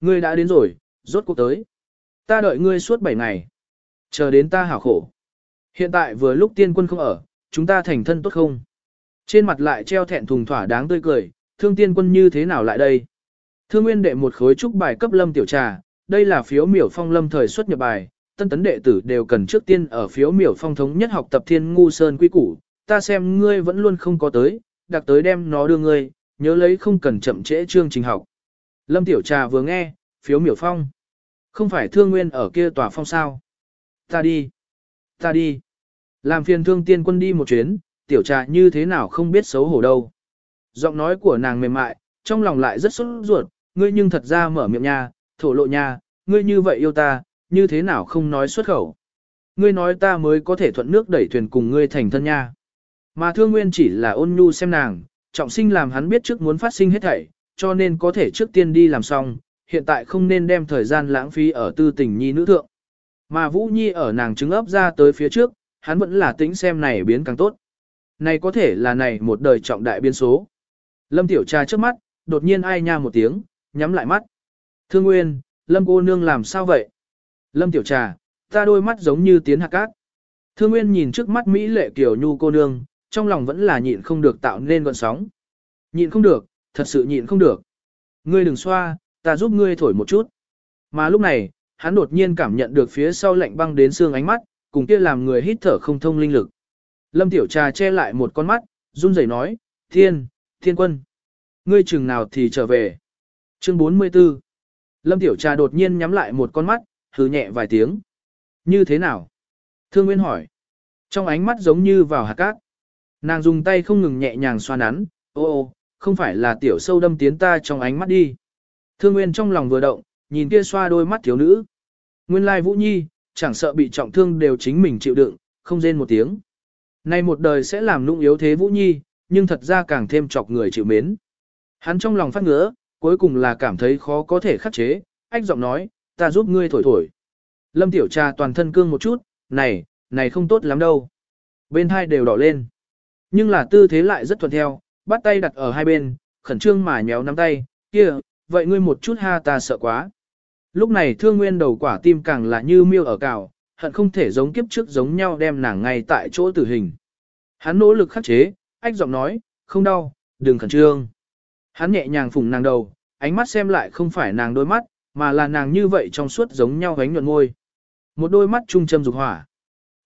Ngươi đã đến rồi, rốt cuộc tới. Ta đợi ngươi suốt 7 ngày. Chờ đến ta hảo khổ. Hiện tại vừa lúc tiên quân không ở, chúng ta thành thân tốt không? Trên mặt lại treo thẹn thùng thỏa đáng tươi cười, thương tiên quân như thế nào lại đây? Thương nguyên đệ một khối trúc bài cấp lâm tiểu trà, đây là phiếu miểu phong lâm thời xuất nhập bài, tân tấn đệ tử đều cần trước tiên ở phiếu miểu phong thống nhất học tập thiên ngu sơn quy củ, ta xem ngươi vẫn luôn không có tới, đặc tới đem nó đưa ngươi, nhớ lấy không cần chậm trễ chương trình học. Lâm tiểu trà vừa nghe, phiếu miểu phong. Không phải thương nguyên ở kia tòa phong sao. Ta đi. Ta đi. Làm phiền thương tiên quân đi một chuyến, tiểu trà như thế nào không biết xấu hổ đâu. Giọng nói của nàng mềm mại, trong lòng lại rất sốt ruột, ngươi nhưng thật ra mở miệng nha, thổ lộ nha, ngươi như vậy yêu ta, như thế nào không nói xuất khẩu. Ngươi nói ta mới có thể thuận nước đẩy thuyền cùng ngươi thành thân nha. Mà thương nguyên chỉ là ôn nhu xem nàng, trọng sinh làm hắn biết trước muốn phát sinh hết thảy, cho nên có thể trước tiên đi làm xong, hiện tại không nên đem thời gian lãng phí ở tư tình nhi nữ thượng. Mà Vũ Nhi ở nàng trứng ấp ra tới phía trước, hắn vẫn là tính xem này biến càng tốt. Này có thể là này một đời trọng đại biến số. Lâm Tiểu Trà trước mắt, đột nhiên ai nha một tiếng, nhắm lại mắt. Thương Nguyên, Lâm cô nương làm sao vậy? Lâm Tiểu Trà, ta đôi mắt giống như tiến hạt cát. Thương Nguyên nhìn trước mắt Mỹ lệ kiểu nhu cô nương, trong lòng vẫn là nhịn không được tạo nên gọn sóng. Nhịn không được, thật sự nhịn không được. Ngươi đừng xoa, ta giúp ngươi thổi một chút. Mà lúc này, hắn đột nhiên cảm nhận được phía sau lạnh băng đến xương ánh mắt, cùng kia làm người hít thở không thông linh lực. Lâm Tiểu Trà che lại một con mắt, run rẩy nói, Thiên, Thiên quân, ngươi chừng nào thì trở về. Chương 44 Lâm Tiểu Trà đột nhiên nhắm lại một con mắt, hừ nhẹ vài tiếng. Như thế nào? Thương Nguyên hỏi. Trong ánh mắt giống như vào hạt cát. Nàng dùng tay không ngừng nhẹ nhàng xoa nắn, ô ô, không phải là tiểu sâu đâm tiến ta trong ánh mắt đi. Thương Nguyên trong lòng vừa động, nhìn kia xoa đôi mắt thiếu nữ. Nguyên lai Vũ Nhi, chẳng sợ bị trọng thương đều chính mình chịu đựng, không rên một tiếng. Nay một đời sẽ làm nũng yếu thế Vũ Nhi, nhưng thật ra càng thêm chọc người chịu mến. Hắn trong lòng phát ngứa, cuối cùng là cảm thấy khó có thể khắc chế, ách giọng nói, ta giúp ngươi thổi thổi. Lâm Tiểu Trà toàn thân cương một chút, này, này không tốt lắm đâu. Bên hai đều đỏ lên. Nhưng là tư thế lại rất thuận theo, bắt tay đặt ở hai bên, khẩn trương mà nhéo nắm tay, kia, vậy ngươi một chút ha ta sợ quá. Lúc này thương nguyên đầu quả tim càng là như miêu ở cào, hận không thể giống kiếp trước giống nhau đem nàng ngay tại chỗ tử hình. Hắn nỗ lực khắc chế, ách giọng nói, không đau, đừng khẩn trương. Hắn nhẹ nhàng phủng nàng đầu, ánh mắt xem lại không phải nàng đôi mắt, mà là nàng như vậy trong suốt giống nhau gánh nhuận ngôi. Một đôi mắt trung châm dục hỏa.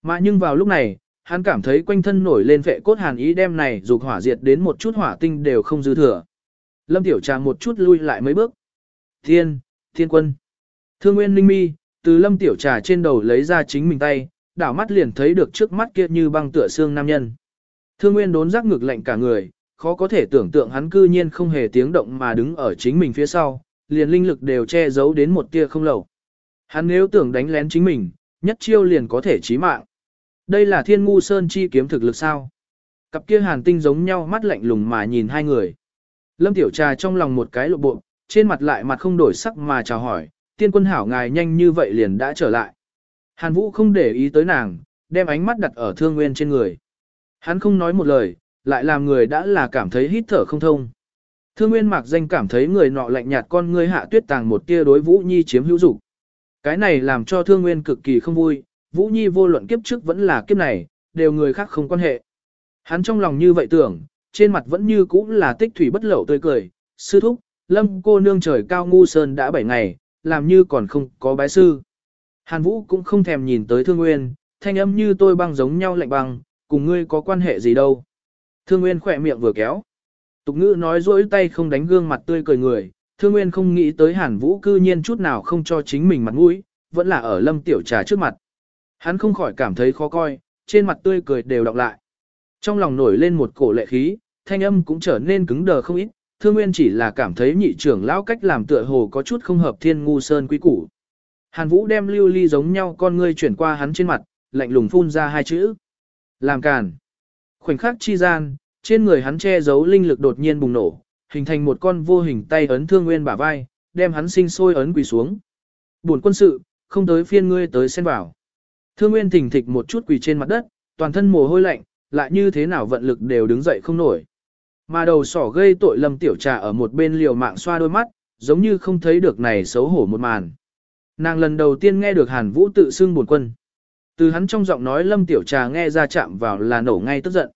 Mà nhưng vào lúc này, hắn cảm thấy quanh thân nổi lên vệ cốt hàn ý đem này dục hỏa diệt đến một chút hỏa tinh đều không dư thừa. Lâm Tiểu Tràng một chút lui lại mấy bước. Thiên, thiên quân. Thương Nguyên Ninh Mi, từ Lâm Tiểu Trà trên đầu lấy ra chính mình tay, đảo mắt liền thấy được trước mắt kia như băng tựa xương nam nhân. Thương Nguyên đốn giác ngực lạnh cả người, khó có thể tưởng tượng hắn cư nhiên không hề tiếng động mà đứng ở chính mình phía sau, liền linh lực đều che giấu đến một tia không lầu. Hắn nếu tưởng đánh lén chính mình, nhất chiêu liền có thể chí mạng. Đây là thiên ngu sơn chi kiếm thực lực sao? Cặp kia hàn tinh giống nhau mắt lạnh lùng mà nhìn hai người. Lâm Tiểu Trà trong lòng một cái lộ bộ, trên mặt lại mặt không đổi sắc mà chào hỏi, tiên quân hảo ngài nhanh như vậy liền đã trở lại. Hàn Vũ không để ý tới nàng, đem ánh mắt đặt ở thương nguyên trên người. Hắn không nói một lời, lại làm người đã là cảm thấy hít thở không thông. Thương nguyên mạc danh cảm thấy người nọ lạnh nhạt con ngươi hạ tuyết tàng một tia đối Vũ Nhi chiếm hữu dục. Cái này làm cho thương nguyên cực kỳ không vui, Vũ Nhi vô luận kiếp trước vẫn là kiếp này, đều người khác không quan hệ. Hắn trong lòng như vậy tưởng, trên mặt vẫn như cũ là tích thủy bất lậu tươi cười, sư thúc, lâm cô nương trời cao ngu sơn đã bảy ngày, làm như còn không có bái sư. Hàn Vũ cũng không thèm nhìn tới Thương Nguyên, thanh âm như tôi băng giống nhau lạnh băng, cùng ngươi có quan hệ gì đâu. Thương Nguyên khỏe miệng vừa kéo. Tục ngữ nói dỗi tay không đánh gương mặt tươi cười người, Thương Nguyên không nghĩ tới Hàn Vũ cư nhiên chút nào không cho chính mình mặt mũi, vẫn là ở lâm tiểu trà trước mặt. Hắn không khỏi cảm thấy khó coi, trên mặt tươi cười đều đọc lại. Trong lòng nổi lên một cổ lệ khí, thanh âm cũng trở nên cứng đờ không ít, Thương Nguyên chỉ là cảm thấy nhị trưởng lão cách làm tựa hồ có chút không hợp thiên ngu sơn quý củ. Hàn Vũ đem lưu ly giống nhau con ngươi chuyển qua hắn trên mặt, lạnh lùng phun ra hai chữ. Làm càn. Khoảnh khắc chi gian, trên người hắn che giấu linh lực đột nhiên bùng nổ, hình thành một con vô hình tay ấn Thương Nguyên bả vai, đem hắn sinh sôi ấn quỳ xuống. Buồn quân sự, không tới phiên ngươi tới xen vào. Thương Nguyên thỉnh thịch một chút quỳ trên mặt đất, toàn thân mồ hôi lạnh, lại như thế nào vận lực đều đứng dậy không nổi. Mà đầu sỏ gây tội lâm tiểu trà ở một bên liều mạng xoa đôi mắt, giống như không thấy được này xấu hổ một màn. Nàng lần đầu tiên nghe được Hàn Vũ tự xưng buồn quân. Từ hắn trong giọng nói Lâm Tiểu Trà nghe ra chạm vào là nổ ngay tức giận.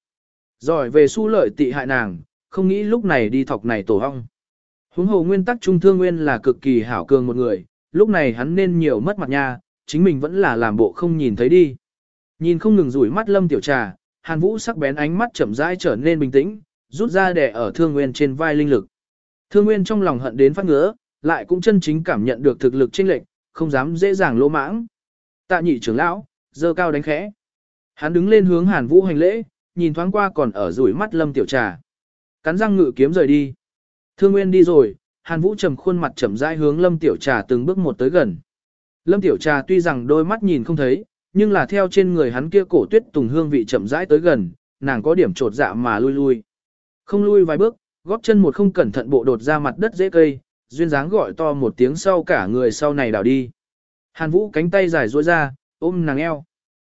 Rồi về su lợi tị hại nàng, không nghĩ lúc này đi thọc này tổ hong. Huống hồ nguyên tắc trung thương nguyên là cực kỳ hảo cường một người, lúc này hắn nên nhiều mất mặt nha, chính mình vẫn là làm bộ không nhìn thấy đi. Nhìn không ngừng rủi mắt Lâm Tiểu Trà, Hàn Vũ sắc bén ánh mắt chậm rãi trở nên bình tĩnh, rút ra đè ở Thương Nguyên trên vai linh lực. Thương Nguyên trong lòng hận đến phát ngứa, lại cũng chân chính cảm nhận được thực lực chênh lệch, không dám dễ dàng lỗ mãng. Tạ nhị trưởng lão, dơ cao đánh khẽ. Hắn đứng lên hướng Hàn Vũ hành lễ, nhìn thoáng qua còn ở rủi mắt Lâm Tiểu Trà. Cắn răng ngự kiếm rời đi. Thương Nguyên đi rồi, Hàn Vũ trầm khuôn mặt chậm rãi hướng Lâm Tiểu Trà từng bước một tới gần. Lâm Tiểu Trà tuy rằng đôi mắt nhìn không thấy, nhưng là theo trên người hắn kia cổ tuyết tùng hương vị chậm rãi tới gần, nàng có điểm trột dạ mà lui lui. Không lui vài bước, góp chân một không cẩn thận bộ đột ra mặt đất dễ cây, duyên dáng gọi to một tiếng sau cả người sau này đảo đi. Hàn Vũ cánh tay dài duỗi ra, ôm nàng eo.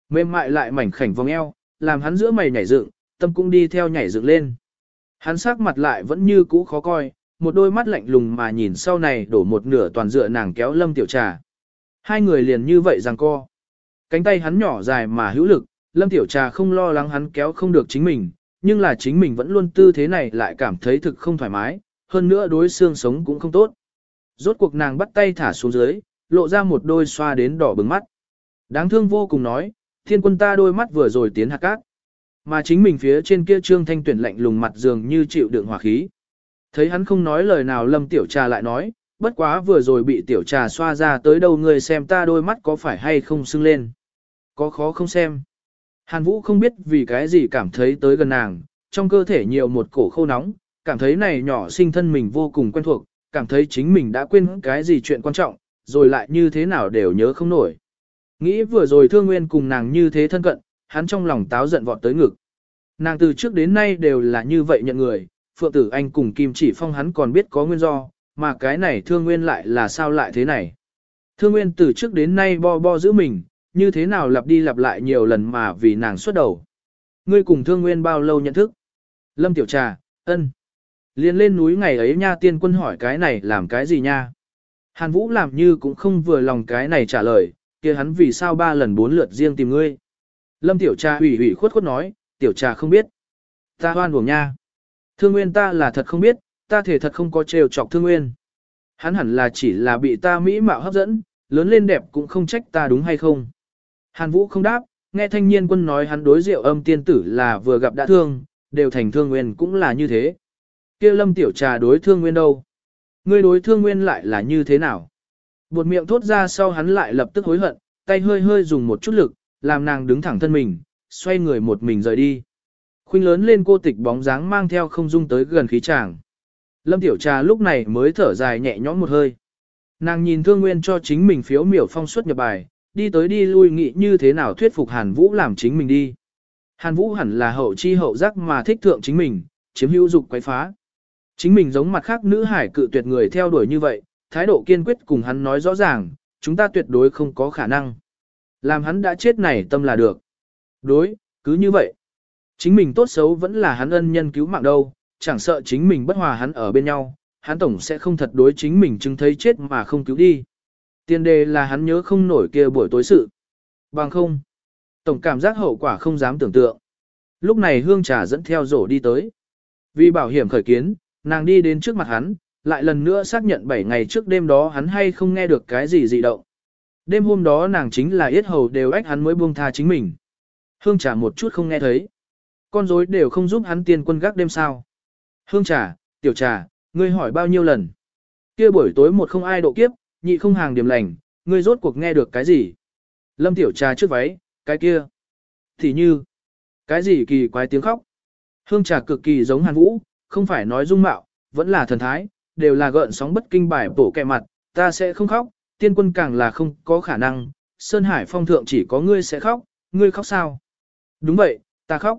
Mềm mại lại mảnh khảnh vòng eo, làm hắn giữa mày nhảy dựng, tâm cũng đi theo nhảy dựng lên. Hắn sắc mặt lại vẫn như cũ khó coi, một đôi mắt lạnh lùng mà nhìn sau này đổ một nửa toàn dựa nàng kéo lâm tiểu trà. Hai người liền như vậy rằng co. Cánh tay hắn nhỏ dài mà hữu lực, lâm tiểu trà không lo lắng hắn kéo không được chính mình, nhưng là chính mình vẫn luôn tư thế này lại cảm thấy thực không thoải mái, hơn nữa đối xương sống cũng không tốt. Rốt cuộc nàng bắt tay thả xuống dưới, lộ ra một đôi xoa đến đỏ bừng mắt. Đáng thương vô cùng nói, thiên quân ta đôi mắt vừa rồi tiến hạt cát. Mà chính mình phía trên kia trương thanh tuyển lạnh lùng mặt dường như chịu đựng hỏa khí. Thấy hắn không nói lời nào lâm tiểu trà lại nói, bất quá vừa rồi bị tiểu trà xoa ra tới đâu người xem ta đôi mắt có phải hay không sưng lên. Có khó không xem. Hàn Vũ không biết vì cái gì cảm thấy tới gần nàng, trong cơ thể nhiều một cổ khô nóng, cảm thấy này nhỏ sinh thân mình vô cùng quen thuộc, cảm thấy chính mình đã quên cái gì chuyện quan trọng, rồi lại như thế nào đều nhớ không nổi. Nghĩ vừa rồi thương nguyên cùng nàng như thế thân cận, hắn trong lòng táo giận vọt tới ngực. Nàng từ trước đến nay đều là như vậy nhận người, Phượng Tử Anh cùng Kim Chỉ Phong hắn còn biết có nguyên do, mà cái này thương nguyên lại là sao lại thế này. Thương nguyên từ trước đến nay bo bo giữ mình, như thế nào lặp đi lặp lại nhiều lần mà vì nàng xuất đầu. Ngươi cùng thương nguyên bao lâu nhận thức? Lâm Tiểu Trà, ân. Liên lên núi ngày ấy nha tiên quân hỏi cái này làm cái gì nha? Hàn Vũ làm như cũng không vừa lòng cái này trả lời, kia hắn vì sao ba lần bốn lượt riêng tìm ngươi. Lâm Tiểu Trà ủy ủy khuất khuất nói, Tiểu Trà không biết. Ta hoan buồng nha. Thương Nguyên ta là thật không biết, ta thể thật không có trêu chọc Thương Nguyên. Hắn hẳn là chỉ là bị ta mỹ mạo hấp dẫn, lớn lên đẹp cũng không trách ta đúng hay không. Hàn Vũ không đáp, nghe thanh niên quân nói hắn đối rượu âm tiên tử là vừa gặp đã thương, đều thành thương nguyên cũng là như thế. kia lâm tiểu trà đối thương nguyên đâu? Ngươi đối thương nguyên lại là như thế nào? Buột miệng thốt ra sau hắn lại lập tức hối hận, tay hơi hơi dùng một chút lực, làm nàng đứng thẳng thân mình, xoay người một mình rời đi. Khuynh lớn lên cô tịch bóng dáng mang theo không dung tới gần khí chàng. Lâm Tiểu Trà lúc này mới thở dài nhẹ nhõm một hơi. Nàng nhìn Thương Nguyên cho chính mình phiếu miểu phong suất nhập bài, đi tới đi lui nghĩ như thế nào thuyết phục Hàn Vũ làm chính mình đi. Hàn Vũ hẳn là hậu chi hậu giác mà thích thượng chính mình, chiếm hữu dục quấy phá. Chính mình giống mặt khác nữ hải cự tuyệt người theo đuổi như vậy, thái độ kiên quyết cùng hắn nói rõ ràng, chúng ta tuyệt đối không có khả năng. Làm hắn đã chết này tâm là được. Đối, cứ như vậy. Chính mình tốt xấu vẫn là hắn ân nhân cứu mạng đâu, chẳng sợ chính mình bất hòa hắn ở bên nhau, hắn tổng sẽ không thật đối chính mình chứng thấy chết mà không cứu đi. Tiên đề là hắn nhớ không nổi kia buổi tối sự. Bằng không. Tổng cảm giác hậu quả không dám tưởng tượng. Lúc này hương trà dẫn theo rổ đi tới. Vì bảo hiểm khởi kiến, nàng đi đến trước mặt hắn, lại lần nữa xác nhận 7 ngày trước đêm đó hắn hay không nghe được cái gì dị động. Đêm hôm đó nàng chính là yết hầu đều ách hắn mới buông tha chính mình. Hương trà một chút không nghe thấy. Con rối đều không giúp hắn tiên quân gác đêm sao. Hương trà, tiểu trà, ngươi hỏi bao nhiêu lần. kia buổi tối một không ai độ kiếp, nhị không hàng điểm lành, ngươi rốt cuộc nghe được cái gì? Lâm tiểu trà trước váy, cái kia. Thì như, cái gì kỳ quái tiếng khóc. Hương trà cực kỳ giống hàn vũ, không phải nói dung mạo, vẫn là thần thái, đều là gợn sóng bất kinh bài bổ kẹ mặt, ta sẽ không khóc, tiên quân càng là không có khả năng, Sơn Hải phong thượng chỉ có ngươi sẽ khóc, ngươi khóc sao? Đúng vậy, ta khóc.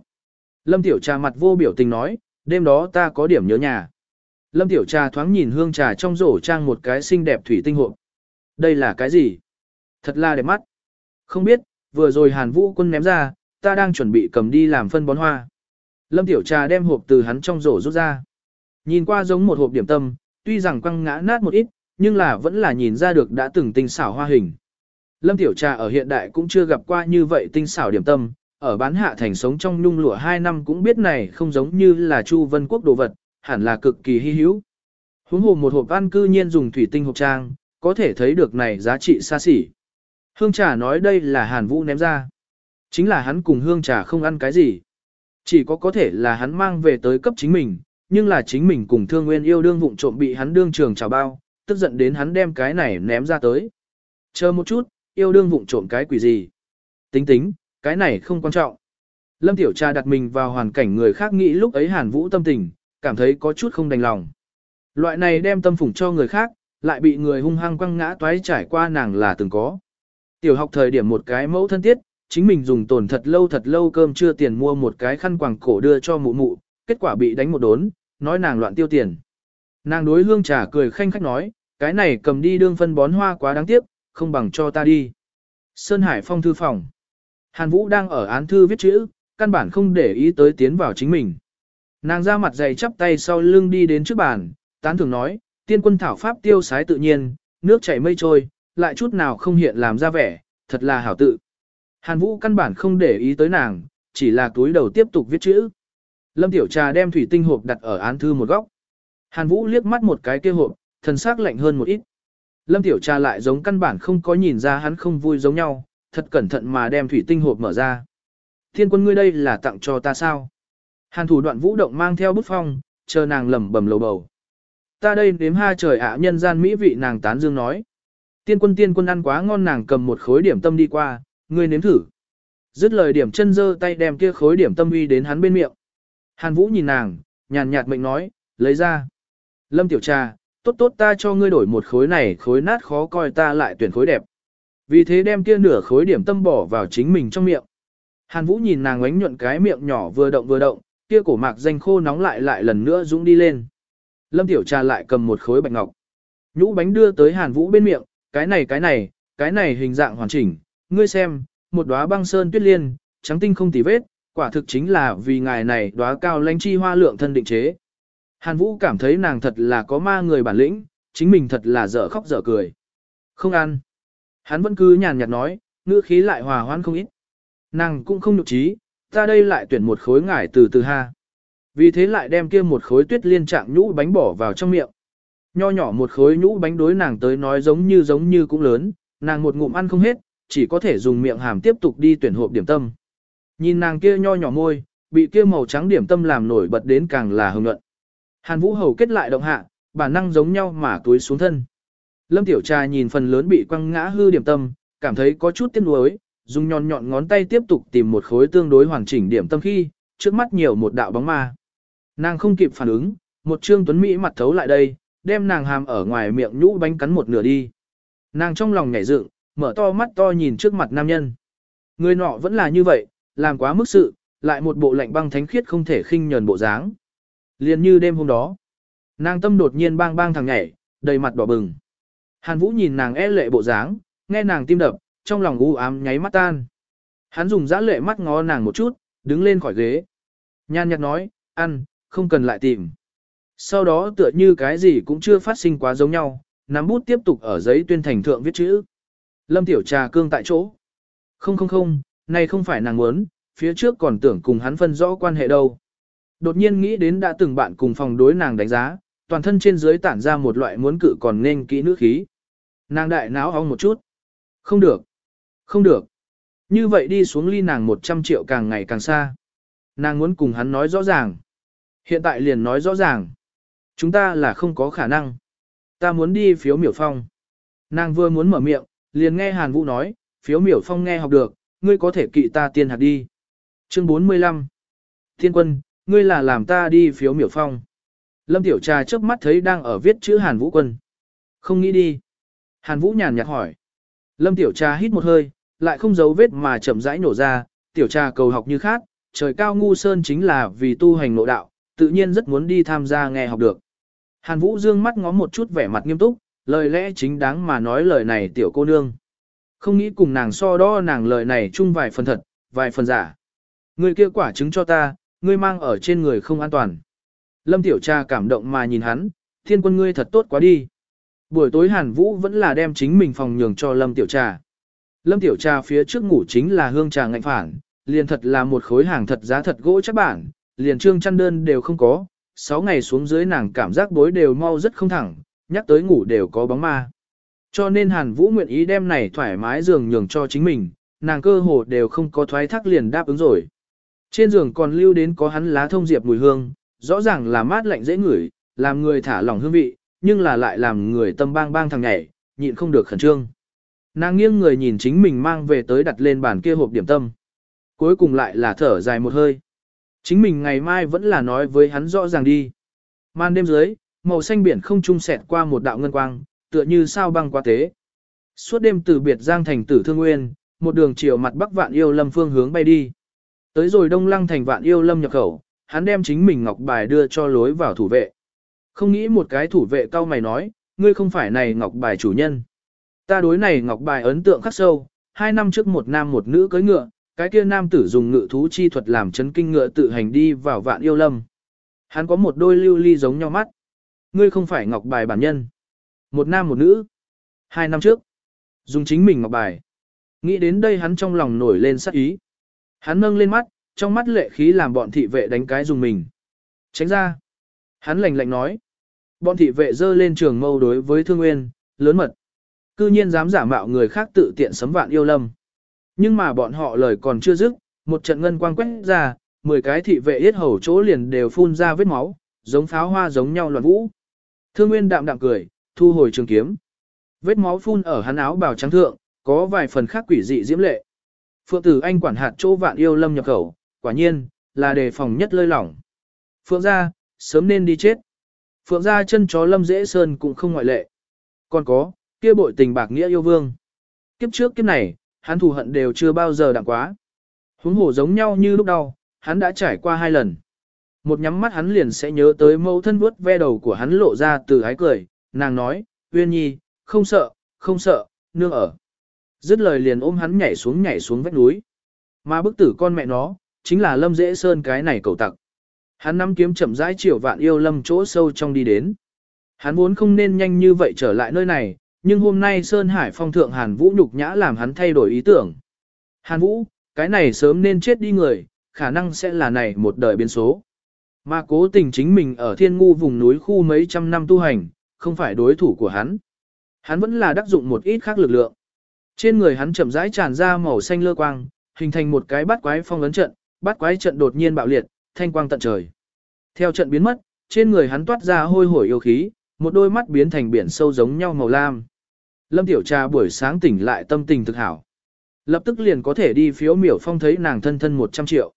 Lâm Tiểu Trà mặt vô biểu tình nói, đêm đó ta có điểm nhớ nhà. Lâm Tiểu Trà thoáng nhìn hương trà trong rổ trang một cái xinh đẹp thủy tinh hộp. Đây là cái gì? Thật là đẹp mắt. Không biết, vừa rồi Hàn Vũ quân ném ra, ta đang chuẩn bị cầm đi làm phân bón hoa. Lâm Tiểu Trà đem hộp từ hắn trong rổ rút ra. Nhìn qua giống một hộp điểm tâm, tuy rằng quăng ngã nát một ít, nhưng là vẫn là nhìn ra được đã từng tinh xảo hoa hình. Lâm Tiểu Trà ở hiện đại cũng chưa gặp qua như vậy tinh xảo điểm tâm, ở bán hạ thành sống trong nhung lụa 2 năm cũng biết này không giống như là Chu Vân Quốc đồ vật, hẳn là cực kỳ hy hữu. Huống hồ một hộp ăn cư nhiên dùng thủy tinh hộp trang, có thể thấy được này giá trị xa xỉ. Hương trà nói đây là Hàn Vũ ném ra. Chính là hắn cùng hương trà không ăn cái gì. Chỉ có có thể là hắn mang về tới cấp chính mình, nhưng là chính mình cùng thương nguyên yêu đương vụng trộm bị hắn đương trường trào bao, tức giận đến hắn đem cái này ném ra tới. Chờ một chút, yêu đương vụng trộm cái quỷ gì. Tính tính, cái này không quan trọng. Lâm Tiểu Trà đặt mình vào hoàn cảnh người khác nghĩ lúc ấy Hàn Vũ tâm tình, cảm thấy có chút không đành lòng. Loại này đem tâm phủng cho người khác, lại bị người hung hăng quăng ngã toái trải qua nàng là từng có. Tiểu học thời điểm một cái mẫu thân tiết, chính mình dùng tổn thật lâu thật lâu cơm chưa tiền mua một cái khăn quàng cổ đưa cho mụ mụ, kết quả bị đánh một đốn, nói nàng loạn tiêu tiền. Nàng đối hương trà cười khanh khách nói, cái này cầm đi đương phân bón hoa quá đáng tiếc, không bằng cho ta đi. Sơn Hải phong thư phòng. Hàn Vũ đang ở án thư viết chữ, căn bản không để ý tới tiến vào chính mình. Nàng ra mặt dày chắp tay sau lưng đi đến trước bàn, tán thường nói, tiên quân thảo pháp tiêu sái tự nhiên, nước chảy mây trôi, lại chút nào không hiện làm ra vẻ, thật là hảo tự. Hàn Vũ căn bản không để ý tới nàng, chỉ là túi đầu tiếp tục viết chữ. Lâm Tiểu Trà đem thủy tinh hộp đặt ở án thư một góc. Hàn Vũ liếc mắt một cái kia hộp, thần sắc lạnh hơn một ít. Lâm Tiểu Trà lại giống căn bản không có nhìn ra hắn không vui giống nhau, thật cẩn thận mà đem thủy tinh hộp mở ra. Thiên quân ngươi đây là tặng cho ta sao? Hàn thủ đoạn vũ động mang theo bút phong, chờ nàng lẩm bẩm lầu bầu. Ta đây đếm ha trời ạ nhân gian mỹ vị nàng tán dương nói. Tiên quân tiên quân ăn quá ngon nàng cầm một khối điểm tâm đi qua, ngươi nếm thử. Dứt lời điểm chân dơ tay đem kia khối điểm tâm uy đến hắn bên miệng. Hàn Vũ nhìn nàng, nhàn nhạt mệnh nói, lấy ra. Lâm tiểu trà, tốt tốt ta cho ngươi đổi một khối này khối nát khó coi ta lại tuyển khối đẹp. Vì thế đem kia nửa khối điểm tâm bỏ vào chính mình trong miệng. Hàn Vũ nhìn nàng ánh nhuận cái miệng nhỏ vừa động vừa động, kia cổ mạc danh khô nóng lại lại lần nữa dũng đi lên. Lâm Tiểu Trà lại cầm một khối bạch ngọc. Nhũ bánh đưa tới Hàn Vũ bên miệng, cái này cái này, cái này hình dạng hoàn chỉnh, ngươi xem, một đóa băng sơn tuyết liên, trắng tinh không tì vết, quả thực chính là vì ngài này đóa cao lãnh chi hoa lượng thân định chế. Hàn Vũ cảm thấy nàng thật là có ma người bản lĩnh, chính mình thật là dở khóc dở cười. Không ăn. Hắn vẫn cứ nhàn nhạt nói, ngữ khí lại hòa hoãn không ít. Nàng cũng không nhục trí, ta đây lại tuyển một khối ngải từ từ ha. Vì thế lại đem kia một khối tuyết liên trạng nhũ bánh bỏ vào trong miệng. Nho nhỏ một khối nhũ bánh đối nàng tới nói giống như giống như cũng lớn, nàng một ngụm ăn không hết, chỉ có thể dùng miệng hàm tiếp tục đi tuyển hộp điểm tâm. Nhìn nàng kia nho nhỏ môi, bị kia màu trắng điểm tâm làm nổi bật đến càng là hưng nhuận. Hàn Vũ hầu kết lại động hạ, bản năng giống nhau mà túi xuống thân. Lâm Tiểu Trà nhìn phần lớn bị quăng ngã hư điểm tâm, cảm thấy có chút tiếc nuối, dùng nhọn nhọn ngón tay tiếp tục tìm một khối tương đối hoàn chỉnh điểm tâm khi, trước mắt nhiều một đạo bóng ma. Nàng không kịp phản ứng, một trương tuấn Mỹ mặt thấu lại đây, đem nàng hàm ở ngoài miệng nhũ bánh cắn một nửa đi. Nàng trong lòng nhảy dựng, mở to mắt to nhìn trước mặt nam nhân. Người nọ vẫn là như vậy, làm quá mức sự, lại một bộ lạnh băng thánh khiết không thể khinh nhờn bộ dáng. Liền như đêm hôm đó, nàng tâm đột nhiên bang bang thằng nhảy, đầy mặt đỏ bừng. Hàn Vũ nhìn nàng e lệ bộ dáng, nghe nàng tim đập, trong lòng u ám nháy mắt tan. Hắn dùng giã lệ mắt ngó nàng một chút, đứng lên khỏi ghế. Nhan nhạt nói, ăn, không cần lại tìm. Sau đó tựa như cái gì cũng chưa phát sinh quá giống nhau, nắm bút tiếp tục ở giấy tuyên thành thượng viết chữ. Lâm Tiểu Trà cương tại chỗ. Không không không, này không phải nàng muốn, phía trước còn tưởng cùng hắn phân rõ quan hệ đâu. Đột nhiên nghĩ đến đã từng bạn cùng phòng đối nàng đánh giá, toàn thân trên dưới tản ra một loại muốn cự còn nên kỹ nữ khí. Nàng đại náo ong một chút. Không được. Không được. Như vậy đi xuống ly nàng 100 triệu càng ngày càng xa. Nàng muốn cùng hắn nói rõ ràng. Hiện tại liền nói rõ ràng. Chúng ta là không có khả năng. Ta muốn đi phiếu miểu phong. Nàng vừa muốn mở miệng, liền nghe Hàn Vũ nói, phiếu miểu phong nghe học được, ngươi có thể kỵ ta tiên hạt đi. Chương 45 Thiên quân, ngươi là làm ta đi phiếu miểu phong. Lâm Tiểu Trà trước mắt thấy đang ở viết chữ Hàn Vũ quân. Không nghĩ đi. Hàn Vũ nhàn nhạt hỏi. Lâm Tiểu Trà hít một hơi, lại không giấu vết mà chậm rãi nổ ra, Tiểu Trà cầu học như khác, trời cao ngu sơn chính là vì tu hành nội đạo, tự nhiên rất muốn đi tham gia nghe học được. Hàn Vũ dương mắt ngó một chút vẻ mặt nghiêm túc, lời lẽ chính đáng mà nói lời này tiểu cô nương. Không nghĩ cùng nàng so đo nàng lời này chung vài phần thật, vài phần giả. Người kia quả chứng cho ta, ngươi mang ở trên người không an toàn. Lâm Tiểu Trà cảm động mà nhìn hắn, Thiên quân ngươi thật tốt quá đi. Buổi tối Hàn Vũ vẫn là đem chính mình phòng nhường cho Lâm Tiểu Trà. Lâm Tiểu Trà phía trước ngủ chính là hương trà ngạnh phản, liền thật là một khối hàng thật giá thật gỗ chắc bản, liền trương chăn đơn đều không có, 6 ngày xuống dưới nàng cảm giác bối đều mau rất không thẳng, nhắc tới ngủ đều có bóng ma. Cho nên Hàn Vũ nguyện ý đem này thoải mái giường nhường cho chính mình, nàng cơ hồ đều không có thoái thác liền đáp ứng rồi. Trên giường còn lưu đến có hắn lá thông diệp mùi hương, rõ ràng là mát lạnh dễ ngửi, làm người thả lỏng hương vị, nhưng là lại làm người tâm bang bang thằng nhảy, nhịn không được khẩn trương. Nàng nghiêng người nhìn chính mình mang về tới đặt lên bàn kia hộp điểm tâm. Cuối cùng lại là thở dài một hơi. Chính mình ngày mai vẫn là nói với hắn rõ ràng đi. Man đêm dưới, màu xanh biển không trung sẹt qua một đạo ngân quang, tựa như sao băng qua tế. Suốt đêm từ biệt Giang thành tử thương nguyên, một đường chiều mặt bắc vạn yêu lâm phương hướng bay đi. Tới rồi đông lăng thành vạn yêu lâm nhập khẩu, hắn đem chính mình ngọc bài đưa cho lối vào thủ vệ. Không nghĩ một cái thủ vệ cao mày nói, ngươi không phải này ngọc bài chủ nhân. Ta đối này ngọc bài ấn tượng khắc sâu, hai năm trước một nam một nữ cưới ngựa, cái kia nam tử dùng ngự thú chi thuật làm chấn kinh ngựa tự hành đi vào vạn yêu lâm. Hắn có một đôi lưu ly giống nhau mắt. Ngươi không phải ngọc bài bản nhân. Một nam một nữ. Hai năm trước. Dùng chính mình ngọc bài. Nghĩ đến đây hắn trong lòng nổi lên sắc ý. Hắn nâng lên mắt, trong mắt lệ khí làm bọn thị vệ đánh cái dùng mình. Tránh ra. Hắn lạnh lạnh nói. Bọn thị vệ dơ lên trường mâu đối với thương nguyên, lớn mật. Cư nhiên dám giả mạo người khác tự tiện sấm vạn yêu lâm. Nhưng mà bọn họ lời còn chưa dứt, một trận ngân quang quét ra, 10 cái thị vệ yết hầu chỗ liền đều phun ra vết máu, giống pháo hoa giống nhau loạn vũ. Thương Nguyên đạm đạm cười, thu hồi trường kiếm. Vết máu phun ở hắn áo bào trắng thượng, có vài phần khác quỷ dị diễm lệ. Phượng tử anh quản hạt chỗ vạn yêu lâm nhập khẩu, quả nhiên, là đề phòng nhất lơi lỏng. Phượng gia, sớm nên đi chết. Phượng gia chân chó lâm dễ sơn cũng không ngoại lệ. Còn có, kia bội tình bạc nghĩa yêu vương. Kiếp trước kiếp này, hắn thù hận đều chưa bao giờ đặng quá. Huống hồ giống nhau như lúc đau, hắn đã trải qua hai lần. Một nhắm mắt hắn liền sẽ nhớ tới mẫu thân vuốt ve đầu của hắn lộ ra từ ái cười, nàng nói, Uyên Nhi, không sợ, không sợ, nương ở. Dứt lời liền ôm hắn nhảy xuống nhảy xuống vách núi. Mà bức tử con mẹ nó, chính là Lâm Dễ Sơn cái này cầu tặc. Hắn nắm kiếm chậm rãi chiều vạn yêu lâm chỗ sâu trong đi đến. Hắn vốn không nên nhanh như vậy trở lại nơi này, nhưng hôm nay Sơn Hải phong thượng Hàn Vũ nhục nhã làm hắn thay đổi ý tưởng. Hàn Vũ, cái này sớm nên chết đi người, khả năng sẽ là này một đời biến số. Mà cố tình chính mình ở thiên ngu vùng núi khu mấy trăm năm tu hành, không phải đối thủ của hắn. Hắn vẫn là đắc dụng một ít khác lực lượng. Trên người hắn chậm rãi tràn ra màu xanh lơ quang, hình thành một cái bát quái phong ấn trận, bát quái trận đột nhiên bạo liệt, thanh quang tận trời. Theo trận biến mất, trên người hắn toát ra hôi hổi yêu khí, một đôi mắt biến thành biển sâu giống nhau màu lam. Lâm Tiểu Trà buổi sáng tỉnh lại tâm tình thực hảo. Lập tức liền có thể đi phiếu miểu phong thấy nàng thân thân 100 triệu.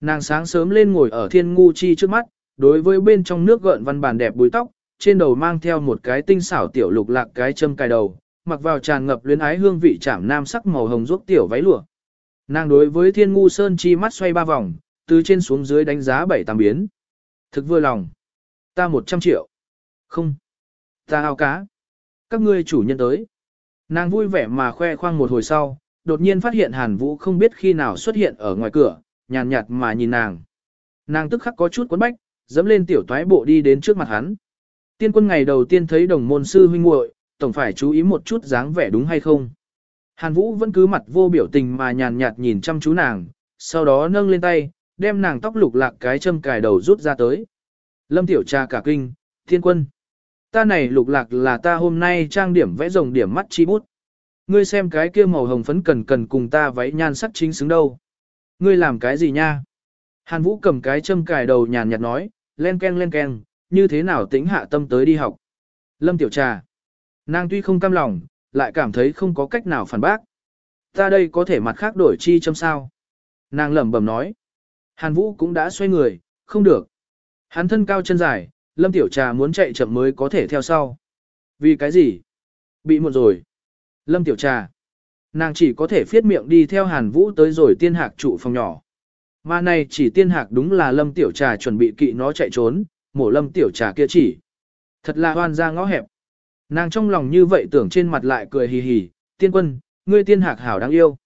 Nàng sáng sớm lên ngồi ở thiên ngu chi trước mắt, đối với bên trong nước gợn văn bản đẹp búi tóc, trên đầu mang theo một cái tinh xảo tiểu lục lạc cái châm cài đầu, mặc vào tràn ngập luyến ái hương vị chảm nam sắc màu hồng ruốc tiểu váy lụa. Nàng đối với thiên ngu sơn chi mắt xoay ba vòng, từ trên xuống dưới đánh giá bảy tám biến. Thực vừa lòng. Ta 100 triệu. Không. Ta ao cá. Các ngươi chủ nhân tới. Nàng vui vẻ mà khoe khoang một hồi sau, đột nhiên phát hiện Hàn Vũ không biết khi nào xuất hiện ở ngoài cửa, nhàn nhạt mà nhìn nàng. Nàng tức khắc có chút quấn bách, dẫm lên tiểu toái bộ đi đến trước mặt hắn. Tiên quân ngày đầu tiên thấy đồng môn sư huynh muội, tổng phải chú ý một chút dáng vẻ đúng hay không. Hàn Vũ vẫn cứ mặt vô biểu tình mà nhàn nhạt nhìn chăm chú nàng, sau đó nâng lên tay, đem nàng tóc lục lạc cái châm cài đầu rút ra tới. Lâm tiểu cha cả kinh, thiên quân. Ta này lục lạc là ta hôm nay trang điểm vẽ rồng điểm mắt chi bút. Ngươi xem cái kia màu hồng phấn cần cần cùng ta váy nhan sắc chính xứng đâu. Ngươi làm cái gì nha? Hàn Vũ cầm cái châm cài đầu nhàn nhạt nói, len ken len ken, như thế nào tính hạ tâm tới đi học. Lâm Tiểu Trà. Nàng tuy không cam lòng, lại cảm thấy không có cách nào phản bác. Ta đây có thể mặt khác đổi chi châm sao. Nàng lẩm bẩm nói. Hàn Vũ cũng đã xoay người, không được. Hắn thân cao chân dài, Lâm Tiểu Trà muốn chạy chậm mới có thể theo sau. Vì cái gì? Bị muộn rồi. Lâm Tiểu Trà. Nàng chỉ có thể phiết miệng đi theo Hàn Vũ tới rồi tiên hạc trụ phòng nhỏ. Mà này chỉ tiên hạc đúng là Lâm Tiểu Trà chuẩn bị kỵ nó chạy trốn, mổ Lâm Tiểu Trà kia chỉ. Thật là hoan ra ngõ hẹp. Nàng trong lòng như vậy tưởng trên mặt lại cười hì hì, tiên quân, ngươi tiên hạc hảo đáng yêu.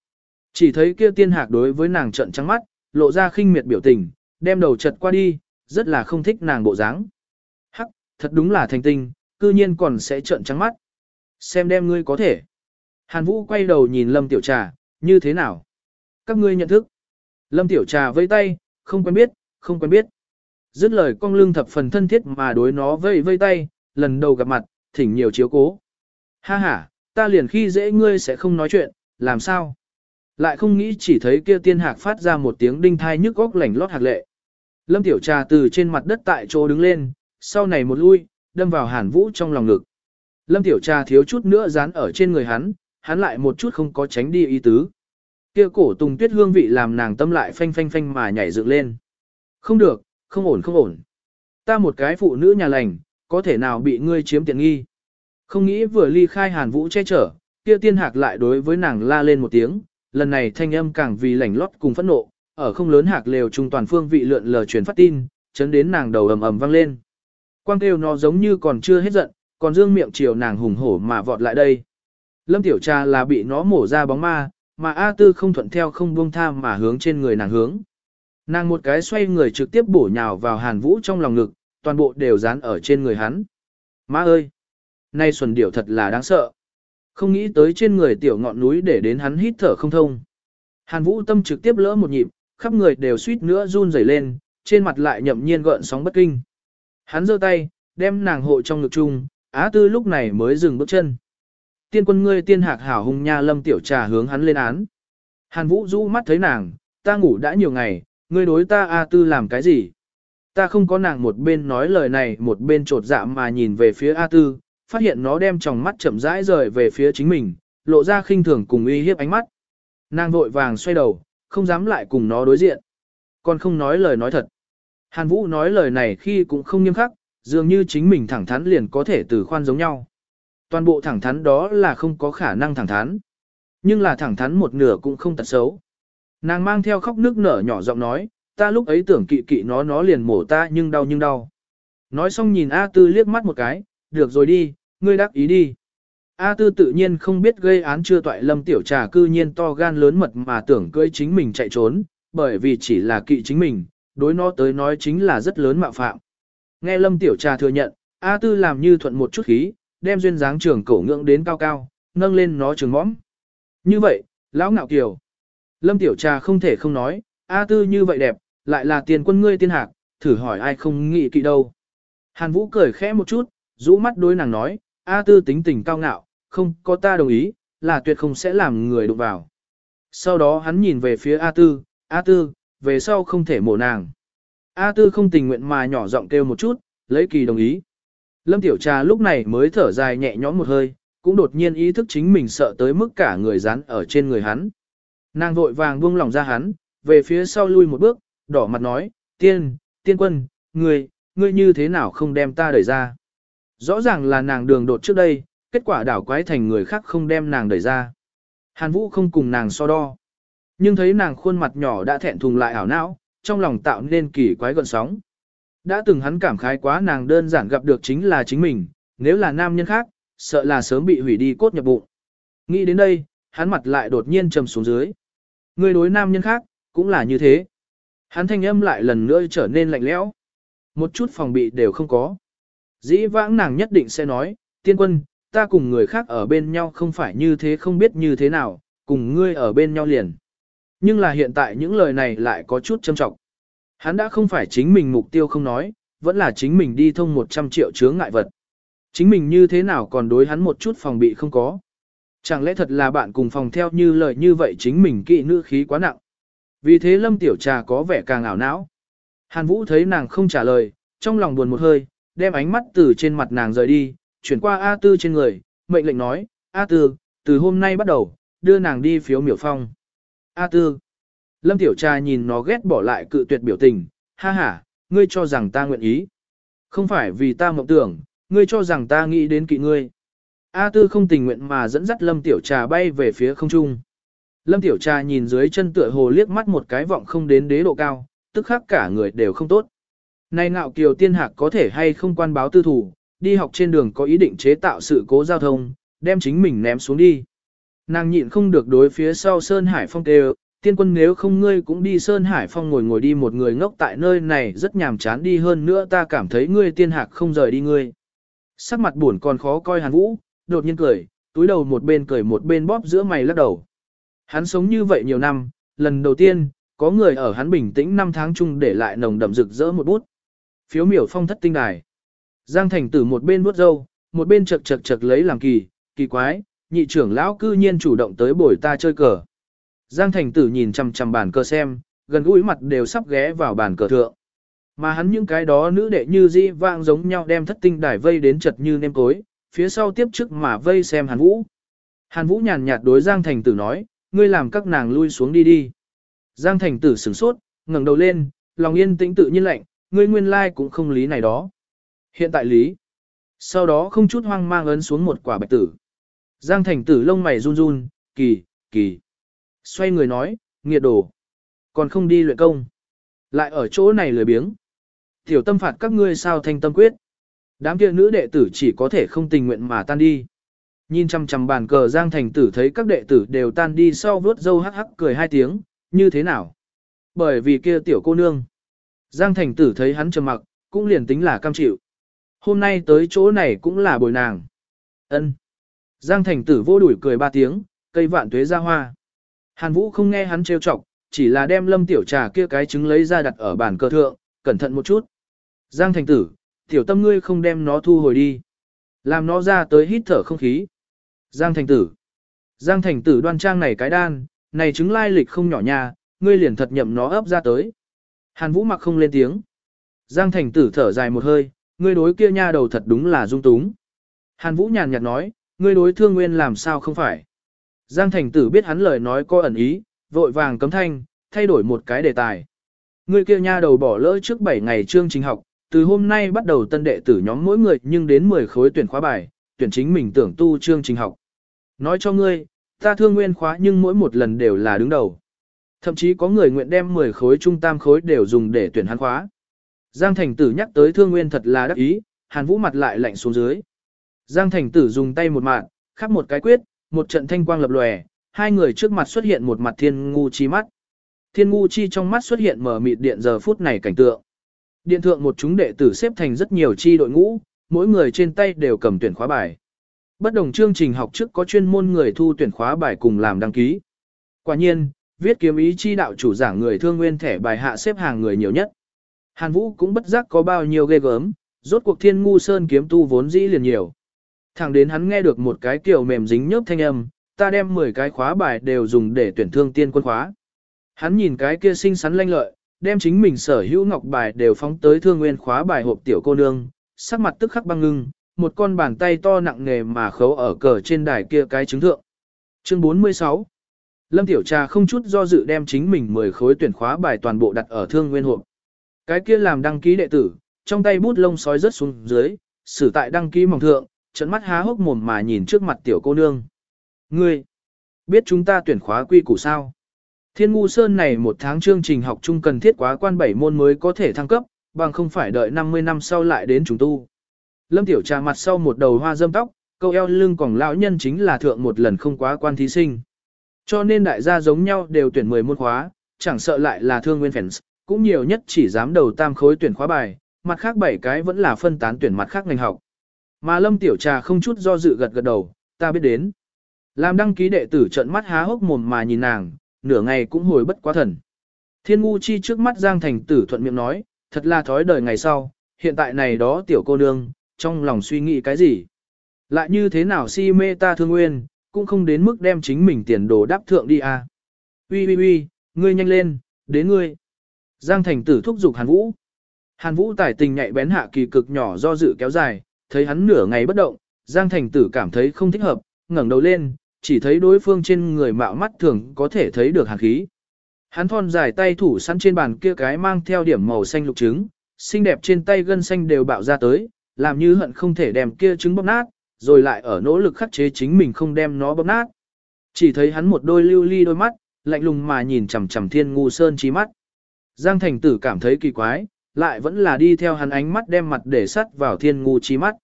Chỉ thấy kia tiên hạc đối với nàng trận trắng mắt, lộ ra khinh miệt biểu tình, đem đầu chật qua đi, rất là không thích nàng bộ dáng Hắc, Thật đúng là thành tinh, cư nhiên còn sẽ trợn trắng mắt. Xem đem ngươi có thể. Hàn Vũ quay đầu nhìn Lâm Tiểu Trà, như thế nào? Các ngươi nhận thức. Lâm Tiểu Trà vẫy tay, không quen biết, không quen biết. Dứt lời cong lưng thập phần thân thiết mà đối nó vây vây tay, lần đầu gặp mặt, thỉnh nhiều chiếu cố. Ha ha, ta liền khi dễ ngươi sẽ không nói chuyện, làm sao? Lại không nghĩ chỉ thấy kia tiên hạc phát ra một tiếng đinh thai nhức góc lảnh lót hạc lệ. Lâm Tiểu Trà từ trên mặt đất tại chỗ đứng lên, sau này một lui, đâm vào Hàn Vũ trong lòng ngực. Lâm Tiểu Trà thiếu chút nữa dán ở trên người hắn, hắn lại một chút không có tránh đi ý tứ. Kia cổ tùng tuyết hương vị làm nàng tâm lại phanh phanh phanh mà nhảy dựng lên. Không được, không ổn không ổn. Ta một cái phụ nữ nhà lành, có thể nào bị ngươi chiếm tiện nghi. Không nghĩ vừa ly khai Hàn Vũ che chở, kia tiên hạc lại đối với nàng la lên một tiếng, lần này thanh âm càng vì lảnh lót cùng phẫn nộ, ở không lớn hạc lều trung toàn phương vị lượn lờ truyền phát tin, chấn đến nàng đầu ầm ầm vang lên. Quang kêu nó giống như còn chưa hết giận, còn dương miệng chiều nàng hùng hổ mà vọt lại đây. Lâm Tiểu Trà là bị nó mổ ra bóng ma, mà A Tư không thuận theo không buông tha mà hướng trên người nàng hướng. Nàng một cái xoay người trực tiếp bổ nhào vào Hàn Vũ trong lòng ngực, toàn bộ đều dán ở trên người hắn. Má ơi! Nay xuân điểu thật là đáng sợ. Không nghĩ tới trên người tiểu ngọn núi để đến hắn hít thở không thông. Hàn Vũ tâm trực tiếp lỡ một nhịp, khắp người đều suýt nữa run rẩy lên, trên mặt lại nhậm nhiên gợn sóng bất kinh. Hắn giơ tay, đem nàng hộ trong ngực chung, Á Tư lúc này mới dừng bước chân. Tiên quân ngươi tiên hạc hảo hùng nha lâm tiểu trà hướng hắn lên án. Hàn Vũ rũ mắt thấy nàng, ta ngủ đã nhiều ngày, ngươi đối ta A Tư làm cái gì? Ta không có nàng một bên nói lời này một bên trột dạ mà nhìn về phía A Tư, phát hiện nó đem tròng mắt chậm rãi rời về phía chính mình, lộ ra khinh thường cùng uy hiếp ánh mắt. Nàng vội vàng xoay đầu, không dám lại cùng nó đối diện. Còn không nói lời nói thật. Hàn Vũ nói lời này khi cũng không nghiêm khắc, dường như chính mình thẳng thắn liền có thể từ khoan giống nhau. Toàn bộ thẳng thắn đó là không có khả năng thẳng thắn. Nhưng là thẳng thắn một nửa cũng không tật xấu. Nàng mang theo khóc nước nở nhỏ giọng nói, ta lúc ấy tưởng kỵ kỵ nó nó liền mổ ta nhưng đau nhưng đau. Nói xong nhìn A Tư liếc mắt một cái, được rồi đi, ngươi đắc ý đi. A Tư tự nhiên không biết gây án chưa toại lâm tiểu trà cư nhiên to gan lớn mật mà tưởng cưỡi chính mình chạy trốn, bởi vì chỉ là kỵ chính mình, đối nó tới nói chính là rất lớn mạo phạm. Nghe lâm tiểu trà thừa nhận, A Tư làm như thuận một chút khí, đem duyên dáng trường cổ ngưỡng đến cao cao, nâng lên nó trường mõm. Như vậy, lão ngạo kiều. Lâm tiểu trà không thể không nói, A Tư như vậy đẹp, lại là tiền quân ngươi tiên hạc, thử hỏi ai không nghĩ kỵ đâu. Hàn Vũ cười khẽ một chút, rũ mắt đối nàng nói, A Tư tính tình cao ngạo, không có ta đồng ý, là tuyệt không sẽ làm người đụng vào. Sau đó hắn nhìn về phía A Tư, A Tư, về sau không thể mổ nàng. A Tư không tình nguyện mà nhỏ giọng kêu một chút, lấy kỳ đồng ý. Lâm Tiểu Trà lúc này mới thở dài nhẹ nhõm một hơi, cũng đột nhiên ý thức chính mình sợ tới mức cả người rán ở trên người hắn. Nàng vội vàng buông lòng ra hắn, về phía sau lui một bước, đỏ mặt nói, tiên, tiên quân, ngươi, ngươi như thế nào không đem ta đẩy ra. Rõ ràng là nàng đường đột trước đây, kết quả đảo quái thành người khác không đem nàng đẩy ra. Hàn Vũ không cùng nàng so đo. Nhưng thấy nàng khuôn mặt nhỏ đã thẹn thùng lại ảo não, trong lòng tạo nên kỳ quái gợn sóng. Đã từng hắn cảm khái quá nàng đơn giản gặp được chính là chính mình, nếu là nam nhân khác, sợ là sớm bị hủy đi cốt nhập bụng. Nghĩ đến đây, hắn mặt lại đột nhiên trầm xuống dưới. Người đối nam nhân khác, cũng là như thế. Hắn thanh âm lại lần nữa trở nên lạnh lẽo. Một chút phòng bị đều không có. Dĩ vãng nàng nhất định sẽ nói, tiên quân, ta cùng người khác ở bên nhau không phải như thế không biết như thế nào, cùng ngươi ở bên nhau liền. Nhưng là hiện tại những lời này lại có chút châm trọng. Hắn đã không phải chính mình mục tiêu không nói, vẫn là chính mình đi thông 100 triệu chướng ngại vật. Chính mình như thế nào còn đối hắn một chút phòng bị không có. Chẳng lẽ thật là bạn cùng phòng theo như lời như vậy chính mình kỵ nữ khí quá nặng. Vì thế Lâm Tiểu Trà có vẻ càng ảo não. Hàn Vũ thấy nàng không trả lời, trong lòng buồn một hơi, đem ánh mắt từ trên mặt nàng rời đi, chuyển qua A Tư trên người, mệnh lệnh nói, A Tư, từ hôm nay bắt đầu, đưa nàng đi phiếu miểu phong. A Tư. Lâm Tiểu Trà nhìn nó ghét bỏ lại cự tuyệt biểu tình, ha ha, ngươi cho rằng ta nguyện ý. Không phải vì ta mộng tưởng, ngươi cho rằng ta nghĩ đến kỵ ngươi. A Tư không tình nguyện mà dẫn dắt Lâm Tiểu Trà bay về phía không trung. Lâm Tiểu Trà nhìn dưới chân tựa hồ liếc mắt một cái vọng không đến đế độ cao, tức khắc cả người đều không tốt. Này ngạo kiều tiên hạc có thể hay không quan báo tư thủ, đi học trên đường có ý định chế tạo sự cố giao thông, đem chính mình ném xuống đi. Nàng nhịn không được đối phía sau Sơn Hải Phong kêu, tiên quân nếu không ngươi cũng đi Sơn Hải Phong ngồi ngồi đi một người ngốc tại nơi này rất nhàm chán đi hơn nữa ta cảm thấy ngươi tiên hạc không rời đi ngươi. Sắc mặt buồn còn khó coi Hàn Vũ, đột nhiên cười, túi đầu một bên cười một bên bóp giữa mày lắc đầu. Hắn sống như vậy nhiều năm, lần đầu tiên, có người ở hắn bình tĩnh năm tháng chung để lại nồng đậm rực rỡ một bút. Phiếu miểu phong thất tinh đài. Giang thành tử một bên bước dâu, một bên chật chật chật lấy làm kỳ, kỳ quái, nhị trưởng lão cư nhiên chủ động tới bồi ta chơi cờ. Giang thành tử nhìn chằm chằm bàn cờ xem, gần gũi mặt đều sắp ghé vào bàn cờ thượng. Mà hắn những cái đó nữ đệ như di vang giống nhau đem thất tinh đài vây đến chật như nêm cối, phía sau tiếp trước mà vây xem Hàn Vũ. Hàn Vũ nhàn nhạt đối Giang Thành Tử nói, ngươi làm các nàng lui xuống đi đi. Giang Thành Tử sửng sốt, ngẩng đầu lên, lòng yên tĩnh tự nhiên lạnh, ngươi nguyên lai cũng không lý này đó. Hiện tại lý. Sau đó không chút hoang mang ấn xuống một quả bạch tử. Giang Thành Tử lông mày run run, kỳ, kỳ. Xoay người nói, nghiệt đồ. Còn không đi luyện công. Lại ở chỗ này lười biếng. Tiểu tâm phạt các ngươi sao thanh tâm quyết. Đám kia nữ đệ tử chỉ có thể không tình nguyện mà tan đi. Nhìn chăm chăm bàn cờ Giang Thành Tử thấy các đệ tử đều tan đi sau vuốt dâu hắc hắc cười hai tiếng, như thế nào? Bởi vì kia tiểu cô nương. Giang Thành Tử thấy hắn trầm mặc, cũng liền tính là cam chịu. Hôm nay tới chỗ này cũng là bồi nàng. Ân. Giang Thành Tử vô đuổi cười ba tiếng, cây vạn tuế ra hoa. Hàn Vũ không nghe hắn trêu chọc, chỉ là đem lâm tiểu trà kia cái trứng lấy ra đặt ở bàn cờ thượng, cẩn thận một chút. Giang Thành Tử, tiểu tâm ngươi không đem nó thu hồi đi. Làm nó ra tới hít thở không khí. Giang Thành Tử. Giang Thành Tử đoan trang này cái đan, này trứng lai lịch không nhỏ nha, ngươi liền thật nhậm nó ấp ra tới. Hàn Vũ mặc không lên tiếng. Giang Thành Tử thở dài một hơi, ngươi đối kia nha đầu thật đúng là dung túng. Hàn Vũ nhàn nhạt nói, ngươi đối thương nguyên làm sao không phải. Giang Thành Tử biết hắn lời nói có ẩn ý, vội vàng cấm thanh, thay đổi một cái đề tài. Ngươi kia nha đầu bỏ lỡ trước 7 ngày chương trình học, từ hôm nay bắt đầu tân đệ tử nhóm mỗi người nhưng đến 10 khối tuyển khóa bài, tuyển chính mình tưởng tu chương trình học. Nói cho ngươi, ta thương nguyên khóa nhưng mỗi một lần đều là đứng đầu. Thậm chí có người nguyện đem 10 khối trung tam khối đều dùng để tuyển hắn khóa. Giang Thành Tử nhắc tới thương nguyên thật là đắc ý, Hàn Vũ mặt lại lạnh xuống dưới. Giang Thành Tử dùng tay một mạng, khắp một cái quyết, một trận thanh quang lập lòe, hai người trước mặt xuất hiện một mặt thiên ngu chi mắt. Thiên ngu chi trong mắt xuất hiện mở mịt điện giờ phút này cảnh tượng. Điện thượng một chúng đệ tử xếp thành rất nhiều chi đội ngũ, mỗi người trên tay đều cầm tuyển khóa bài. Bất đồng chương trình học trước có chuyên môn người thu tuyển khóa bài cùng làm đăng ký. Quả nhiên, viết kiếm ý chi đạo chủ giảng người thương nguyên thẻ bài hạ xếp hàng người nhiều nhất. Hàn Vũ cũng bất giác có bao nhiêu ghê gớm, rốt cuộc thiên ngu sơn kiếm tu vốn dĩ liền nhiều. Thẳng đến hắn nghe được một cái kiểu mềm dính nhớp thanh âm, ta đem 10 cái khóa bài đều dùng để tuyển thương tiên quân khóa. Hắn nhìn cái kia xinh xắn lanh lợi, đem chính mình sở hữu ngọc bài đều phóng tới thương nguyên khóa bài hộp tiểu cô nương, sắc mặt tức khắc băng ngưng, một con bàn tay to nặng nề mà khấu ở cờ trên đài kia cái chứng thượng. Chương 46 Lâm Tiểu Trà không chút do dự đem chính mình 10 khối tuyển khóa bài toàn bộ đặt ở thương nguyên hộp. Cái kia làm đăng ký đệ tử, trong tay bút lông sói rớt xuống dưới, xử tại đăng ký mỏng thượng, trận mắt há hốc mồm mà nhìn trước mặt tiểu cô nương. Ngươi, biết chúng ta tuyển khóa quy củ sao? Thiên ngu sơn này một tháng chương trình học chung cần thiết quá quan bảy môn mới có thể thăng cấp, bằng không phải đợi 50 năm sau lại đến chúng tu. Lâm Tiểu Trà mặt sau một đầu hoa dâm tóc, câu eo lưng còn lão nhân chính là thượng một lần không quá quan thí sinh. Cho nên đại gia giống nhau đều tuyển 10 môn khóa, chẳng sợ lại là thương nguyên fans, cũng nhiều nhất chỉ dám đầu tam khối tuyển khóa bài, mặt khác bảy cái vẫn là phân tán tuyển mặt khác ngành học. Mà Lâm Tiểu Trà không chút do dự gật gật đầu, ta biết đến. Làm đăng ký đệ tử trận mắt há hốc mồm mà nhìn nàng, nửa ngày cũng hồi bất quá thần. Thiên ngu chi trước mắt Giang Thành tử thuận miệng nói, thật là thói đời ngày sau, hiện tại này đó tiểu cô nương, trong lòng suy nghĩ cái gì. Lại như thế nào si mê ta thương nguyên, cũng không đến mức đem chính mình tiền đồ đáp thượng đi à. Ui ui ui, ngươi nhanh lên, đến ngươi. Giang Thành tử thúc giục Hàn Vũ. Hàn Vũ tài tình nhạy bén hạ kỳ cực nhỏ do dự kéo dài, thấy hắn nửa ngày bất động, Giang Thành tử cảm thấy không thích hợp, ngẩng đầu lên, chỉ thấy đối phương trên người mạo mắt thường có thể thấy được hàn khí. Hắn thon dài tay thủ sẵn trên bàn kia cái mang theo điểm màu xanh lục trứng, xinh đẹp trên tay gân xanh đều bạo ra tới, làm như hận không thể đem kia trứng bóp nát, rồi lại ở nỗ lực khắc chế chính mình không đem nó bóp nát. Chỉ thấy hắn một đôi lưu ly đôi mắt, lạnh lùng mà nhìn chằm chằm thiên ngu sơn trí mắt. Giang thành tử cảm thấy kỳ quái, lại vẫn là đi theo hắn ánh mắt đem mặt để sắt vào thiên ngu trí mắt.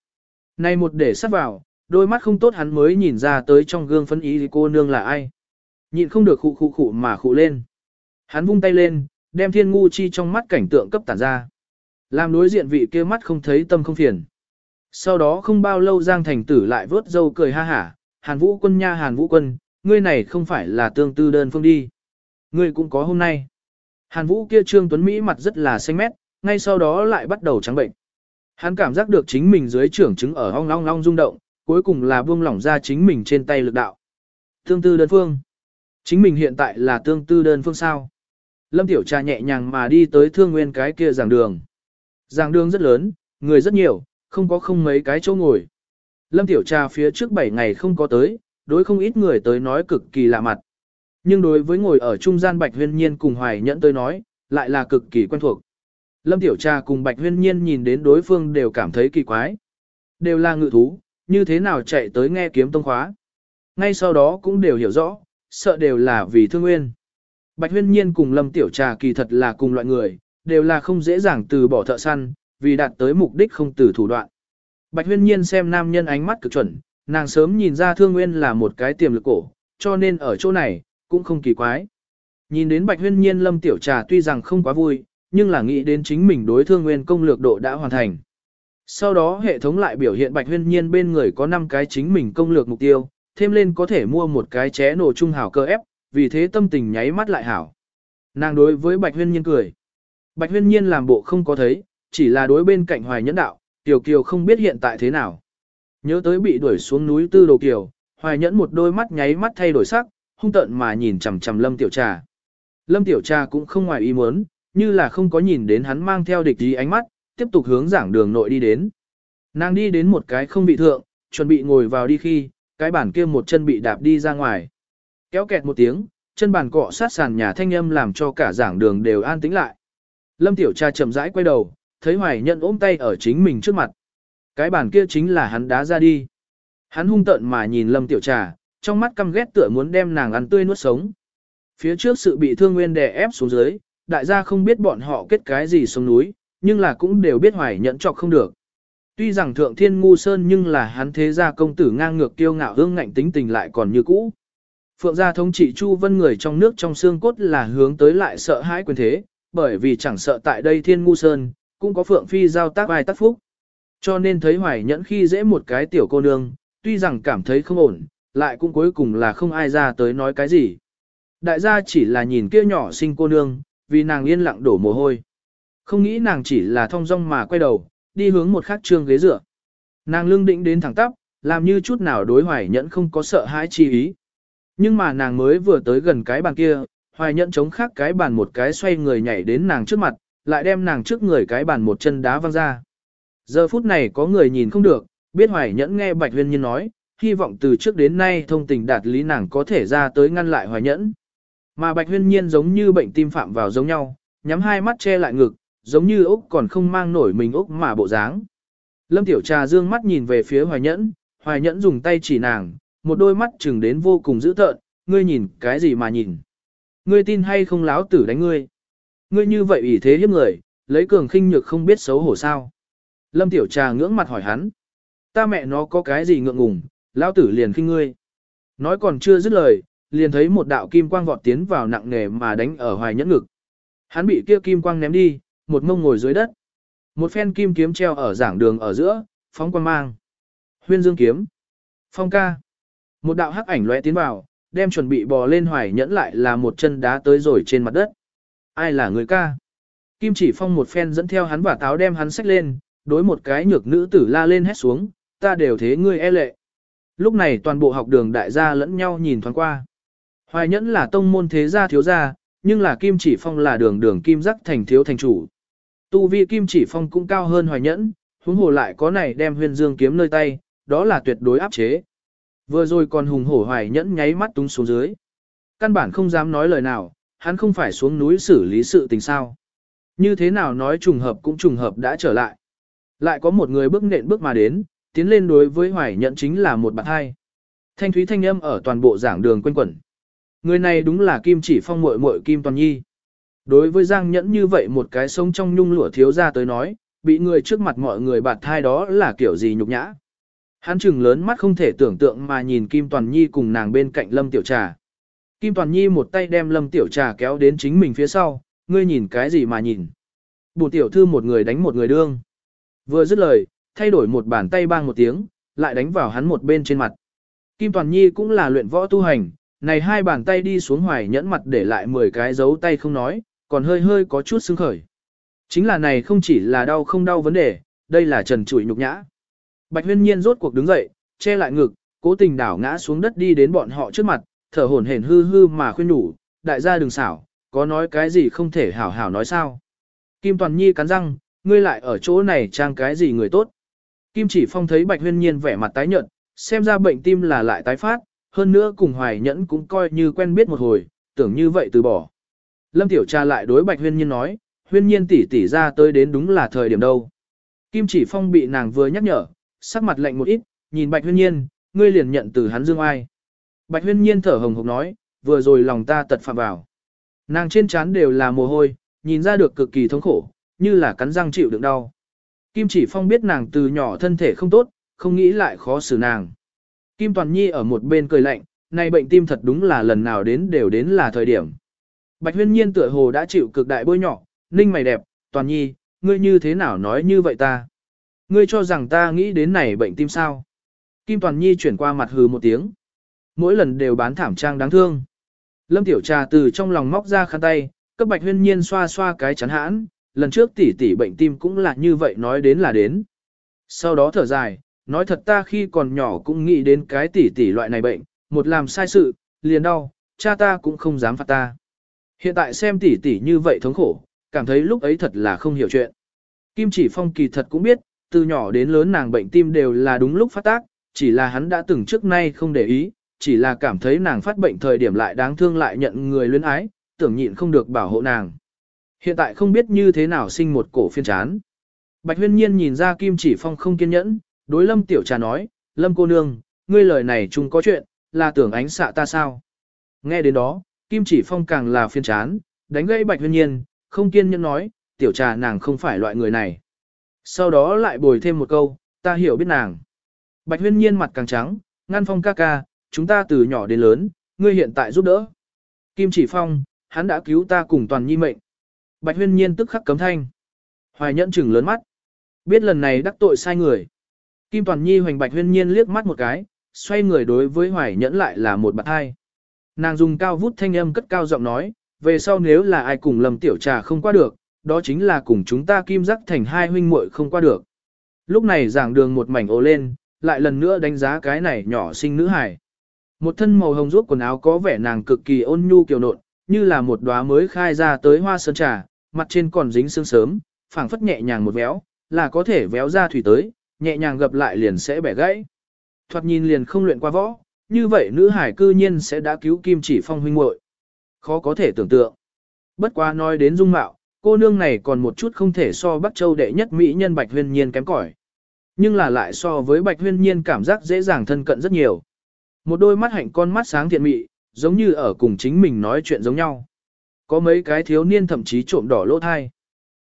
nay một để sắt vào, đôi mắt không tốt hắn mới nhìn ra tới trong gương phấn ý cô nương là ai. Nhịn không được khụ khụ khụ mà khụ lên. Hắn vung tay lên, đem thiên ngu chi trong mắt cảnh tượng cấp tản ra. Làm đối diện vị kia mắt không thấy tâm không phiền. Sau đó không bao lâu Giang Thành Tử lại vớt dâu cười ha hả, Hàn Vũ quân nha Hàn Vũ quân, ngươi này không phải là tương tư đơn phương đi. Ngươi cũng có hôm nay. Hàn Vũ kia Trương Tuấn Mỹ mặt rất là xanh mét, ngay sau đó lại bắt đầu trắng bệnh. Hắn cảm giác được chính mình dưới trưởng chứng ở ong long long rung động, cuối cùng là buông lỏng ra chính mình trên tay lực đạo. Tương tư đơn phương. Chính mình hiện tại là tương tư đơn phương sao. Lâm Tiểu Trà nhẹ nhàng mà đi tới thương nguyên cái kia giảng đường. Giảng đường rất lớn, người rất nhiều, không có không mấy cái chỗ ngồi. Lâm Tiểu Trà phía trước 7 ngày không có tới, đối không ít người tới nói cực kỳ lạ mặt. Nhưng đối với ngồi ở trung gian Bạch Huyên Nhiên cùng Hoài Nhẫn tới nói, lại là cực kỳ quen thuộc. Lâm Tiểu Trà cùng Bạch Huyên Nhiên nhìn đến đối phương đều cảm thấy kỳ quái. Đều là ngự thú, như thế nào chạy tới nghe kiếm tông khóa. Ngay sau đó cũng đều hiểu rõ, sợ đều là vì thương nguyên. Bạch Huyên Nhiên cùng Lâm Tiểu Trà kỳ thật là cùng loại người, đều là không dễ dàng từ bỏ thợ săn, vì đạt tới mục đích không từ thủ đoạn. Bạch Huyên Nhiên xem nam nhân ánh mắt cực chuẩn, nàng sớm nhìn ra Thương Nguyên là một cái tiềm lực cổ, cho nên ở chỗ này, cũng không kỳ quái. Nhìn đến Bạch Huyên Nhiên Lâm Tiểu Trà tuy rằng không quá vui, nhưng là nghĩ đến chính mình đối Thương Nguyên công lược độ đã hoàn thành. Sau đó hệ thống lại biểu hiện Bạch Huyên Nhiên bên người có 5 cái chính mình công lược mục tiêu, thêm lên có thể mua một cái ché nổ trung hảo cơ ép, vì thế tâm tình nháy mắt lại hảo. Nàng đối với Bạch Huyên Nhiên cười. Bạch Huyên Nhiên làm bộ không có thấy, chỉ là đối bên cạnh Hoài Nhẫn đạo, Tiểu Kiều không biết hiện tại thế nào. Nhớ tới bị đuổi xuống núi Tư Đồ Kiều, Hoài Nhẫn một đôi mắt nháy mắt thay đổi sắc, hung tợn mà nhìn chằm chằm Lâm Tiểu Trà. Lâm Tiểu Trà cũng không ngoài ý muốn, như là không có nhìn đến hắn mang theo địch ý ánh mắt, tiếp tục hướng giảng đường nội đi đến. Nàng đi đến một cái không bị thượng, chuẩn bị ngồi vào đi khi, cái bản kia một chân bị đạp đi ra ngoài. Kéo kẹt một tiếng, chân bàn cọ sát sàn nhà thanh âm làm cho cả giảng đường đều an tĩnh lại. Lâm Tiểu Trà chậm rãi quay đầu, thấy Hoài Nhận ôm tay ở chính mình trước mặt. Cái bàn kia chính là hắn đá ra đi. Hắn hung tợn mà nhìn Lâm Tiểu Trà, trong mắt căm ghét tựa muốn đem nàng ăn tươi nuốt sống. Phía trước sự bị thương nguyên đè ép xuống dưới, đại gia không biết bọn họ kết cái gì xuống núi, nhưng là cũng đều biết Hoài Nhận trọc không được. Tuy rằng thượng thiên ngu sơn nhưng là hắn thế gia công tử ngang ngược kiêu ngạo hương ngạnh tính tình lại còn như cũ. Phượng gia thống trị Chu Vân người trong nước trong xương cốt là hướng tới lại sợ hãi quyền thế, bởi vì chẳng sợ tại đây thiên ngu sơn, cũng có Phượng Phi giao tác vai tác phúc. Cho nên thấy hoài nhẫn khi dễ một cái tiểu cô nương, tuy rằng cảm thấy không ổn, lại cũng cuối cùng là không ai ra tới nói cái gì. Đại gia chỉ là nhìn kia nhỏ sinh cô nương, vì nàng yên lặng đổ mồ hôi. Không nghĩ nàng chỉ là thong dong mà quay đầu, đi hướng một khắc trương ghế dựa. Nàng lưng định đến thẳng tắp, làm như chút nào đối hoài nhẫn không có sợ hãi chi ý. Nhưng mà nàng mới vừa tới gần cái bàn kia, hoài nhẫn chống khác cái bàn một cái xoay người nhảy đến nàng trước mặt, lại đem nàng trước người cái bàn một chân đá văng ra. Giờ phút này có người nhìn không được, biết hoài nhẫn nghe Bạch Huyên Nhiên nói, hy vọng từ trước đến nay thông tình đạt lý nàng có thể ra tới ngăn lại hoài nhẫn. Mà Bạch Huyên Nhiên giống như bệnh tim phạm vào giống nhau, nhắm hai mắt che lại ngực, giống như Úc còn không mang nổi mình Úc mà bộ dáng. Lâm Tiểu Trà dương mắt nhìn về phía hoài nhẫn, hoài nhẫn dùng tay chỉ nàng, một đôi mắt chừng đến vô cùng dữ tợn, ngươi nhìn cái gì mà nhìn. Ngươi tin hay không láo tử đánh ngươi. Ngươi như vậy ủy thế hiếp người, lấy cường khinh nhược không biết xấu hổ sao. Lâm Tiểu Trà ngưỡng mặt hỏi hắn. Ta mẹ nó có cái gì ngượng ngùng, lão tử liền khinh ngươi. Nói còn chưa dứt lời, liền thấy một đạo kim quang vọt tiến vào nặng nề mà đánh ở hoài nhẫn ngực. Hắn bị kia kim quang ném đi, một mông ngồi dưới đất. Một phen kim kiếm treo ở giảng đường ở giữa, phóng quang mang. Huyên dương kiếm. Phong ca. Một đạo hắc ảnh lóe tiến vào, đem chuẩn bị bò lên hoài nhẫn lại là một chân đá tới rồi trên mặt đất. Ai là người ca? Kim chỉ phong một phen dẫn theo hắn và táo đem hắn xách lên, đối một cái nhược nữ tử la lên hét xuống, ta đều thế ngươi e lệ. Lúc này toàn bộ học đường đại gia lẫn nhau nhìn thoáng qua. Hoài nhẫn là tông môn thế gia thiếu gia, nhưng là kim chỉ phong là đường đường kim giác thành thiếu thành chủ. Tu vi kim chỉ phong cũng cao hơn hoài nhẫn, huống hồ lại có này đem Huyền dương kiếm nơi tay, đó là tuyệt đối áp chế. Vừa rồi còn hùng hổ hoài nhẫn nháy mắt túng xuống dưới. Căn bản không dám nói lời nào, hắn không phải xuống núi xử lý sự tình sao. Như thế nào nói trùng hợp cũng trùng hợp đã trở lại. Lại có một người bước nện bước mà đến, tiến lên đối với hoài nhẫn chính là một bạn hai. Thanh thúy thanh âm ở toàn bộ giảng đường quanh quẩn. Người này đúng là kim chỉ phong muội muội kim toàn nhi. Đối với Giang Nhẫn như vậy một cái sống trong nhung lụa thiếu ra tới nói, bị người trước mặt mọi người bạt thai đó là kiểu gì nhục nhã. Hắn chừng lớn mắt không thể tưởng tượng mà nhìn Kim Toàn Nhi cùng nàng bên cạnh Lâm Tiểu Trà. Kim Toàn Nhi một tay đem Lâm Tiểu Trà kéo đến chính mình phía sau, ngươi nhìn cái gì mà nhìn. Bùn tiểu thư một người đánh một người đương. Vừa dứt lời, thay đổi một bàn tay bang một tiếng, lại đánh vào hắn một bên trên mặt. Kim Toàn Nhi cũng là luyện võ tu hành, này hai bàn tay đi xuống hoài nhẫn mặt để lại 10 cái dấu tay không nói, còn hơi hơi có chút sưng khởi. Chính là này không chỉ là đau không đau vấn đề, đây là trần trụi nhục nhã. Bạch huyên nhiên rốt cuộc đứng dậy, che lại ngực, cố tình đảo ngã xuống đất đi đến bọn họ trước mặt, thở hổn hển hư hư mà khuyên nhủ, đại gia đừng xảo, có nói cái gì không thể hảo hảo nói sao. Kim Toàn Nhi cắn răng, ngươi lại ở chỗ này trang cái gì người tốt. Kim Chỉ Phong thấy Bạch Huyên Nhiên vẻ mặt tái nhợt, xem ra bệnh tim là lại tái phát, hơn nữa cùng Hoài Nhẫn cũng coi như quen biết một hồi, tưởng như vậy từ bỏ. Lâm Tiểu Cha lại đối Bạch Huyên Nhiên nói, Huyên Nhiên tỷ tỷ ra tới đến đúng là thời điểm đâu. Kim Chỉ Phong bị nàng vừa nhắc nhở, sắc mặt lạnh một ít, nhìn Bạch Huyên Nhiên, ngươi liền nhận từ hắn dương ai. Bạch Huyên Nhiên thở hồng hộc nói, vừa rồi lòng ta tật phạm vào. Nàng trên trán đều là mồ hôi, nhìn ra được cực kỳ thống khổ, như là cắn răng chịu đựng đau. Kim Chỉ Phong biết nàng từ nhỏ thân thể không tốt, không nghĩ lại khó xử nàng. Kim Toàn Nhi ở một bên cười lạnh, này bệnh tim thật đúng là lần nào đến đều đến là thời điểm. Bạch Huyên Nhiên tựa hồ đã chịu cực đại bôi nhỏ, ninh mày đẹp, Toàn Nhi, ngươi như thế nào nói như vậy ta? Ngươi cho rằng ta nghĩ đến này bệnh tim sao? Kim Toàn Nhi chuyển qua mặt hừ một tiếng. Mỗi lần đều bán thảm trang đáng thương. Lâm Tiểu Trà từ trong lòng móc ra khăn tay, cấp Bạch Huyên Nhiên xoa xoa cái chắn hãn, lần trước tỷ tỷ bệnh tim cũng là như vậy nói đến là đến. Sau đó thở dài, nói thật ta khi còn nhỏ cũng nghĩ đến cái tỷ tỷ loại này bệnh, một làm sai sự, liền đau, cha ta cũng không dám phạt ta. Hiện tại xem tỷ tỷ như vậy thống khổ, cảm thấy lúc ấy thật là không hiểu chuyện. Kim chỉ phong kỳ thật cũng biết, từ nhỏ đến lớn nàng bệnh tim đều là đúng lúc phát tác, chỉ là hắn đã từng trước nay không để ý, chỉ là cảm thấy nàng phát bệnh thời điểm lại đáng thương lại nhận người luyến ái, tưởng nhịn không được bảo hộ nàng. Hiện tại không biết như thế nào sinh một cổ phiên chán. Bạch huyên nhiên nhìn ra Kim chỉ phong không kiên nhẫn, đối lâm tiểu trà nói, lâm cô nương, ngươi lời này chung có chuyện, là tưởng ánh xạ ta sao. Nghe đến đó, Kim chỉ phong càng là phiên chán, đánh gây bạch huyên nhiên, không kiên nhẫn nói, tiểu trà nàng không phải loại người này. Sau đó lại bồi thêm một câu, ta hiểu biết nàng. Bạch huyên nhiên mặt càng trắng, ngăn phong ca ca, chúng ta từ nhỏ đến lớn, ngươi hiện tại giúp đỡ. Kim chỉ phong, hắn đã cứu ta cùng toàn nhi mệnh. Bạch huyên nhiên tức khắc cấm thanh. Hoài nhẫn chừng lớn mắt. Biết lần này đắc tội sai người. Kim toàn nhi hoành bạch huyên nhiên liếc mắt một cái, xoay người đối với hoài nhẫn lại là một bạc hai. Nàng dùng cao vút thanh âm cất cao giọng nói, về sau nếu là ai cùng lầm tiểu trà không qua được, đó chính là cùng chúng ta kim giác thành hai huynh muội không qua được. Lúc này giảng đường một mảnh ồ lên, lại lần nữa đánh giá cái này nhỏ sinh nữ hải. Một thân màu hồng ruốc quần áo có vẻ nàng cực kỳ ôn nhu kiều nộn, như là một đóa mới khai ra tới hoa sơn trà, mặt trên còn dính sương sớm, phảng phất nhẹ nhàng một véo, là có thể véo ra thủy tới, nhẹ nhàng gập lại liền sẽ bẻ gãy. Thoạt nhìn liền không luyện qua võ, như vậy nữ hải cư nhiên sẽ đã cứu kim chỉ phong huynh muội Khó có thể tưởng tượng. Bất quá nói đến dung mạo, cô nương này còn một chút không thể so Bắc Châu đệ nhất mỹ nhân Bạch Huyên Nhiên kém cỏi. Nhưng là lại so với Bạch Huyên Nhiên cảm giác dễ dàng thân cận rất nhiều. Một đôi mắt hạnh con mắt sáng thiện mị, giống như ở cùng chính mình nói chuyện giống nhau. Có mấy cái thiếu niên thậm chí trộm đỏ lỗ thai.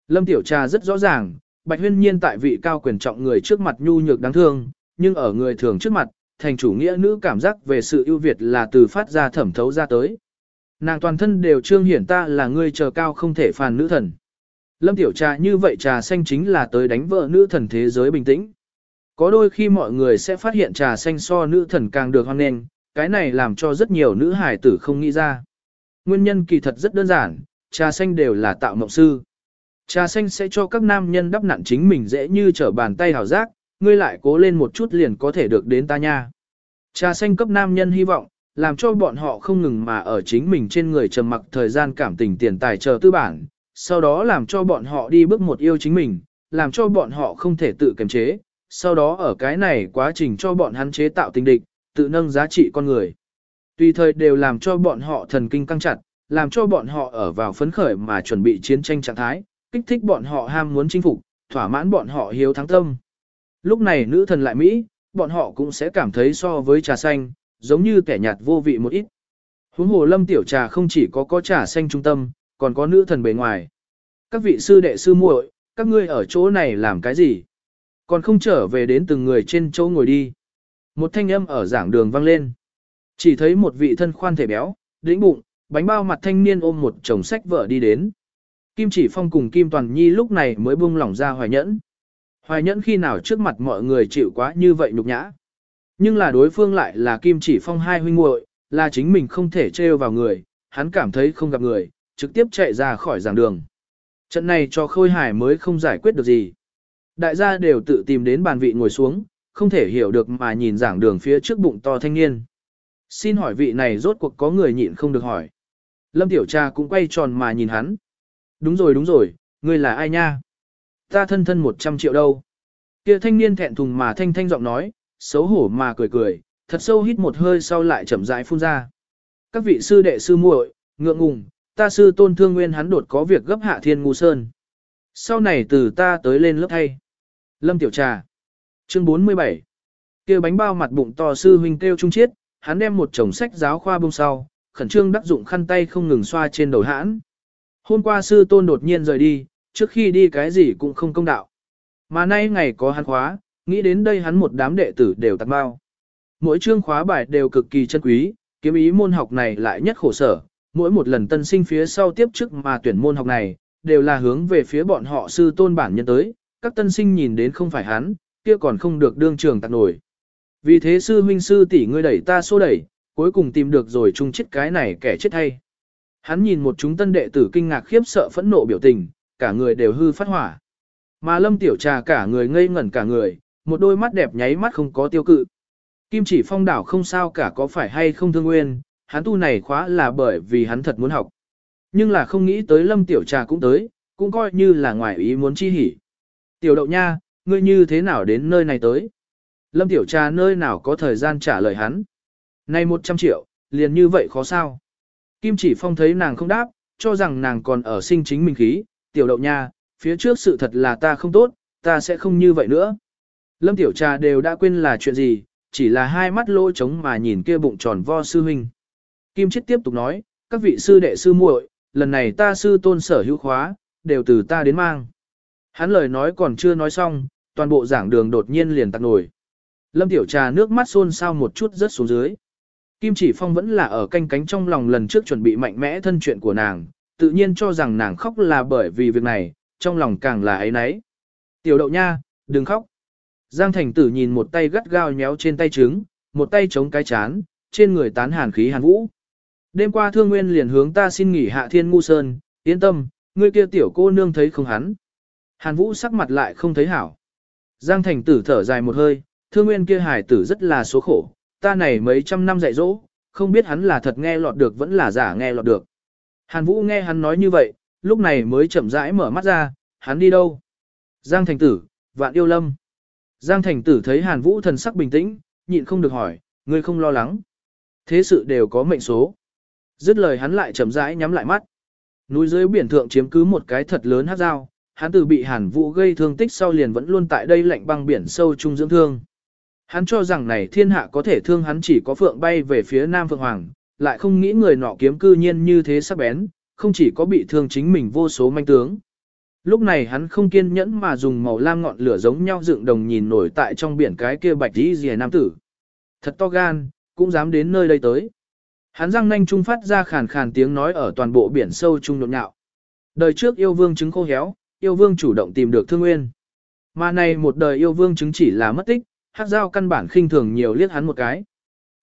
Lâm Tiểu Trà rất rõ ràng, Bạch Huyên Nhiên tại vị cao quyền trọng người trước mặt nhu nhược đáng thương, nhưng ở người thường trước mặt, thành chủ nghĩa nữ cảm giác về sự ưu việt là từ phát ra thẩm thấu ra tới. Nàng toàn thân đều trương hiển ta là người chờ cao không thể phàn nữ thần. Lâm Tiểu Trà như vậy trà xanh chính là tới đánh vợ nữ thần thế giới bình tĩnh. Có đôi khi mọi người sẽ phát hiện trà xanh so nữ thần càng được hoan nghênh, cái này làm cho rất nhiều nữ hải tử không nghĩ ra. Nguyên nhân kỳ thật rất đơn giản, trà xanh đều là tạo mộng sư. Trà xanh sẽ cho các nam nhân đắp nặn chính mình dễ như trở bàn tay hảo giác, ngươi lại cố lên một chút liền có thể được đến ta nha. Trà xanh cấp nam nhân hy vọng, làm cho bọn họ không ngừng mà ở chính mình trên người trầm mặc thời gian cảm tình tiền tài chờ tư bản, sau đó làm cho bọn họ đi bước một yêu chính mình, làm cho bọn họ không thể tự kiềm chế, sau đó ở cái này quá trình cho bọn hắn chế tạo tình địch, tự nâng giá trị con người. Tùy thời đều làm cho bọn họ thần kinh căng chặt, làm cho bọn họ ở vào phấn khởi mà chuẩn bị chiến tranh trạng thái, kích thích bọn họ ham muốn chinh phục, thỏa mãn bọn họ hiếu thắng tâm. Lúc này nữ thần lại Mỹ, bọn họ cũng sẽ cảm thấy so với trà xanh, giống như kẻ nhạt vô vị một ít. Huống hồ lâm tiểu trà không chỉ có có trà xanh trung tâm, còn có nữ thần bề ngoài. Các vị sư đệ sư muội, các ngươi ở chỗ này làm cái gì? Còn không trở về đến từng người trên chỗ ngồi đi. Một thanh âm ở giảng đường vang lên. Chỉ thấy một vị thân khoan thể béo, đĩnh bụng, bánh bao mặt thanh niên ôm một chồng sách vợ đi đến. Kim Chỉ Phong cùng Kim Toàn Nhi lúc này mới buông lỏng ra hoài nhẫn. Hoài nhẫn khi nào trước mặt mọi người chịu quá như vậy nhục nhã. Nhưng là đối phương lại là Kim Chỉ Phong hai huynh muội, là chính mình không thể trêu vào người, hắn cảm thấy không gặp người, trực tiếp chạy ra khỏi giảng đường. Trận này cho Khôi Hải mới không giải quyết được gì. Đại gia đều tự tìm đến bàn vị ngồi xuống, không thể hiểu được mà nhìn giảng đường phía trước bụng to thanh niên. Xin hỏi vị này rốt cuộc có người nhịn không được hỏi. Lâm Tiểu Cha cũng quay tròn mà nhìn hắn. Đúng rồi đúng rồi, ngươi là ai nha? Ta thân thân 100 triệu đâu? Kia thanh niên thẹn thùng mà thanh thanh giọng nói, xấu hổ mà cười cười, thật sâu hít một hơi sau lại chậm rãi phun ra. Các vị sư đệ sư muội, ngượng ngùng, ta sư tôn thương nguyên hắn đột có việc gấp hạ thiên ngu sơn. Sau này từ ta tới lên lớp thay. Lâm Tiểu Trà. Chương 47. kia bánh bao mặt bụng to sư huynh kêu trung chiết, hắn đem một chồng sách giáo khoa bông sau, khẩn trương đắc dụng khăn tay không ngừng xoa trên đầu hãn. Hôm qua sư tôn đột nhiên rời đi, trước khi đi cái gì cũng không công đạo. Mà nay ngày có hắn khóa, nghĩ đến đây hắn một đám đệ tử đều tặng bao. Mỗi chương khóa bài đều cực kỳ chân quý, kiếm ý môn học này lại nhất khổ sở, mỗi một lần tân sinh phía sau tiếp chức mà tuyển môn học này, đều là hướng về phía bọn họ sư tôn bản nhân tới, các tân sinh nhìn đến không phải hắn, kia còn không được đương trường tạc nổi. Vì thế sư huynh sư tỷ ngươi đẩy ta xô đẩy, cuối cùng tìm được rồi chung chết cái này kẻ chết hay. Hắn nhìn một chúng tân đệ tử kinh ngạc khiếp sợ phẫn nộ biểu tình, cả người đều hư phát hỏa. Mà lâm tiểu trà cả người ngây ngẩn cả người, một đôi mắt đẹp nháy mắt không có tiêu cự. Kim chỉ phong đảo không sao cả có phải hay không thương nguyên, hắn tu này khóa là bởi vì hắn thật muốn học. Nhưng là không nghĩ tới lâm tiểu trà cũng tới, cũng coi như là ngoài ý muốn chi hỉ. Tiểu đậu nha, ngươi như thế nào đến nơi này tới? Lâm tiểu trà nơi nào có thời gian trả lời hắn? Này 100 triệu, liền như vậy khó sao? Kim chỉ phong thấy nàng không đáp, cho rằng nàng còn ở sinh chính mình khí, tiểu đậu nha, phía trước sự thật là ta không tốt, ta sẽ không như vậy nữa. Lâm tiểu trà đều đã quên là chuyện gì, chỉ là hai mắt lỗ trống mà nhìn kia bụng tròn vo sư huynh. Kim Chiết tiếp tục nói, các vị sư đệ sư muội, lần này ta sư tôn sở hữu khóa, đều từ ta đến mang. Hắn lời nói còn chưa nói xong, toàn bộ giảng đường đột nhiên liền tắt nổi. Lâm Tiểu Trà nước mắt xôn xao một chút rớt xuống dưới. Kim Chỉ Phong vẫn là ở canh cánh trong lòng lần trước chuẩn bị mạnh mẽ thân chuyện của nàng, tự nhiên cho rằng nàng khóc là bởi vì việc này, trong lòng càng là ấy nấy. Tiểu đậu nha, đừng khóc. Giang Thành Tử nhìn một tay gắt gao nhéo trên tay trứng, một tay chống cái chán, trên người tán hàn khí hàn vũ. Đêm qua Thương Nguyên liền hướng ta xin nghỉ hạ thiên ngu sơn, yên tâm, ngươi kia tiểu cô nương thấy không hắn. Hàn Vũ sắc mặt lại không thấy hảo. Giang Thành Tử thở dài một hơi, Thương Nguyên kia hải tử rất là số khổ, ta này mấy trăm năm dạy dỗ, không biết hắn là thật nghe lọt được vẫn là giả nghe lọt được. Hàn Vũ nghe hắn nói như vậy, lúc này mới chậm rãi mở mắt ra, hắn đi đâu? Giang Thành Tử, vạn yêu lâm. Giang Thành Tử thấy Hàn Vũ thần sắc bình tĩnh, nhịn không được hỏi, ngươi không lo lắng. Thế sự đều có mệnh số. Dứt lời hắn lại chậm rãi nhắm lại mắt. Núi dưới biển thượng chiếm cứ một cái thật lớn hát dao, hắn từ bị Hàn Vũ gây thương tích sau liền vẫn luôn tại đây lạnh băng biển sâu trung dưỡng thương. Hắn cho rằng này thiên hạ có thể thương hắn chỉ có phượng bay về phía Nam Phượng Hoàng, lại không nghĩ người nọ kiếm cư nhiên như thế sắc bén, không chỉ có bị thương chính mình vô số manh tướng. Lúc này hắn không kiên nhẫn mà dùng màu lam ngọn lửa giống nhau dựng đồng nhìn nổi tại trong biển cái kia bạch dì dìa nam tử. Thật to gan, cũng dám đến nơi đây tới. Hắn răng nanh trung phát ra khàn khàn tiếng nói ở toàn bộ biển sâu trung nhộn nhạo. Đời trước yêu vương chứng khô héo, yêu vương chủ động tìm được thương nguyên. Mà này một đời yêu vương chứng chỉ là mất tích, hát giao căn bản khinh thường nhiều liếc hắn một cái.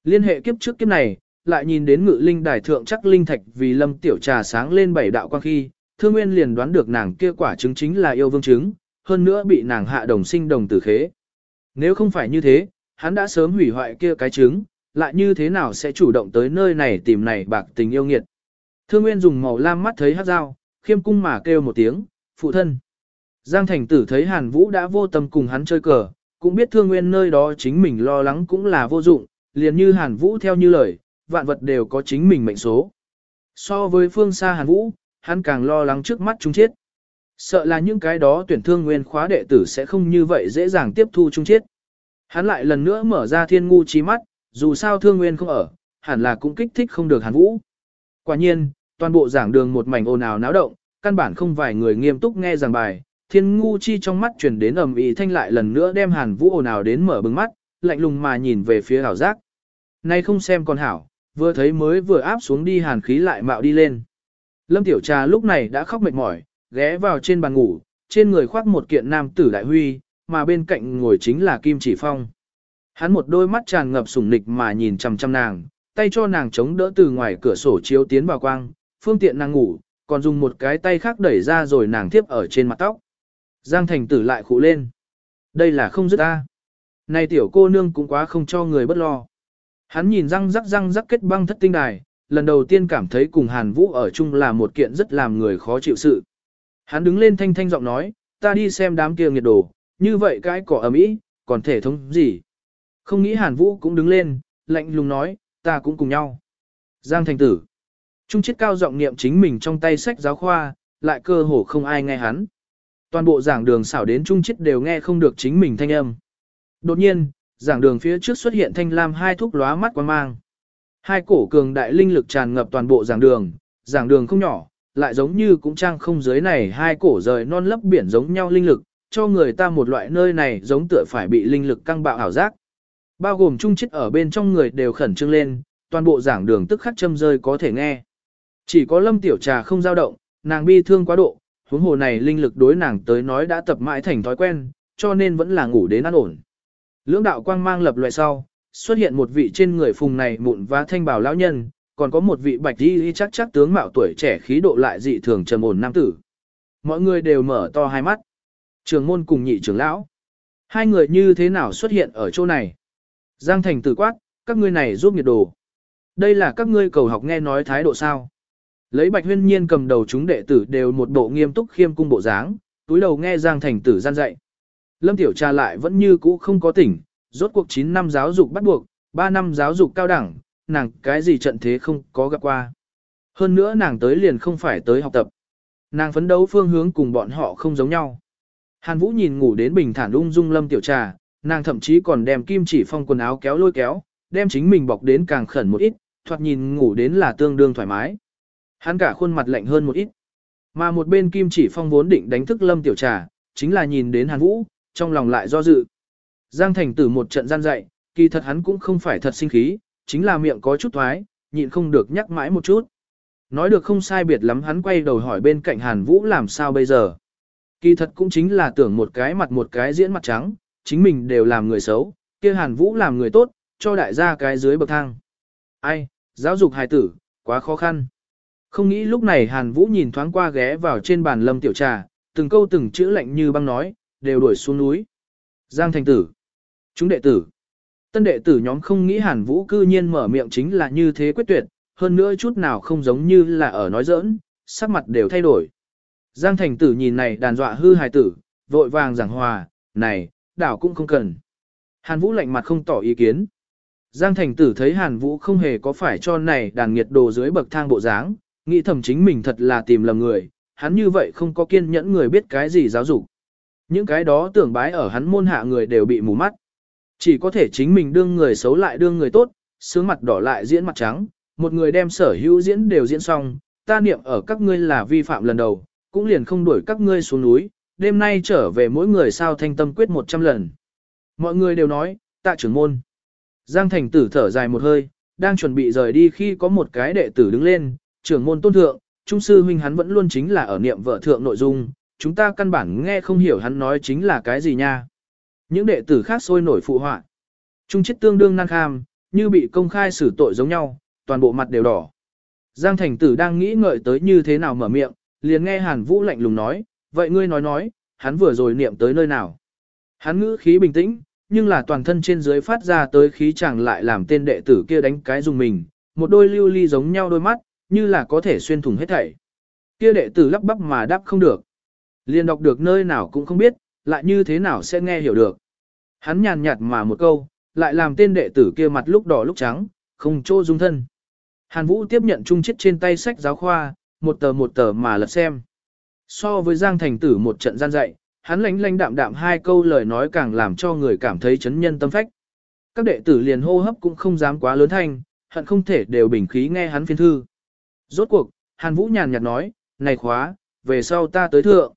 Liên hệ kiếp trước kiếp này, lại nhìn đến ngự linh đài thượng chắc linh thạch vì lâm tiểu trà sáng lên bảy đạo quang khi, thương nguyên liền đoán được nàng kia quả trứng chính là yêu vương trứng, hơn nữa bị nàng hạ đồng sinh đồng tử khế. Nếu không phải như thế, hắn đã sớm hủy hoại kia cái trứng, lại như thế nào sẽ chủ động tới nơi này tìm này bạc tình yêu nghiệt. Thương Nguyên dùng màu lam mắt thấy hát dao, khiêm cung mà kêu một tiếng, phụ thân. Giang Thành Tử thấy Hàn Vũ đã vô tâm cùng hắn chơi cờ, cũng biết Thương Nguyên nơi đó chính mình lo lắng cũng là vô dụng, liền như Hàn Vũ theo như lời, vạn vật đều có chính mình mệnh số. So với phương xa Hàn Vũ, hắn càng lo lắng trước mắt chúng chết. Sợ là những cái đó tuyển thương nguyên khóa đệ tử sẽ không như vậy dễ dàng tiếp thu chúng chết. Hắn lại lần nữa mở ra thiên ngu trí mắt, dù sao thương nguyên không ở, hẳn là cũng kích thích không được hàn vũ. Quả nhiên, toàn bộ giảng đường một mảnh ồn ào náo động, căn bản không vài người nghiêm túc nghe giảng bài, thiên ngu chi trong mắt truyền đến ầm ĩ thanh lại lần nữa đem hàn vũ ồn ào đến mở bừng mắt, lạnh lùng mà nhìn về phía hảo giác. Nay không xem còn hảo, vừa thấy mới vừa áp xuống đi hàn khí lại mạo đi lên. Lâm Tiểu Trà lúc này đã khóc mệt mỏi, ghé vào trên bàn ngủ, trên người khoác một kiện nam tử đại huy, mà bên cạnh ngồi chính là Kim Chỉ Phong. Hắn một đôi mắt tràn ngập sủng nịch mà nhìn chằm chằm nàng, tay cho nàng chống đỡ từ ngoài cửa sổ chiếu tiến vào quang, phương tiện nàng ngủ, còn dùng một cái tay khác đẩy ra rồi nàng tiếp ở trên mặt tóc. Giang thành tử lại khụ lên. Đây là không dứt ta. Này tiểu cô nương cũng quá không cho người bất lo. Hắn nhìn răng rắc răng rắc kết băng thất tinh đài, lần đầu tiên cảm thấy cùng Hàn Vũ ở chung là một kiện rất làm người khó chịu sự. Hắn đứng lên thanh thanh giọng nói, ta đi xem đám kia nghiệt đồ, như vậy cái cỏ ấm ý, còn thể thống gì. Không nghĩ Hàn Vũ cũng đứng lên, lạnh lùng nói, ta cũng cùng nhau. Giang thành tử. Trung chiết cao giọng niệm chính mình trong tay sách giáo khoa, lại cơ hồ không ai nghe hắn. Toàn bộ giảng đường xảo đến trung chiết đều nghe không được chính mình thanh âm. Đột nhiên, giảng đường phía trước xuất hiện thanh lam hai thúc lóa mắt quan mang. Hai cổ cường đại linh lực tràn ngập toàn bộ giảng đường, giảng đường không nhỏ, lại giống như cũng trang không dưới này hai cổ rời non lấp biển giống nhau linh lực, cho người ta một loại nơi này giống tựa phải bị linh lực căng bạo ảo giác. Bao gồm trung chết ở bên trong người đều khẩn trương lên, toàn bộ giảng đường tức khắc châm rơi có thể nghe. Chỉ có lâm tiểu trà không dao động, nàng bi thương quá độ, huống hồ này linh lực đối nàng tới nói đã tập mãi thành thói quen, cho nên vẫn là ngủ đến an ổn. Lưỡng đạo quang mang lập loại sau, xuất hiện một vị trên người phùng này mụn và thanh bảo lão nhân, còn có một vị bạch đi chắc chắc tướng mạo tuổi trẻ khí độ lại dị thường trầm ổn nam tử. Mọi người đều mở to hai mắt. Trường môn cùng nhị trưởng lão. Hai người như thế nào xuất hiện ở chỗ này? Giang thành tử quát, các ngươi này giúp nhiệt đồ. Đây là các ngươi cầu học nghe nói thái độ sao? Lấy bạch huyên nhiên cầm đầu chúng đệ tử đều một bộ nghiêm túc khiêm cung bộ dáng, túi đầu nghe Giang thành tử gian dạy. Lâm Tiểu Trà lại vẫn như cũ không có tỉnh, rốt cuộc 9 năm giáo dục bắt buộc, 3 năm giáo dục cao đẳng, nàng cái gì trận thế không có gặp qua. Hơn nữa nàng tới liền không phải tới học tập. Nàng phấn đấu phương hướng cùng bọn họ không giống nhau. Hàn Vũ nhìn ngủ đến bình thản ung dung Lâm Tiểu Trà, nàng thậm chí còn đem kim chỉ phong quần áo kéo lôi kéo, đem chính mình bọc đến càng khẩn một ít, thoạt nhìn ngủ đến là tương đương thoải mái. Hắn cả khuôn mặt lạnh hơn một ít. Mà một bên kim chỉ phong vốn định đánh thức Lâm Tiểu Trà, chính là nhìn đến Hàn Vũ, trong lòng lại do dự. Giang Thành Tử một trận gian dạy, kỳ thật hắn cũng không phải thật sinh khí, chính là miệng có chút thoái, nhịn không được nhắc mãi một chút. Nói được không sai biệt lắm hắn quay đầu hỏi bên cạnh Hàn Vũ làm sao bây giờ. Kỳ thật cũng chính là tưởng một cái mặt một cái diễn mặt trắng, chính mình đều làm người xấu, kia Hàn Vũ làm người tốt, cho đại gia cái dưới bậc thang. Ai, giáo dục hài tử, quá khó khăn. Không nghĩ lúc này Hàn Vũ nhìn thoáng qua ghé vào trên bàn lâm tiểu trà, từng câu từng chữ lạnh như băng nói, đều đuổi xuống núi. Giang thành tử. Chúng đệ tử. Tân đệ tử nhóm không nghĩ Hàn Vũ cư nhiên mở miệng chính là như thế quyết tuyệt, hơn nữa chút nào không giống như là ở nói giỡn, sắc mặt đều thay đổi. Giang thành tử nhìn này đàn dọa hư hài tử, vội vàng giảng hòa, này, đảo cũng không cần. Hàn Vũ lạnh mặt không tỏ ý kiến. Giang thành tử thấy Hàn Vũ không hề có phải cho này đàn nghiệt đồ dưới bậc thang bộ dáng, nghĩ thầm chính mình thật là tìm lầm người, hắn như vậy không có kiên nhẫn người biết cái gì giáo dục. Những cái đó tưởng bái ở hắn môn hạ người đều bị mù mắt. Chỉ có thể chính mình đương người xấu lại đương người tốt, sướng mặt đỏ lại diễn mặt trắng, một người đem sở hữu diễn đều diễn xong, ta niệm ở các ngươi là vi phạm lần đầu, cũng liền không đuổi các ngươi xuống núi, đêm nay trở về mỗi người sao thanh tâm quyết 100 lần. Mọi người đều nói, tạ trưởng môn. Giang thành tử thở dài một hơi, đang chuẩn bị rời đi khi có một cái đệ tử đứng lên, trưởng môn tôn thượng, trung sư huynh hắn vẫn luôn chính là ở niệm vợ thượng nội dung, chúng ta căn bản nghe không hiểu hắn nói chính là cái gì nha. Những đệ tử khác sôi nổi phụ họa. Trung chết tương đương năng kham, như bị công khai xử tội giống nhau, toàn bộ mặt đều đỏ. Giang thành tử đang nghĩ ngợi tới như thế nào mở miệng, liền nghe Hàn Vũ lạnh lùng nói, vậy ngươi nói nói, hắn vừa rồi niệm tới nơi nào. Hắn ngữ khí bình tĩnh, nhưng là toàn thân trên dưới phát ra tới khí chẳng lại làm tên đệ tử kia đánh cái dùng mình, một đôi lưu ly giống nhau đôi mắt, như là có thể xuyên thủng hết thảy. Kia đệ tử lắp bắp mà đáp không được. Liền đọc được nơi nào cũng không biết, lại như thế nào sẽ nghe hiểu được. Hắn nhàn nhạt mà một câu, lại làm tên đệ tử kia mặt lúc đỏ lúc trắng, không chỗ dung thân. Hàn Vũ tiếp nhận trung chết trên tay sách giáo khoa, một tờ một tờ mà lật xem. So với Giang Thành Tử một trận gian dạy, hắn lánh lánh đạm đạm hai câu lời nói càng làm cho người cảm thấy chấn nhân tâm phách. Các đệ tử liền hô hấp cũng không dám quá lớn thanh, hận không thể đều bình khí nghe hắn phiên thư. Rốt cuộc, Hàn Vũ nhàn nhạt nói, này khóa, về sau ta tới thượng.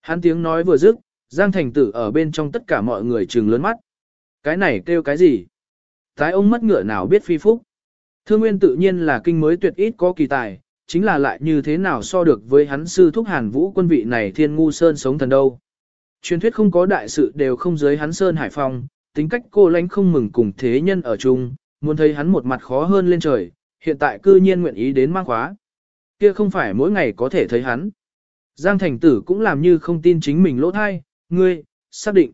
Hắn tiếng nói vừa dứt, Giang Thành Tử ở bên trong tất cả mọi người trừng lớn mắt. Cái này kêu cái gì? Tái ông mất ngựa nào biết phi phúc. Thương Nguyên tự nhiên là kinh mới tuyệt ít có kỳ tài, chính là lại như thế nào so được với hắn sư thúc Hàn Vũ quân vị này thiên ngu sơn sống thần đâu. Truyền thuyết không có đại sự đều không giới hắn sơn hải phong, tính cách cô lánh không mừng cùng thế nhân ở chung, muốn thấy hắn một mặt khó hơn lên trời, hiện tại cư nhiên nguyện ý đến mang khóa. Kia không phải mỗi ngày có thể thấy hắn. Giang thành tử cũng làm như không tin chính mình lỗ thai, ngươi, xác định.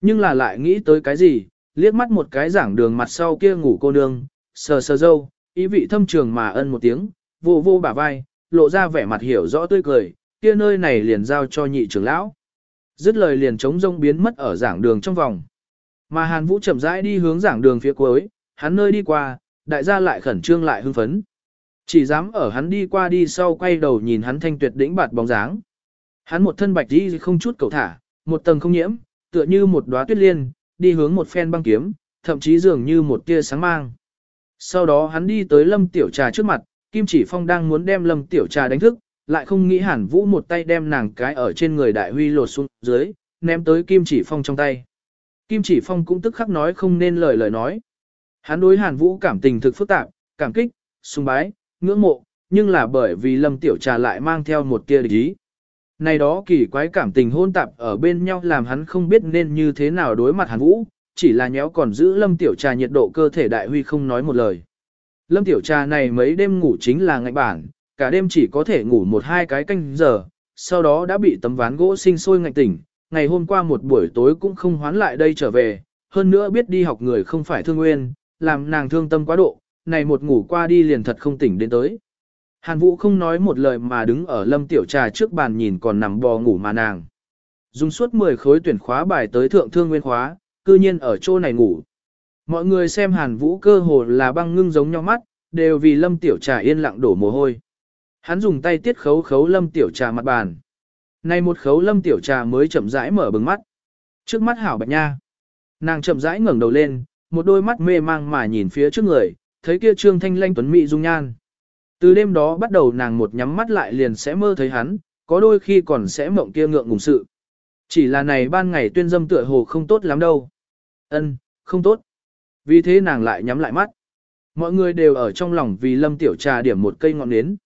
Nhưng là lại nghĩ tới cái gì, liếc mắt một cái giảng đường mặt sau kia ngủ cô nương, sờ sờ dâu, ý vị thâm trường mà ân một tiếng, vô vô bả vai, lộ ra vẻ mặt hiểu rõ tươi cười, kia nơi này liền giao cho nhị trưởng lão. Dứt lời liền trống rông biến mất ở giảng đường trong vòng. Mà Hàn Vũ chậm rãi đi hướng giảng đường phía cuối, hắn nơi đi qua, đại gia lại khẩn trương lại hưng phấn. Chỉ dám ở hắn đi qua đi sau quay đầu nhìn hắn thanh tuyệt đỉnh bạt bóng dáng. Hắn một thân bạch đi không chút cầu thả, một tầng không nhiễm, tựa như một đóa tuyết liên, đi hướng một phen băng kiếm, thậm chí dường như một tia sáng mang. Sau đó hắn đi tới Lâm Tiểu Trà trước mặt, Kim Chỉ Phong đang muốn đem Lâm Tiểu Trà đánh thức, lại không nghĩ Hàn Vũ một tay đem nàng cái ở trên người Đại Huy lột xuống dưới, ném tới Kim Chỉ Phong trong tay. Kim Chỉ Phong cũng tức khắc nói không nên lời lời nói. Hắn đối Hàn Vũ cảm tình thực phức tạp, cảm kích, sùng bái, ngưỡng mộ, nhưng là bởi vì Lâm Tiểu Trà lại mang theo một tia địch ý. Này đó kỳ quái cảm tình hôn tạp ở bên nhau làm hắn không biết nên như thế nào đối mặt Hàn Vũ, chỉ là nhéo còn giữ Lâm Tiểu Trà nhiệt độ cơ thể đại huy không nói một lời. Lâm Tiểu Trà này mấy đêm ngủ chính là ngạnh bản, cả đêm chỉ có thể ngủ một hai cái canh giờ, sau đó đã bị tấm ván gỗ sinh sôi ngạnh tỉnh, ngày hôm qua một buổi tối cũng không hoán lại đây trở về, hơn nữa biết đi học người không phải thương nguyên, làm nàng thương tâm quá độ, này một ngủ qua đi liền thật không tỉnh đến tới. Hàn Vũ không nói một lời mà đứng ở lâm tiểu trà trước bàn nhìn còn nằm bò ngủ mà nàng. Dùng suốt 10 khối tuyển khóa bài tới thượng thương nguyên khóa, cư nhiên ở chỗ này ngủ. Mọi người xem Hàn Vũ cơ hồ là băng ngưng giống nhau mắt, đều vì lâm tiểu trà yên lặng đổ mồ hôi. Hắn dùng tay tiết khấu khấu lâm tiểu trà mặt bàn. Này một khấu lâm tiểu trà mới chậm rãi mở bừng mắt. Trước mắt hảo bạch nha. Nàng chậm rãi ngẩng đầu lên, một đôi mắt mê mang mà nhìn phía trước người, thấy kia trương thanh lanh tuấn mỹ dung nhan. Từ đêm đó bắt đầu nàng một nhắm mắt lại liền sẽ mơ thấy hắn, có đôi khi còn sẽ mộng kia ngượng ngùng sự. Chỉ là này ban ngày tuyên dâm tựa hồ không tốt lắm đâu. Ân, không tốt. Vì thế nàng lại nhắm lại mắt. Mọi người đều ở trong lòng vì lâm tiểu trà điểm một cây ngọn nến.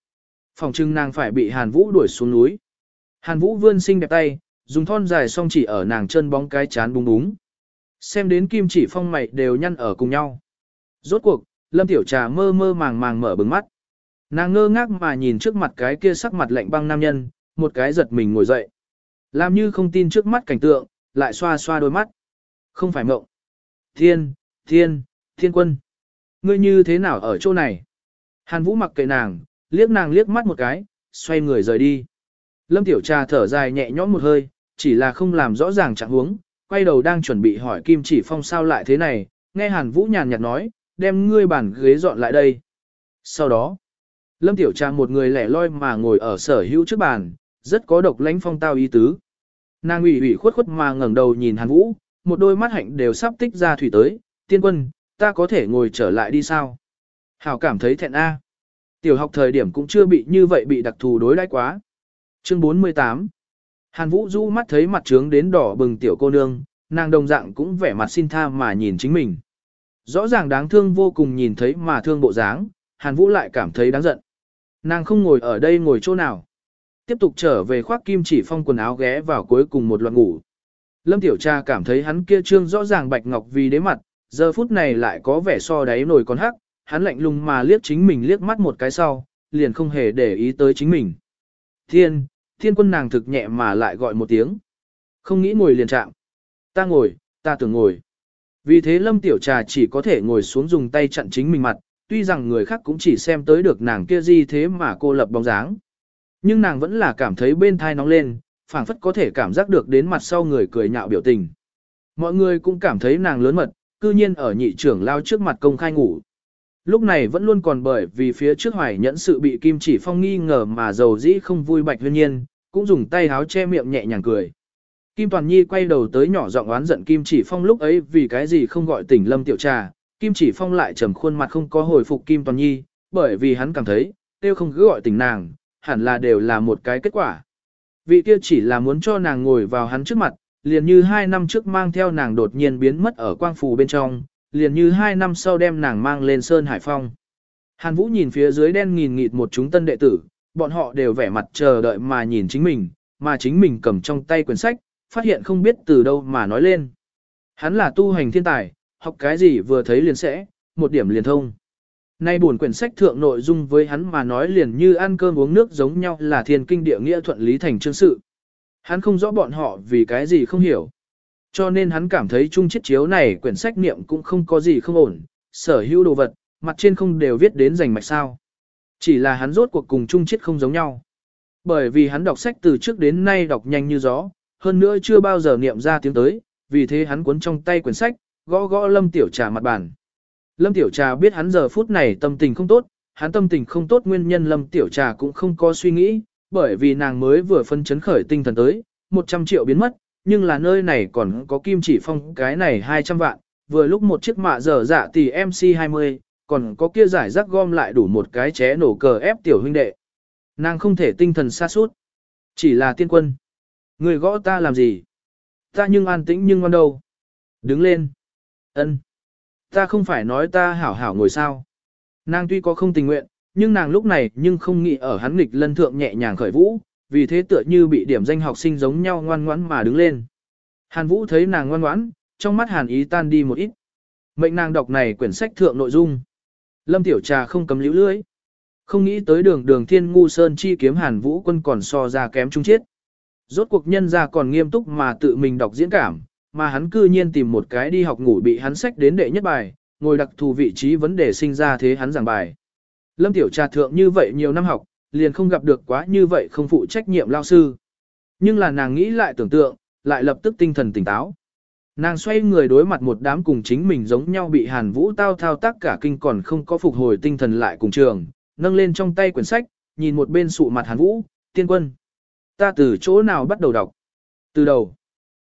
Phòng trưng nàng phải bị Hàn Vũ đuổi xuống núi. Hàn Vũ vươn xinh đẹp tay, dùng thon dài song chỉ ở nàng chân bóng cái chán búng búng. Xem đến kim chỉ phong mày đều nhăn ở cùng nhau. Rốt cuộc, Lâm Tiểu Trà mơ mơ màng màng mở bừng mắt. Nàng ngơ ngác mà nhìn trước mặt cái kia sắc mặt lạnh băng nam nhân, một cái giật mình ngồi dậy. Làm như không tin trước mắt cảnh tượng, lại xoa xoa đôi mắt. Không phải mộng. Thiên, thiên, thiên quân. Ngươi như thế nào ở chỗ này? Hàn Vũ mặc kệ nàng, liếc nàng liếc mắt một cái, xoay người rời đi. Lâm Tiểu Trà thở dài nhẹ nhõm một hơi, chỉ là không làm rõ ràng trạng huống, quay đầu đang chuẩn bị hỏi Kim Chỉ Phong sao lại thế này, nghe Hàn Vũ nhàn nhạt nói, đem ngươi bàn ghế dọn lại đây. Sau đó, Lâm Tiểu Trang một người lẻ loi mà ngồi ở sở hữu trước bàn, rất có độc lãnh phong tao ý tứ. Nàng ủy ủy khuất khuất mà ngẩng đầu nhìn Hàn Vũ, một đôi mắt hạnh đều sắp tích ra thủy tới, tiên quân, ta có thể ngồi trở lại đi sao? Hảo cảm thấy thẹn a. Tiểu học thời điểm cũng chưa bị như vậy bị đặc thù đối đãi quá. Chương 48 Hàn Vũ du mắt thấy mặt trướng đến đỏ bừng tiểu cô nương, nàng đồng dạng cũng vẻ mặt xin tha mà nhìn chính mình. Rõ ràng đáng thương vô cùng nhìn thấy mà thương bộ dáng, Hàn Vũ lại cảm thấy đáng giận. Nàng không ngồi ở đây ngồi chỗ nào. Tiếp tục trở về khoác kim chỉ phong quần áo ghé vào cuối cùng một loạt ngủ. Lâm Tiểu Cha cảm thấy hắn kia trương rõ ràng bạch ngọc vì đế mặt, giờ phút này lại có vẻ so đáy nổi con hắc, hắn lạnh lùng mà liếc chính mình liếc mắt một cái sau, liền không hề để ý tới chính mình. Thiên, thiên quân nàng thực nhẹ mà lại gọi một tiếng. Không nghĩ ngồi liền chạm. Ta ngồi, ta tưởng ngồi. Vì thế lâm tiểu trà chỉ có thể ngồi xuống dùng tay chặn chính mình mặt, tuy rằng người khác cũng chỉ xem tới được nàng kia gì thế mà cô lập bóng dáng. Nhưng nàng vẫn là cảm thấy bên thai nóng lên, phảng phất có thể cảm giác được đến mặt sau người cười nhạo biểu tình. Mọi người cũng cảm thấy nàng lớn mật, cư nhiên ở nhị trưởng lao trước mặt công khai ngủ. Lúc này vẫn luôn còn bởi vì phía trước hoài nhẫn sự bị Kim Chỉ Phong nghi ngờ mà dầu dĩ không vui bạch huyên nhiên, cũng dùng tay háo che miệng nhẹ nhàng cười. Kim Toàn Nhi quay đầu tới nhỏ giọng oán giận Kim Chỉ Phong lúc ấy vì cái gì không gọi tỉnh Lâm Tiểu Trà, Kim Chỉ Phong lại trầm khuôn mặt không có hồi phục Kim Toàn Nhi, bởi vì hắn cảm thấy, tiêu không cứ gọi tỉnh nàng, hẳn là đều là một cái kết quả. Vị kia chỉ là muốn cho nàng ngồi vào hắn trước mặt, liền như hai năm trước mang theo nàng đột nhiên biến mất ở quang phù bên trong, liền như hai năm sau đem nàng mang lên Sơn Hải Phong. Hàn Vũ nhìn phía dưới đen nghìn nghịt một chúng tân đệ tử, bọn họ đều vẻ mặt chờ đợi mà nhìn chính mình, mà chính mình cầm trong tay quyển sách, phát hiện không biết từ đâu mà nói lên. Hắn là tu hành thiên tài, học cái gì vừa thấy liền sẽ, một điểm liền thông. Nay buồn quyển sách thượng nội dung với hắn mà nói liền như ăn cơm uống nước giống nhau là thiên kinh địa nghĩa thuận lý thành chương sự. Hắn không rõ bọn họ vì cái gì không hiểu. Cho nên hắn cảm thấy chung chiết chiếu này quyển sách niệm cũng không có gì không ổn, sở hữu đồ vật, mặt trên không đều viết đến rành mạch sao. Chỉ là hắn rốt cuộc cùng chung chiết không giống nhau. Bởi vì hắn đọc sách từ trước đến nay đọc nhanh như gió, hơn nữa chưa bao giờ niệm ra tiếng tới, vì thế hắn cuốn trong tay quyển sách, gõ gõ lâm tiểu trà mặt bàn. Lâm tiểu trà biết hắn giờ phút này tâm tình không tốt, hắn tâm tình không tốt nguyên nhân lâm tiểu trà cũng không có suy nghĩ, bởi vì nàng mới vừa phân chấn khởi tinh thần tới, 100 triệu biến mất, nhưng là nơi này còn có kim chỉ phong cái này 200 vạn, vừa lúc một chiếc mạ dở dạ tỷ MC20, còn có kia giải rác gom lại đủ một cái ché nổ cờ ép tiểu huynh đệ. Nàng không thể tinh thần xa suốt. Chỉ là tiên quân. Người gõ ta làm gì? Ta nhưng an tĩnh nhưng ngon đâu. Đứng lên. ân Ta không phải nói ta hảo hảo ngồi sao. Nàng tuy có không tình nguyện, nhưng nàng lúc này nhưng không nghĩ ở hắn nghịch lân thượng nhẹ nhàng khởi vũ, vì thế tựa như bị điểm danh học sinh giống nhau ngoan ngoãn mà đứng lên. Hàn Vũ thấy nàng ngoan ngoãn, trong mắt Hàn ý tan đi một ít. Mệnh nàng đọc này quyển sách thượng nội dung. Lâm Tiểu Trà không cấm lưu lưỡi. Không nghĩ tới đường đường thiên ngu sơn chi kiếm Hàn Vũ quân còn so ra kém trung chết. Rốt cuộc nhân ra còn nghiêm túc mà tự mình đọc diễn cảm, mà hắn cư nhiên tìm một cái đi học ngủ bị hắn sách đến đệ nhất bài, ngồi đặc thù vị trí vấn đề sinh ra thế hắn giảng bài. Lâm Tiểu Trà thượng như vậy nhiều năm học, liền không gặp được quá như vậy không phụ trách nhiệm lao sư. Nhưng là nàng nghĩ lại tưởng tượng, lại lập tức tinh thần tỉnh táo. Nàng xoay người đối mặt một đám cùng chính mình giống nhau bị Hàn Vũ tao thao tác cả kinh còn không có phục hồi tinh thần lại cùng trường, nâng lên trong tay quyển sách, nhìn một bên sụ mặt Hàn Vũ, tiên quân. Ta từ chỗ nào bắt đầu đọc? Từ đầu.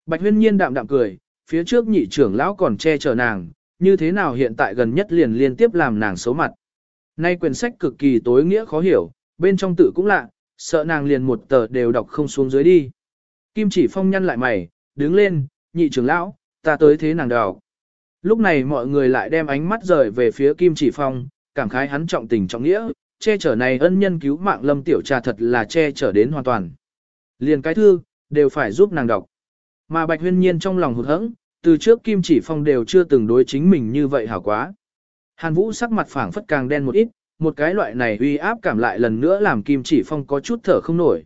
Bạch huyên nhiên đạm đạm cười, phía trước nhị trưởng lão còn che chở nàng, như thế nào hiện tại gần nhất liền liên tiếp làm nàng xấu mặt. Nay quyển sách cực kỳ tối nghĩa khó hiểu, bên trong tự cũng lạ, sợ nàng liền một tờ đều đọc không xuống dưới đi. Kim chỉ phong nhăn lại mày, đứng lên, nhị trưởng lão, ta tới thế nàng đào. Lúc này mọi người lại đem ánh mắt rời về phía Kim chỉ phong, cảm khái hắn trọng tình trọng nghĩa, che chở này ân nhân cứu mạng lâm tiểu trà thật là che chở đến hoàn toàn. Liền cái thư, đều phải giúp nàng đọc. Mà Bạch Huyên Nhiên trong lòng hụt hẫng, từ trước Kim Chỉ Phong đều chưa từng đối chính mình như vậy hảo quá. Hàn Vũ sắc mặt phảng phất càng đen một ít, một cái loại này uy áp cảm lại lần nữa làm Kim Chỉ Phong có chút thở không nổi.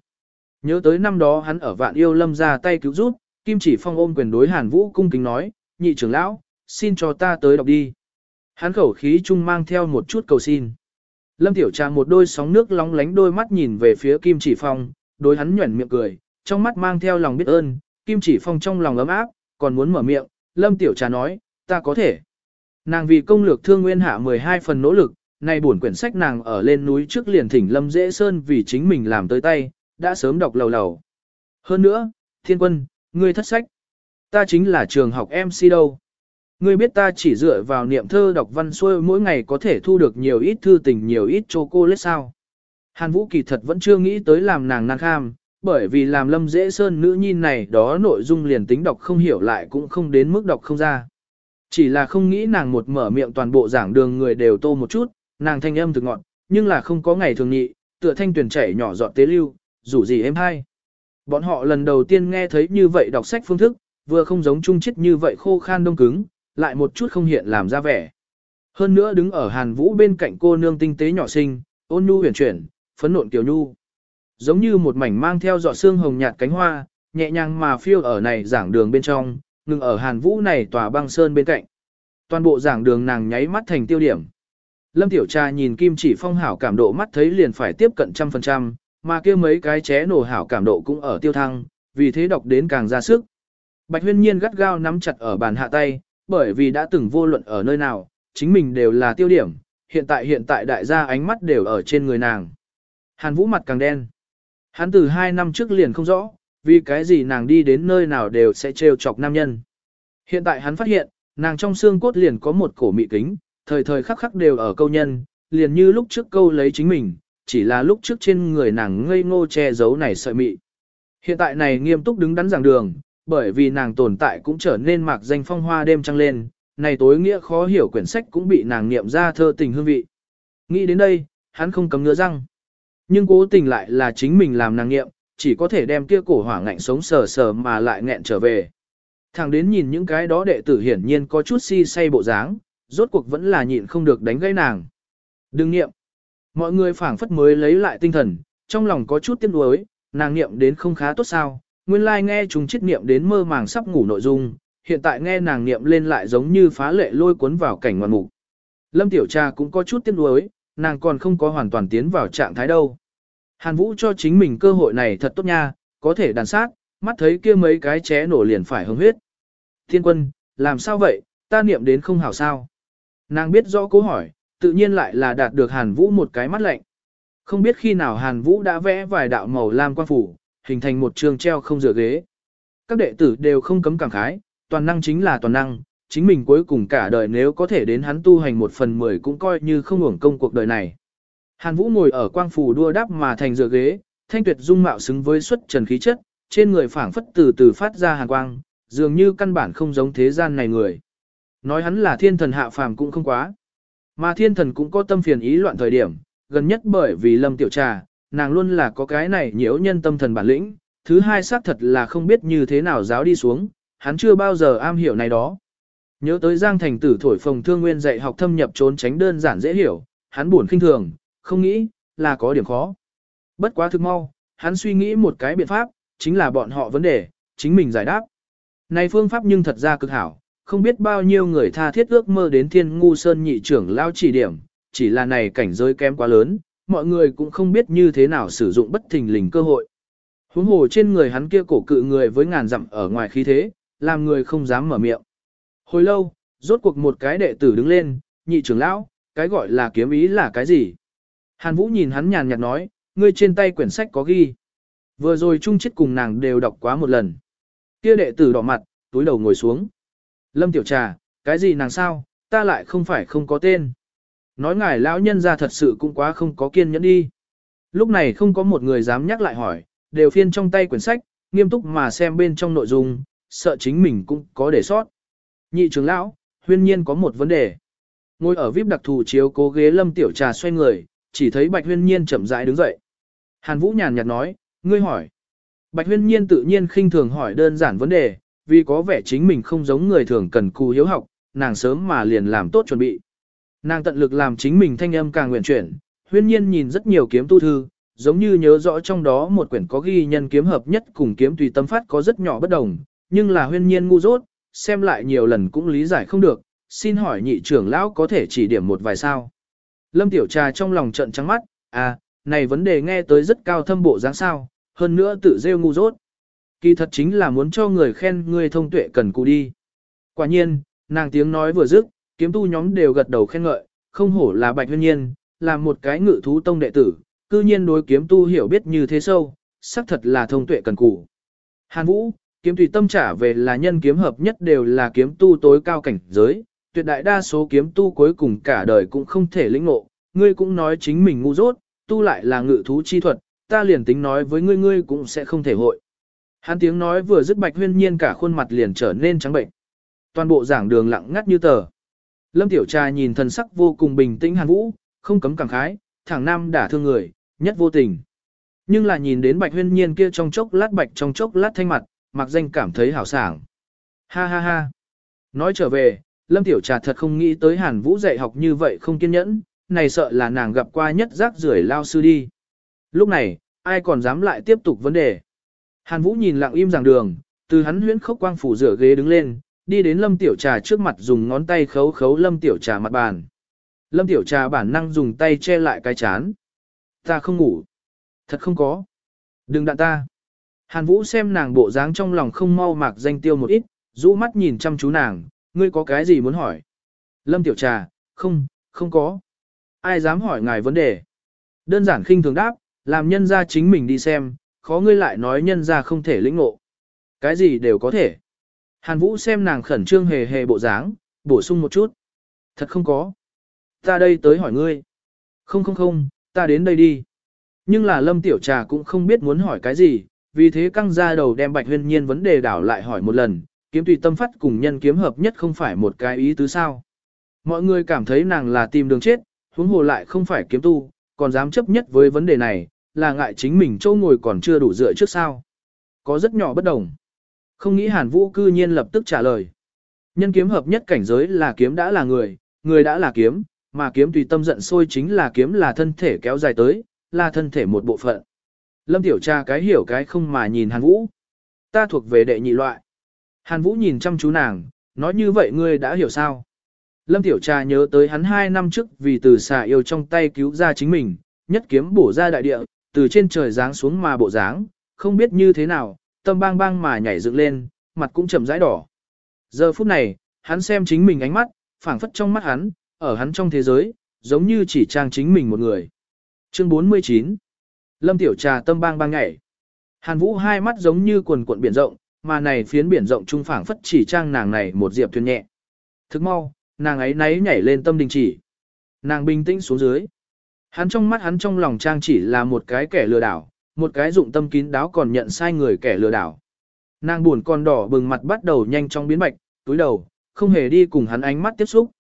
Nhớ tới năm đó hắn ở vạn yêu lâm ra tay cứu giúp, Kim Chỉ Phong ôm quyền đối Hàn Vũ cung kính nói, nhị trưởng lão, xin cho ta tới đọc đi. Hắn khẩu khí chung mang theo một chút cầu xin. Lâm Tiểu Trà một đôi sóng nước lóng lánh đôi mắt nhìn về phía Kim Chỉ Phong, đối hắn nhuẩn miệng cười, trong mắt mang theo lòng biết ơn, Kim Chỉ Phong trong lòng ấm áp, còn muốn mở miệng, Lâm Tiểu Trà nói, ta có thể. Nàng vì công lược thương nguyên hạ 12 phần nỗ lực, nay buồn quyển sách nàng ở lên núi trước liền thỉnh Lâm Dễ Sơn vì chính mình làm tới tay, đã sớm đọc lầu lầu. Hơn nữa, thiên quân, ngươi thất sách. Ta chính là trường học MC đâu. Ngươi biết ta chỉ dựa vào niệm thơ đọc văn xuôi mỗi ngày có thể thu được nhiều ít thư tình nhiều ít chocolate sao. Hàn Vũ kỳ thật vẫn chưa nghĩ tới làm nàng năng kham, bởi vì làm lâm dễ sơn nữ nhi này đó nội dung liền tính đọc không hiểu lại cũng không đến mức đọc không ra. Chỉ là không nghĩ nàng một mở miệng toàn bộ giảng đường người đều tô một chút, nàng thanh âm thực ngọn, nhưng là không có ngày thường nhị, tựa thanh tuyển chảy nhỏ giọt tế lưu, dù gì em hay. Bọn họ lần đầu tiên nghe thấy như vậy đọc sách phương thức, vừa không giống trung chết như vậy khô khan đông cứng, lại một chút không hiện làm ra vẻ. Hơn nữa đứng ở Hàn Vũ bên cạnh cô nương tinh tế nhỏ xinh, ôn nhu huyền chuyển, phấn nộn kiều nhu. Giống như một mảnh mang theo giọt xương hồng nhạt cánh hoa, nhẹ nhàng mà phiêu ở này giảng đường bên trong, ngừng ở Hàn Vũ này tòa băng sơn bên cạnh. Toàn bộ giảng đường nàng nháy mắt thành tiêu điểm. Lâm Tiểu Trà nhìn Kim Chỉ Phong hảo cảm độ mắt thấy liền phải tiếp cận trăm phần trăm, mà kia mấy cái ché nổ hảo cảm độ cũng ở tiêu thăng, vì thế đọc đến càng ra sức. Bạch Huyên Nhiên gắt gao nắm chặt ở bàn hạ tay, bởi vì đã từng vô luận ở nơi nào, chính mình đều là tiêu điểm, hiện tại hiện tại đại gia ánh mắt đều ở trên người nàng. Hàn Vũ mặt càng đen. Hắn từ hai năm trước liền không rõ, vì cái gì nàng đi đến nơi nào đều sẽ trêu chọc nam nhân. Hiện tại hắn phát hiện, nàng trong xương cốt liền có một cổ mị kính, thời thời khắc khắc đều ở câu nhân, liền như lúc trước câu lấy chính mình, chỉ là lúc trước trên người nàng ngây ngô che giấu này sợi mị. Hiện tại này nghiêm túc đứng đắn giảng đường, bởi vì nàng tồn tại cũng trở nên mạc danh phong hoa đêm trăng lên, này tối nghĩa khó hiểu quyển sách cũng bị nàng niệm ra thơ tình hương vị. Nghĩ đến đây, hắn không cấm ngứa răng. Nhưng cố tình lại là chính mình làm nàng nghiệm, chỉ có thể đem kia cổ hỏa ngạnh sống sờ sờ mà lại nghẹn trở về. Thằng đến nhìn những cái đó đệ tử hiển nhiên có chút si say bộ dáng, rốt cuộc vẫn là nhịn không được đánh gây nàng. Đừng nghiệm. Mọi người phảng phất mới lấy lại tinh thần, trong lòng có chút tiếc nuối, nàng niệm đến không khá tốt sao, nguyên lai like nghe chúng chết niệm đến mơ màng sắp ngủ nội dung, hiện tại nghe nàng niệm lên lại giống như phá lệ lôi cuốn vào cảnh ngoạn mục. Lâm Tiểu Trà cũng có chút tiếc nuối, nàng còn không có hoàn toàn tiến vào trạng thái đâu. Hàn Vũ cho chính mình cơ hội này thật tốt nha, có thể đàn sát, mắt thấy kia mấy cái ché nổ liền phải hứng huyết. Thiên quân, làm sao vậy, ta niệm đến không hảo sao. Nàng biết rõ câu hỏi, tự nhiên lại là đạt được Hàn Vũ một cái mắt lạnh. Không biết khi nào Hàn Vũ đã vẽ vài đạo màu lam quan phủ, hình thành một trường treo không dựa ghế. Các đệ tử đều không cấm cảm khái, toàn năng chính là toàn năng, chính mình cuối cùng cả đời nếu có thể đến hắn tu hành một phần mười cũng coi như không hưởng công cuộc đời này. Hàn Vũ ngồi ở quang phủ đua đắp mà thành dựa ghế, thanh tuyệt dung mạo xứng với xuất trần khí chất, trên người phảng phất từ từ phát ra hàn quang, dường như căn bản không giống thế gian này người. Nói hắn là thiên thần hạ phàm cũng không quá. Mà thiên thần cũng có tâm phiền ý loạn thời điểm, gần nhất bởi vì lâm tiểu trà, nàng luôn là có cái này nhiễu nhân tâm thần bản lĩnh, thứ hai xác thật là không biết như thế nào giáo đi xuống, hắn chưa bao giờ am hiểu này đó. Nhớ tới Giang Thành tử thổi phồng thương nguyên dạy học thâm nhập trốn tránh đơn giản dễ hiểu, hắn buồn khinh thường, không nghĩ, là có điểm khó. Bất quá thực mau, hắn suy nghĩ một cái biện pháp, chính là bọn họ vấn đề, chính mình giải đáp. Này phương pháp nhưng thật ra cực hảo, không biết bao nhiêu người tha thiết ước mơ đến thiên ngu sơn nhị trưởng lao chỉ điểm, chỉ là này cảnh giới kém quá lớn, mọi người cũng không biết như thế nào sử dụng bất thình lình cơ hội. Huống hồ trên người hắn kia cổ cự người với ngàn dặm ở ngoài khí thế, làm người không dám mở miệng. Hồi lâu, rốt cuộc một cái đệ tử đứng lên, nhị trưởng lão, cái gọi là kiếm ý là cái gì? Hàn Vũ nhìn hắn nhàn nhạt nói, ngươi trên tay quyển sách có ghi. Vừa rồi chung chết cùng nàng đều đọc quá một lần. Kia đệ tử đỏ mặt, túi đầu ngồi xuống. Lâm tiểu trà, cái gì nàng sao, ta lại không phải không có tên. Nói ngài lão nhân ra thật sự cũng quá không có kiên nhẫn đi. Lúc này không có một người dám nhắc lại hỏi, đều phiên trong tay quyển sách, nghiêm túc mà xem bên trong nội dung, sợ chính mình cũng có để sót. Nhị trưởng lão, huyên nhiên có một vấn đề. Ngồi ở vip đặc thù chiếu cố ghế lâm tiểu trà xoay người, chỉ thấy bạch huyên nhiên chậm rãi đứng dậy. Hàn Vũ nhàn nhạt nói, ngươi hỏi. Bạch huyên nhiên tự nhiên khinh thường hỏi đơn giản vấn đề, vì có vẻ chính mình không giống người thường cần cù hiếu học, nàng sớm mà liền làm tốt chuẩn bị. Nàng tận lực làm chính mình thanh âm càng nguyện chuyển, huyên nhiên nhìn rất nhiều kiếm tu thư, giống như nhớ rõ trong đó một quyển có ghi nhân kiếm hợp nhất cùng kiếm tùy tâm phát có rất nhỏ bất đồng, nhưng là huyên nhiên ngu dốt, xem lại nhiều lần cũng lý giải không được, xin hỏi nhị trưởng lão có thể chỉ điểm một vài sao. Lâm Tiểu Trà trong lòng trận trắng mắt, à, này vấn đề nghe tới rất cao thâm bộ dáng sao, hơn nữa tự rêu ngu dốt. Kỳ thật chính là muốn cho người khen người thông tuệ cần cụ đi. Quả nhiên, nàng tiếng nói vừa dứt, kiếm tu nhóm đều gật đầu khen ngợi, không hổ là bạch huyên nhiên, là một cái ngự thú tông đệ tử, cư nhiên đối kiếm tu hiểu biết như thế sâu, xác thật là thông tuệ cần cụ. Hàn Vũ, kiếm tùy tâm trả về là nhân kiếm hợp nhất đều là kiếm tu tối cao cảnh giới, tuyệt đại đa số kiếm tu cuối cùng cả đời cũng không thể lĩnh ngộ, ngươi cũng nói chính mình ngu dốt, tu lại là ngự thú chi thuật, ta liền tính nói với ngươi ngươi cũng sẽ không thể hội. Hắn tiếng nói vừa dứt bạch huyên nhiên cả khuôn mặt liền trở nên trắng bệnh. Toàn bộ giảng đường lặng ngắt như tờ. Lâm Tiểu Trà nhìn thần sắc vô cùng bình tĩnh Hàn Vũ, không cấm cảm khái, thẳng nam đả thương người, nhất vô tình. Nhưng là nhìn đến bạch huyên nhiên kia trong chốc lát bạch trong chốc lát thanh mặt, mặc danh cảm thấy hảo sảng. Ha ha ha. Nói trở về, Lâm Tiểu Trà thật không nghĩ tới Hàn Vũ dạy học như vậy không kiên nhẫn, này sợ là nàng gặp qua nhất rác rưởi lao sư đi. Lúc này, ai còn dám lại tiếp tục vấn đề. Hàn Vũ nhìn lặng im giảng đường, từ hắn huyễn khốc quang phủ rửa ghế đứng lên, đi đến Lâm Tiểu Trà trước mặt dùng ngón tay khấu khấu Lâm Tiểu Trà mặt bàn. Lâm Tiểu Trà bản năng dùng tay che lại cái chán. Ta không ngủ. Thật không có. Đừng đạn ta. Hàn Vũ xem nàng bộ dáng trong lòng không mau mạc danh tiêu một ít, rũ mắt nhìn chăm chú nàng, ngươi có cái gì muốn hỏi? Lâm Tiểu Trà, không, không có. Ai dám hỏi ngài vấn đề? Đơn giản khinh thường đáp, làm nhân ra chính mình đi xem, khó ngươi lại nói nhân ra không thể lĩnh ngộ. Cái gì đều có thể. Hàn Vũ xem nàng khẩn trương hề hề bộ dáng, bổ sung một chút. Thật không có. Ta đây tới hỏi ngươi. Không không không, ta đến đây đi. Nhưng là Lâm Tiểu Trà cũng không biết muốn hỏi cái gì, vì thế căng ra đầu đem Bạch Huyên Nhiên vấn đề đảo lại hỏi một lần, kiếm tùy tâm phát cùng nhân kiếm hợp nhất không phải một cái ý tứ sao. Mọi người cảm thấy nàng là tìm đường chết, huống hồ lại không phải kiếm tu, còn dám chấp nhất với vấn đề này, là ngại chính mình châu ngồi còn chưa đủ dựa trước sao. Có rất nhỏ bất đồng. Không nghĩ Hàn Vũ cư nhiên lập tức trả lời. Nhân kiếm hợp nhất cảnh giới là kiếm đã là người, người đã là kiếm, mà kiếm tùy tâm giận sôi chính là kiếm là thân thể kéo dài tới, là thân thể một bộ phận. Lâm Tiểu Tra cái hiểu cái không mà nhìn Hàn Vũ. Ta thuộc về đệ nhị loại. Hàn Vũ nhìn chăm chú nàng, nói như vậy ngươi đã hiểu sao. Lâm Tiểu Trà nhớ tới hắn hai năm trước vì từ xà yêu trong tay cứu ra chính mình, nhất kiếm bổ ra đại địa, từ trên trời giáng xuống mà bộ dáng, không biết như thế nào, tâm bang bang mà nhảy dựng lên, mặt cũng chậm rãi đỏ. Giờ phút này, hắn xem chính mình ánh mắt, phảng phất trong mắt hắn, ở hắn trong thế giới, giống như chỉ trang chính mình một người. Chương 49 Lâm Tiểu Trà tâm bang bang nhảy. Hàn Vũ hai mắt giống như quần cuộn biển rộng, mà này phiến biển rộng trung phảng phất chỉ trang nàng này một diệp thuyền nhẹ. Thức mau, nàng ấy náy nhảy lên tâm đình chỉ. Nàng bình tĩnh xuống dưới. Hắn trong mắt hắn trong lòng trang chỉ là một cái kẻ lừa đảo, một cái dụng tâm kín đáo còn nhận sai người kẻ lừa đảo. Nàng buồn con đỏ bừng mặt bắt đầu nhanh chóng biến bạch, túi đầu, không hề đi cùng hắn ánh mắt tiếp xúc.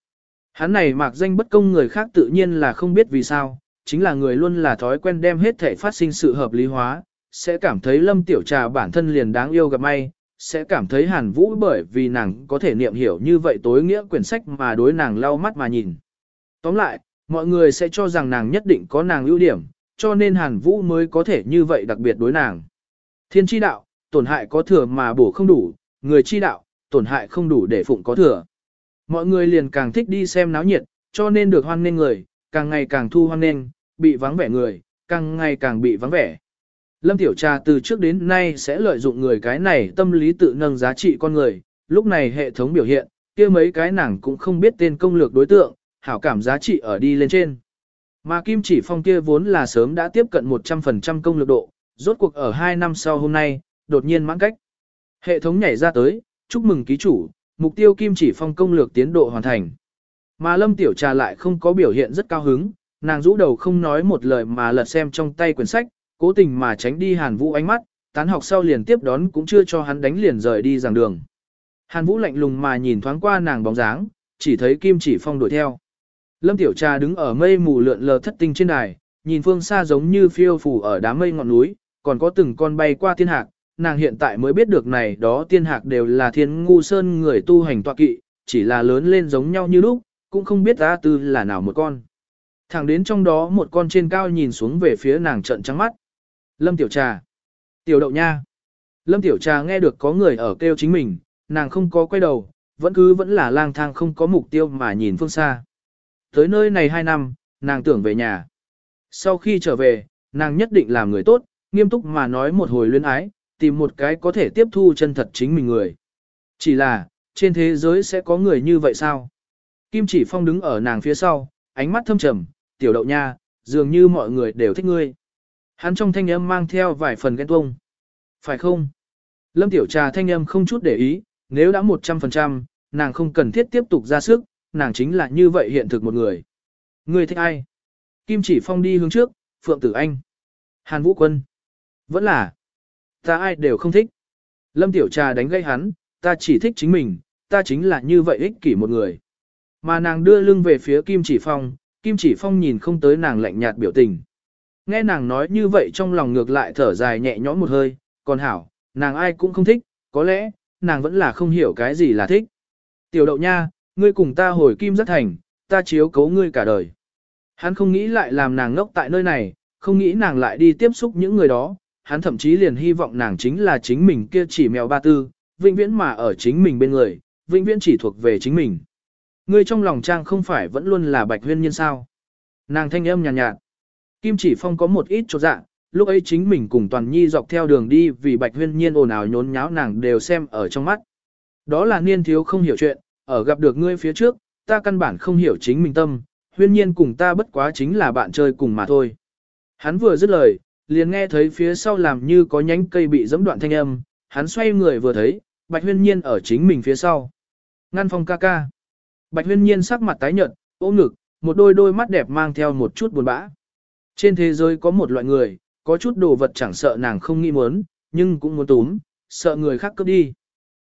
Hắn này mạc danh bất công người khác tự nhiên là không biết vì sao, chính là người luôn là thói quen đem hết thể phát sinh sự hợp lý hóa, sẽ cảm thấy lâm tiểu trà bản thân liền đáng yêu gặp may, sẽ cảm thấy hàn vũ bởi vì nàng có thể niệm hiểu như vậy tối nghĩa quyển sách mà đối nàng lau mắt mà nhìn. Tóm lại, mọi người sẽ cho rằng nàng nhất định có nàng ưu điểm, cho nên hàn vũ mới có thể như vậy đặc biệt đối nàng. Thiên chi đạo, tổn hại có thừa mà bổ không đủ, người chi đạo, tổn hại không đủ để phụng có thừa. Mọi người liền càng thích đi xem náo nhiệt, cho nên được hoan nên người, càng ngày càng thu hoan nên, bị vắng vẻ người, càng ngày càng bị vắng vẻ. Lâm Tiểu Trà từ trước đến nay sẽ lợi dụng người cái này tâm lý tự nâng giá trị con người, lúc này hệ thống biểu hiện, kia mấy cái nàng cũng không biết tên công lược đối tượng, hảo cảm giá trị ở đi lên trên. Mà Kim Chỉ Phong kia vốn là sớm đã tiếp cận 100% công lược độ, rốt cuộc ở 2 năm sau hôm nay, đột nhiên mãn cách. Hệ thống nhảy ra tới, chúc mừng ký chủ, mục tiêu Kim Chỉ Phong công lược tiến độ hoàn thành. Mà Lâm Tiểu Trà lại không có biểu hiện rất cao hứng, nàng rũ đầu không nói một lời mà lật xem trong tay quyển sách, cố tình mà tránh đi Hàn Vũ ánh mắt, tán học sau liền tiếp đón cũng chưa cho hắn đánh liền rời đi giảng đường. Hàn Vũ lạnh lùng mà nhìn thoáng qua nàng bóng dáng, chỉ thấy Kim Chỉ Phong đuổi theo. Lâm Tiểu Trà đứng ở mây mù lượn lờ thất tinh trên đài, nhìn phương xa giống như phiêu phù ở đám mây ngọn núi, còn có từng con bay qua thiên hạc, nàng hiện tại mới biết được này đó tiên hạc đều là thiên ngu sơn người tu hành tọa kỵ, chỉ là lớn lên giống nhau như lúc, cũng không biết A Tư là nào một con. Thẳng đến trong đó một con trên cao nhìn xuống về phía nàng trận trắng mắt. Lâm Tiểu Trà. Tiểu đậu nha. Lâm Tiểu Trà nghe được có người ở kêu chính mình, nàng không có quay đầu, vẫn cứ vẫn là lang thang không có mục tiêu mà nhìn phương xa. Tới nơi này hai năm, nàng tưởng về nhà. Sau khi trở về, nàng nhất định làm người tốt, nghiêm túc mà nói một hồi luyến ái, tìm một cái có thể tiếp thu chân thật chính mình người. Chỉ là, trên thế giới sẽ có người như vậy sao? Kim chỉ phong đứng ở nàng phía sau, ánh mắt thâm trầm, tiểu đậu nha, dường như mọi người đều thích ngươi. Hắn trong thanh âm mang theo vài phần ghen tuông. Phải không? Lâm tiểu trà thanh âm không chút để ý, nếu đã 100%, nàng không cần thiết tiếp tục ra sức, nàng chính là như vậy hiện thực một người. Ngươi thích ai? Kim chỉ phong đi hướng trước, Phượng Tử Anh. Hàn Vũ Quân. Vẫn là. Ta ai đều không thích. Lâm Tiểu Trà đánh gây hắn, ta chỉ thích chính mình, ta chính là như vậy ích kỷ một người. Mà nàng đưa lưng về phía Kim Chỉ Phong, Kim Chỉ Phong nhìn không tới nàng lạnh nhạt biểu tình. Nghe nàng nói như vậy trong lòng ngược lại thở dài nhẹ nhõm một hơi, còn hảo, nàng ai cũng không thích, có lẽ, nàng vẫn là không hiểu cái gì là thích. Tiểu đậu nha, ngươi cùng ta hồi Kim rất thành, ta chiếu cấu ngươi cả đời. Hắn không nghĩ lại làm nàng ngốc tại nơi này, không nghĩ nàng lại đi tiếp xúc những người đó, hắn thậm chí liền hy vọng nàng chính là chính mình kia chỉ mèo ba tư, vĩnh viễn mà ở chính mình bên người, vĩnh viễn chỉ thuộc về chính mình. Ngươi trong lòng trang không phải vẫn luôn là bạch huyên nhân sao. Nàng thanh âm nhàn nhạt, nhạt. Kim chỉ phong có một ít chỗ dạ, lúc ấy chính mình cùng toàn nhi dọc theo đường đi vì bạch huyên nhiên ồn ào nhốn nháo nàng đều xem ở trong mắt. Đó là niên thiếu không hiểu chuyện, ở gặp được ngươi phía trước, ta căn bản không hiểu chính mình tâm, huyên nhiên cùng ta bất quá chính là bạn chơi cùng mà thôi. Hắn vừa dứt lời, liền nghe thấy phía sau làm như có nhánh cây bị giẫm đoạn thanh âm, hắn xoay người vừa thấy, Bạch Huyên Nhiên ở chính mình phía sau. Ngăn phong ca ca. Bạch Huyên Nhiên sắc mặt tái nhợt, ôm ngực, một đôi đôi mắt đẹp mang theo một chút buồn bã. Trên thế giới có một loại người, có chút đồ vật chẳng sợ nàng không nghĩ muốn, nhưng cũng muốn túm, sợ người khác cướp đi.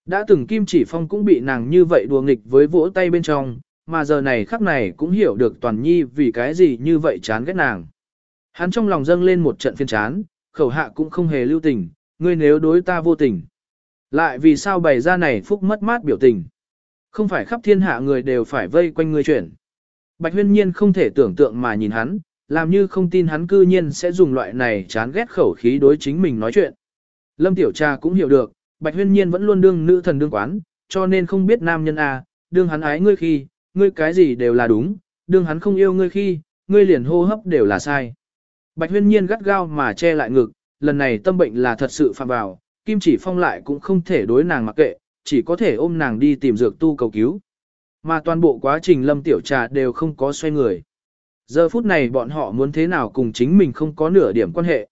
Đã từng Kim Chỉ Phong cũng bị nàng như vậy đùa nghịch với vỗ tay bên trong, mà giờ này khắc này cũng hiểu được toàn nhi vì cái gì như vậy chán ghét nàng. Hắn trong lòng dâng lên một trận phiên chán, khẩu hạ cũng không hề lưu tình, ngươi nếu đối ta vô tình. Lại vì sao bày ra này phúc mất mát biểu tình. Không phải khắp thiên hạ người đều phải vây quanh ngươi chuyển. Bạch huyên nhiên không thể tưởng tượng mà nhìn hắn, làm như không tin hắn cư nhiên sẽ dùng loại này chán ghét khẩu khí đối chính mình nói chuyện. Lâm Tiểu Trà cũng hiểu được, Bạch huyên nhiên vẫn luôn đương nữ thần đương quán, cho nên không biết nam nhân à. đương hắn ái ngươi khi, ngươi cái gì đều là đúng, đương hắn không yêu ngươi khi, ngươi liền hô hấp đều là sai. Bạch huyên nhiên gắt gao mà che lại ngực, lần này tâm bệnh là thật sự phạm vào, kim chỉ phong lại cũng không thể đối nàng mặc kệ, chỉ có thể ôm nàng đi tìm dược tu cầu cứu. Mà toàn bộ quá trình lâm tiểu trà đều không có xoay người. Giờ phút này bọn họ muốn thế nào cùng chính mình không có nửa điểm quan hệ.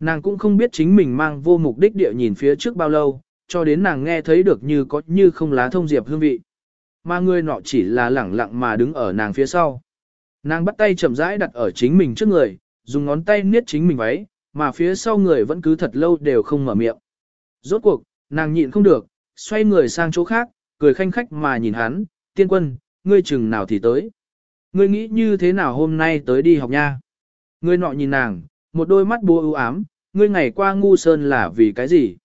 Nàng cũng không biết chính mình mang vô mục đích địa nhìn phía trước bao lâu, cho đến nàng nghe thấy được như có như không lá thông diệp hương vị. Mà người nọ chỉ là lẳng lặng mà đứng ở nàng phía sau. Nàng bắt tay chậm rãi đặt ở chính mình trước người, dùng ngón tay niết chính mình váy, mà phía sau người vẫn cứ thật lâu đều không mở miệng. Rốt cuộc, nàng nhịn không được, xoay người sang chỗ khác, cười khanh khách mà nhìn hắn, tiên quân, ngươi chừng nào thì tới. Ngươi nghĩ như thế nào hôm nay tới đi học nha? Ngươi nọ nhìn nàng, một đôi mắt búa ưu ám, ngươi ngày qua ngu sơn là vì cái gì?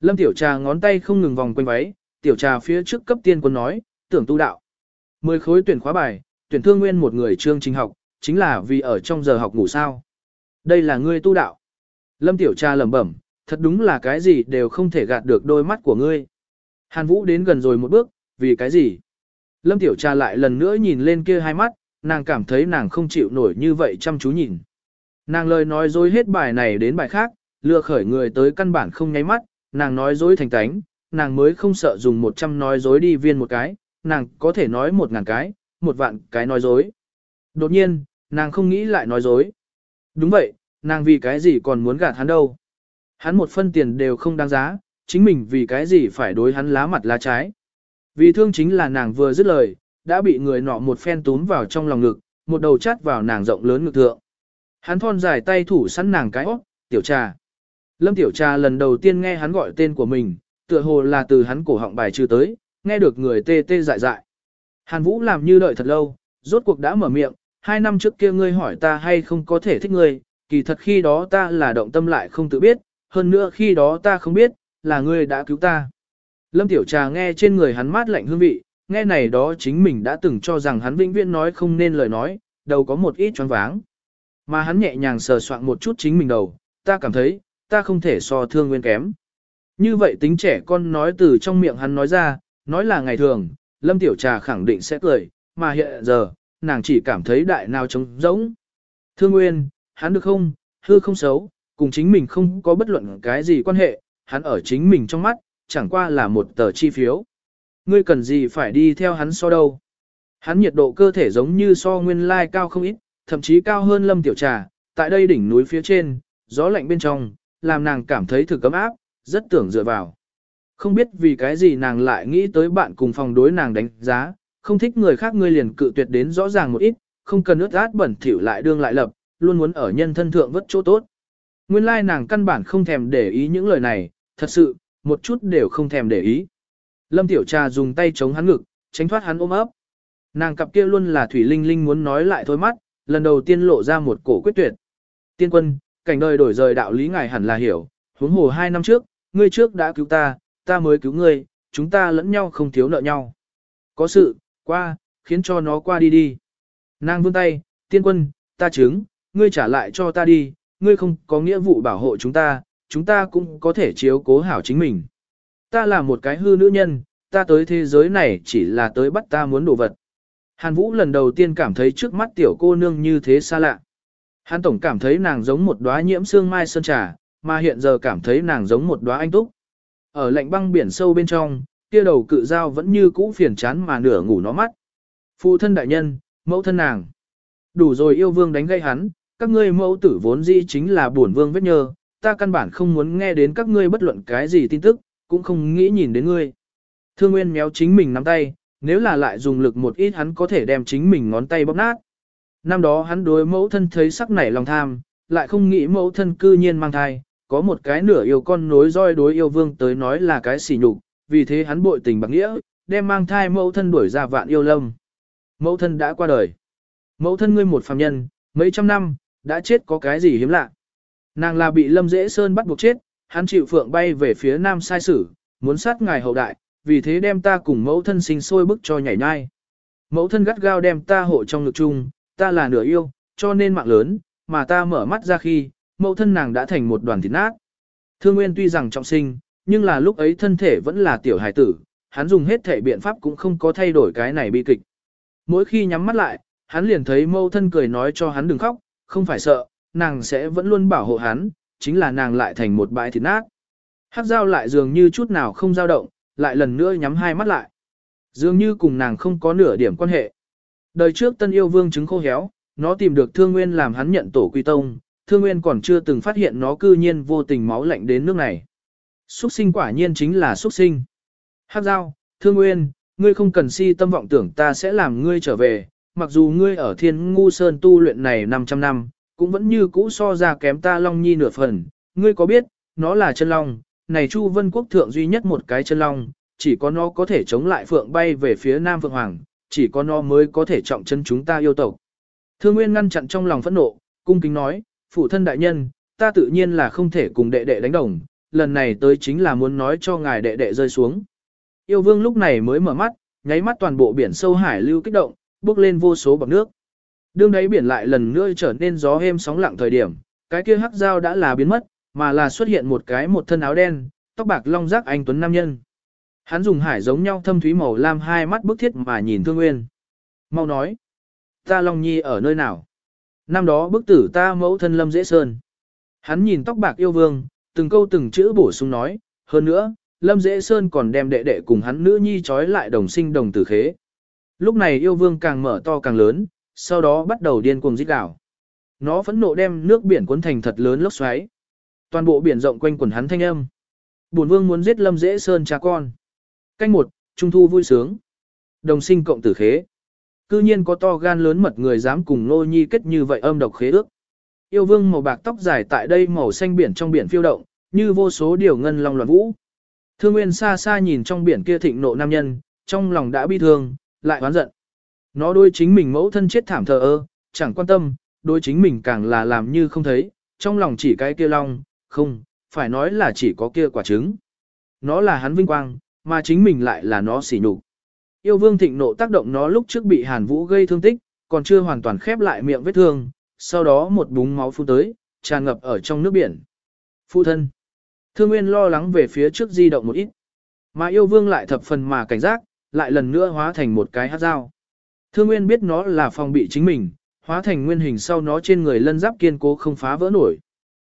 Lâm tiểu trà ngón tay không ngừng vòng quanh váy, tiểu trà phía trước cấp tiên quân nói, tưởng tu đạo. Mười khối tuyển khóa bài, tuyển thương nguyên một người chương trình học, chính là vì ở trong giờ học ngủ sao. Đây là ngươi tu đạo. Lâm tiểu trà lẩm bẩm, thật đúng là cái gì đều không thể gạt được đôi mắt của ngươi. Hàn Vũ đến gần rồi một bước, vì cái gì? Lâm Tiểu Trà lại lần nữa nhìn lên kia hai mắt, nàng cảm thấy nàng không chịu nổi như vậy chăm chú nhìn. Nàng lời nói dối hết bài này đến bài khác, lừa khởi người tới căn bản không nháy mắt, nàng nói dối thành tánh, nàng mới không sợ dùng một trăm nói dối đi viên một cái, nàng có thể nói một ngàn cái, một vạn cái nói dối. Đột nhiên, nàng không nghĩ lại nói dối. Đúng vậy, nàng vì cái gì còn muốn gạt hắn đâu. Hắn một phân tiền đều không đáng giá, chính mình vì cái gì phải đối hắn lá mặt lá trái. Vì thương chính là nàng vừa dứt lời, đã bị người nọ một phen túm vào trong lòng ngực, một đầu chát vào nàng rộng lớn ngực thượng. Hắn thon dài tay thủ sẵn nàng cái óc, tiểu trà. Lâm tiểu trà lần đầu tiên nghe hắn gọi tên của mình, tựa hồ là từ hắn cổ họng bài trừ tới, nghe được người tê tê dại dại. Hàn Vũ làm như đợi thật lâu, rốt cuộc đã mở miệng, hai năm trước kia ngươi hỏi ta hay không có thể thích ngươi, kỳ thật khi đó ta là động tâm lại không tự biết, hơn nữa khi đó ta không biết, là ngươi đã cứu ta. Lâm Tiểu Trà nghe trên người hắn mát lạnh hương vị, nghe này đó chính mình đã từng cho rằng hắn vĩnh viễn nói không nên lời nói, đầu có một ít choáng váng. Mà hắn nhẹ nhàng sờ soạn một chút chính mình đầu, ta cảm thấy, ta không thể so thương nguyên kém. Như vậy tính trẻ con nói từ trong miệng hắn nói ra, nói là ngày thường, Lâm Tiểu Trà khẳng định sẽ cười, mà hiện giờ, nàng chỉ cảm thấy đại nào trống rỗng. Thương nguyên, hắn được không, hư không xấu, cùng chính mình không có bất luận cái gì quan hệ, hắn ở chính mình trong mắt, chẳng qua là một tờ chi phiếu. Ngươi cần gì phải đi theo hắn so đâu. Hắn nhiệt độ cơ thể giống như so nguyên lai cao không ít, thậm chí cao hơn lâm tiểu trà, tại đây đỉnh núi phía trên, gió lạnh bên trong, làm nàng cảm thấy thực cấm áp, rất tưởng dựa vào. Không biết vì cái gì nàng lại nghĩ tới bạn cùng phòng đối nàng đánh giá, không thích người khác ngươi liền cự tuyệt đến rõ ràng một ít, không cần ướt át bẩn thỉu lại đương lại lập, luôn muốn ở nhân thân thượng vất chỗ tốt. Nguyên lai nàng căn bản không thèm để ý những lời này, thật sự, một chút đều không thèm để ý. Lâm Tiểu Trà dùng tay chống hắn ngực, tránh thoát hắn ôm ấp. Nàng cặp kia luôn là Thủy Linh Linh muốn nói lại thôi mắt, lần đầu tiên lộ ra một cổ quyết tuyệt. Tiên quân, cảnh đời đổi rời đạo lý ngài hẳn là hiểu, huống hồ hai năm trước, ngươi trước đã cứu ta, ta mới cứu ngươi, chúng ta lẫn nhau không thiếu nợ nhau. Có sự, qua, khiến cho nó qua đi đi. Nàng vươn tay, tiên quân, ta chứng, ngươi trả lại cho ta đi, ngươi không có nghĩa vụ bảo hộ chúng ta, chúng ta cũng có thể chiếu cố hảo chính mình. Ta là một cái hư nữ nhân, ta tới thế giới này chỉ là tới bắt ta muốn đồ vật. Hàn Vũ lần đầu tiên cảm thấy trước mắt tiểu cô nương như thế xa lạ. Hàn Tổng cảm thấy nàng giống một đóa nhiễm sương mai sơn trà, mà hiện giờ cảm thấy nàng giống một đóa anh túc. Ở lạnh băng biển sâu bên trong, kia đầu cự dao vẫn như cũ phiền chán mà nửa ngủ nó mắt. Phụ thân đại nhân, mẫu thân nàng. Đủ rồi yêu vương đánh gây hắn, các ngươi mẫu tử vốn dĩ chính là buồn vương vết nhơ, ta căn bản không muốn nghe đến các ngươi bất luận cái gì tin tức, cũng không nghĩ nhìn đến ngươi. Thương Nguyên méo chính mình nắm tay, nếu là lại dùng lực một ít hắn có thể đem chính mình ngón tay bóp nát. Năm đó hắn đối mẫu thân thấy sắc nảy lòng tham, lại không nghĩ mẫu thân cư nhiên mang thai, có một cái nửa yêu con nối roi đối yêu vương tới nói là cái sỉ nhục, vì thế hắn bội tình bạc nghĩa, đem mang thai mẫu thân đuổi ra vạn yêu lâm. Mẫu thân đã qua đời. Mẫu thân ngươi một phàm nhân, mấy trăm năm, đã chết có cái gì hiếm lạ. Nàng là bị Lâm Dễ Sơn bắt buộc chết, hắn chịu phượng bay về phía nam sai sử, muốn sát ngài hậu đại, vì thế đem ta cùng mẫu thân sinh sôi bức cho nhảy nhai. Mẫu thân gắt gao đem ta hộ trong ngực chung, ta là nửa yêu, cho nên mạng lớn, mà ta mở mắt ra khi, mẫu thân nàng đã thành một đoàn thịt nát. Thương Nguyên tuy rằng trọng sinh, nhưng là lúc ấy thân thể vẫn là tiểu hài tử, hắn dùng hết thể biện pháp cũng không có thay đổi cái này bi kịch. Mỗi khi nhắm mắt lại, hắn liền thấy mẫu thân cười nói cho hắn đừng khóc, không phải sợ, nàng sẽ vẫn luôn bảo hộ hắn, chính là nàng lại thành một bãi thịt nát. Hắc dao lại dường như chút nào không dao động, lại lần nữa nhắm hai mắt lại. Dường như cùng nàng không có nửa điểm quan hệ. Đời trước tân yêu vương chứng khô héo, nó tìm được thương nguyên làm hắn nhận tổ quy tông, thương nguyên còn chưa từng phát hiện nó cư nhiên vô tình máu lạnh đến nước này. Xuất sinh quả nhiên chính là xuất sinh. Hắc giao, thương nguyên, ngươi không cần si tâm vọng tưởng ta sẽ làm ngươi trở về, mặc dù ngươi ở thiên ngu sơn tu luyện này 500 năm, cũng vẫn như cũ so ra kém ta long nhi nửa phần, ngươi có biết, nó là chân long, này Chu Vân Quốc thượng duy nhất một cái chân long, chỉ có nó có thể chống lại phượng bay về phía Nam Phượng Hoàng, chỉ có nó mới có thể trọng chân chúng ta yêu tộc. Thương Nguyên ngăn chặn trong lòng phẫn nộ, cung kính nói, phụ thân đại nhân, ta tự nhiên là không thể cùng đệ đệ đánh đồng, lần này tới chính là muốn nói cho ngài đệ đệ rơi xuống. Yêu vương lúc này mới mở mắt, nháy mắt toàn bộ biển sâu hải lưu kích động, bước lên vô số bọt nước. Đương đấy biển lại lần nữa trở nên gió êm sóng lặng thời điểm, cái kia hắc dao đã là biến mất, mà là xuất hiện một cái một thân áo đen, tóc bạc long rác anh tuấn nam nhân. Hắn dùng hải giống nhau thâm thúy màu lam hai mắt bức thiết mà nhìn Thương Nguyên. Mau nói, ta Long Nhi ở nơi nào? Năm đó bức tử ta mẫu thân Lâm Dễ Sơn. Hắn nhìn tóc bạc yêu vương, từng câu từng chữ bổ sung nói, hơn nữa, Lâm Dễ Sơn còn đem đệ đệ cùng hắn nữ nhi trói lại đồng sinh đồng tử khế. Lúc này yêu vương càng mở to càng lớn, sau đó bắt đầu điên cuồng rít gào. Nó phẫn nộ đem nước biển cuốn thành thật lớn lốc xoáy. Toàn bộ biển rộng quanh quần hắn thanh âm. Bổn vương muốn giết Lâm Dễ Sơn cha con. Canh một, Trung thu vui sướng. Đồng sinh cộng tử khế. Cư nhiên có to gan lớn mật người dám cùng nô nhi kết như vậy âm độc khế ước. Yêu vương màu bạc tóc dài tại đây màu xanh biển trong biển phiêu động, như vô số điều ngân long loạn vũ. Thương Nguyên xa xa nhìn trong biển kia thịnh nộ nam nhân, trong lòng đã bi thương, lại oán giận. Nó đôi chính mình mẫu thân chết thảm thờ ơ, chẳng quan tâm, đôi chính mình càng là làm như không thấy, trong lòng chỉ cái kia long, không, phải nói là chỉ có kia quả trứng. Nó là hắn vinh quang, mà chính mình lại là nó xỉ nhục. Yêu vương thịnh nộ tác động nó lúc trước bị Hàn Vũ gây thương tích, còn chưa hoàn toàn khép lại miệng vết thương, sau đó một búng máu phun tới, tràn ngập ở trong nước biển. Phu thân. Thương Nguyên lo lắng về phía trước di động một ít. Mà yêu vương lại thập phần mà cảnh giác, lại lần nữa hóa thành một cái hát dao. Thương Nguyên biết nó là phòng bị chính mình, hóa thành nguyên hình sau nó trên người lân giáp kiên cố không phá vỡ nổi.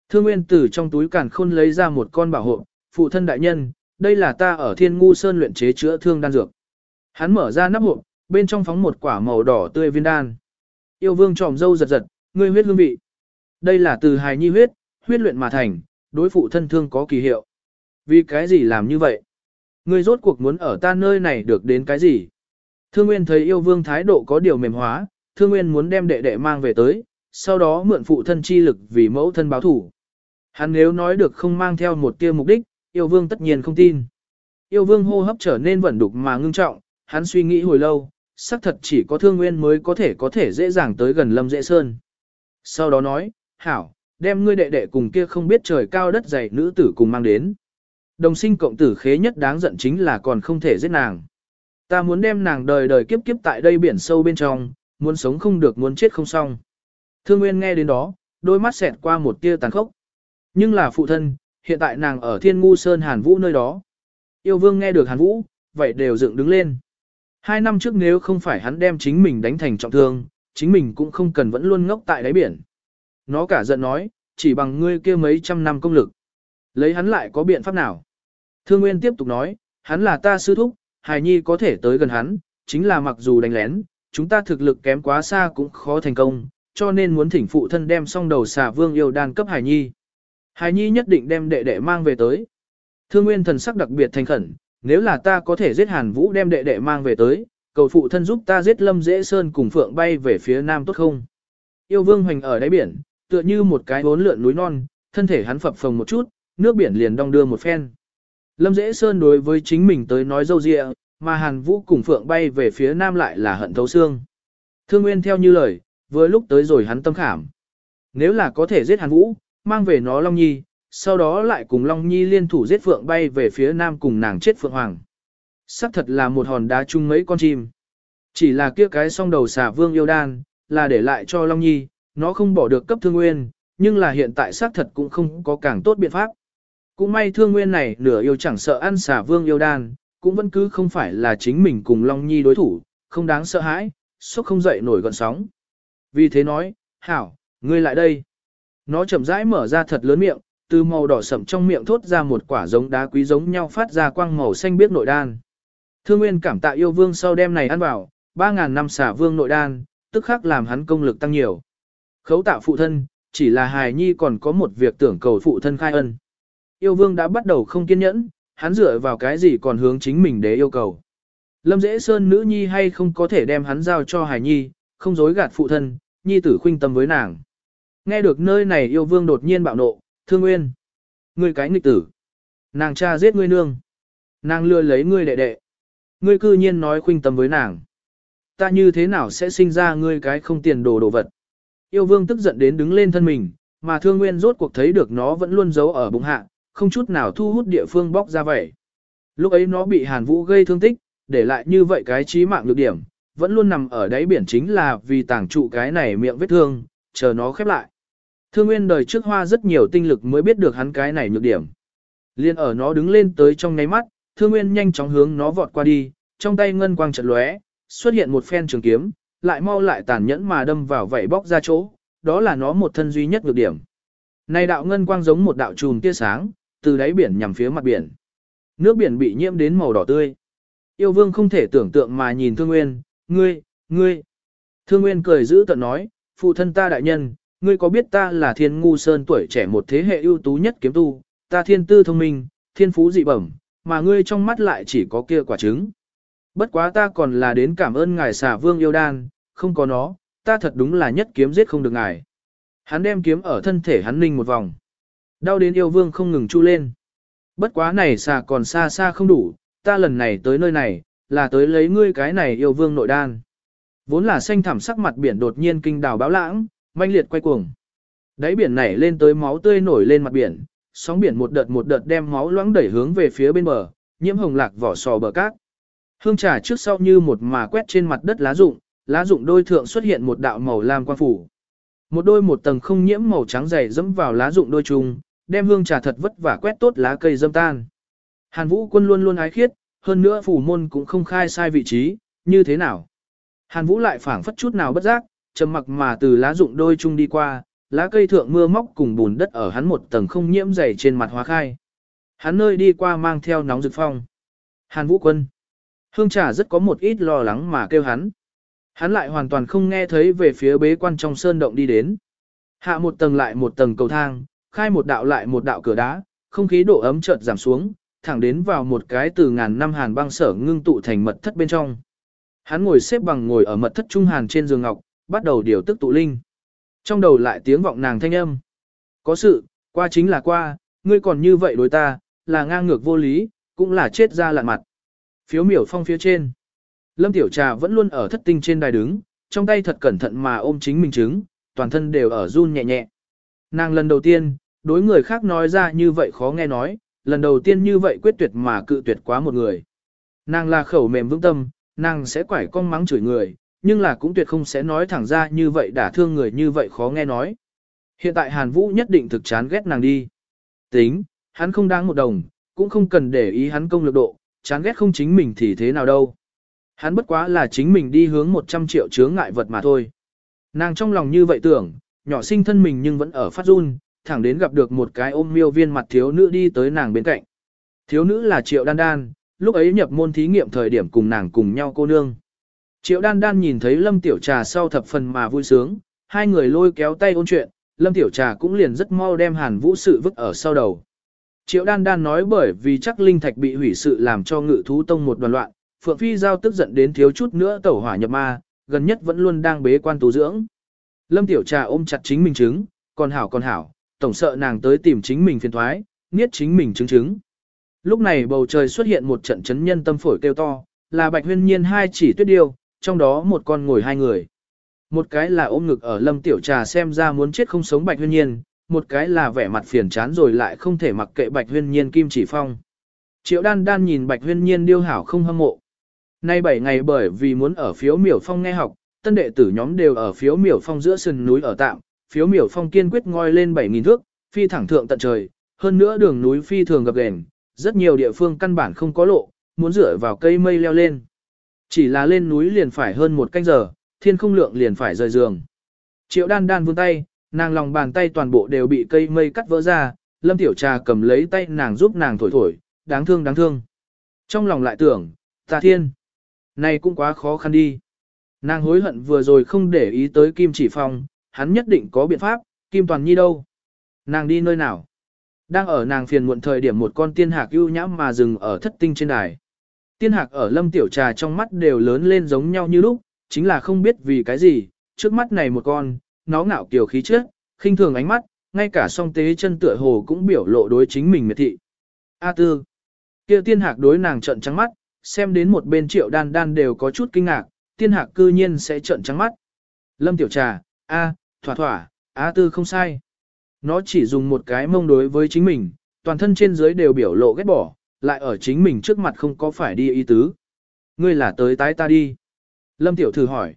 Thương Nguyên từ trong túi càn khôn lấy ra một con bảo hộ, phụ thân đại nhân, đây là ta ở Thiên Ngu Sơn luyện chế chữa thương đan dược. Hắn mở ra nắp hộp, bên trong phóng một quả màu đỏ tươi viên đan. Yêu vương tròm dâu giật giật, ngươi huyết hương vị. Đây là từ hài nhi huyết, huyết luyện mà thành, đối phụ thân thương có kỳ hiệu. Vì cái gì làm như vậy? Ngươi rốt cuộc muốn ở ta nơi này được đến cái gì? Thương Nguyên thấy yêu vương thái độ có điều mềm hóa, Thương Nguyên muốn đem đệ đệ mang về tới, sau đó mượn phụ thân chi lực vì mẫu thân báo thủ. Hắn nếu nói được không mang theo một tia mục đích, yêu vương tất nhiên không tin. Yêu vương hô hấp trở nên vẩn đục mà ngưng trọng, hắn suy nghĩ hồi lâu, xác thật chỉ có thương nguyên mới có thể có thể dễ dàng tới gần lâm dễ sơn. Sau đó nói, hảo, đem ngươi đệ đệ cùng kia không biết trời cao đất dày nữ tử cùng mang đến. Đồng sinh cộng tử khế nhất đáng giận chính là còn không thể giết nàng. Ta muốn đem nàng đời đời kiếp kiếp tại đây biển sâu bên trong, muốn sống không được muốn chết không xong. Thương Nguyên nghe đến đó, đôi mắt xẹt qua một tia tàn khốc. Nhưng là phụ thân, hiện tại nàng ở Thiên Ngu Sơn Hàn Vũ nơi đó. Yêu Vương nghe được Hàn Vũ, vậy đều dựng đứng lên. Hai năm trước nếu không phải hắn đem chính mình đánh thành trọng thương, chính mình cũng không cần vẫn luôn ngốc tại đáy biển. Nó cả giận nói, chỉ bằng ngươi kia mấy trăm năm công lực. Lấy hắn lại có biện pháp nào? Thương Nguyên tiếp tục nói, hắn là ta sư thúc, hài nhi có thể tới gần hắn, chính là mặc dù đánh lén, chúng ta thực lực kém quá xa cũng khó thành công, cho nên muốn thỉnh phụ thân đem xong đầu xà vương yêu đan cấp hài nhi. Hài nhi nhất định đem đệ đệ mang về tới. Thương Nguyên thần sắc đặc biệt thành khẩn, nếu là ta có thể giết Hàn Vũ đem đệ đệ mang về tới, cầu phụ thân giúp ta giết Lâm Dễ Sơn cùng Phượng bay về phía nam tốt không? Yêu Vương hoành ở đáy biển, tựa như một cái bốn lượn núi non, thân thể hắn phập phồng một chút, nước biển liền đong đưa một phen. Lâm Dễ Sơn đối với chính mình tới nói dâu dịa, mà Hàn Vũ cùng Phượng bay về phía nam lại là hận thấu xương. Thương Nguyên theo như lời, vừa lúc tới rồi hắn tâm khảm. Nếu là có thể giết Hàn Vũ, mang về nó Long Nhi, sau đó lại cùng Long Nhi liên thủ giết Phượng bay về phía nam cùng nàng chết Phượng Hoàng. Sắc thật là một hòn đá chung mấy con chim. Chỉ là kia cái song đầu xà vương yêu đan, là để lại cho Long Nhi, nó không bỏ được cấp thương nguyên, nhưng là hiện tại xác thật cũng không có càng tốt biện pháp. Cũng may thương nguyên này nửa yêu chẳng sợ ăn xà vương yêu đan, cũng vẫn cứ không phải là chính mình cùng Long Nhi đối thủ, không đáng sợ hãi, sốc không dậy nổi gọn sóng. Vì thế nói, hảo, ngươi lại đây. Nó chậm rãi mở ra thật lớn miệng, từ màu đỏ sậm trong miệng thốt ra một quả giống đá quý giống nhau phát ra quang màu xanh biếc nội đan. Thương Nguyên cảm tạ yêu vương sau đêm này ăn vào, 3.000 năm xả vương nội đan, tức khắc làm hắn công lực tăng nhiều. Khấu tạ phụ thân, chỉ là hài nhi còn có một việc tưởng cầu phụ thân khai ân. Yêu vương đã bắt đầu không kiên nhẫn, hắn dựa vào cái gì còn hướng chính mình để yêu cầu. Lâm dễ sơn nữ nhi hay không có thể đem hắn giao cho hài nhi, không dối gạt phụ thân, nhi tử khuynh tâm với nàng. Nghe được nơi này yêu vương đột nhiên bạo nộ, thương nguyên. Ngươi cái nghịch tử. Nàng cha giết ngươi nương. Nàng lừa lấy ngươi đệ đệ. Ngươi cư nhiên nói khuynh tâm với nàng. Ta như thế nào sẽ sinh ra ngươi cái không tiền đồ đồ vật. Yêu vương tức giận đến đứng lên thân mình, mà thương nguyên rốt cuộc thấy được nó vẫn luôn giấu ở bụng hạ, không chút nào thu hút địa phương bóc ra vậy. Lúc ấy nó bị hàn vũ gây thương tích, để lại như vậy cái trí mạng lược điểm, vẫn luôn nằm ở đáy biển chính là vì tàng trụ cái này miệng vết thương, chờ nó khép lại. Thương nguyên đời trước hoa rất nhiều tinh lực mới biết được hắn cái này nhược điểm. Liên ở nó đứng lên tới trong ngáy mắt, thương nguyên nhanh chóng hướng nó vọt qua đi, trong tay ngân quang chợt lóe, xuất hiện một phen trường kiếm, lại mau lại tàn nhẫn mà đâm vào vảy bóc ra chỗ, đó là nó một thân duy nhất nhược điểm. Này đạo ngân quang giống một đạo chùm tia sáng, từ đáy biển nhằm phía mặt biển. Nước biển bị nhiễm đến màu đỏ tươi. Yêu vương không thể tưởng tượng mà nhìn Thương Nguyên, ngươi, ngươi. Thương Nguyên cười giữ tận nói, phụ thân ta đại nhân, ngươi có biết ta là thiên ngu sơn tuổi trẻ một thế hệ ưu tú nhất kiếm tu, ta thiên tư thông minh, thiên phú dị bẩm, mà ngươi trong mắt lại chỉ có kia quả trứng. Bất quá ta còn là đến cảm ơn ngài xà vương yêu đan, không có nó, ta thật đúng là nhất kiếm giết không được ngài. Hắn đem kiếm ở thân thể hắn ninh một vòng. Đau đến yêu vương không ngừng chu lên. Bất quá này xà còn xa xa không đủ, ta lần này tới nơi này, là tới lấy ngươi cái này yêu vương nội đan. Vốn là xanh thảm sắc mặt biển đột nhiên kinh đào báo lãng, manh liệt quay cuồng. Đáy biển nảy lên tới máu tươi nổi lên mặt biển, sóng biển một đợt một đợt đem máu loãng đẩy hướng về phía bên bờ, nhiễm hồng lạc vỏ sò bờ cát. Hương trà trước sau như một mà quét trên mặt đất lá rụng, lá rụng đôi thượng xuất hiện một đạo màu lam quang phủ. Một đôi một tầng không nhiễm màu trắng dày dẫm vào lá rụng đôi trùng, đem hương trà thật vất vả quét tốt lá cây dâm tan. Hàn Vũ quân luôn luôn ái khiết, hơn nữa phủ môn cũng không khai sai vị trí, như thế nào? Hàn Vũ lại phảng phất chút nào bất giác, trầm mặc mà từ lá rụng đôi chung đi qua, lá cây thượng mưa móc cùng bùn đất ở hắn một tầng không nhiễm dày trên mặt hóa khai. Hắn nơi đi qua mang theo nóng rực phong. Hàn Vũ quân. Hương trà rất có một ít lo lắng mà kêu hắn. Hắn lại hoàn toàn không nghe thấy về phía bế quan trong sơn động đi đến. Hạ một tầng lại một tầng cầu thang, khai một đạo lại một đạo cửa đá, không khí độ ấm chợt giảm xuống, thẳng đến vào một cái từ ngàn năm hàn băng sở ngưng tụ thành mật thất bên trong. Hắn ngồi xếp bằng ngồi ở mật thất trung hàn trên giường ngọc, bắt đầu điều tức tụ linh. Trong đầu lại tiếng vọng nàng thanh âm. Có sự, qua chính là qua, ngươi còn như vậy đối ta, là ngang ngược vô lý, cũng là chết ra lạn mặt. Phiếu miểu phong phía trên. Lâm Tiểu Trà vẫn luôn ở thất tinh trên đài đứng, trong tay thật cẩn thận mà ôm chính mình chứng, toàn thân đều ở run nhẹ nhẹ. Nàng lần đầu tiên, đối người khác nói ra như vậy khó nghe nói, lần đầu tiên như vậy quyết tuyệt mà cự tuyệt quá một người. Nàng là khẩu mềm vững tâm, nàng sẽ quải con mắng chửi người, nhưng là cũng tuyệt không sẽ nói thẳng ra như vậy đả thương người như vậy khó nghe nói. Hiện tại Hàn Vũ nhất định thực chán ghét nàng đi. Tính, hắn không đáng một đồng, cũng không cần để ý hắn công lực độ, chán ghét không chính mình thì thế nào đâu. Hắn bất quá là chính mình đi hướng 100 triệu chướng ngại vật mà thôi. Nàng trong lòng như vậy tưởng, nhỏ sinh thân mình nhưng vẫn ở phát run, thẳng đến gặp được một cái ôm miêu viên mặt thiếu nữ đi tới nàng bên cạnh. Thiếu nữ là Triệu Đan Đan, lúc ấy nhập môn thí nghiệm thời điểm cùng nàng cùng nhau cô nương. Triệu Đan Đan nhìn thấy Lâm Tiểu Trà sau thập phần mà vui sướng, hai người lôi kéo tay ôn chuyện, Lâm Tiểu Trà cũng liền rất mau đem Hàn Vũ sự vứt ở sau đầu. Triệu Đan Đan nói bởi vì chắc linh thạch bị hủy sự làm cho ngự thú tông một đoàn loạn, Phượng Phi giao tức giận đến thiếu chút nữa tẩu hỏa nhập ma, gần nhất vẫn luôn đang bế quan tu dưỡng. Lâm Tiểu Trà ôm chặt chính mình chứng, còn hảo còn hảo, tổng sợ nàng tới tìm chính mình phiền thoái, niết chính mình chứng chứng. Lúc này bầu trời xuất hiện một trận chấn nhân tâm phổi kêu to, là Bạch Huyên Nhiên hai chỉ tuyết điêu, trong đó một con ngồi hai người. Một cái là ôm ngực ở lâm tiểu trà xem ra muốn chết không sống bạch huyên nhiên, một cái là vẻ mặt phiền chán rồi lại không thể mặc kệ bạch huyên nhiên kim chỉ phong. Triệu đan đan nhìn bạch huyên nhiên điêu hảo không hâm mộ. Nay 7 ngày bởi vì muốn ở phiếu miểu phong nghe học, tân đệ tử nhóm đều ở phiếu miểu phong giữa sườn núi ở tạm, phiếu miểu phong kiên quyết ngoi lên 7.000 thước, phi thẳng thượng tận trời, hơn nữa đường núi phi thường gập ghềnh, rất nhiều địa phương căn bản không có lộ, muốn dựa vào cây mây leo lên. Chỉ là lên núi liền phải hơn một canh giờ, thiên không lượng liền phải rời giường. Triệu đan đan vươn tay, nàng lòng bàn tay toàn bộ đều bị cây mây cắt vỡ ra, lâm tiểu trà cầm lấy tay nàng giúp nàng thổi thổi, đáng thương đáng thương. Trong lòng lại tưởng, ta thiên, này cũng quá khó khăn đi. Nàng hối hận vừa rồi không để ý tới Kim Chỉ Phong, hắn nhất định có biện pháp, Kim Toàn Nhi đâu? Nàng đi nơi nào? Đang ở nàng phiền muộn thời điểm một con tiên hạc ưu nhãm mà dừng ở thất tinh trên đài. Tiên hạc ở lâm tiểu trà trong mắt đều lớn lên giống nhau như lúc, chính là không biết vì cái gì, trước mắt này một con, nó ngạo kiều khí trước, khinh thường ánh mắt, ngay cả song tế chân tựa hồ cũng biểu lộ đối chính mình miệt thị. A tư, kia tiên hạc đối nàng trận trắng mắt, xem đến một bên triệu đan đan đều có chút kinh ngạc, tiên hạc cư nhiên sẽ trận trắng mắt. Lâm tiểu trà, a, thỏa thỏa, A tư không sai. Nó chỉ dùng một cái mông đối với chính mình, toàn thân trên dưới đều biểu lộ ghét bỏ, lại ở chính mình trước mặt không có phải đi ý tứ. Ngươi là tới tái ta đi. Lâm Tiểu Thư hỏi.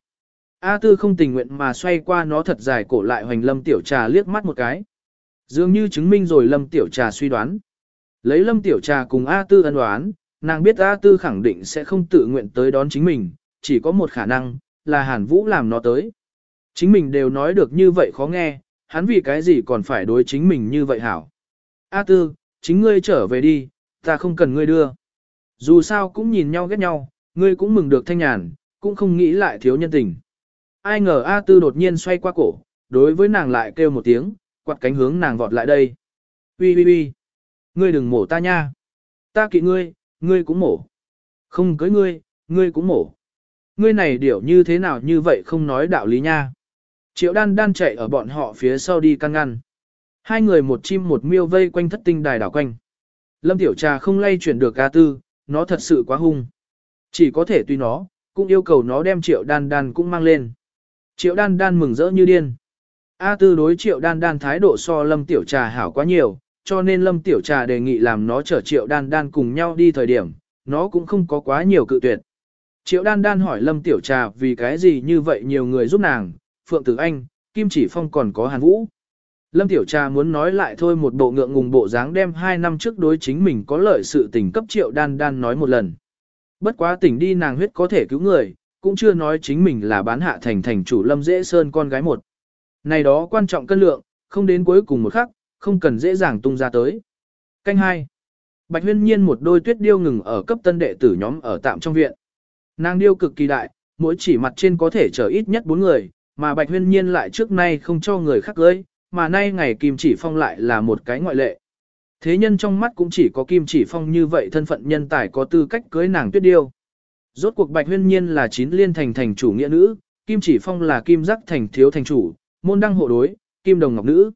A Tư không tình nguyện mà xoay qua nó thật dài cổ lại hoành Lâm Tiểu Trà liếc mắt một cái. Dường như chứng minh rồi Lâm Tiểu Trà suy đoán. Lấy Lâm Tiểu Trà cùng A Tư ân đoán, nàng biết A Tư khẳng định sẽ không tự nguyện tới đón chính mình, chỉ có một khả năng, là Hàn Vũ làm nó tới. Chính mình đều nói được như vậy khó nghe, hắn vì cái gì còn phải đối chính mình như vậy hảo. A Tư, chính ngươi trở về đi, ta không cần ngươi đưa. Dù sao cũng nhìn nhau ghét nhau, ngươi cũng mừng được thanh nhàn, cũng không nghĩ lại thiếu nhân tình. Ai ngờ A Tư đột nhiên xoay qua cổ, đối với nàng lại kêu một tiếng, quạt cánh hướng nàng vọt lại đây. Ui ui ui, ngươi đừng mổ ta nha. Ta kỵ ngươi, ngươi cũng mổ. Không cưới ngươi, ngươi cũng mổ. Ngươi này điểu như thế nào như vậy không nói đạo lý nha. Triệu đan đan chạy ở bọn họ phía sau đi căn ngăn. Hai người một chim một miêu vây quanh thất tinh đài đảo quanh. Lâm Tiểu Trà không lay chuyển được A Tư, nó thật sự quá hung. Chỉ có thể tùy nó, cũng yêu cầu nó đem triệu đan đan cũng mang lên. Triệu đan đan mừng rỡ như điên. A Tư đối triệu đan đan thái độ so Lâm Tiểu Trà hảo quá nhiều, cho nên Lâm Tiểu Trà đề nghị làm nó chở triệu đan đan cùng nhau đi thời điểm, nó cũng không có quá nhiều cự tuyệt. Triệu đan đan hỏi Lâm Tiểu Trà vì cái gì như vậy nhiều người giúp nàng, Phượng Tử Anh, Kim Chỉ Phong còn có Hàn Vũ. Lâm Tiểu Trà muốn nói lại thôi một bộ ngượng ngùng bộ dáng đem hai năm trước đối chính mình có lợi sự tình cấp triệu đan đan nói một lần. Bất quá tỉnh đi nàng huyết có thể cứu người, cũng chưa nói chính mình là bán hạ thành thành chủ Lâm Dễ Sơn con gái một. Này đó quan trọng cân lượng, không đến cuối cùng một khắc, không cần dễ dàng tung ra tới. Canh hai Bạch huyên nhiên một đôi tuyết điêu ngừng ở cấp tân đệ tử nhóm ở tạm trong viện. Nàng điêu cực kỳ đại, mỗi chỉ mặt trên có thể chở ít nhất bốn người, mà Bạch huyên nhiên lại trước nay không cho người khác gơi, mà nay ngày Kim Chỉ Phong lại là một cái ngoại lệ. Thế nhân trong mắt cũng chỉ có Kim Chỉ Phong như vậy thân phận nhân tài có tư cách cưới nàng tuyết điêu. Rốt cuộc Bạch Huyên Nhiên là chín liên thành thành chủ nghĩa nữ, Kim Chỉ Phong là Kim Giác thành thiếu thành chủ, môn đăng hộ đối, Kim Đồng Ngọc nữ.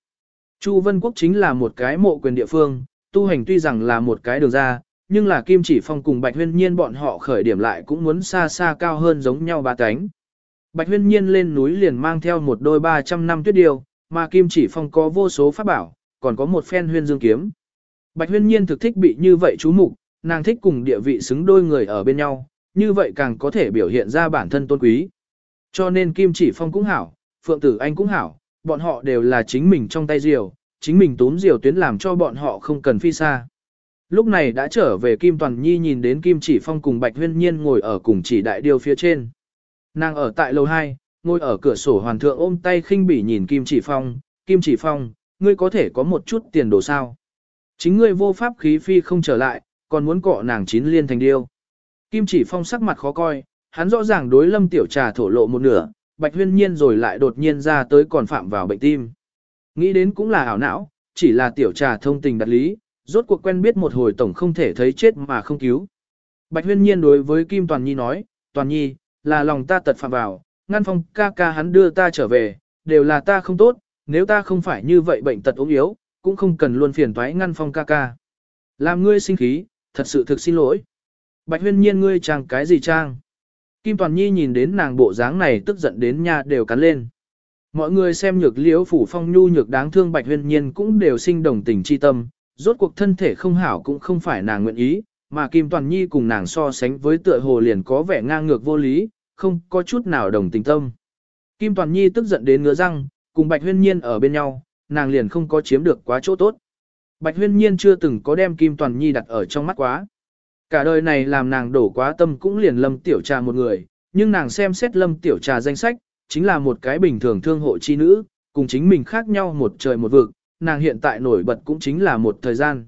Chu Vân Quốc chính là một cái mộ quyền địa phương, tu hành tuy rằng là một cái đường ra, nhưng là Kim Chỉ Phong cùng Bạch Huyên Nhiên bọn họ khởi điểm lại cũng muốn xa xa cao hơn giống nhau ba cánh. Bạch Huyên Nhiên lên núi liền mang theo một đôi 300 năm tuyết điêu, mà Kim Chỉ Phong có vô số pháp bảo, còn có một phen huyên dương kiếm. Bạch Huyên Nhiên thực thích bị như vậy chú mục, nàng thích cùng địa vị xứng đôi người ở bên nhau, như vậy càng có thể biểu hiện ra bản thân tôn quý. Cho nên Kim Chỉ Phong cũng hảo, Phượng Tử Anh cũng hảo, bọn họ đều là chính mình trong tay diều, chính mình tốn diều tuyến làm cho bọn họ không cần phi xa. Lúc này đã trở về Kim Toàn Nhi nhìn đến Kim Chỉ Phong cùng Bạch Huyên Nhiên ngồi ở cùng chỉ đại điều phía trên. Nàng ở tại lầu 2, ngồi ở cửa sổ hoàn thượng ôm tay khinh bỉ nhìn Kim Chỉ Phong, Kim Chỉ Phong, ngươi có thể có một chút tiền đồ sao. Chính ngươi vô pháp khí phi không trở lại, còn muốn cọ nàng chín liên thành điêu. Kim Chỉ Phong sắc mặt khó coi, hắn rõ ràng đối lâm tiểu trà thổ lộ một nửa, bạch huyên nhiên rồi lại đột nhiên ra tới còn phạm vào bệnh tim. Nghĩ đến cũng là ảo não, chỉ là tiểu trà thông tình đặt lý, rốt cuộc quen biết một hồi tổng không thể thấy chết mà không cứu. Bạch huyên nhiên đối với Kim Toàn Nhi nói, Toàn Nhi, là lòng ta tật phạm vào, ngăn phong ca ca hắn đưa ta trở về, đều là ta không tốt, nếu ta không phải như vậy bệnh tật ốm yếu, cũng không cần luôn phiền toái ngăn phong ca ca. Làm ngươi sinh khí, thật sự thực xin lỗi. Bạch huyên nhiên ngươi trang cái gì trang? Kim Toàn Nhi nhìn đến nàng bộ dáng này tức giận đến nhà đều cắn lên. Mọi người xem nhược liễu phủ phong nhu nhược đáng thương bạch huyên nhiên cũng đều sinh đồng tình chi tâm, rốt cuộc thân thể không hảo cũng không phải nàng nguyện ý, mà Kim Toàn Nhi cùng nàng so sánh với tựa hồ liền có vẻ ngang ngược vô lý, không có chút nào đồng tình tâm. Kim Toàn Nhi tức giận đến ngứa răng, cùng Bạch Huyên Nhiên ở bên nhau, nàng liền không có chiếm được quá chỗ tốt. Bạch Huyên Nhiên chưa từng có đem Kim Toàn Nhi đặt ở trong mắt quá. Cả đời này làm nàng đổ quá tâm cũng liền lâm tiểu trà một người, nhưng nàng xem xét lâm tiểu trà danh sách, chính là một cái bình thường thương hộ chi nữ, cùng chính mình khác nhau một trời một vực, nàng hiện tại nổi bật cũng chính là một thời gian.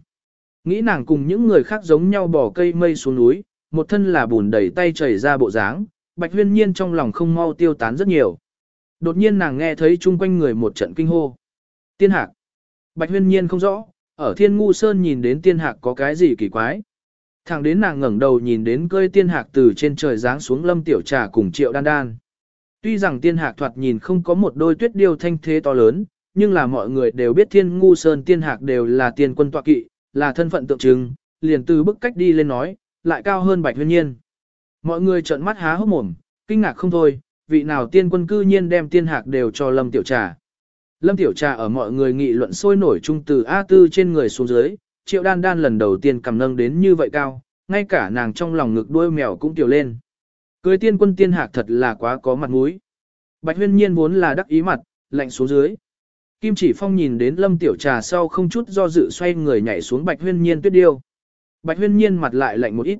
Nghĩ nàng cùng những người khác giống nhau bỏ cây mây xuống núi, một thân là bùn đầy tay chảy ra bộ dáng, Bạch Huyên Nhiên trong lòng không mau tiêu tán rất nhiều. Đột nhiên nàng nghe thấy chung quanh người một trận kinh hô. Tiên hạc. Bạch Huyên Nhiên không rõ, ở Thiên Ngu Sơn nhìn đến tiên hạc có cái gì kỳ quái. Thẳng đến nàng ngẩng đầu nhìn đến cơi tiên hạc từ trên trời giáng xuống lâm tiểu trà cùng triệu đan đan. Tuy rằng tiên hạc thoạt nhìn không có một đôi tuyết điêu thanh thế to lớn, nhưng là mọi người đều biết thiên ngu sơn tiên hạc đều là tiên quân tọa kỵ, là thân phận tượng trưng, liền từ bức cách đi lên nói, lại cao hơn bạch huyên nhiên. Mọi người trợn mắt há hốc mồm, kinh ngạc không thôi, vị nào tiên quân cư nhiên đem tiên hạc đều cho lâm tiểu trà. Lâm tiểu trà ở mọi người nghị luận sôi nổi trung từ A tư trên người xuống dưới, triệu đan đan lần đầu tiên cầm nâng đến như vậy cao, ngay cả nàng trong lòng ngực đuôi mèo cũng tiểu lên. Cưới tiên quân tiên hạc thật là quá có mặt mũi. Bạch huyên nhiên vốn là đắc ý mặt, lạnh xuống dưới. Kim chỉ phong nhìn đến lâm tiểu trà sau không chút do dự xoay người nhảy xuống bạch huyên nhiên tuyết điêu. Bạch huyên nhiên mặt lại lạnh một ít.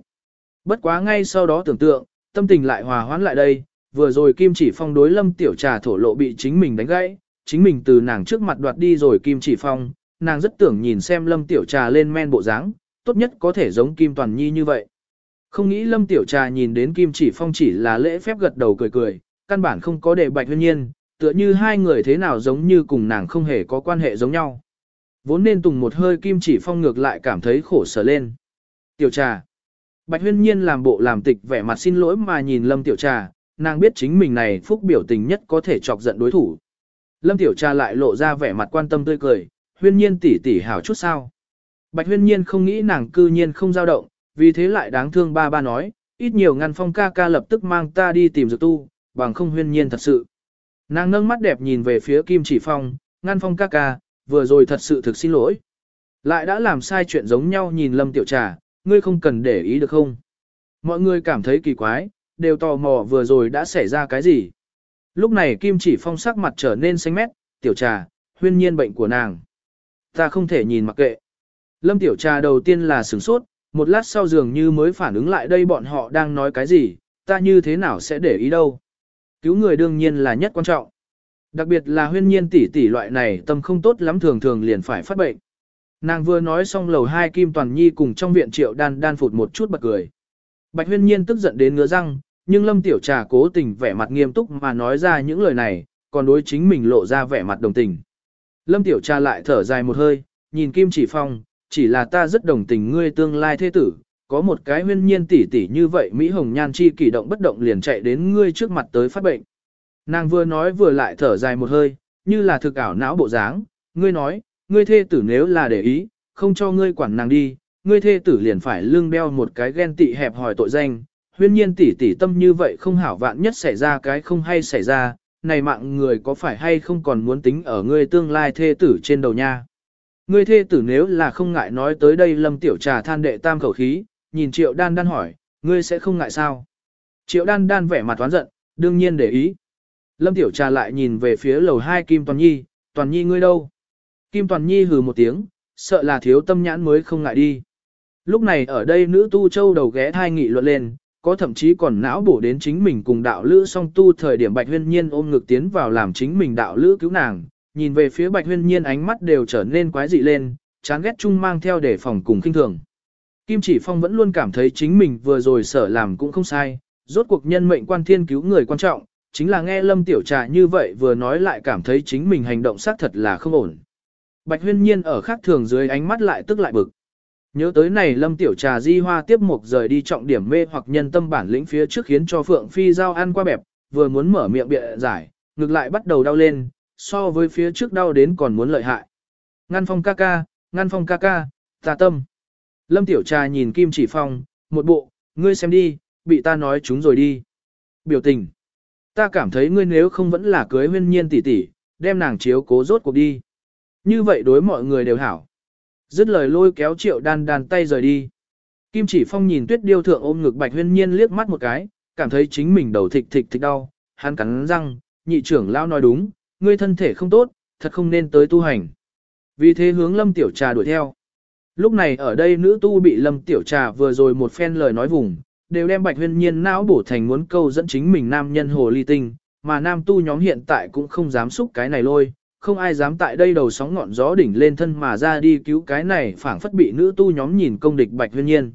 Bất quá ngay sau đó tưởng tượng, tâm tình lại hòa hoãn lại đây, vừa rồi kim chỉ phong đối lâm tiểu trà thổ lộ bị chính mình đánh gãy, chính mình từ nàng trước mặt đoạt đi rồi kim chỉ phong, nàng rất tưởng nhìn xem lâm tiểu trà lên men bộ dáng, tốt nhất có thể giống kim toàn nhi như vậy. Không nghĩ lâm tiểu trà nhìn đến kim chỉ phong chỉ là lễ phép gật đầu cười cười, căn bản không có để bạch huyên nhiên, tựa như hai người thế nào giống như cùng nàng không hề có quan hệ giống nhau. Vốn nên tùng một hơi kim chỉ phong ngược lại cảm thấy khổ sở lên. Tiểu trà. Bạch huyên nhiên làm bộ làm tịch vẻ mặt xin lỗi mà nhìn lâm tiểu trà, nàng biết chính mình này phúc biểu tình nhất có thể chọc giận đối thủ. Lâm tiểu trà lại lộ ra vẻ mặt quan tâm tươi cười, huyên nhiên tỉ tỉ hảo chút sao. Bạch huyên nhiên không nghĩ nàng cư nhiên không dao động, vì thế lại đáng thương ba ba nói, ít nhiều ngăn phong ca ca lập tức mang ta đi tìm dược tu, bằng không huyên nhiên thật sự. Nàng nâng mắt đẹp nhìn về phía Kim Chỉ Phong, ngăn phong ca ca, vừa rồi thật sự thực xin lỗi. Lại đã làm sai chuyện giống nhau nhìn Lâm Tiểu Trà, ngươi không cần để ý được không? Mọi người cảm thấy kỳ quái, đều tò mò vừa rồi đã xảy ra cái gì. Lúc này Kim Chỉ Phong sắc mặt trở nên xanh mét, Tiểu Trà, huyên nhiên bệnh của nàng. Ta không thể nhìn mặc kệ. Lâm Tiểu Trà đầu tiên là sửng sốt, một lát sau dường như mới phản ứng lại đây bọn họ đang nói cái gì, ta như thế nào sẽ để ý đâu. Cứu người đương nhiên là nhất quan trọng. Đặc biệt là huyên nhiên tỷ tỷ loại này tâm không tốt lắm thường thường liền phải phát bệnh. Nàng vừa nói xong lầu hai Kim Toàn Nhi cùng trong viện triệu đan đan phụt một chút bật cười. Bạch huyên nhiên tức giận đến ngứa răng, nhưng Lâm Tiểu Trà cố tình vẻ mặt nghiêm túc mà nói ra những lời này, còn đối chính mình lộ ra vẻ mặt đồng tình. Lâm Tiểu Trà lại thở dài một hơi, nhìn Kim Chỉ Phong, chỉ là ta rất đồng tình ngươi tương lai thế tử, có một cái huyên nhiên tỷ tỷ như vậy Mỹ Hồng Nhan Chi kỳ động bất động liền chạy đến ngươi trước mặt tới phát bệnh. Nàng vừa nói vừa lại thở dài một hơi, như là thực ảo não bộ dáng, ngươi nói, ngươi thê tử nếu là để ý, không cho ngươi quản nàng đi, ngươi thê tử liền phải lương đeo một cái ghen tị hẹp hỏi tội danh, huyên nhiên tỷ tỷ tâm như vậy không hảo vạn nhất xảy ra cái không hay xảy ra, này mạng người có phải hay không còn muốn tính ở ngươi tương lai thê tử trên đầu nha. Ngươi thê tử nếu là không ngại nói tới đây lâm tiểu trà than đệ tam khẩu khí, nhìn triệu đan đan hỏi, ngươi sẽ không ngại sao? Triệu đan đan vẻ mặt toán giận, đương nhiên để ý. Lâm tiểu trà lại nhìn về phía lầu hai Kim Toàn Nhi, Toàn Nhi ngươi đâu? Kim Toàn Nhi hừ một tiếng, sợ là thiếu tâm nhãn mới không ngại đi. Lúc này ở đây nữ tu châu đầu ghé thai nghị luận lên, có thậm chí còn não bổ đến chính mình cùng đạo lữ song tu thời điểm Bạch Huyên Nhiên ôm ngực tiến vào làm chính mình đạo lữ cứu nàng, nhìn về phía Bạch Huyên Nhiên ánh mắt đều trở nên quái dị lên, chán ghét chung mang theo để phòng cùng kinh thường. Kim Chỉ Phong vẫn luôn cảm thấy chính mình vừa rồi sở làm cũng không sai, rốt cuộc nhân mệnh quan thiên cứu người quan trọng, chính là nghe Lâm Tiểu Trà như vậy vừa nói lại cảm thấy chính mình hành động xác thật là không ổn. Bạch Huyên Nhiên ở khác thường dưới ánh mắt lại tức lại bực. Nhớ tới này Lâm Tiểu Trà di hoa tiếp mục rời đi trọng điểm mê hoặc nhân tâm bản lĩnh phía trước khiến cho Phượng Phi giao ăn qua bẹp, vừa muốn mở miệng bịa giải, ngực lại bắt đầu đau lên, so với phía trước đau đến còn muốn lợi hại. Ngăn phong ca ca, ngăn phong ca ca, ta tâm. Lâm Tiểu Trà nhìn Kim Chỉ Phong, một bộ, ngươi xem đi, bị ta nói chúng rồi đi. Biểu tình. Ta cảm thấy ngươi nếu không vẫn là cưới huyên nhiên tỷ tỷ, đem nàng chiếu cố rốt cuộc đi. Như vậy đối mọi người đều hảo. Dứt lời lôi kéo triệu đan đan tay rời đi. Kim chỉ phong nhìn tuyết điêu thượng ôm ngực bạch huyên nhiên liếc mắt một cái, cảm thấy chính mình đầu thịt thịt thịt đau, hắn cắn răng, nhị trưởng lao nói đúng, ngươi thân thể không tốt, thật không nên tới tu hành. Vì thế hướng lâm tiểu trà đuổi theo. Lúc này ở đây nữ tu bị lâm tiểu trà vừa rồi một phen lời nói vùng, đều đem bạch huyên nhiên não bổ thành muốn câu dẫn chính mình nam nhân hồ ly tinh, mà nam tu nhóm hiện tại cũng không dám xúc cái này lôi, không ai dám tại đây đầu sóng ngọn gió đỉnh lên thân mà ra đi cứu cái này phảng phất bị nữ tu nhóm nhìn công địch bạch huyên nhiên.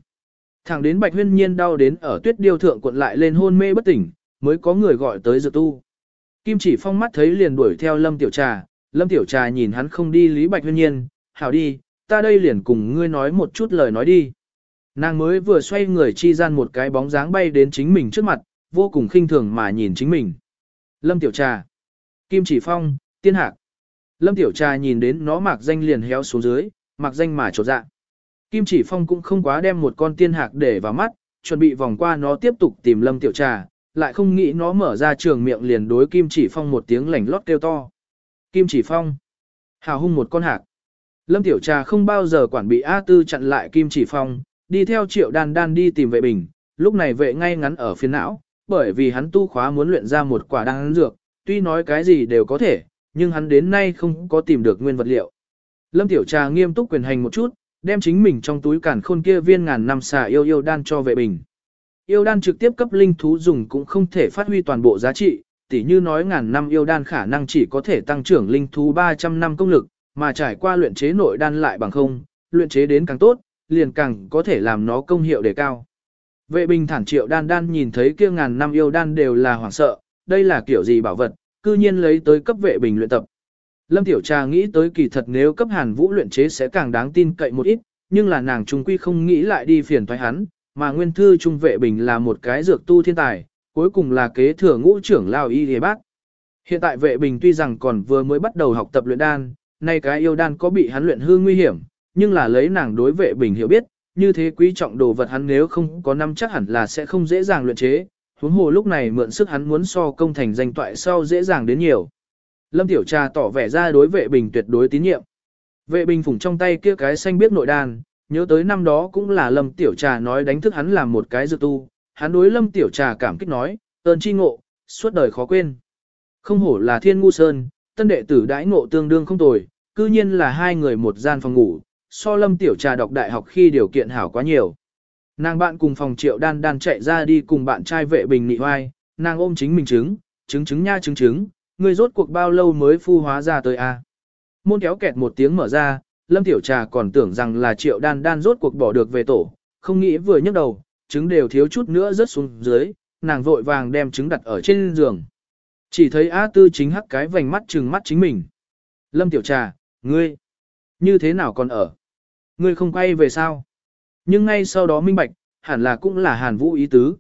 Thẳng đến bạch huyên nhiên đau đến ở tuyết điêu thượng cuộn lại lên hôn mê bất tỉnh, mới có người gọi tới dược tu. Kim chỉ phong mắt thấy liền đuổi theo lâm tiểu trà, lâm tiểu trà nhìn hắn không đi lý bạch huyên nhiên, hảo đi, ta đây liền cùng ngươi nói một chút lời nói đi. Nàng mới vừa xoay người chi gian một cái bóng dáng bay đến chính mình trước mặt, vô cùng khinh thường mà nhìn chính mình. Lâm Tiểu Trà, Kim Chỉ Phong, Tiên Hạc. Lâm Tiểu Trà nhìn đến nó mạc danh liền héo xuống dưới, mạc danh mà trột dạ. Kim Chỉ Phong cũng không quá đem một con tiên hạc để vào mắt, chuẩn bị vòng qua nó tiếp tục tìm Lâm Tiểu Trà, lại không nghĩ nó mở ra trường miệng liền đối Kim Chỉ Phong một tiếng lảnh lót kêu to. Kim Chỉ Phong, hào hung một con hạc. Lâm Tiểu Trà không bao giờ quản bị A Tư chặn lại Kim Chỉ Phong, đi theo triệu đan đan đi tìm vệ bình, lúc này vệ ngay ngắn ở phía não, bởi vì hắn tu khóa muốn luyện ra một quả đan dược, tuy nói cái gì đều có thể, nhưng hắn đến nay không có tìm được nguyên vật liệu. Lâm Tiểu Trà nghiêm túc quyền hành một chút, đem chính mình trong túi cản khôn kia viên ngàn năm xà yêu yêu đan cho vệ bình. Yêu đan trực tiếp cấp linh thú dùng cũng không thể phát huy toàn bộ giá trị, tỉ như nói ngàn năm yêu đan khả năng chỉ có thể tăng trưởng linh thú 300 năm công lực, mà trải qua luyện chế nội đan lại bằng không, luyện chế đến càng tốt, liền càng có thể làm nó công hiệu đề cao. Vệ bình thản triệu đan đan nhìn thấy kia ngàn năm yêu đan đều là hoảng sợ, đây là kiểu gì bảo vật, cư nhiên lấy tới cấp vệ bình luyện tập. Lâm Tiểu Trà nghĩ tới kỳ thật nếu cấp hàn vũ luyện chế sẽ càng đáng tin cậy một ít, nhưng là nàng trung quy không nghĩ lại đi phiền toái hắn, mà nguyên thư trung vệ bình là một cái dược tu thiên tài, cuối cùng là kế thừa ngũ trưởng lao y hề bác. Hiện tại vệ bình tuy rằng còn vừa mới bắt đầu học tập luyện đan, nay cái yêu đan có bị hắn luyện hư nguy hiểm, nhưng là lấy nàng đối vệ bình hiểu biết, như thế quý trọng đồ vật hắn nếu không có năm chắc hẳn là sẽ không dễ dàng luyện chế, huống hồ lúc này mượn sức hắn muốn so công thành danh toại sau dễ dàng đến nhiều. Lâm Tiểu Trà tỏ vẻ ra đối vệ bình tuyệt đối tín nhiệm. Vệ bình phủng trong tay kia cái xanh biết nội đan, nhớ tới năm đó cũng là Lâm Tiểu Trà nói đánh thức hắn làm một cái dự tu, hắn đối Lâm Tiểu Trà cảm kích nói, ơn chi ngộ, suốt đời khó quên. Không hổ là thiên ngu sơn, tân đệ tử đãi ngộ tương đương không tồi, cư nhiên là hai người một gian phòng ngủ, so lâm tiểu trà đọc đại học khi điều kiện hảo quá nhiều. Nàng bạn cùng phòng triệu đan đan chạy ra đi cùng bạn trai vệ bình nị hoai, nàng ôm chính mình trứng, trứng trứng nha trứng trứng, người rốt cuộc bao lâu mới phu hóa ra tới a? Môn kéo kẹt một tiếng mở ra, lâm tiểu trà còn tưởng rằng là triệu đan đan rốt cuộc bỏ được về tổ, không nghĩ vừa nhấc đầu, trứng đều thiếu chút nữa rớt xuống dưới, nàng vội vàng đem trứng đặt ở trên giường. Chỉ thấy A Tư chính hắc cái vành mắt trừng mắt chính mình. Lâm tiểu trà, ngươi, như thế nào còn ở? Ngươi không quay về sao? Nhưng ngay sau đó minh bạch, hẳn là cũng là hàn vũ ý tứ.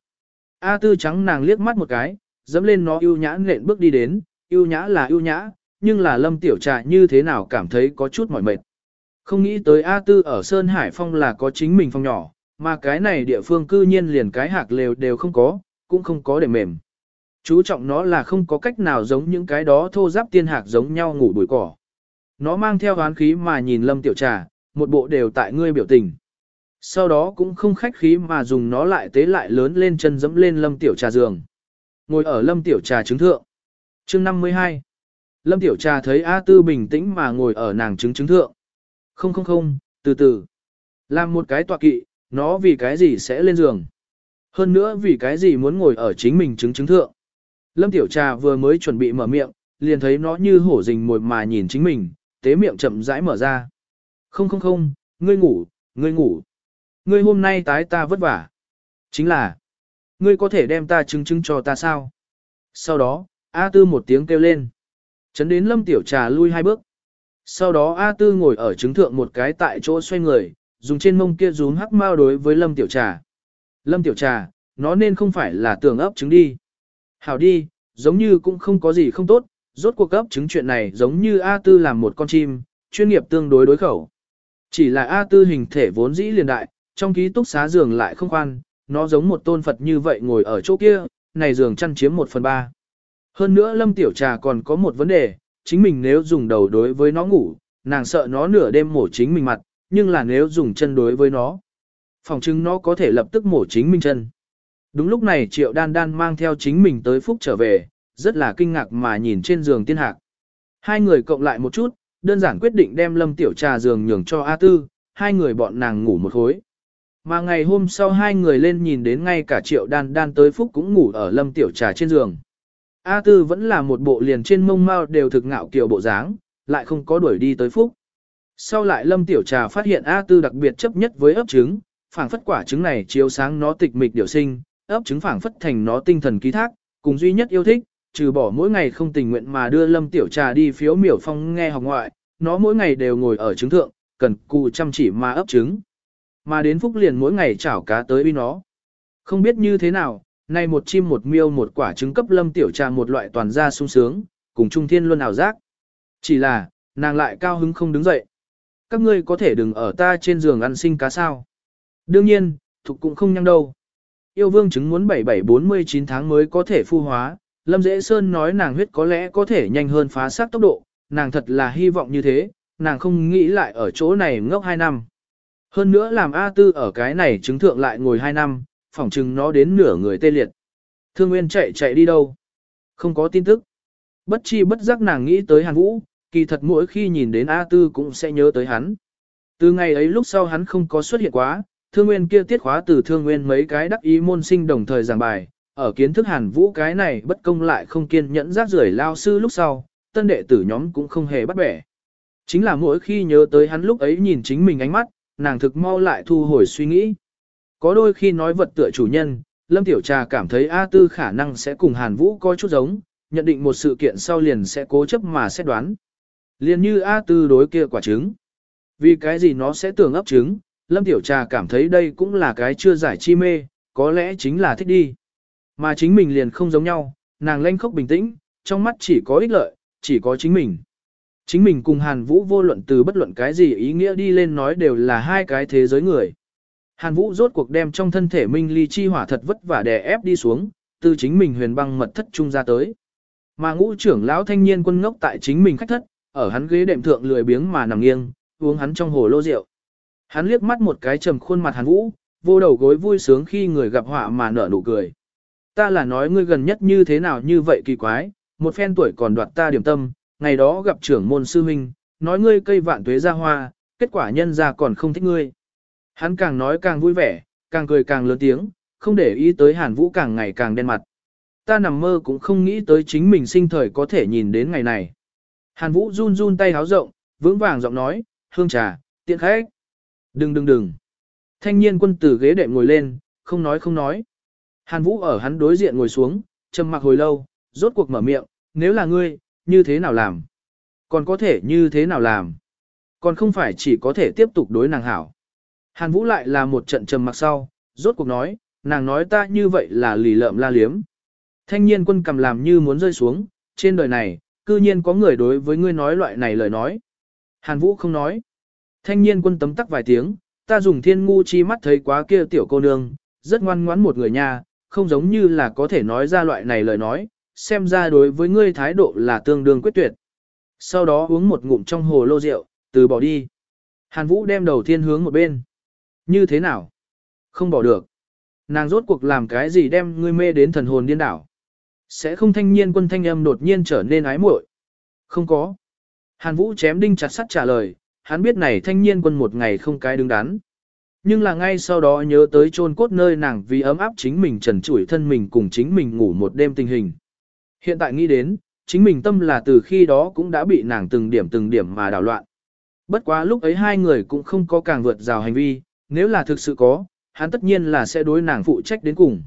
A tư trắng nàng liếc mắt một cái, dẫm lên nó yêu nhã nện bước đi đến, yêu nhã là yêu nhã, nhưng là lâm tiểu trà như thế nào cảm thấy có chút mỏi mệt. Không nghĩ tới A tư ở Sơn Hải Phong là có chính mình phòng nhỏ, mà cái này địa phương cư nhiên liền cái hạc lều đều không có, cũng không có để mềm. Chú trọng nó là không có cách nào giống những cái đó thô giáp tiên hạc giống nhau ngủ bụi cỏ. Nó mang theo oán khí mà nhìn lâm tiểu trà, một bộ đều tại ngươi biểu tình. Sau đó cũng không khách khí mà dùng nó lại tế lại lớn lên chân dẫm lên lâm tiểu trà giường. Ngồi ở lâm tiểu trà trứng thượng. chương 52. Lâm tiểu trà thấy A Tư bình tĩnh mà ngồi ở nàng trứng trứng thượng. Không không không, từ từ. Làm một cái tọa kỵ, nó vì cái gì sẽ lên giường. Hơn nữa vì cái gì muốn ngồi ở chính mình trứng trứng thượng. Lâm tiểu trà vừa mới chuẩn bị mở miệng, liền thấy nó như hổ rình mồi mà nhìn chính mình, tế miệng chậm rãi mở ra. Không không không, ngươi ngủ, ngươi ngủ. Ngươi hôm nay tái ta vất vả. Chính là, ngươi có thể đem ta chứng chứng cho ta sao? Sau đó, A Tư một tiếng kêu lên. Chấn đến lâm tiểu trà lui hai bước. Sau đó A Tư ngồi ở chứng thượng một cái tại chỗ xoay người, dùng trên mông kia rúm hắc mao đối với lâm tiểu trà. Lâm tiểu trà, nó nên không phải là tưởng ấp trứng đi. Hảo đi, giống như cũng không có gì không tốt, rốt cuộc ấp trứng chuyện này giống như A Tư làm một con chim, chuyên nghiệp tương đối đối khẩu. Chỉ là A tư hình thể vốn dĩ liền đại, trong ký túc xá giường lại không khoan, nó giống một tôn Phật như vậy ngồi ở chỗ kia, này giường chăn chiếm 1 phần 3. Hơn nữa Lâm Tiểu Trà còn có một vấn đề, chính mình nếu dùng đầu đối với nó ngủ, nàng sợ nó nửa đêm mổ chính mình mặt, nhưng là nếu dùng chân đối với nó, phòng chứng nó có thể lập tức mổ chính mình chân. Đúng lúc này Triệu Đan Đan mang theo chính mình tới Phúc trở về, rất là kinh ngạc mà nhìn trên giường tiên hạc. Hai người cộng lại một chút, đơn giản quyết định đem Lâm Tiểu Trà giường nhường cho A Tư, hai người bọn nàng ngủ một khối. Mà ngày hôm sau hai người lên nhìn đến ngay cả Triệu Đan Đan tới Phúc cũng ngủ ở Lâm Tiểu Trà trên giường. A Tư vẫn là một bộ liền trên mông mao đều thực ngạo kiểu bộ dáng, lại không có đuổi đi tới Phúc. Sau lại Lâm Tiểu Trà phát hiện A Tư đặc biệt chấp nhất với ấp trứng, phảng phất quả trứng này chiếu sáng nó tịch mịch điều sinh, ấp trứng phảng phất thành nó tinh thần ký thác, cùng duy nhất yêu thích, trừ bỏ mỗi ngày không tình nguyện mà đưa Lâm Tiểu Trà đi phiếu miểu phong nghe học ngoại, nó mỗi ngày đều ngồi ở trứng thượng, cần cù chăm chỉ mà ấp trứng. Mà đến Phúc liền mỗi ngày chảo cá tới uy nó. Không biết như thế nào, nay một chim một miêu một quả trứng cấp Lâm Tiểu Trà một loại toàn gia sung sướng, cùng Trung Thiên luôn ảo giác. Chỉ là, nàng lại cao hứng không đứng dậy. Các ngươi có thể đừng ở ta trên giường ăn sinh cá sao. Đương nhiên, thục cũng không nhăng đâu. Yêu vương trứng muốn 7749 tháng mới có thể phu hóa, Lâm Dễ Sơn nói nàng huyết có lẽ có thể nhanh hơn phá xác tốc độ, nàng thật là hy vọng như thế, nàng không nghĩ lại ở chỗ này ngốc 2 năm. Hơn nữa làm A Tư ở cái này chứng thượng lại ngồi 2 năm, phỏng chừng nó đến nửa người tê liệt. Thương Nguyên chạy chạy đi đâu? Không có tin tức. Bất chi bất giác nàng nghĩ tới Hàn Vũ, kỳ thật mỗi khi nhìn đến A Tư cũng sẽ nhớ tới hắn. Từ ngày ấy lúc sau hắn không có xuất hiện quá, Thương Nguyên kia tiết khóa từ Thương Nguyên mấy cái đắc ý môn sinh đồng thời giảng bài, ở kiến thức Hàn Vũ cái này bất công lại không kiên nhẫn rác rưởi lao sư lúc sau, tân đệ tử nhóm cũng không hề bắt bẻ. Chính là mỗi khi nhớ tới hắn lúc ấy nhìn chính mình ánh mắt, nàng thực mau lại thu hồi suy nghĩ. Có đôi khi nói vật tựa chủ nhân, Lâm Tiểu Trà cảm thấy A Tư khả năng sẽ cùng Hàn Vũ có chút giống, nhận định một sự kiện sau liền sẽ cố chấp mà xét đoán. Liền như A Tư đối kia quả trứng. Vì cái gì nó sẽ tưởng ấp trứng, Lâm Tiểu Trà cảm thấy đây cũng là cái chưa giải chi mê, có lẽ chính là thích đi. Mà chính mình liền không giống nhau, nàng lanh khốc bình tĩnh, trong mắt chỉ có ích lợi, chỉ có chính mình. Chính mình cùng Hàn Vũ vô luận từ bất luận cái gì ý nghĩa đi lên nói đều là hai cái thế giới người. Hàn Vũ rốt cuộc đem trong thân thể Minh Ly chi hỏa thật vất vả đè ép đi xuống, từ chính mình huyền băng mật thất trung ra tới. Mà ngũ trưởng lão thanh niên quân ngốc tại chính mình khách thất, ở hắn ghế đệm thượng lười biếng mà nằm nghiêng, uống hắn trong hồ lô rượu. Hắn liếc mắt một cái trầm khuôn mặt Hàn Vũ, vô đầu gối vui sướng khi người gặp họa mà nở nụ cười. Ta là nói ngươi gần nhất như thế nào như vậy kỳ quái, một phen tuổi còn đoạt ta điểm tâm, ngày đó gặp trưởng môn sư huynh, nói ngươi cây vạn tuế ra hoa, kết quả nhân ra còn không thích ngươi. Hắn càng nói càng vui vẻ, càng cười càng lớn tiếng, không để ý tới Hàn Vũ càng ngày càng đen mặt. Ta nằm mơ cũng không nghĩ tới chính mình sinh thời có thể nhìn đến ngày này. Hàn Vũ run run tay háo rộng, vững vàng giọng nói, hương trà, tiện khách. Đừng đừng đừng. Thanh niên quân tử ghế đệm ngồi lên, không nói không nói. Hàn Vũ ở hắn đối diện ngồi xuống, trầm mặc hồi lâu, rốt cuộc mở miệng, nếu là ngươi, như thế nào làm? Còn có thể như thế nào làm? Còn không phải chỉ có thể tiếp tục đối nàng hảo. Hàn Vũ lại là một trận trầm mặc sau, rốt cuộc nói, nàng nói ta như vậy là lì lợm la liếm. Thanh niên quân cầm làm như muốn rơi xuống, trên đời này, cư nhiên có người đối với ngươi nói loại này lời nói. Hàn Vũ không nói. Thanh niên quân tấm tắc vài tiếng, ta dùng thiên ngu chi mắt thấy quá kia tiểu cô nương, rất ngoan ngoãn một người nha, không giống như là có thể nói ra loại này lời nói, xem ra đối với ngươi thái độ là tương đương quyết tuyệt. Sau đó uống một ngụm trong hồ lô rượu, từ bỏ đi. Hàn Vũ đem đầu thiên hướng một bên. Như thế nào? Không bỏ được. Nàng rốt cuộc làm cái gì đem ngươi mê đến thần hồn điên đảo. Sẽ không thanh niên quân thanh âm đột nhiên trở nên ái muội. Không có. Hàn Vũ chém đinh chặt sắt trả lời, hắn biết này thanh niên quân một ngày không cái đứng đắn. Nhưng là ngay sau đó nhớ tới chôn cốt nơi nàng vì ấm áp chính mình trần trụi thân mình cùng chính mình ngủ một đêm tình hình. Hiện tại nghĩ đến, chính mình tâm là từ khi đó cũng đã bị nàng từng điểm từng điểm mà đảo loạn. Bất quá lúc ấy hai người cũng không có càng vượt rào hành vi, nếu là thực sự có, hắn tất nhiên là sẽ đối nàng phụ trách đến cùng.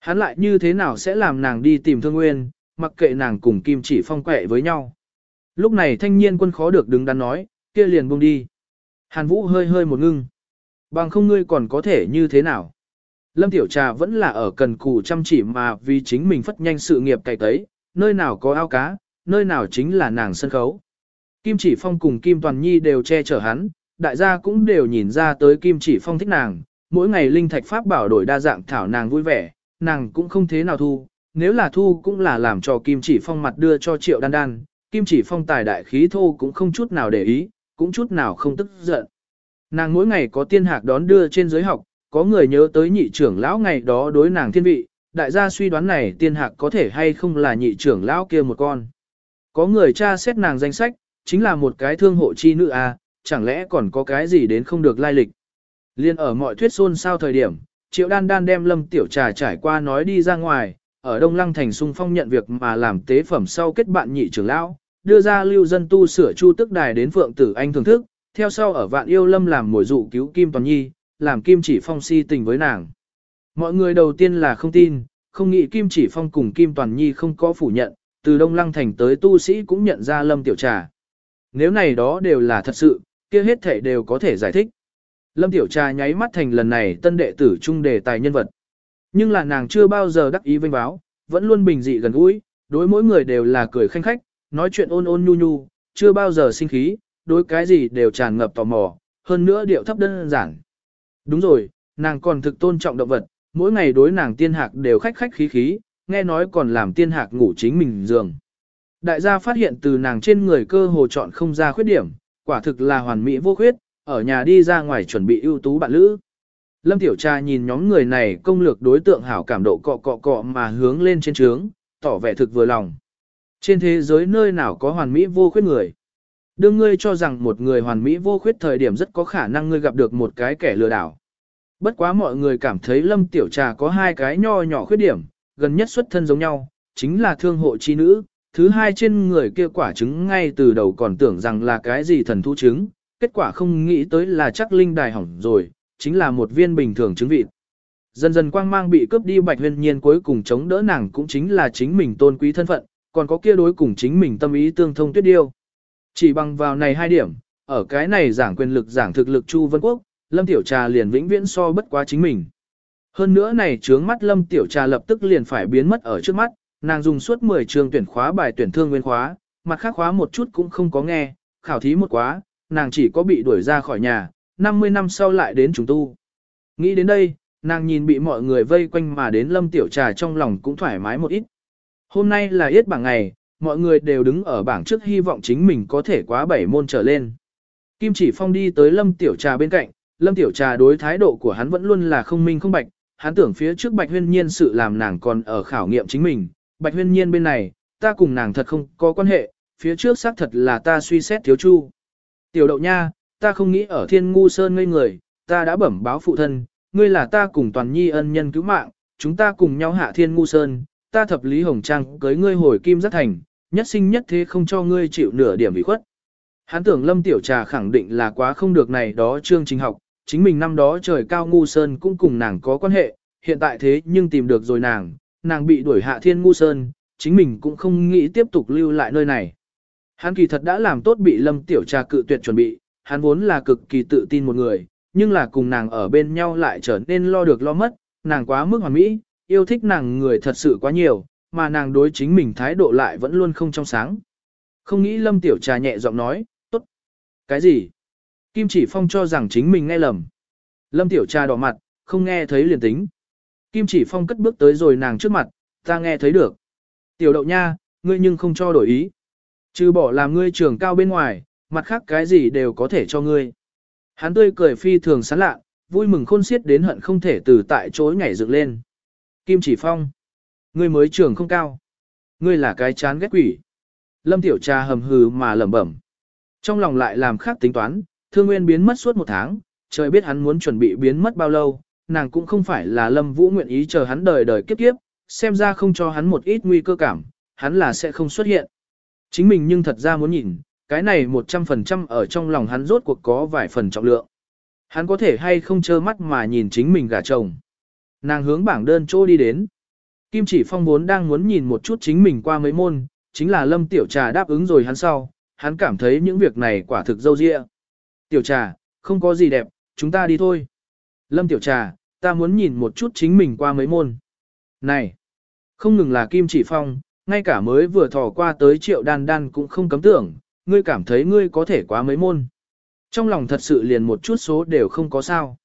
Hắn lại như thế nào sẽ làm nàng đi tìm thương nguyên, mặc kệ nàng cùng kim chỉ phong quẹ với nhau. Lúc này thanh niên quân khó được đứng đắn nói, kia liền buông đi. Hàn Vũ hơi hơi một ngưng. Bằng không ngươi còn có thể như thế nào? Lâm Tiểu Trà vẫn là ở cần cù chăm chỉ mà vì chính mình phất nhanh sự nghiệp cày tấy, nơi nào có ao cá, nơi nào chính là nàng sân khấu. Kim Chỉ Phong cùng Kim Toàn Nhi đều che chở hắn, đại gia cũng đều nhìn ra tới Kim Chỉ Phong thích nàng, mỗi ngày linh thạch pháp bảo đổi đa dạng thảo nàng vui vẻ, nàng cũng không thế nào thu, nếu là thu cũng là làm cho Kim Chỉ Phong mặt đưa cho Triệu Đan Đan, Kim Chỉ Phong tài đại khí thô cũng không chút nào để ý, cũng chút nào không tức giận. Nàng mỗi ngày có tiên hạc đón đưa trên giới học, có người nhớ tới nhị trưởng lão ngày đó đối nàng thiên vị, đại gia suy đoán này tiên hạc có thể hay không là nhị trưởng lão kia một con. Có người tra xét nàng danh sách, chính là một cái thương hộ chi nữ à, chẳng lẽ còn có cái gì đến không được lai lịch. Liên ở mọi thuyết xôn sao thời điểm, triệu đan đan đem lâm tiểu trà trải qua nói đi ra ngoài, ở Đông Lăng thành sung phong nhận việc mà làm tế phẩm sau kết bạn nhị trưởng lão, đưa ra lưu dân tu sửa chu tức đài đến Phượng Tử Anh thưởng thức, theo sau ở vạn yêu lâm làm mồi dụ cứu Kim Toàn Nhi, làm Kim Chỉ Phong si tình với nàng. Mọi người đầu tiên là không tin, không nghĩ Kim Chỉ Phong cùng Kim Toàn Nhi không có phủ nhận, từ Đông Lăng thành tới tu sĩ cũng nhận ra Lâm Tiểu Trà. Nếu này đó đều là thật sự, kia hết thể đều có thể giải thích. Lâm Tiểu Trà nháy mắt thành lần này tân đệ tử trung đề tài nhân vật. Nhưng là nàng chưa bao giờ đắc ý vinh báo, vẫn luôn bình dị gần gũi, đối mỗi người đều là cười khanh khách, nói chuyện ôn ôn nhu nhu, chưa bao giờ sinh khí, đối cái gì đều tràn ngập tò mò, hơn nữa điệu thấp đơn giản. Đúng rồi, nàng còn thực tôn trọng động vật, mỗi ngày đối nàng tiên hạc đều khách khách khí khí, nghe nói còn làm tiên hạc ngủ chính mình giường. Đại gia phát hiện từ nàng trên người cơ hồ chọn không ra khuyết điểm, quả thực là hoàn mỹ vô khuyết, ở nhà đi ra ngoài chuẩn bị ưu tú bạn lữ. Lâm Tiểu Trà nhìn nhóm người này công lược đối tượng hảo cảm độ cọ cọ cọ mà hướng lên trên trướng, tỏ vẻ thực vừa lòng. Trên thế giới nơi nào có hoàn mỹ vô khuyết người. Đương ngươi cho rằng một người hoàn mỹ vô khuyết thời điểm rất có khả năng ngươi gặp được một cái kẻ lừa đảo. Bất quá mọi người cảm thấy Lâm Tiểu Trà có hai cái nho nhỏ khuyết điểm, gần nhất xuất thân giống nhau, chính là thương hộ chi nữ. Thứ hai trên người kia quả trứng ngay từ đầu còn tưởng rằng là cái gì thần thu trứng, kết quả không nghĩ tới là chắc linh đài hỏng rồi, chính là một viên bình thường trứng vịt. Dần dần quang mang bị cướp đi bạch huyền nhiên cuối cùng chống đỡ nàng cũng chính là chính mình tôn quý thân phận, còn có kia đối cùng chính mình tâm ý tương thông tuyết điêu. Chỉ bằng vào này hai điểm, ở cái này giảng quyền lực giảng thực lực Chu Vân Quốc, Lâm Tiểu Trà liền vĩnh viễn so bất quá chính mình. Hơn nữa này trướng mắt Lâm Tiểu Trà lập tức liền phải biến mất ở trước mắt, nàng dùng suốt 10 trường tuyển khóa bài tuyển thương nguyên khóa, mặt khác khóa một chút cũng không có nghe, khảo thí một quá, nàng chỉ có bị đuổi ra khỏi nhà, 50 năm sau lại đến chúng tu. Nghĩ đến đây, nàng nhìn bị mọi người vây quanh mà đến Lâm Tiểu Trà trong lòng cũng thoải mái một ít. Hôm nay là yết bảng ngày, mọi người đều đứng ở bảng trước hy vọng chính mình có thể quá bảy môn trở lên. Kim Chỉ Phong đi tới Lâm Tiểu Trà bên cạnh, Lâm Tiểu Trà đối thái độ của hắn vẫn luôn là không minh không bạch, hắn tưởng phía trước Bạch Huyên Nhiên sự làm nàng còn ở khảo nghiệm chính mình, Bạch Huyên Nhiên bên này, ta cùng nàng thật không có quan hệ, phía trước xác thật là ta suy xét thiếu chu. Tiểu đậu nha, ta không nghĩ ở thiên ngu sơn ngây người, ta đã bẩm báo phụ thân, ngươi là ta cùng toàn nhi ân nhân cứu mạng, chúng ta cùng nhau hạ thiên ngu sơn, ta thập lý hồng trang cưới ngươi hồi kim giác thành, nhất sinh nhất thế không cho ngươi chịu nửa điểm bị khuất. Hắn tưởng lâm tiểu trà khẳng định là quá không được này đó chương trình học, chính mình năm đó trời cao ngu sơn cũng cùng nàng có quan hệ, hiện tại thế nhưng tìm được rồi nàng, nàng bị đuổi hạ thiên ngu sơn, chính mình cũng không nghĩ tiếp tục lưu lại nơi này. Hắn kỳ thật đã làm tốt bị lâm tiểu trà cự tuyệt chuẩn bị, hắn vốn là cực kỳ tự tin một người, nhưng là cùng nàng ở bên nhau lại trở nên lo được lo mất, nàng quá mức hoàn mỹ, yêu thích nàng người thật sự quá nhiều, mà nàng đối chính mình thái độ lại vẫn luôn không trong sáng. Không nghĩ lâm tiểu trà nhẹ giọng nói, tốt. Cái gì? Kim chỉ phong cho rằng chính mình nghe lầm. Lâm tiểu trà đỏ mặt, không nghe thấy liền tính. Kim chỉ phong cất bước tới rồi nàng trước mặt, ta nghe thấy được. Tiểu đậu nha, ngươi nhưng không cho đổi ý. Trừ bỏ làm ngươi trưởng cao bên ngoài, mặt khác cái gì đều có thể cho ngươi. Hắn tươi cười phi thường sán lạ, vui mừng khôn xiết đến hận không thể từ tại chỗ nhảy dựng lên. Kim chỉ phong. Ngươi mới trưởng không cao. Ngươi là cái chán ghét quỷ. Lâm tiểu trà hầm hừ mà lẩm bẩm. Trong lòng lại làm khác tính toán, thương nguyên biến mất suốt một tháng, trời biết hắn muốn chuẩn bị biến mất bao lâu, nàng cũng không phải là lâm vũ nguyện ý chờ hắn đời đời kiếp kiếp, xem ra không cho hắn một ít nguy cơ cảm, hắn là sẽ không xuất hiện. Chính mình nhưng thật ra muốn nhìn, cái này 100% ở trong lòng hắn rốt cuộc có vài phần trọng lượng. Hắn có thể hay không trơ mắt mà nhìn chính mình gả chồng. Nàng hướng bảng đơn chỗ đi đến. Kim chỉ phong vốn đang muốn nhìn một chút chính mình qua mấy môn, chính là lâm tiểu trà đáp ứng rồi hắn sau, hắn cảm thấy những việc này quả thực dâu dịa. Tiểu trà, không có gì đẹp, chúng ta đi thôi. Lâm tiểu trà, ta muốn nhìn một chút chính mình qua mấy môn. Này, không ngừng là kim chỉ phong, ngay cả mới vừa thò qua tới triệu đan đan cũng không cấm tưởng, ngươi cảm thấy ngươi có thể quá mấy môn. Trong lòng thật sự liền một chút số đều không có sao.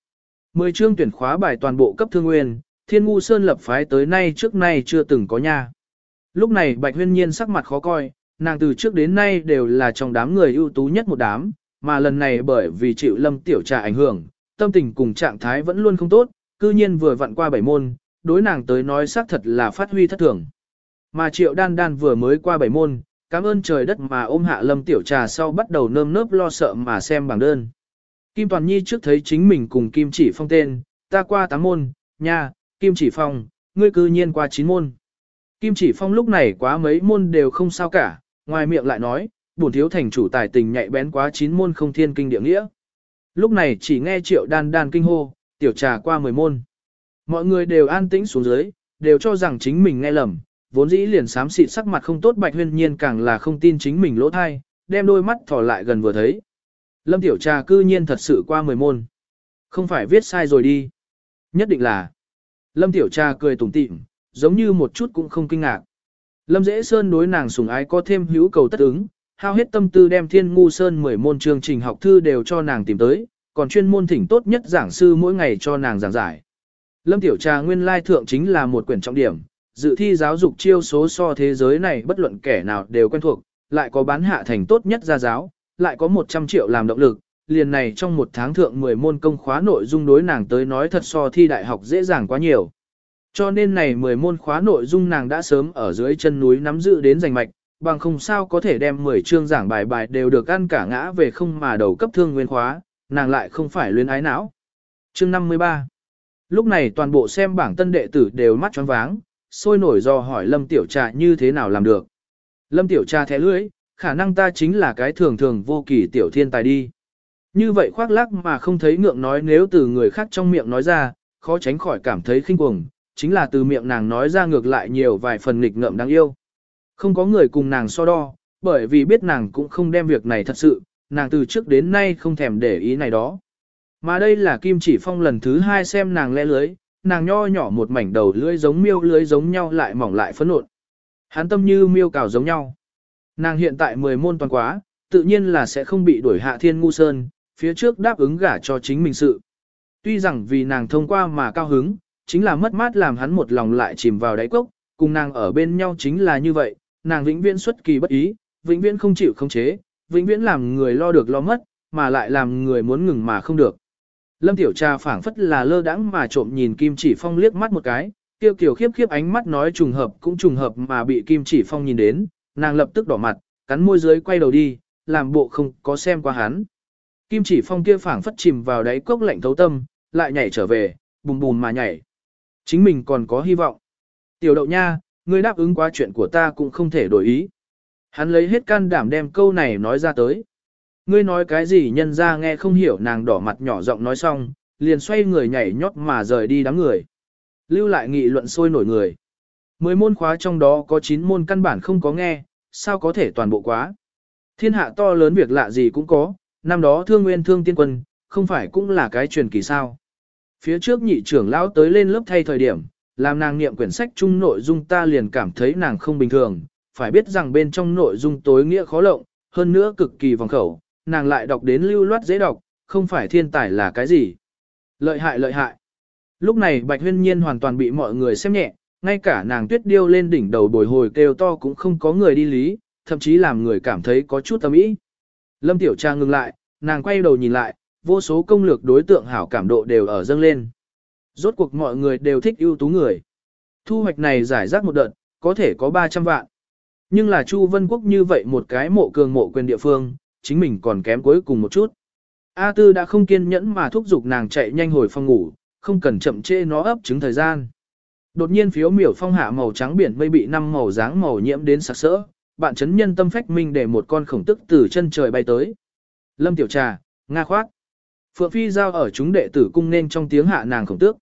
Mười chương tuyển khóa bài toàn bộ cấp thương nguyên, thiên ngu sơn lập phái tới nay trước nay chưa từng có nha. Lúc này Bạch Huyên Nhiên sắc mặt khó coi, nàng từ trước đến nay đều là trong đám người ưu tú nhất một đám, mà lần này bởi vì chịu lâm tiểu trà ảnh hưởng, tâm tình cùng trạng thái vẫn luôn không tốt, cư nhiên vừa vặn qua bảy môn, đối nàng tới nói xác thật là phát huy thất thường. Mà triệu đan đan vừa mới qua bảy môn, cảm ơn trời đất mà ôm hạ lâm tiểu trà sau bắt đầu nơm nớp lo sợ mà xem bảng đơn. Kim Toàn Nhi trước thấy chính mình cùng Kim Chỉ Phong tên, ta qua tám môn, nha, Kim Chỉ Phong, ngươi cư nhiên qua chín môn. Kim Chỉ Phong lúc này quá mấy môn đều không sao cả, ngoài miệng lại nói, bổn thiếu thành chủ tài tình nhạy bén quá chín môn không thiên kinh địa nghĩa. Lúc này chỉ nghe triệu đan đan kinh hô, tiểu trà qua mười môn. Mọi người đều an tĩnh xuống dưới, đều cho rằng chính mình nghe lầm, vốn dĩ liền xám xịt sắc mặt không tốt bạch huyên nhiên càng là không tin chính mình lỗ thai, đem đôi mắt thỏ lại gần vừa thấy. Lâm tiểu trà cư nhiên thật sự qua mười môn. Không phải viết sai rồi đi. Nhất định là. Lâm tiểu trà cười tủm tỉm, giống như một chút cũng không kinh ngạc. Lâm dễ sơn đối nàng sùng ái có thêm hữu cầu tất ứng, hao hết tâm tư đem thiên ngu sơn 10 môn chương trình học thư đều cho nàng tìm tới, còn chuyên môn thỉnh tốt nhất giảng sư mỗi ngày cho nàng giảng giải. Lâm Tiểu Trà nguyên lai thượng chính là một quyển trọng điểm, dự thi giáo dục chiêu số so thế giới này bất luận kẻ nào đều quen thuộc, lại có bán hạ thành tốt nhất gia giáo, lại có 100 triệu làm động lực, liền này trong một tháng thượng 10 môn công khóa nội dung đối nàng tới nói thật so thi đại học dễ dàng quá nhiều. Cho nên này 10 môn khóa nội dung nàng đã sớm ở dưới chân núi nắm giữ đến giành mạch, bằng không sao có thể đem 10 chương giảng bài bài đều được ăn cả ngã về không mà đầu cấp thương nguyên khóa, nàng lại không phải luyến ái não. Chương 53 Lúc này toàn bộ xem bảng tân đệ tử đều mắt choáng váng, sôi nổi do hỏi Lâm Tiểu Trà như thế nào làm được. Lâm Tiểu Trà thẻ lưỡi, khả năng ta chính là cái thường thường vô kỳ tiểu thiên tài đi. Như vậy khoác lác mà không thấy ngượng nói nếu từ người khác trong miệng nói ra, khó tránh khỏi cảm thấy khinh cuồng, chính là từ miệng nàng nói ra ngược lại nhiều vài phần nghịch ngợm đáng yêu. Không có người cùng nàng so đo, bởi vì biết nàng cũng không đem việc này thật sự, nàng từ trước đến nay không thèm để ý này đó. Mà đây là Kim Chỉ Phong lần thứ hai xem nàng lẽ lưới, nàng nho nhỏ một mảnh đầu lưới giống miêu lưới giống nhau lại mỏng lại phấn nộn. Hắn tâm như miêu cào giống nhau. Nàng hiện tại 10 môn toàn quá, tự nhiên là sẽ không bị đuổi hạ thiên ngu sơn, phía trước đáp ứng gả cho chính mình sự. Tuy rằng vì nàng thông qua mà cao hứng, chính là mất mát làm hắn một lòng lại chìm vào đáy cốc, cùng nàng ở bên nhau chính là như vậy, nàng vĩnh viễn xuất kỳ bất ý, vĩnh viễn không chịu không chế, vĩnh viễn làm người lo được lo mất, mà lại làm người muốn ngừng mà không được. Lâm Tiểu Trà phảng phất là lơ đãng mà trộm nhìn Kim Chỉ Phong liếc mắt một cái, tiêu kiểu khiếp khiếp ánh mắt nói trùng hợp cũng trùng hợp mà bị Kim Chỉ Phong nhìn đến, nàng lập tức đỏ mặt, cắn môi dưới quay đầu đi, làm bộ không có xem qua hắn. Kim Chỉ Phong kia phảng phất chìm vào đáy cốc lạnh thấu tâm, lại nhảy trở về, bùm bùm mà nhảy. Chính mình còn có hy vọng. Tiểu đậu nha, ngươi đáp ứng quá chuyện của ta cũng không thể đổi ý. Hắn lấy hết can đảm đem câu này nói ra tới. Ngươi nói cái gì nhân ra nghe không hiểu nàng đỏ mặt nhỏ giọng nói xong, liền xoay người nhảy nhót mà rời đi đám người. Lưu lại nghị luận sôi nổi người. Mười môn khóa trong đó có 9 môn căn bản không có nghe, sao có thể toàn bộ quá. Thiên hạ to lớn việc lạ gì cũng có, năm đó thương nguyên thương tiên quân, không phải cũng là cái truyền kỳ sao. Phía trước nhị trưởng lão tới lên lớp thay thời điểm, làm nàng niệm quyển sách chung nội dung ta liền cảm thấy nàng không bình thường, phải biết rằng bên trong nội dung tối nghĩa khó lộng, hơn nữa cực kỳ vòng khẩu, nàng lại đọc đến lưu loát dễ đọc, không phải thiên tài là cái gì. Lợi hại lợi hại. Lúc này Bạch Huyên Nhiên hoàn toàn bị mọi người xem nhẹ, ngay cả nàng tuyết điêu lên đỉnh đầu bồi hồi kêu to cũng không có người đi lý, thậm chí làm người cảm thấy có chút tâm ý. Lâm Tiểu Trang ngừng lại, nàng quay đầu nhìn lại, vô số công lược đối tượng hảo cảm độ đều ở dâng lên. Rốt cuộc mọi người đều thích ưu tú người. Thu hoạch này giải rác một đợt, có thể có 300 vạn. Nhưng là Chu Vân Quốc như vậy một cái mộ cường mộ quyền địa phương, chính mình còn kém cuối cùng một chút. A Tư đã không kiên nhẫn mà thúc giục nàng chạy nhanh hồi phòng ngủ, không cần chậm trễ nó ấp trứng thời gian. Đột nhiên phiếu miểu phong hạ màu trắng biển mây bị năm màu dáng màu nhiễm đến sặc sỡ, bạn chấn nhân tâm phách minh để một con khổng tức từ chân trời bay tới. Lâm Tiểu Trà, Nga khoát. Phượng Phi giao ở chúng đệ tử cung nên trong tiếng hạ nàng khổng tước.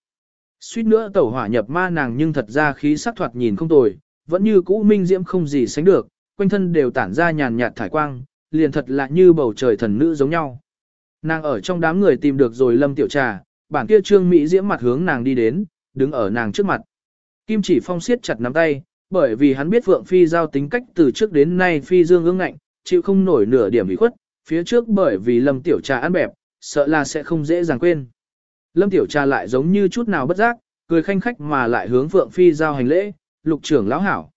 Suýt nữa tẩu hỏa nhập ma nàng nhưng thật ra khí sắc thoạt nhìn không tồi, vẫn như cũ minh diễm không gì sánh được, quanh thân đều tản ra nhàn nhạt thải quang, liền thật là như bầu trời thần nữ giống nhau. Nàng ở trong đám người tìm được rồi lâm tiểu trà, bản kia trương Mỹ diễm mặt hướng nàng đi đến, đứng ở nàng trước mặt. Kim chỉ phong siết chặt nắm tay, bởi vì hắn biết Phượng Phi giao tính cách từ trước đến nay Phi dương ương ngạnh, chịu không nổi nửa điểm bị khuất, phía trước bởi vì lâm tiểu trà ăn bẹp, sợ là sẽ không dễ dàng quên. Lâm tiểu trà lại giống như chút nào bất giác, cười khanh khách mà lại hướng Phượng Phi giao hành lễ, lục trưởng lão hảo.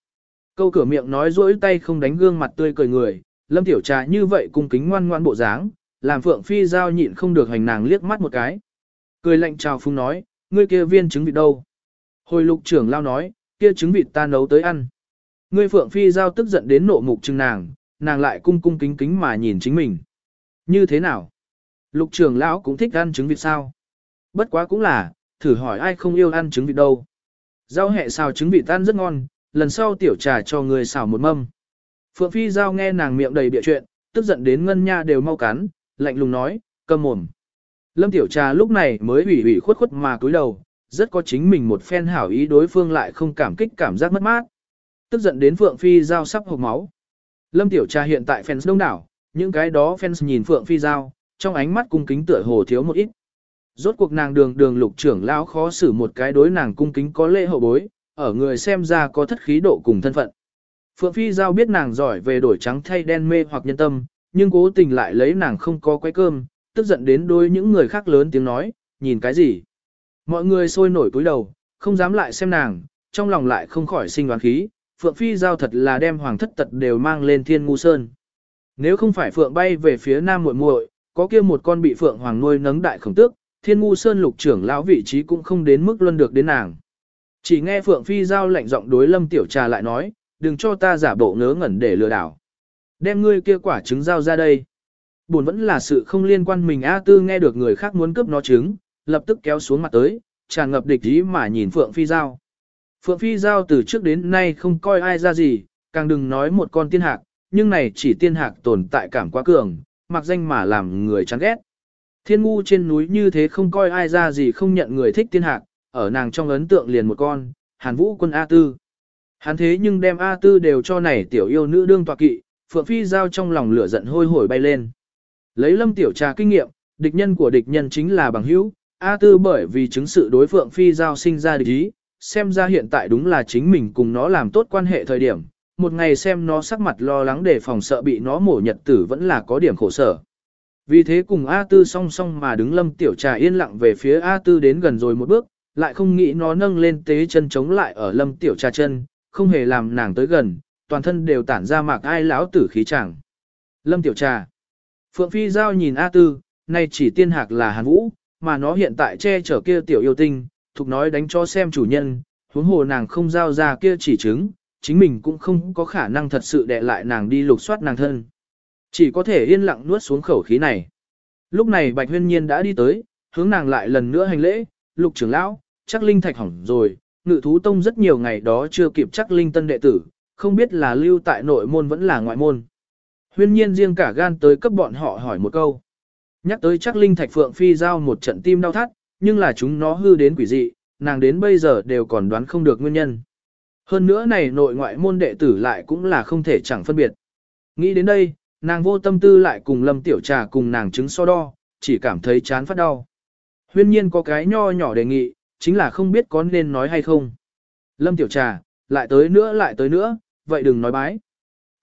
Câu cửa miệng nói rỗi tay không đánh gương mặt tươi cười người, lâm tiểu trà như vậy cung kính ngoan ngoan bộ dáng, làm Phượng Phi giao nhịn không được hành nàng liếc mắt một cái. Cười lạnh chào phung nói, ngươi kia viên trứng vịt đâu? Hồi lục trưởng lao nói, kia trứng vịt ta nấu tới ăn. Ngươi Phượng Phi giao tức giận đến nộ mục chừng nàng, nàng lại cung cung kính kính mà nhìn chính mình. Như thế nào? Lục trưởng lão cũng thích ăn trứng vịt sao? Bất quá cũng là, thử hỏi ai không yêu ăn trứng vịt đâu. Rau hẹ xào trứng vịt tan rất ngon, lần sau tiểu trà cho người xào một mâm. Phượng Phi Giao nghe nàng miệng đầy bịa chuyện, tức giận đến ngân nha đều mau cắn, lạnh lùng nói, cầm mồm. Lâm tiểu trà lúc này mới ủy ủy khuất khuất mà cúi đầu, rất có chính mình một phen hảo ý đối phương lại không cảm kích cảm giác mất mát. Tức giận đến Phượng Phi Giao sắp hộc máu. Lâm tiểu trà hiện tại fans đông đảo, những cái đó fans nhìn Phượng Phi Giao, trong ánh mắt cung kính tựa hồ thiếu một ít. Rốt cuộc nàng đường đường lục trưởng lão khó xử một cái đối nàng cung kính có lễ hậu bối, ở người xem ra có thất khí độ cùng thân phận. Phượng Phi Giao biết nàng giỏi về đổi trắng thay đen mê hoặc nhân tâm, nhưng cố tình lại lấy nàng không có quay cơm, tức giận đến đôi những người khác lớn tiếng nói, nhìn cái gì. Mọi người sôi nổi cúi đầu, không dám lại xem nàng, trong lòng lại không khỏi sinh đoán khí, Phượng Phi Giao thật là đem hoàng thất tật đều mang lên thiên ngu sơn. Nếu không phải Phượng bay về phía nam muội muội, có kia một con bị Phượng hoàng nuôi nấng đại khổng tước, thiên ngu sơn lục trưởng lão vị trí cũng không đến mức luân được đến nàng. Chỉ nghe Phượng Phi giao lạnh giọng đối Lâm Tiểu Trà lại nói, đừng cho ta giả bộ ngớ ngẩn để lừa đảo. Đem ngươi kia quả trứng giao ra đây. Buồn vẫn là sự không liên quan mình A Tư nghe được người khác muốn cướp nó trứng, lập tức kéo xuống mặt tới, tràn ngập địch ý mà nhìn Phượng Phi giao. Phượng Phi giao từ trước đến nay không coi ai ra gì, càng đừng nói một con tiên hạc, nhưng này chỉ tiên hạc tồn tại cảm quá cường, mặc danh mà làm người chán ghét. Thiên ngu trên núi như thế không coi ai ra gì không nhận người thích tiên hạc, ở nàng trong ấn tượng liền một con, hàn vũ quân A Tư. Hắn thế nhưng đem A Tư đều cho này tiểu yêu nữ đương tọa kỵ, Phượng Phi giao trong lòng lửa giận hôi hổi bay lên. Lấy lâm tiểu trà kinh nghiệm, địch nhân của địch nhân chính là bằng hữu, A Tư bởi vì chứng sự đối Phượng Phi giao sinh ra địch ý, xem ra hiện tại đúng là chính mình cùng nó làm tốt quan hệ thời điểm. Một ngày xem nó sắc mặt lo lắng để phòng sợ bị nó mổ nhật tử vẫn là có điểm khổ sở. Vì thế cùng A Tư song song mà đứng lâm tiểu trà yên lặng về phía A Tư đến gần rồi một bước, lại không nghĩ nó nâng lên tế chân chống lại ở lâm tiểu trà chân, không hề làm nàng tới gần, toàn thân đều tản ra mạc ai lão tử khí chẳng. Lâm tiểu trà. Phượng Phi Giao nhìn A Tư, nay chỉ tiên hạc là hàn vũ, mà nó hiện tại che chở kia tiểu yêu tinh, thục nói đánh cho xem chủ nhân, huống hồ nàng không giao ra kia chỉ chứng, chính mình cũng không có khả năng thật sự đè lại nàng đi lục soát nàng thân. Chỉ có thể yên lặng nuốt xuống khẩu khí này. Lúc này Bạch Huyên Nhiên đã đi tới, hướng nàng lại lần nữa hành lễ, lục trưởng lão, chắc linh thạch hỏng rồi, ngự thú tông rất nhiều ngày đó chưa kịp chắc linh tân đệ tử, không biết là lưu tại nội môn vẫn là ngoại môn. Huyên nhiên riêng cả gan tới cấp bọn họ hỏi một câu. Nhắc tới chắc linh thạch phượng phi giao một trận tim đau thắt, nhưng là chúng nó hư đến quỷ dị, nàng đến bây giờ đều còn đoán không được nguyên nhân. Hơn nữa này nội ngoại môn đệ tử lại cũng là không thể chẳng phân biệt. Nghĩ đến đây, nàng vô tâm tư lại cùng lâm tiểu trà cùng nàng chứng so đo, chỉ cảm thấy chán phát đau. Huyên nhiên có cái nho nhỏ đề nghị, chính là không biết có nên nói hay không. Lâm tiểu trà, lại tới nữa lại tới nữa, vậy đừng nói bái.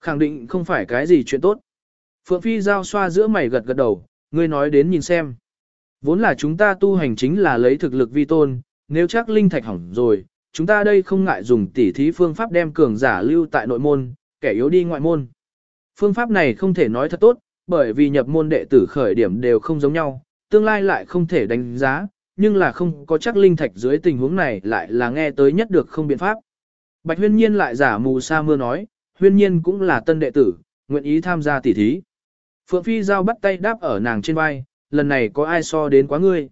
Khẳng định không phải cái gì chuyện tốt. Phượng Phi giao xoa giữa mày gật gật đầu, ngươi nói đến nhìn xem. Vốn là chúng ta tu hành chính là lấy thực lực vi tôn, nếu chắc linh thạch hỏng rồi, chúng ta đây không ngại dùng tỉ thí phương pháp đem cường giả lưu tại nội môn, kẻ yếu đi ngoại môn. Phương pháp này không thể nói thật tốt, bởi vì nhập môn đệ tử khởi điểm đều không giống nhau, tương lai lại không thể đánh giá, nhưng là không có chắc linh thạch dưới tình huống này lại là nghe tới nhất được không biện pháp. Bạch huyên nhiên lại giả mù sa mưa nói, huyên nhiên cũng là tân đệ tử, nguyện ý tham gia tỉ thí. Phượng Phi giao bắt tay đáp ở nàng trên vai, lần này có ai so đến quá ngươi.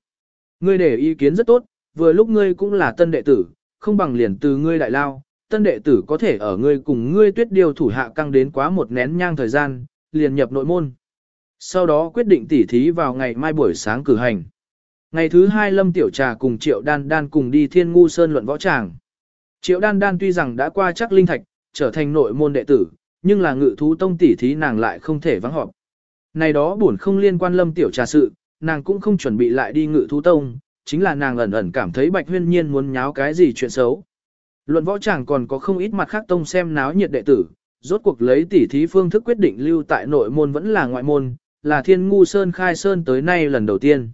Ngươi để ý kiến rất tốt, vừa lúc ngươi cũng là tân đệ tử, không bằng liền từ ngươi đại lao, tân đệ tử có thể ở ngươi cùng ngươi tuyết điều thủ hạ căng đến quá một nén nhang thời gian, liền nhập nội môn. Sau đó quyết định tỉ thí vào ngày mai buổi sáng cử hành. Ngày thứ hai Lâm Tiểu Trà cùng Triệu Đan Đan cùng đi Thiên Ngu Sơn luận võ tràng. Triệu Đan Đan tuy rằng đã qua chắc linh thạch, trở thành nội môn đệ tử, nhưng là ngự thú tông tỷ thí nàng lại không thể vắng họp. Này đó buồn không liên quan Lâm Tiểu Trà sự, nàng cũng không chuẩn bị lại đi ngự thú tông, chính là nàng ẩn ẩn cảm thấy Bạch Huyên Nhiên muốn nháo cái gì chuyện xấu. Luận võ tràng còn có không ít mặt khác tông xem náo nhiệt đệ tử, rốt cuộc lấy tỷ thí phương thức quyết định lưu tại nội môn vẫn là ngoại môn, là Thiên Ngu Sơn khai sơn tới nay lần đầu tiên.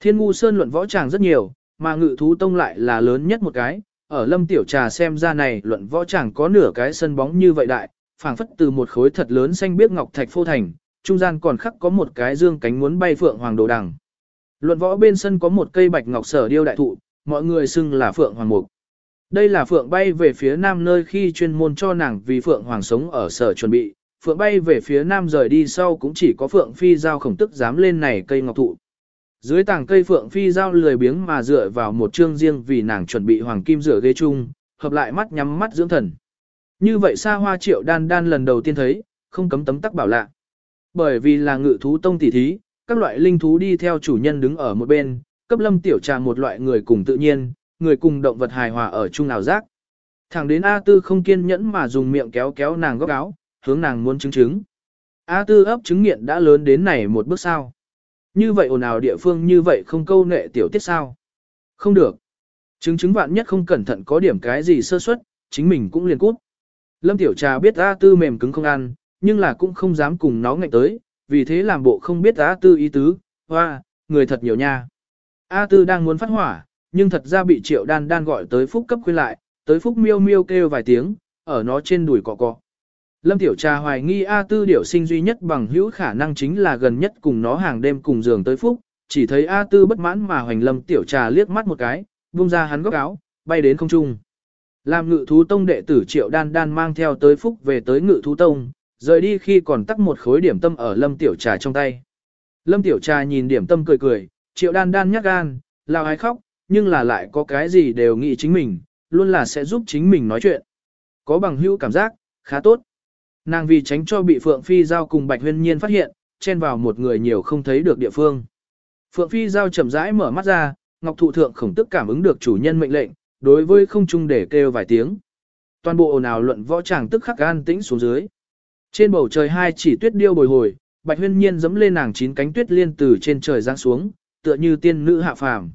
Thiên ngu sơn luận võ tràng rất nhiều, mà ngự thú tông lại là lớn nhất một cái, ở lâm tiểu trà xem ra này luận võ chàng có nửa cái sân bóng như vậy đại, phảng phất từ một khối thật lớn xanh biếc ngọc thạch phô thành, trung gian còn khắc có một cái dương cánh muốn bay phượng hoàng đồ đằng. Luận võ bên sân có một cây bạch ngọc sở điêu đại thụ, mọi người xưng là phượng hoàng mục. Đây là phượng bay về phía nam nơi khi chuyên môn cho nàng vì phượng hoàng sống ở sở chuẩn bị, phượng bay về phía nam rời đi sau cũng chỉ có phượng phi giao khổng tức dám lên này cây ngọc thụ. Dưới tảng cây phượng phi giao lười biếng mà dựa vào một chương riêng vì nàng chuẩn bị hoàng kim rửa ghế chung, hợp lại mắt nhắm mắt dưỡng thần. Như vậy xa hoa triệu đan đan lần đầu tiên thấy, không cấm tấm tắc bảo lạ. Bởi vì là ngự thú tông tỷ thí, các loại linh thú đi theo chủ nhân đứng ở một bên, cấp lâm tiểu trà một loại người cùng tự nhiên, người cùng động vật hài hòa ở chung nào giác. Thẳng đến A Tư không kiên nhẫn mà dùng miệng kéo kéo nàng góc áo, hướng nàng muốn chứng chứng. A Tư ấp chứng nghiện đã lớn đến này một bước sao. Như vậy ồn ào địa phương như vậy không câu nệ tiểu tiết sao. Không được. Chứng chứng vạn nhất không cẩn thận có điểm cái gì sơ suất, chính mình cũng liền cút. Lâm Tiểu Trà biết A Tư mềm cứng không ăn, nhưng là cũng không dám cùng nó ngạnh tới, vì thế làm bộ không biết A Tư ý tứ, hoa, người thật nhiều nha. A Tư đang muốn phát hỏa, nhưng thật ra bị Triệu Đan Đan gọi tới Phúc cấp khuyên lại, tới Phúc miêu miêu kêu vài tiếng, ở nó trên đùi cọ cọ. Lâm Tiểu Trà hoài nghi A Tư điểu sinh duy nhất bằng hữu khả năng chính là gần nhất cùng nó hàng đêm cùng giường tới Phúc, chỉ thấy A Tư bất mãn mà hoành Lâm Tiểu Trà liếc mắt một cái, buông ra hắn góc áo, bay đến không trung. Làm ngự thú tông đệ tử Triệu Đan Đan mang theo tới Phúc về tới ngự thú tông, rời đi khi còn tắc một khối điểm tâm ở Lâm Tiểu Trà trong tay. Lâm Tiểu Trà nhìn điểm tâm cười cười, Triệu Đan Đan nhắc gan, lao ai khóc, nhưng là lại có cái gì đều nghĩ chính mình, luôn là sẽ giúp chính mình nói chuyện. Có bằng hữu cảm giác, khá tốt. Nàng vì tránh cho bị Phượng Phi Giao cùng Bạch Huyên Nhiên phát hiện, chen vào một người nhiều không thấy được địa phương. Phượng Phi Giao chậm rãi mở mắt ra, Ngọc Thụ Thượng khổng tức cảm ứng được chủ nhân mệnh lệnh, đối với không trung để kêu vài tiếng. Toàn bộ ồn ào luận võ tràng tức khắc an tĩnh xuống dưới. Trên bầu trời hai chỉ tuyết điêu bồi hồi, Bạch Huyên Nhiên dẫm lên nàng chín cánh tuyết liên từ trên trời giáng xuống, tựa như tiên nữ hạ phàm.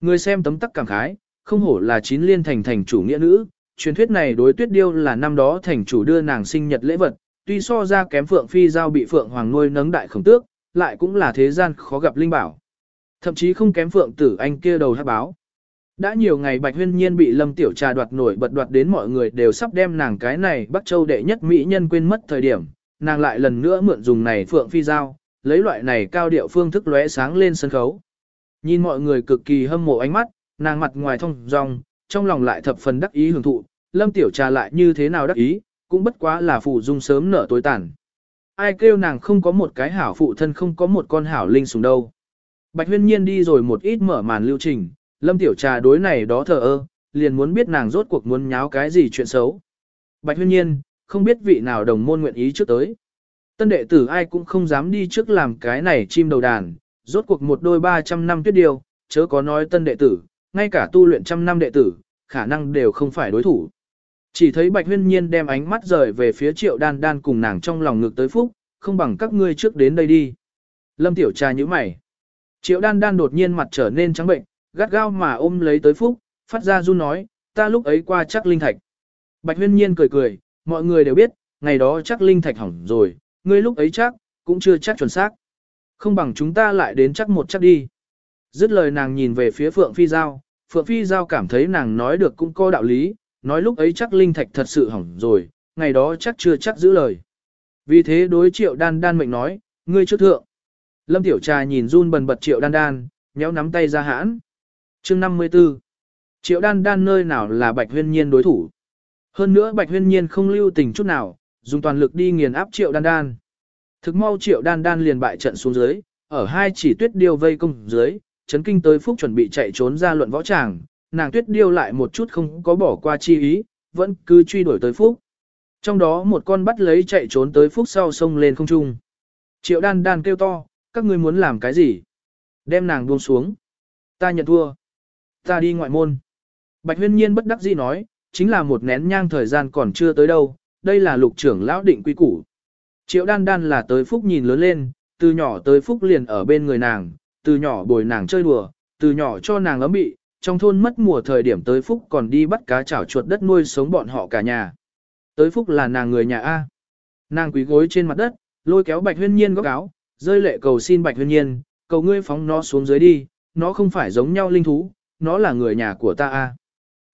Người xem tấm tắc cảm khái, không hổ là chín liên thành thành chủ nghĩa nữ, truyền thuyết này đối tuyết điêu là năm đó thành chủ đưa nàng sinh nhật lễ vật, tuy so ra kém phượng phi giao bị phượng hoàng nuôi nấng đại khổng tước, lại cũng là thế gian khó gặp linh bảo. Thậm chí không kém phượng tử anh kia đầu hát báo. Đã nhiều ngày Bạch Huyên Nhiên bị Lâm Tiểu Trà đoạt nổi bật đoạt đến mọi người đều sắp đem nàng cái này Bắc Châu đệ nhất mỹ nhân quên mất thời điểm, nàng lại lần nữa mượn dùng này phượng phi giao, lấy loại này cao điệu phương thức lóe sáng lên sân khấu. Nhìn mọi người cực kỳ hâm mộ ánh mắt, nàng mặt ngoài thông dong, trong lòng lại thập phần đắc ý hưởng thụ, lâm tiểu trà lại như thế nào đắc ý, cũng bất quá là phụ dung sớm nở tối tàn. Ai kêu nàng không có một cái hảo phụ thân không có một con hảo linh sùng đâu. Bạch huyên nhiên đi rồi một ít mở màn lưu trình, lâm tiểu trà đối này đó thờ ơ, liền muốn biết nàng rốt cuộc muốn nháo cái gì chuyện xấu. Bạch huyên nhiên, không biết vị nào đồng môn nguyện ý trước tới. Tân đệ tử ai cũng không dám đi trước làm cái này chim đầu đàn, rốt cuộc một đôi 300 năm tuyết điều, chớ có nói tân đệ tử, ngay cả tu luyện trăm năm đệ tử, khả năng đều không phải đối thủ. Chỉ thấy Bạch Huyên Nhiên đem ánh mắt rời về phía Triệu Đan Đan cùng nàng trong lòng ngực tới phúc, không bằng các ngươi trước đến đây đi. Lâm Tiểu Trà như mày. Triệu Đan Đan đột nhiên mặt trở nên trắng bệnh, gắt gao mà ôm lấy tới phúc, phát ra run nói, ta lúc ấy qua chắc linh thạch. Bạch Huyên Nhiên cười cười, mọi người đều biết, ngày đó chắc linh thạch hỏng rồi, ngươi lúc ấy chắc, cũng chưa chắc chuẩn xác. Không bằng chúng ta lại đến chắc một chắc đi. Dứt lời nàng nhìn về phía Phượng Phi Giao, Phượng Phi Giao cảm thấy nàng nói được cũng có đạo lý, nói lúc ấy chắc linh thạch thật sự hỏng rồi, ngày đó chắc chưa chắc giữ lời. Vì thế đối triệu đan đan mệnh nói, ngươi trước thượng. Lâm Tiểu Trà nhìn run bần bật triệu đan đan, nhéo nắm tay ra hãn. chương 54. Triệu đan đan nơi nào là Bạch Huyên Nhiên đối thủ. Hơn nữa Bạch Huyên Nhiên không lưu tình chút nào, dùng toàn lực đi nghiền áp triệu đan đan. Thực mau triệu đan đan liền bại trận xuống dưới, ở hai chỉ tuyết điêu vây công dưới, chấn kinh tới phúc chuẩn bị chạy trốn ra luận võ tràng, nàng tuyết điêu lại một chút không có bỏ qua chi ý, vẫn cứ truy đuổi tới phúc. Trong đó một con bắt lấy chạy trốn tới phúc sau sông lên không trung. Triệu đan đan kêu to, các ngươi muốn làm cái gì? Đem nàng buông xuống. Ta nhận thua. Ta đi ngoại môn. Bạch huyên nhiên bất đắc dĩ nói, chính là một nén nhang thời gian còn chưa tới đâu, đây là lục trưởng lão định quy củ. Triệu đan đan là tới phúc nhìn lớn lên, từ nhỏ tới phúc liền ở bên người nàng, từ nhỏ bồi nàng chơi đùa, từ nhỏ cho nàng ấm bị, trong thôn mất mùa thời điểm tới phúc còn đi bắt cá chảo chuột đất nuôi sống bọn họ cả nhà. Tới phúc là nàng người nhà A. Nàng quý gối trên mặt đất, lôi kéo bạch huyên nhiên góc áo, rơi lệ cầu xin bạch huyên nhiên, cầu ngươi phóng nó xuống dưới đi, nó không phải giống nhau linh thú, nó là người nhà của ta a.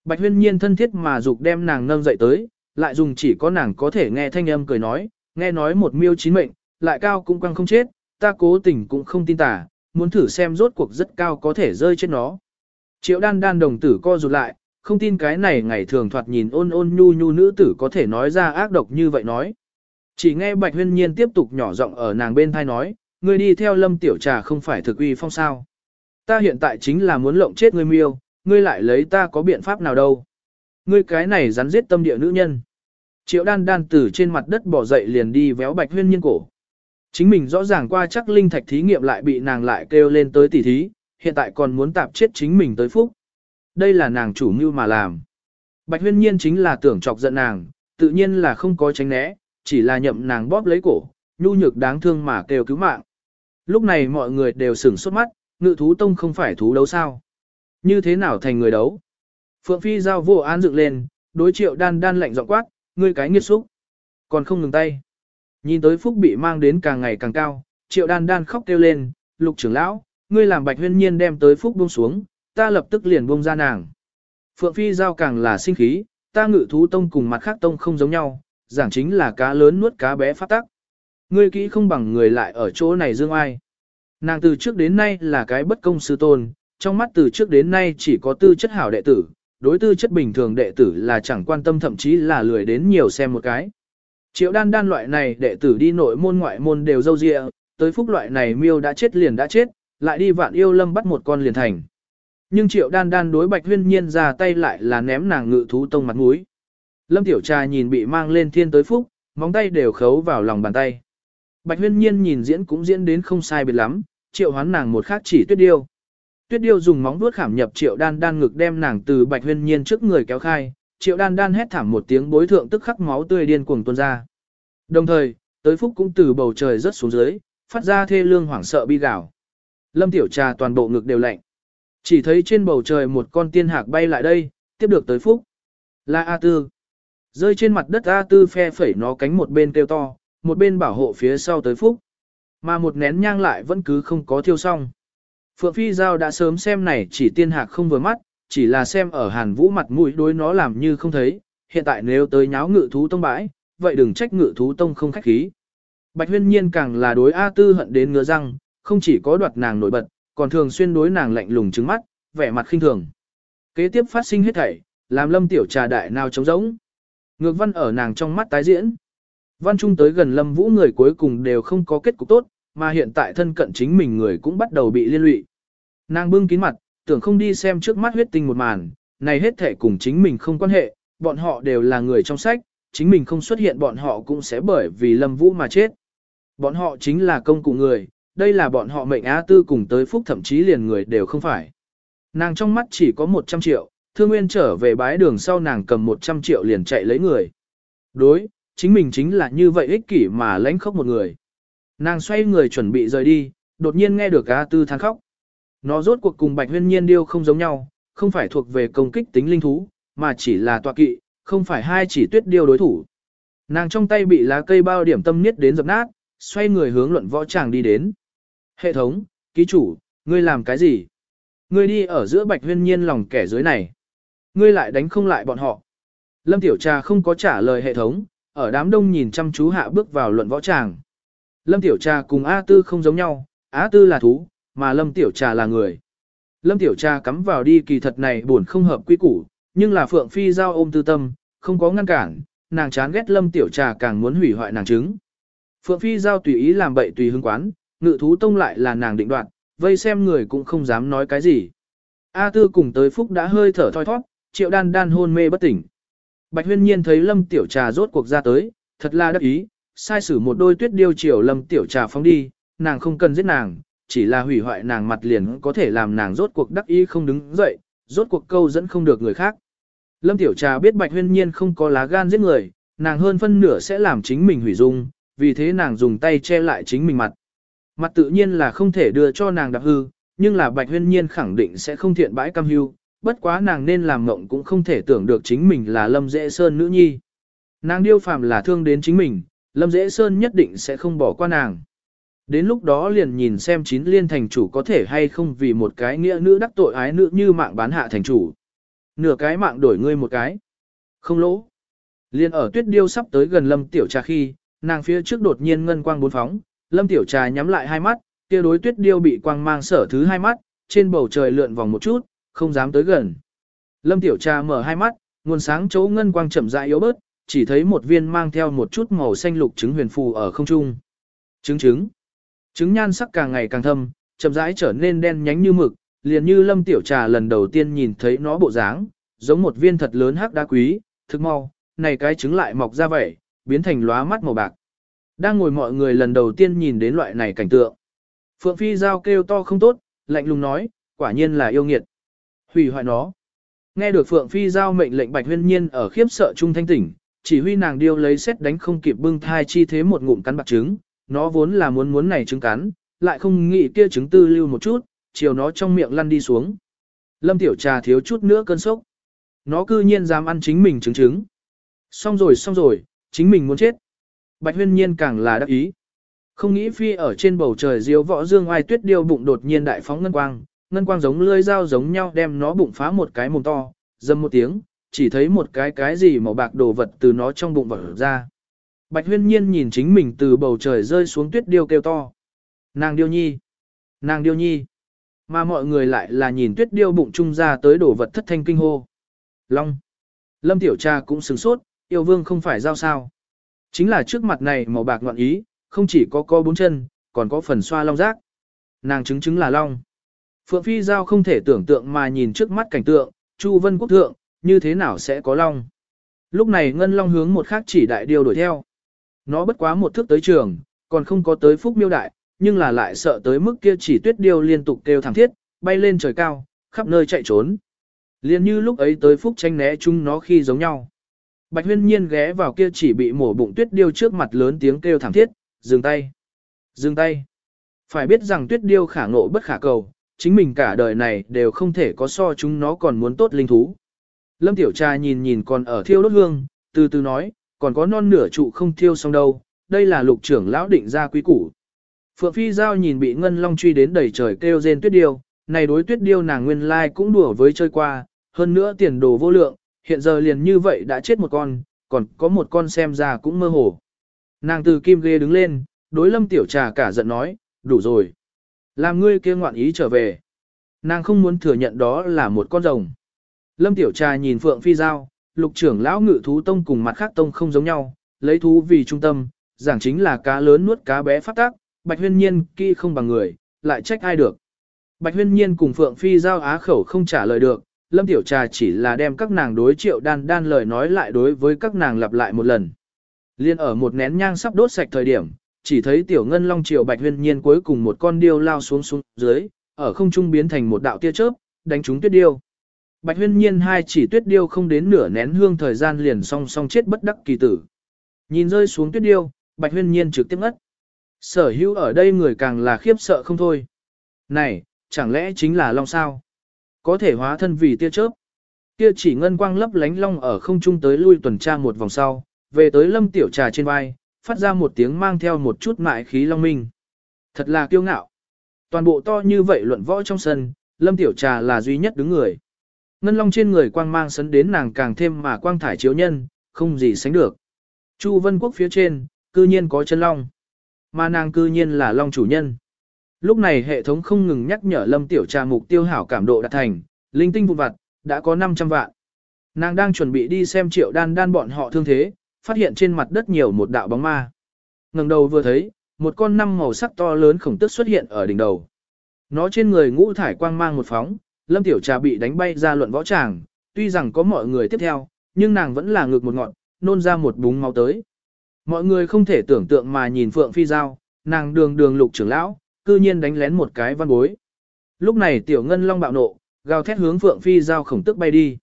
Bạch huyên nhiên thân thiết mà dục đem nàng nâng dậy tới, lại dùng chỉ có nàng có thể nghe thanh âm cười nói, nghe nói một miêu chín mệnh, lại cao cũng quăng không chết, ta cố tình cũng không tin tả, muốn thử xem rốt cuộc rất cao có thể rơi trên nó. Triệu đan đan đồng tử co rụt lại, không tin cái này ngày thường thoạt nhìn ôn ôn nhu nhu nữ tử có thể nói ra ác độc như vậy nói. Chỉ nghe Bạch Huyên Nhiên tiếp tục nhỏ giọng ở nàng bên thai nói, ngươi đi theo lâm tiểu trà không phải thực uy phong sao. Ta hiện tại chính là muốn lộng chết ngươi miêu, ngươi lại lấy ta có biện pháp nào đâu. Ngươi cái này rắn giết tâm địa nữ nhân. Triệu đan đan từ trên mặt đất bỏ dậy liền đi véo Bạch Huyên Nhiên cổ. Chính mình rõ ràng qua chắc linh thạch thí nghiệm lại bị nàng lại kêu lên tới tỉ thí, hiện tại còn muốn tạp chết chính mình tới phúc. Đây là nàng chủ mưu mà làm. Bạch huyên nhiên chính là tưởng chọc giận nàng, tự nhiên là không có tránh né, chỉ là nhậm nàng bóp lấy cổ, nhu nhược đáng thương mà kêu cứu mạng. Lúc này mọi người đều sửng sốt mắt, ngự thú tông không phải thú đấu sao. Như thế nào thành người đấu? Phượng Phi giao vô an dựng lên, đối triệu đan đan lạnh giọng quát, ngươi cái nghiệt xúc. Còn không ngừng tay. Nhìn tới phúc bị mang đến càng ngày càng cao, triệu đan đan khóc kêu lên, lục trưởng lão, ngươi làm bạch huyên nhiên đem tới phúc buông xuống, ta lập tức liền buông ra nàng. Phượng Phi giao càng là sinh khí, ta ngự thú tông cùng mặt khác tông không giống nhau, giảng chính là cá lớn nuốt cá bé phát tắc. Ngươi kỹ không bằng người lại ở chỗ này dương ai. Nàng từ trước đến nay là cái bất công sư tôn, trong mắt từ trước đến nay chỉ có tư chất hảo đệ tử, đối tư chất bình thường đệ tử là chẳng quan tâm thậm chí là lười đến nhiều xem một cái. Triệu đan đan loại này đệ tử đi nội môn ngoại môn đều dâu dịa, tới phúc loại này miêu đã chết liền đã chết, lại đi vạn yêu lâm bắt một con liền thành. Nhưng triệu đan đan đối bạch huyên nhiên ra tay lại là ném nàng ngự thú tông mặt mũi. Lâm tiểu trà nhìn bị mang lên thiên tới phúc, móng tay đều khấu vào lòng bàn tay. Bạch huyên nhiên nhìn diễn cũng diễn đến không sai biệt lắm, triệu hoán nàng một khác chỉ tuyết điêu. Tuyết điêu dùng móng vuốt khảm nhập triệu đan đan ngực đem nàng từ bạch huyên nhiên trước người kéo khai, triệu đan đan hét thảm một tiếng bối thượng tức khắc máu tươi điên cuồng tuôn ra. Đồng thời, tới phúc cũng từ bầu trời rớt xuống dưới, phát ra thê lương hoảng sợ bi gào. Lâm tiểu trà toàn bộ ngực đều lạnh. Chỉ thấy trên bầu trời một con tiên hạc bay lại đây, tiếp được tới phúc. Là A Tư. Rơi trên mặt đất A Tư phe phẩy nó cánh một bên kêu to, một bên bảo hộ phía sau tới phúc. Mà một nén nhang lại vẫn cứ không có thiêu xong. Phượng Phi Giao đã sớm xem này chỉ tiên hạc không vừa mắt, chỉ là xem ở hàn vũ mặt mũi đối nó làm như không thấy, hiện tại nếu tới nháo ngự thú tông bãi, vậy đừng trách ngự thú tông không khách khí. Bạch huyên nhiên càng là đối A Tư hận đến ngứa răng, không chỉ có đoạt nàng nổi bật, còn thường xuyên đối nàng lạnh lùng trứng mắt, vẻ mặt khinh thường. Kế tiếp phát sinh hết thảy, làm lâm tiểu trà đại nào trống rỗng. Ngược văn ở nàng trong mắt tái diễn. Văn trung tới gần lâm vũ người cuối cùng đều không có kết cục tốt, mà hiện tại thân cận chính mình người cũng bắt đầu bị liên lụy. Nàng bưng kín mặt, tưởng không đi xem trước mắt huyết tinh một màn, này hết thể cùng chính mình không quan hệ, bọn họ đều là người trong sách, chính mình không xuất hiện bọn họ cũng sẽ bởi vì lâm vũ mà chết. Bọn họ chính là công cụ người, đây là bọn họ mệnh á tư cùng tới phúc thậm chí liền người đều không phải. Nàng trong mắt chỉ có 100 triệu, thương nguyên trở về bái đường sau nàng cầm 100 triệu liền chạy lấy người. Đối, chính mình chính là như vậy ích kỷ mà lãnh khóc một người. Nàng xoay người chuẩn bị rời đi, đột nhiên nghe được A tư than khóc. Nó rốt cuộc cùng bạch huyên nhiên điêu không giống nhau, không phải thuộc về công kích tính linh thú, mà chỉ là tọa kỵ, không phải hai chỉ tuyết điêu đối thủ. Nàng trong tay bị lá cây bao điểm tâm niết đến dập nát, xoay người hướng luận võ tràng đi đến. Hệ thống, ký chủ, ngươi làm cái gì? Ngươi đi ở giữa bạch huyên nhiên lòng kẻ dưới này. Ngươi lại đánh không lại bọn họ. Lâm Tiểu Trà không có trả lời hệ thống, ở đám đông nhìn chăm chú hạ bước vào luận võ tràng. Lâm Tiểu Trà cùng A Tư không giống nhau, A Tư là thú, mà Lâm Tiểu Trà là người. Lâm Tiểu Trà cắm vào đi kỳ thật này buồn không hợp quy củ, nhưng là Phượng Phi giao ôm tư tâm, không có ngăn cản, nàng chán ghét Lâm Tiểu Trà càng muốn hủy hoại nàng trứng. Phượng Phi giao tùy ý làm bậy tùy hứng quán, ngự thú tông lại là nàng định đoạt, vây xem người cũng không dám nói cái gì. A Tư cùng tới Phúc đã hơi thở thoi thoát, triệu đan đan hôn mê bất tỉnh. Bạch huyên nhiên thấy Lâm Tiểu Trà rốt cuộc ra tới, thật là đắc ý, sai sử một đôi tuyết điêu chiều Lâm Tiểu Trà phóng đi, nàng không cần giết nàng, chỉ là hủy hoại nàng mặt liền có thể làm nàng rốt cuộc đắc ý không đứng dậy, rốt cuộc câu dẫn không được người khác. Lâm Tiểu Trà biết Bạch huyên nhiên không có lá gan giết người, nàng hơn phân nửa sẽ làm chính mình hủy dung, vì thế nàng dùng tay che lại chính mình mặt. Mặt tự nhiên là không thể đưa cho nàng đặc hư, nhưng là Bạch Huyên Nhiên khẳng định sẽ không thiện bãi cam hưu, bất quá nàng nên làm ngộng cũng không thể tưởng được chính mình là Lâm Dễ Sơn nữ nhi. Nàng điêu phàm là thương đến chính mình, Lâm Dễ Sơn nhất định sẽ không bỏ qua nàng. Đến lúc đó liền nhìn xem chín liên thành chủ có thể hay không vì một cái nghĩa nữ đắc tội ái nữ như mạng bán hạ thành chủ. Nửa cái mạng đổi ngươi một cái. Không lỗ. Liên ở tuyết điêu sắp tới gần lâm tiểu trà khi, nàng phía trước đột nhiên ngân quang bốn phóng, lâm tiểu trà nhắm lại hai mắt, kia đối tuyết điêu bị quang mang sở thứ hai mắt, trên bầu trời lượn vòng một chút, không dám tới gần. Lâm tiểu trà mở hai mắt, nguồn sáng chấu ngân quang chậm rãi yếu bớt, chỉ thấy một viên mang theo một chút màu xanh lục trứng huyền phù ở không trung. Trứng trứng. Trứng nhan sắc càng ngày càng thâm, chậm rãi trở nên đen nhánh như mực, liền như Lâm Tiểu Trà lần đầu tiên nhìn thấy nó bộ dáng, giống một viên thật lớn hắc đá quý, thực mau, này cái trứng lại mọc ra vậy, biến thành lóa mắt màu bạc. Đang ngồi mọi người lần đầu tiên nhìn đến loại này cảnh tượng. Phượng Phi Giao kêu to không tốt, lạnh lùng nói, quả nhiên là yêu nghiệt. Hủy hoại nó. Nghe được Phượng Phi Giao mệnh lệnh Bạch Huyên Nhiên ở khiếp sợ trung thanh tỉnh, chỉ huy nàng điêu lấy xét đánh không kịp bưng thai chi thế một ngụm cắn bạc trứng, nó vốn là muốn muốn này trứng cắn, lại không nghĩ kia trứng tư lưu một chút, chiều nó trong miệng lăn đi xuống. Lâm Tiểu Trà thiếu chút nữa cơn sốc. Nó cư nhiên dám ăn chính mình trứng trứng. Xong rồi xong rồi, chính mình muốn chết. Bạch huyên nhiên càng là đắc ý. Không nghĩ phi ở trên bầu trời diếu võ dương oai tuyết điêu bụng đột nhiên đại phóng ngân quang, ngân quang giống lưỡi dao giống nhau đem nó bụng phá một cái mồm to, dâm một tiếng, chỉ thấy một cái cái gì màu bạc đồ vật từ nó trong bụng vỡ ra. Bạch huyên nhiên nhìn chính mình từ bầu trời rơi xuống tuyết điêu kêu to. Nàng điêu nhi! Nàng điêu nhi! Mà mọi người lại là nhìn tuyết điêu bụng trung ra tới đồ vật thất thanh kinh hô. Long! Lâm tiểu cha cũng sừng sốt, yêu vương không phải giao sao. Chính là trước mặt này màu bạc ngoạn ý, không chỉ có có bốn chân, còn có phần xoa long rác. Nàng chứng chứng là long. Phượng Phi Giao không thể tưởng tượng mà nhìn trước mắt cảnh tượng, Chu Vân Quốc Thượng, như thế nào sẽ có long. Lúc này Ngân Long hướng một khác chỉ đại điêu đuổi theo. Nó bất quá một thước tới trường, còn không có tới phúc miêu đại, nhưng là lại sợ tới mức kia chỉ tuyết điêu liên tục kêu thẳng thiết, bay lên trời cao, khắp nơi chạy trốn. Liên như lúc ấy tới phúc tranh né chung nó khi giống nhau. Bạch huyên nhiên ghé vào kia chỉ bị mổ bụng tuyết điêu trước mặt lớn tiếng kêu thẳng thiết, dừng tay, dừng tay. Phải biết rằng tuyết điêu khả ngộ bất khả cầu, chính mình cả đời này đều không thể có so chúng nó còn muốn tốt linh thú. Lâm Tiểu Trà nhìn nhìn còn ở thiêu đốt hương, từ từ nói, còn có non nửa trụ không thiêu xong đâu, đây là lục trưởng lão định ra quý củ. Phượng Phi Giao nhìn bị Ngân Long truy đến đầy trời kêu rên tuyết điêu, này đối tuyết điêu nàng nguyên lai cũng đùa với chơi qua, hơn nữa tiền đồ vô lượng, hiện giờ liền như vậy đã chết một con, còn có một con xem ra cũng mơ hồ. Nàng từ kim ghê đứng lên, đối lâm tiểu trà cả giận nói, đủ rồi. Làm ngươi kia ngoạn ý trở về. Nàng không muốn thừa nhận đó là một con rồng. Lâm tiểu trà nhìn Phượng Phi Giao, lục trưởng lão ngự thú tông cùng mặt khác tông không giống nhau, lấy thú vì trung tâm, giảng chính là cá lớn nuốt cá bé phát tác, bạch huyên nhiên kỳ không bằng người, lại trách ai được. Bạch huyên nhiên cùng Phượng Phi Giao á khẩu không trả lời được, Lâm Tiểu Trà chỉ là đem các nàng đối triệu đan đan lời nói lại đối với các nàng lặp lại một lần. Liên ở một nén nhang sắp đốt sạch thời điểm, chỉ thấy Tiểu Ngân Long Triều Bạch Huyên Nhiên cuối cùng một con điêu lao xuống xuống dưới, ở không trung biến thành một đạo tia chớp, đánh trúng tuyết điêu. Bạch Huyên Nhiên hai chỉ tuyết điêu không đến nửa nén hương thời gian liền song song chết bất đắc kỳ tử. Nhìn rơi xuống tuyết điêu, Bạch Huyên Nhiên trực tiếp ngất. Sở hữu ở đây người càng là khiếp sợ không thôi. Này, chẳng lẽ chính là Long sao? Có thể hóa thân vì tia chớp. Kia chỉ ngân quang lấp lánh long ở không trung tới lui tuần tra một vòng sau, về tới lâm tiểu trà trên vai, phát ra một tiếng mang theo một chút mại khí long minh. Thật là kiêu ngạo. Toàn bộ to như vậy luận võ trong sân, lâm tiểu trà là duy nhất đứng người. Ngân long trên người quang mang sấn đến nàng càng thêm mà quang thải chiếu nhân, không gì sánh được. Chu vân quốc phía trên, cư nhiên có chân long. Mà nàng cư nhiên là long chủ nhân. Lúc này hệ thống không ngừng nhắc nhở Lâm Tiểu Trà mục tiêu hảo cảm độ đạt thành, linh tinh vụn vặt, đã có 500 vạn. Nàng đang chuẩn bị đi xem triệu đan đan bọn họ thương thế, phát hiện trên mặt đất nhiều một đạo bóng ma. ngẩng đầu vừa thấy, một con năm màu sắc to lớn khổng tức xuất hiện ở đỉnh đầu. Nó trên người ngũ thải quang mang một phóng, Lâm Tiểu Trà bị đánh bay ra luận võ tràng, tuy rằng có mọi người tiếp theo, nhưng nàng vẫn là ngược một ngọn, nôn ra một búng máu tới. Mọi người không thể tưởng tượng mà nhìn Phượng Phi Giao, nàng đường đường lục trưởng lão, cư nhiên đánh lén một cái văn bối. Lúc này tiểu ngân long bạo nộ, gào thét hướng Phượng Phi giao khổng tức bay đi.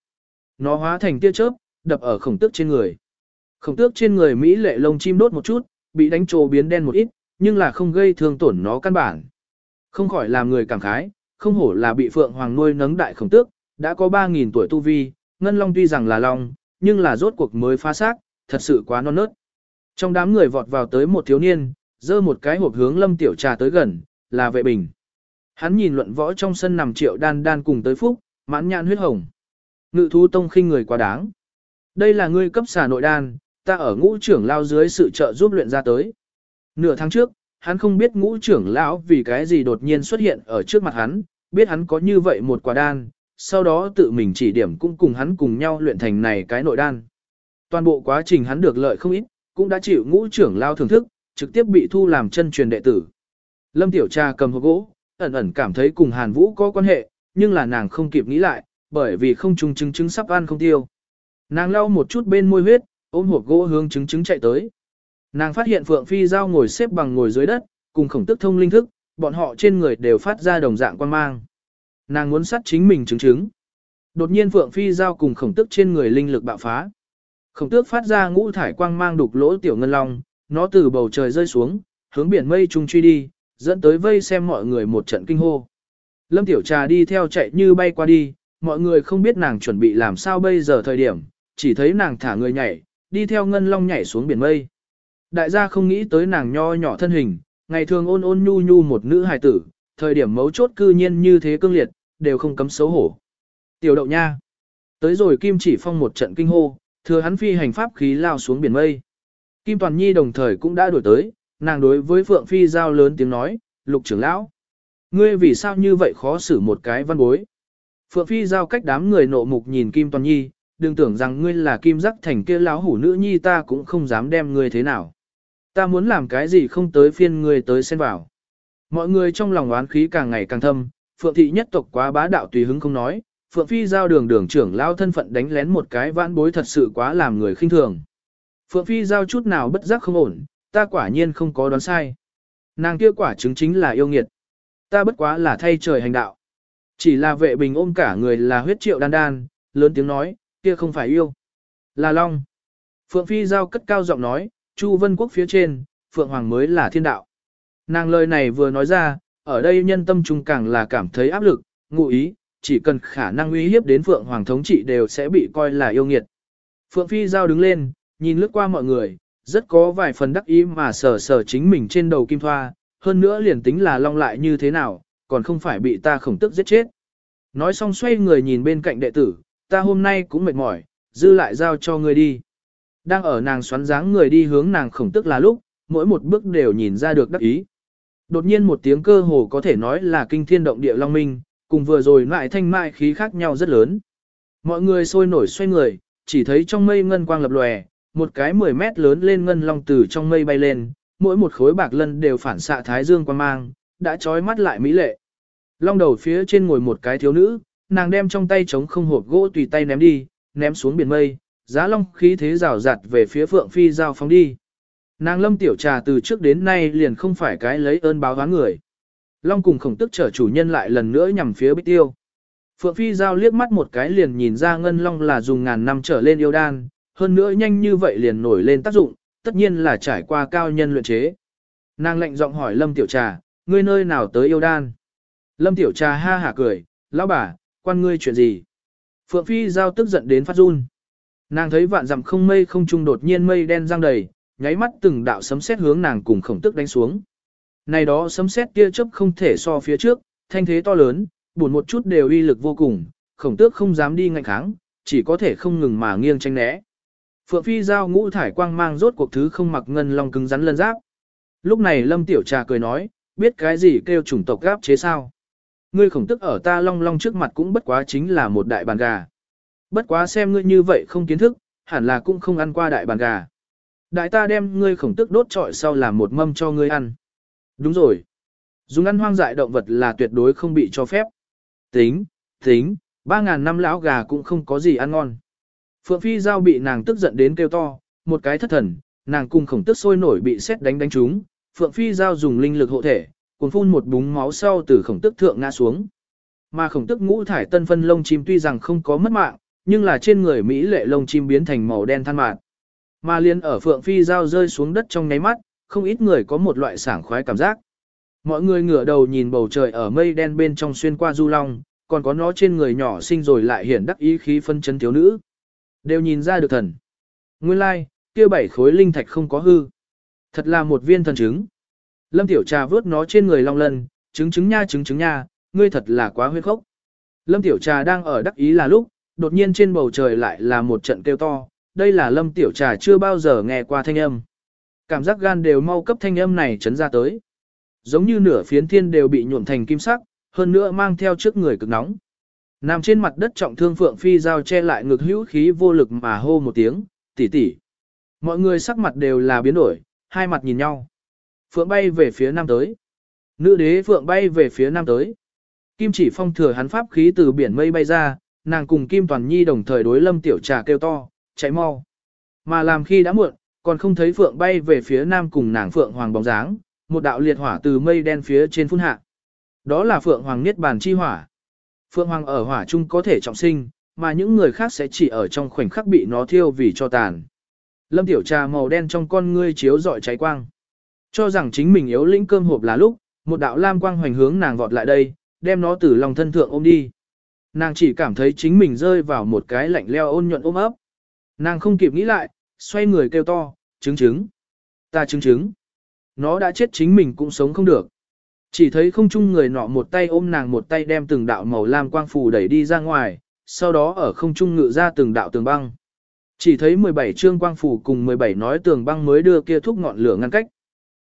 Nó hóa thành tia chớp, đập ở khổng tước trên người. Khổng tước trên người Mỹ lệ lông chim đốt một chút, bị đánh trồ biến đen một ít, nhưng là không gây thương tổn nó căn bản. Không khỏi làm người cảm khái, không hổ là bị Phượng Hoàng nuôi nấng đại khổng tước, đã có 3.000 tuổi tu vi, ngân long tuy rằng là long, nhưng là rốt cuộc mới phá xác, thật sự quá non nớt. Trong đám người vọt vào tới một thiếu niên, Dơ một cái hộp hướng lâm tiểu trà tới gần, là vệ bình. Hắn nhìn luận võ trong sân nằm triệu đan đan cùng tới phúc, mãn nhãn huyết hồng. Ngự thú tông khinh người quá đáng. Đây là ngươi cấp xà nội đan, ta ở ngũ trưởng lao dưới sự trợ giúp luyện ra tới. Nửa tháng trước, hắn không biết ngũ trưởng lão vì cái gì đột nhiên xuất hiện ở trước mặt hắn, biết hắn có như vậy một quả đan, sau đó tự mình chỉ điểm cũng cùng hắn cùng nhau luyện thành này cái nội đan. Toàn bộ quá trình hắn được lợi không ít, cũng đã chịu ngũ trưởng lao thưởng thức, trực tiếp bị thu làm chân truyền đệ tử. Lâm Tiểu Trà cầm hộp gỗ, ẩn ẩn cảm thấy cùng Hàn Vũ có quan hệ, nhưng là nàng không kịp nghĩ lại, bởi vì không trùng chứng chứng sắp ăn không tiêu. Nàng lau một chút bên môi huyết, ôm hộp gỗ hướng chứng chứng chạy tới. Nàng phát hiện Phượng Phi Giao ngồi xếp bằng ngồi dưới đất, cùng khổng tức thông linh thức, bọn họ trên người đều phát ra đồng dạng quan mang. Nàng muốn sát chính mình chứng chứng. Đột nhiên Phượng Phi Giao cùng khổng tức trên người linh lực bạo phá. Khổng tước phát ra ngũ thải quang mang đục lỗ tiểu ngân long, nó từ bầu trời rơi xuống, hướng biển mây trung truy đi, dẫn tới vây xem mọi người một trận kinh hô. Lâm Tiểu Trà đi theo chạy như bay qua đi, mọi người không biết nàng chuẩn bị làm sao bây giờ thời điểm, chỉ thấy nàng thả người nhảy, đi theo ngân long nhảy xuống biển mây. Đại gia không nghĩ tới nàng nho nhỏ thân hình, ngày thường ôn ôn nhu nhu một nữ hài tử, thời điểm mấu chốt cư nhiên như thế cương liệt, đều không cấm xấu hổ. Tiểu đậu nha. Tới rồi Kim chỉ phong một trận kinh hô, thừa hắn phi hành pháp khí lao xuống biển mây. Kim Toàn Nhi đồng thời cũng đã đuổi tới, nàng đối với Phượng Phi giao lớn tiếng nói, lục trưởng lão. Ngươi vì sao như vậy khó xử một cái văn bối. Phượng Phi giao cách đám người nộ mục nhìn Kim Toàn Nhi, đừng tưởng rằng ngươi là Kim Giác Thành kia lão hủ nữ nhi ta cũng không dám đem ngươi thế nào. Ta muốn làm cái gì không tới phiên ngươi tới xen vào. Mọi người trong lòng oán khí càng ngày càng thâm, Phượng thị nhất tộc quá bá đạo tùy hứng không nói, Phượng Phi giao đường đường trưởng lao thân phận đánh lén một cái vãn bối thật sự quá làm người khinh thường. Phượng Phi giao chút nào bất giác không ổn, ta quả nhiên không có đoán sai. Nàng kia quả chứng chính là yêu nghiệt. Ta bất quá là thay trời hành đạo. Chỉ là vệ bình ôm cả người là huyết triệu đan đan, lớn tiếng nói, kia không phải yêu. Là Long. Phượng Phi giao cất cao giọng nói, Chu Vân Quốc phía trên, Phượng Hoàng mới là thiên đạo. Nàng lời này vừa nói ra, ở đây nhân tâm trung càng là cảm thấy áp lực, ngụ ý, chỉ cần khả năng uy hiếp đến Phượng Hoàng thống trị đều sẽ bị coi là yêu nghiệt. Phượng Phi Giao đứng lên, nhìn lướt qua mọi người, rất có vài phần đắc ý mà sờ sờ chính mình trên đầu kim thoa, hơn nữa liền tính là long lại như thế nào, còn không phải bị ta khổng tức giết chết. Nói xong xoay người nhìn bên cạnh đệ tử, ta hôm nay cũng mệt mỏi, dư lại giao cho ngươi đi. Đang ở nàng xoắn dáng người đi hướng nàng khổng tức là lúc, mỗi một bước đều nhìn ra được đắc ý. Đột nhiên một tiếng cơ hồ có thể nói là kinh thiên động địa long minh, cùng vừa rồi lại thanh mại khí khác nhau rất lớn. Mọi người sôi nổi xoay người, chỉ thấy trong mây ngân quang lập lòe, một cái 10 mét lớn lên ngân long từ trong mây bay lên, mỗi một khối bạc lân đều phản xạ thái dương quang mang, đã trói mắt lại mỹ lệ. Long đầu phía trên ngồi một cái thiếu nữ, nàng đem trong tay trống không hộp gỗ tùy tay ném đi, ném xuống biển mây, giá long khí thế rào rạt về phía phượng phi giao phóng đi. Nàng lâm tiểu trà từ trước đến nay liền không phải cái lấy ơn báo hóa người. Long cùng khổng tức trở chủ nhân lại lần nữa nhằm phía bích tiêu. Phượng Phi Giao liếc mắt một cái liền nhìn ra ngân long là dùng ngàn năm trở lên yêu đan, hơn nữa nhanh như vậy liền nổi lên tác dụng, tất nhiên là trải qua cao nhân luyện chế. Nàng lệnh giọng hỏi Lâm Tiểu Trà, ngươi nơi nào tới yêu đan? Lâm Tiểu Trà ha hả cười, lão bà, quan ngươi chuyện gì? Phượng Phi Giao tức giận đến phát run. Nàng thấy vạn dặm không mây không trung đột nhiên mây đen giăng đầy, nháy mắt từng đạo sấm sét hướng nàng cùng khổng tức đánh xuống. Này đó sấm sét tia chớp không thể so phía trước, thanh thế to lớn, buồn một chút đều uy lực vô cùng, khổng tước không dám đi ngạnh kháng, chỉ có thể không ngừng mà nghiêng tranh né. Phượng Phi giao ngũ thải quang mang rốt cuộc thứ không mặc ngân long cứng rắn lân giáp. Lúc này Lâm Tiểu Trà cười nói, biết cái gì kêu chủng tộc gáp chế sao. Ngươi khổng tức ở ta long long trước mặt cũng bất quá chính là một đại bàn gà. Bất quá xem ngươi như vậy không kiến thức, hẳn là cũng không ăn qua đại bàn gà. Đại ta đem ngươi khổng tức đốt trọi sau làm một mâm cho ngươi ăn. Đúng rồi. Dùng ăn hoang dại động vật là tuyệt đối không bị cho phép. Tính, tính, ba ngàn năm lão gà cũng không có gì ăn ngon. Phượng Phi Giao bị nàng tức giận đến kêu to, một cái thất thần, nàng cùng khổng tức sôi nổi bị xét đánh đánh trúng. Phượng Phi Giao dùng linh lực hộ thể, cuốn phun một búng máu sau từ khổng tức thượng ngã xuống. Mà khổng tức ngũ thải tân phân lông chim tuy rằng không có mất mạng, nhưng là trên người Mỹ lệ lông chim biến thành màu đen than mạt. Mà liên ở Phượng Phi Giao rơi xuống đất trong nháy mắt, không ít người có một loại sảng khoái cảm giác. Mọi người ngửa đầu nhìn bầu trời ở mây đen bên trong xuyên qua du long, còn có nó trên người nhỏ sinh rồi lại hiển đắc ý khí phân chân thiếu nữ. Đều nhìn ra được thần. Nguyên lai, like, kia bảy khối linh thạch không có hư. Thật là một viên thần chứng. Lâm Tiểu Trà vớt nó trên người long lân, trứng trứng nha trứng trứng nha, ngươi thật là quá huyết khốc. Lâm Tiểu Trà đang ở đắc ý là lúc, đột nhiên trên bầu trời lại là một trận kêu to, đây là Lâm Tiểu Trà chưa bao giờ nghe qua thanh âm. Cảm giác gan đều mau cấp thanh âm này chấn ra tới. Giống như nửa phiến thiên đều bị nhuộm thành kim sắc, hơn nữa mang theo trước người cực nóng. Nằm trên mặt đất trọng thương Phượng Phi giao che lại ngực hữu khí vô lực mà hô một tiếng, tỷ tỷ. Mọi người sắc mặt đều là biến đổi, hai mặt nhìn nhau. Phượng bay về phía nam tới. Nữ đế Phượng bay về phía nam tới. Kim chỉ phong thừa hắn pháp khí từ biển mây bay ra, nàng cùng Kim Toàn Nhi đồng thời đối lâm tiểu trà kêu to, chạy mau. Mà làm khi đã muộn, còn không thấy Phượng bay về phía nam cùng nàng Phượng Hoàng bóng dáng, một đạo liệt hỏa từ mây đen phía trên phun hạ. Đó là Phượng Hoàng Niết Bàn chi hỏa. Phượng Hoàng ở hỏa chung có thể trọng sinh, mà những người khác sẽ chỉ ở trong khoảnh khắc bị nó thiêu vì cho tàn. Lâm Tiểu Trà màu đen trong con ngươi chiếu rọi cháy quang. Cho rằng chính mình yếu lĩnh cơm hộp là lúc, một đạo lam quang hoành hướng nàng vọt lại đây, đem nó từ lòng thân thượng ôm đi. Nàng chỉ cảm thấy chính mình rơi vào một cái lạnh leo ôn nhuận ôm ấp. Nàng không kịp nghĩ lại, xoay người kêu to, chứng chứng. Ta chứng chứng. Nó đã chết chính mình cũng sống không được. Chỉ thấy không chung người nọ một tay ôm nàng một tay đem từng đạo màu lam quang phù đẩy đi ra ngoài, sau đó ở không trung ngự ra từng đạo tường băng. Chỉ thấy 17 trương quang phù cùng 17 nói tường băng mới đưa kia thúc ngọn lửa ngăn cách.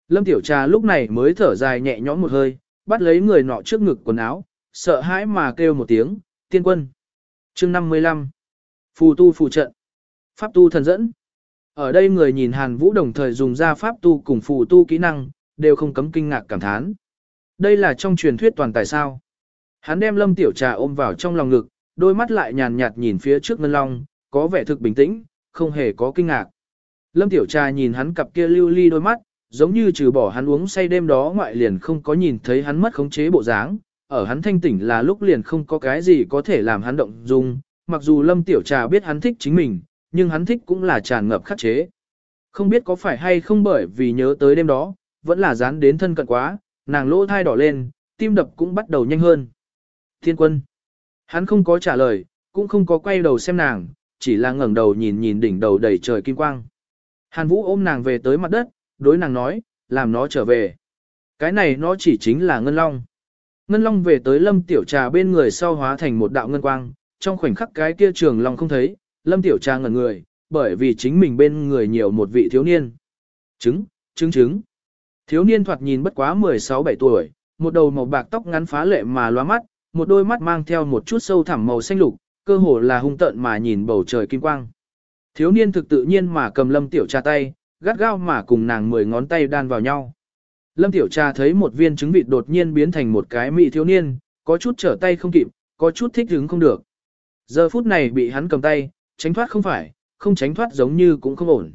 Lâm Tiểu Trà lúc này mới thở dài nhẹ nhõm một hơi, bắt lấy người nọ trước ngực quần áo, sợ hãi mà kêu một tiếng, tiên quân. chương 55. Phù tu phù trận. Pháp tu thần dẫn. Ở đây người nhìn Hàn Vũ đồng thời dùng ra pháp tu cùng phù tu kỹ năng, đều không cấm kinh ngạc cảm thán. Đây là trong truyền thuyết toàn tài sao. Hắn đem lâm tiểu trà ôm vào trong lòng ngực, đôi mắt lại nhàn nhạt nhìn phía trước ngân long, có vẻ thực bình tĩnh, không hề có kinh ngạc. Lâm tiểu trà nhìn hắn cặp kia lưu ly đôi mắt, giống như trừ bỏ hắn uống say đêm đó ngoại liền không có nhìn thấy hắn mất khống chế bộ dáng, ở hắn thanh tỉnh là lúc liền không có cái gì có thể làm hắn động dung, mặc dù lâm tiểu trà biết hắn thích chính mình, nhưng hắn thích cũng là tràn ngập khắc chế. Không biết có phải hay không bởi vì nhớ tới đêm đó, vẫn là dán đến thân cận quá, nàng lỗ thai đỏ lên, tim đập cũng bắt đầu nhanh hơn. Thiên quân. Hắn không có trả lời, cũng không có quay đầu xem nàng, chỉ là ngẩng đầu nhìn nhìn đỉnh đầu đầy trời kim quang. Hàn Vũ ôm nàng về tới mặt đất, đối nàng nói, làm nó trở về. Cái này nó chỉ chính là Ngân Long. Ngân Long về tới Lâm Tiểu Trà bên người sau hóa thành một đạo ngân quang, trong khoảnh khắc cái kia trường Long không thấy, Lâm Tiểu Trà ngẩn người, bởi vì chính mình bên người nhiều một vị thiếu niên. Trứng, trứng trứng. Thiếu niên thoạt nhìn bất quá 16-17 tuổi, một đầu màu bạc tóc ngắn phá lệ mà loa mắt, một đôi mắt mang theo một chút sâu thẳm màu xanh lục, cơ hồ là hung tợn mà nhìn bầu trời kim quang. Thiếu niên thực tự nhiên mà cầm lâm tiểu trà tay, gắt gao mà cùng nàng mười ngón tay đan vào nhau. Lâm tiểu trà thấy một viên trứng vịt đột nhiên biến thành một cái mị thiếu niên, có chút trở tay không kịp, có chút thích hứng không được. Giờ phút này bị hắn cầm tay, tránh thoát không phải, không tránh thoát giống như cũng không ổn.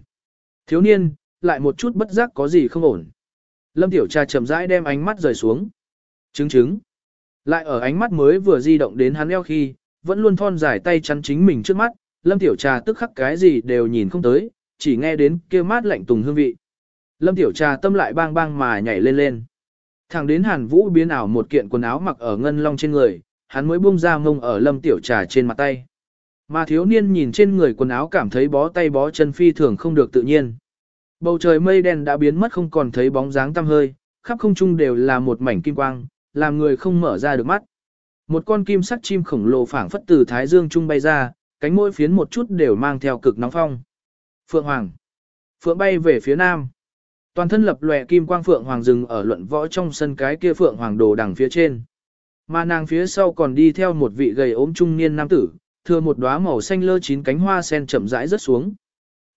Thiếu niên, lại một chút bất giác có gì không ổn. Lâm Tiểu Trà chậm rãi đem ánh mắt rời xuống. trứng trứng. Lại ở ánh mắt mới vừa di động đến hắn eo khi, vẫn luôn thon dài tay chắn chính mình trước mắt, Lâm Tiểu Trà tức khắc cái gì đều nhìn không tới, chỉ nghe đến kêu mát lạnh tùng hương vị. Lâm Tiểu Trà tâm lại bang bang mà nhảy lên lên. Thẳng đến Hàn Vũ biến ảo một kiện quần áo mặc ở ngân long trên người, hắn mới buông ra ngông ở Lâm Tiểu Trà trên mặt tay. Mà thiếu niên nhìn trên người quần áo cảm thấy bó tay bó chân phi thường không được tự nhiên. Bầu trời mây đen đã biến mất không còn thấy bóng dáng tăm hơi, khắp không trung đều là một mảnh kim quang, làm người không mở ra được mắt. Một con kim sắc chim khổng lồ phảng phất từ thái dương trung bay ra, cánh môi phiến một chút đều mang theo cực nóng phong. Phượng Hoàng. Phượng bay về phía nam. Toàn thân lập lòe kim quang Phượng Hoàng dừng ở luận võ trong sân cái kia Phượng Hoàng đồ đằng phía trên. Mà nàng phía sau còn đi theo một vị gầy ốm trung niên nam tử, thừa một đóa màu xanh lơ chín cánh hoa sen chậm rãi rớt xuống.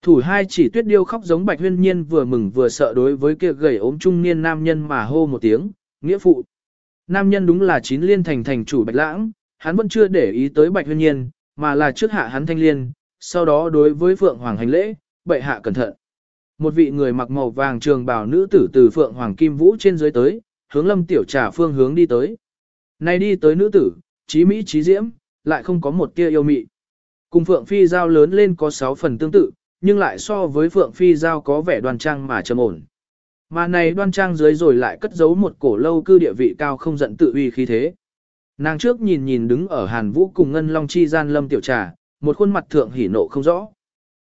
Thủ hai chỉ tuyết điêu khóc giống bạch huyên nhiên vừa mừng vừa sợ đối với kia gầy ốm trung niên nam nhân mà hô một tiếng, nghĩa phụ. Nam nhân đúng là chín liên thành thành chủ bạch lãng, hắn vẫn chưa để ý tới bạch huyên nhiên, mà là trước hạ hắn thanh liên, sau đó đối với phượng hoàng hành lễ, bệ hạ cẩn thận. Một vị người mặc màu vàng trường bào nữ tử từ phượng hoàng kim vũ trên dưới tới, hướng lâm tiểu trà phương hướng đi tới. Này đi tới nữ tử, trí mỹ trí diễm, lại không có một tia yêu mị. Cùng phượng phi giao lớn lên có sáu phần tương tự, nhưng lại so với Phượng Phi Giao có vẻ đoan trang mà trầm ổn. Mà này đoan trang dưới rồi lại cất giấu một cổ lâu cư địa vị cao không giận tự uy khí thế. Nàng trước nhìn nhìn đứng ở Hàn Vũ cùng Ngân Long Chi gian lâm tiểu trà, một khuôn mặt thượng hỉ nộ không rõ.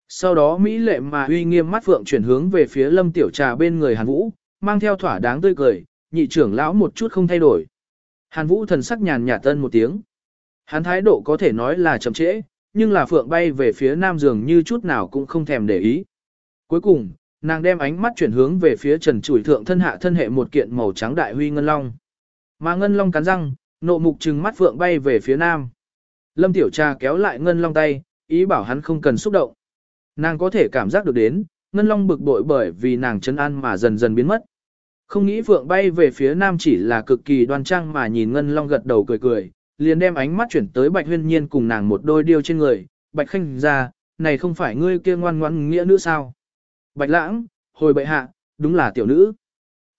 Sau đó Mỹ lệ mà uy nghiêm mắt Phượng chuyển hướng về phía lâm tiểu trà bên người Hàn Vũ, mang theo thỏa đáng tươi cười, nhị trưởng lão một chút không thay đổi. Hàn Vũ thần sắc nhàn nhạt tân một tiếng. Hắn thái độ có thể nói là chậm trễ, nhưng là phượng bay về phía nam giường như chút nào cũng không thèm để ý. Cuối cùng, nàng đem ánh mắt chuyển hướng về phía trần chủi thượng thân hạ thân hệ một kiện màu trắng đại huy ngân long. Mà ngân long cắn răng, nộ mục trừng mắt phượng bay về phía nam. Lâm tiểu trà kéo lại ngân long tay, ý bảo hắn không cần xúc động. Nàng có thể cảm giác được đến, ngân long bực bội bởi vì nàng chân an mà dần dần biến mất. Không nghĩ phượng bay về phía nam chỉ là cực kỳ đoan trang mà nhìn ngân long gật đầu cười cười, liền đem ánh mắt chuyển tới bạch huyên nhiên cùng nàng một đôi điêu trên người, bạch khanh ra, này không phải ngươi kia ngoan ngoãn nghĩa nữ sao. Bạch lãng, hồi bệ hạ, đúng là tiểu nữ.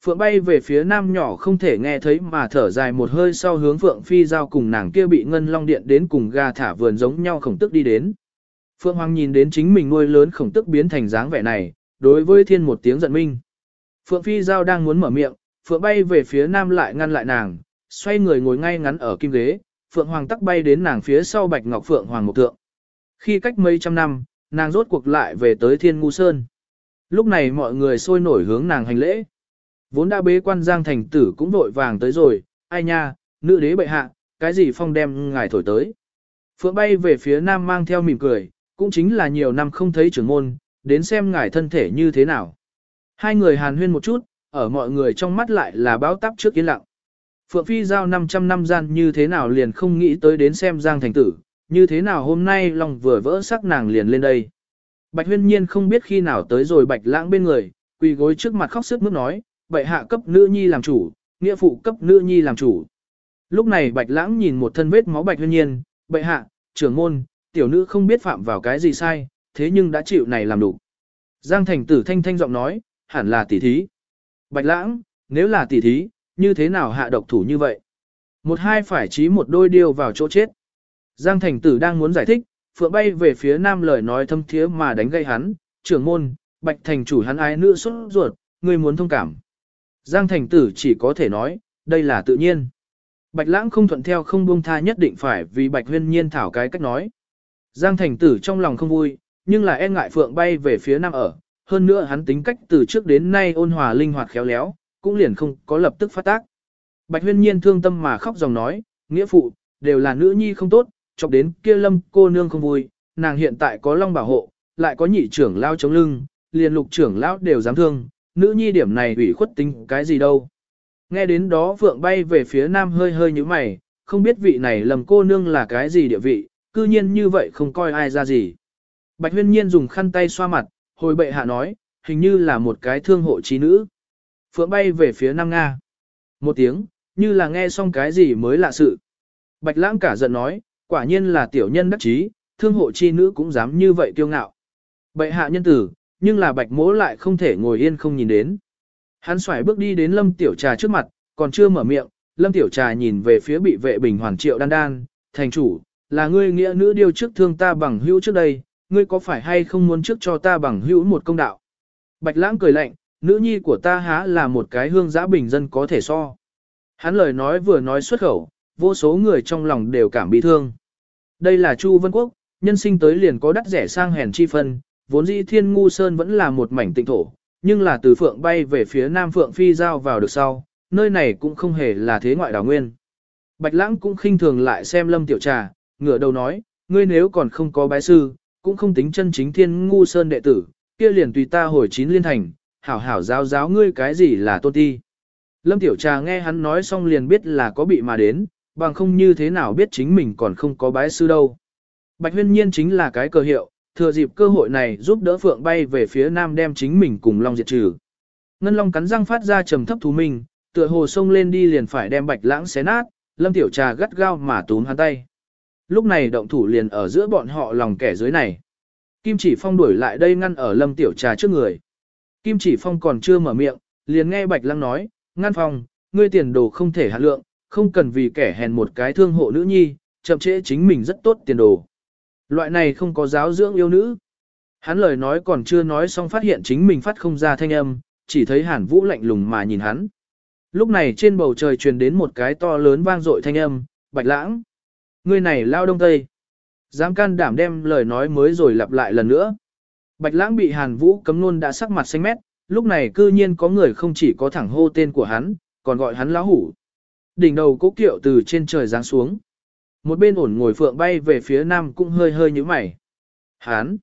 Phượng bay về phía nam nhỏ không thể nghe thấy mà thở dài một hơi sau hướng Phượng phi giao cùng nàng kia bị ngân long điện đến cùng gà thả vườn giống nhau khổng tức đi đến. Phượng Hoàng nhìn đến chính mình nuôi lớn khổng tức biến thành dáng vẻ này, đối với thiên một tiếng giận minh. Phượng phi giao đang muốn mở miệng, Phượng bay về phía nam lại ngăn lại nàng, xoay người ngồi ngay ngắn ở kim ghế, Phượng Hoàng tắc bay đến nàng phía sau Bạch Ngọc Phượng Hoàng một thượng. Khi cách mấy trăm năm, nàng rốt cuộc lại về tới Thiên Ngu Sơn. Lúc này mọi người sôi nổi hướng nàng hành lễ. Vốn đã bế quan giang thành tử cũng vội vàng tới rồi, ai nha, nữ đế bệ hạ, cái gì phong đem ngài thổi tới. Phượng bay về phía nam mang theo mỉm cười, cũng chính là nhiều năm không thấy trưởng môn, đến xem ngài thân thể như thế nào. Hai người hàn huyên một chút, ở mọi người trong mắt lại là báo táp trước yên lặng. Phượng Phi giao 500 năm gian như thế nào liền không nghĩ tới đến xem Giang Thành Tử, như thế nào hôm nay lòng vừa vỡ sắc nàng liền lên đây. Bạch huyên nhiên không biết khi nào tới rồi bạch lãng bên người, quỳ gối trước mặt khóc sức mướt nói, bệ hạ cấp nữ nhi làm chủ, nghĩa phụ cấp nữ nhi làm chủ. Lúc này bạch lãng nhìn một thân vết máu bạch huyên nhiên, bệ hạ, trưởng môn, tiểu nữ không biết phạm vào cái gì sai, thế nhưng đã chịu này làm đủ. Giang thành tử thanh thanh giọng nói, hẳn là tỷ thí. Bạch lãng, nếu là tỷ thí, như thế nào hạ độc thủ như vậy? Một hai phải chí một đôi điều vào chỗ chết. Giang thành tử đang muốn giải thích, phượng bay về phía nam lời nói thâm thiế mà đánh gây hắn, trưởng môn, bạch thành chủ hắn ái nữ xuất ruột, người muốn thông cảm. Giang thành tử chỉ có thể nói, đây là tự nhiên. Bạch lãng không thuận theo không buông tha nhất định phải vì bạch huyên nhiên thảo cái cách nói. Giang thành tử trong lòng không vui, nhưng là e ngại phượng bay về phía nam ở. Hơn nữa hắn tính cách từ trước đến nay ôn hòa linh hoạt khéo léo, cũng liền không có lập tức phát tác. Bạch huyên nhiên thương tâm mà khóc dòng nói, nghĩa phụ, đều là nữ nhi không tốt, chọc đến kia lâm cô nương không vui, nàng hiện tại có long bảo hộ, lại có nhị trưởng lao chống lưng, liền lục trưởng lão đều dám thương, nữ nhi điểm này ủy khuất tính cái gì đâu. Nghe đến đó vượng bay về phía nam hơi hơi như mày, không biết vị này lầm cô nương là cái gì địa vị, cư nhiên như vậy không coi ai ra gì. Bạch huyên nhiên dùng khăn tay xoa mặt, hồi bệ hạ nói, hình như là một cái thương hộ trí nữ. Phượng bay về phía Nam Nga. Một tiếng, như là nghe xong cái gì mới lạ sự. Bạch lãng cả giận nói, quả nhiên là tiểu nhân đắc trí thương hộ chi nữ cũng dám như vậy kiêu ngạo. Bệ hạ nhân tử, nhưng là bạch mỗ lại không thể ngồi yên không nhìn đến. Hắn xoài bước đi đến lâm tiểu trà trước mặt, còn chưa mở miệng, lâm tiểu trà nhìn về phía bị vệ bình hoàn triệu đan đan, thành chủ, là ngươi nghĩa nữ điều trước thương ta bằng hữu trước đây, ngươi có phải hay không muốn trước cho ta bằng hữu một công đạo. Bạch lãng cười lạnh, nữ nhi của ta há là một cái hương giã bình dân có thể so. Hắn lời nói vừa nói xuất khẩu, vô số người trong lòng đều cảm bị thương. Đây là Chu Vân Quốc, nhân sinh tới liền có đắt rẻ sang hèn chi phân, vốn dĩ thiên ngu sơn vẫn là một mảnh tịnh thổ, nhưng là từ phượng bay về phía nam phượng phi giao vào được sau, nơi này cũng không hề là thế ngoại đảo nguyên. Bạch lãng cũng khinh thường lại xem lâm tiểu trà, ngửa đầu nói, ngươi nếu còn không có bái sư, cũng không tính chân chính thiên ngu sơn đệ tử, kia liền tùy ta hồi chín liên thành, hảo hảo giáo giáo ngươi cái gì là tôn ti. Lâm Tiểu Trà nghe hắn nói xong liền biết là có bị mà đến, bằng không như thế nào biết chính mình còn không có bái sư đâu. Bạch huyên nhiên chính là cái cơ hiệu, thừa dịp cơ hội này giúp đỡ Phượng bay về phía nam đem chính mình cùng Long diệt trừ. Ngân Long cắn răng phát ra trầm thấp thú mình, tựa hồ sông lên đi liền phải đem Bạch Lãng xé nát, Lâm Tiểu Trà gắt gao mà túm hắn tay. Lúc này động thủ liền ở giữa bọn họ lòng kẻ dưới này. Kim chỉ phong đuổi lại đây ngăn ở Lâm Tiểu Trà trước người. Kim chỉ phong còn chưa mở miệng, liền nghe Bạch Lăng nói, ngăn phong, ngươi tiền đồ không thể hạ lượng, không cần vì kẻ hèn một cái thương hộ nữ nhi, chậm trễ chính mình rất tốt tiền đồ. Loại này không có giáo dưỡng yêu nữ. Hắn lời nói còn chưa nói xong phát hiện chính mình phát không ra thanh âm, chỉ thấy hàn vũ lạnh lùng mà nhìn hắn. Lúc này trên bầu trời truyền đến một cái to lớn vang dội thanh âm, bạch lãng. Ngươi này lao đông tây. Dám can đảm đem lời nói mới rồi lặp lại lần nữa. Bạch lãng bị hàn vũ cấm luôn đã sắc mặt xanh mét, lúc này cư nhiên có người không chỉ có thẳng hô tên của hắn, còn gọi hắn lão hủ. Đỉnh đầu cố kiệu từ trên trời giáng xuống. Một bên ổn ngồi phượng bay về phía nam cũng hơi hơi như mày. Hán!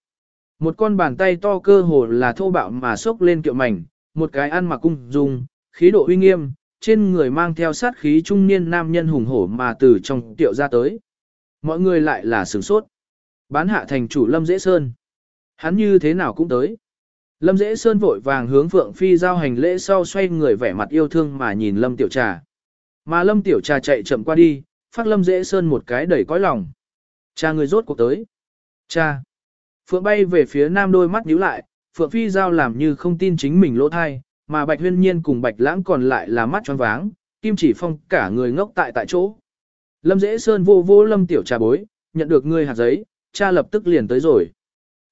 Một con bàn tay to cơ hồ là thô bạo mà xốc lên kiệu mảnh, một cái ăn mặc cung dung, khí độ uy nghiêm, trên người mang theo sát khí trung niên nam nhân hùng hổ mà từ trong tiệu ra tới. Mọi người lại là sửng sốt. Bán hạ thành chủ Lâm Dễ Sơn. Hắn như thế nào cũng tới. Lâm Dễ Sơn vội vàng hướng Phượng Phi giao hành lễ sau xoay người vẻ mặt yêu thương mà nhìn Lâm Tiểu Trà. Mà Lâm Tiểu Trà chạy chậm qua đi, phát Lâm Dễ Sơn một cái đẩy cõi lòng. Cha người rốt cuộc tới. Cha. Phượng bay về phía nam đôi mắt nhíu lại, Phượng Phi giao làm như không tin chính mình lỗ thai, mà Bạch Huyên Nhiên cùng Bạch Lãng còn lại là mắt tròn váng, Kim Chỉ Phong cả người ngốc tại tại chỗ. Lâm Dễ Sơn vô vô Lâm Tiểu Trà bối, nhận được ngươi hạt giấy, cha lập tức liền tới rồi.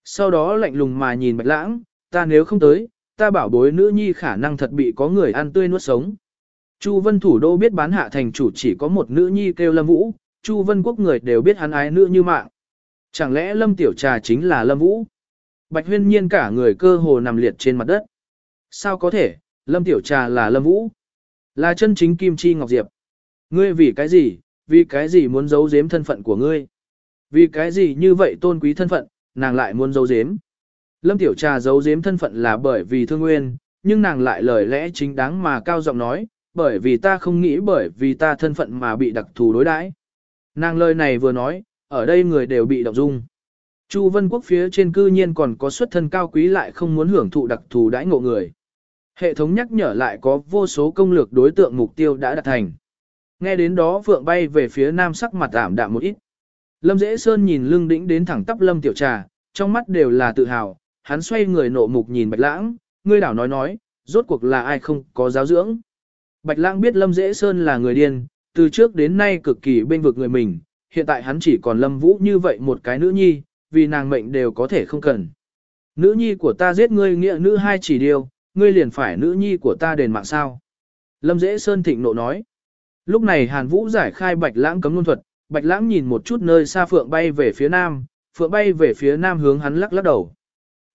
Sau đó lạnh lùng mà nhìn Bạch Lãng, ta nếu không tới, ta bảo bối nữ nhi khả năng thật bị có người ăn tươi nuốt sống. Chu Vân thủ đô biết bán hạ thành chủ chỉ có một nữ nhi kêu Lâm Vũ, Chu Vân quốc người đều biết hắn ái nữ như mạng. Chẳng lẽ Lâm Tiểu Trà chính là Lâm Vũ? Bạch huyên nhiên cả người cơ hồ nằm liệt trên mặt đất. Sao có thể, Lâm Tiểu Trà là Lâm Vũ? Là chân chính Kim Chi Ngọc Diệp. Ngươi vì cái gì, vì cái gì muốn giấu giếm thân phận của ngươi? Vì cái gì như vậy tôn quý thân phận, nàng lại muốn giấu giếm? Lâm Tiểu Trà giấu giếm thân phận là bởi vì thương nguyên, nhưng nàng lại lời lẽ chính đáng mà cao giọng nói, bởi vì ta không nghĩ bởi vì ta thân phận mà bị đặc thù đối đãi. Nàng lời này vừa nói, ở đây người đều bị động dung. Chu Vân Quốc phía trên cư nhiên còn có xuất thân cao quý lại không muốn hưởng thụ đặc thù đãi ngộ người. Hệ thống nhắc nhở lại có vô số công lược đối tượng mục tiêu đã đạt thành. Nghe đến đó Phượng bay về phía nam sắc mặt ảm đạm một ít. Lâm Dễ Sơn nhìn lưng đĩnh đến thẳng tắp Lâm Tiểu Trà, trong mắt đều là tự hào, hắn xoay người nộ mục nhìn Bạch Lãng, ngươi đảo nói nói, rốt cuộc là ai không có giáo dưỡng. Bạch Lãng biết Lâm Dễ Sơn là người điên, từ trước đến nay cực kỳ bên vực người mình, hiện tại hắn chỉ còn Lâm Vũ như vậy một cái nữ nhi, vì nàng mệnh đều có thể không cần. Nữ nhi của ta giết ngươi nghĩa nữ hai chỉ điều, ngươi liền phải nữ nhi của ta đền mạng sao. Lâm Dễ Sơn thịnh nộ nói. Lúc này Hàn Vũ giải khai Bạch Lãng cấm luân thuật, Bạch Lãng nhìn một chút nơi xa Phượng bay về phía nam, Phượng bay về phía nam hướng hắn lắc lắc đầu.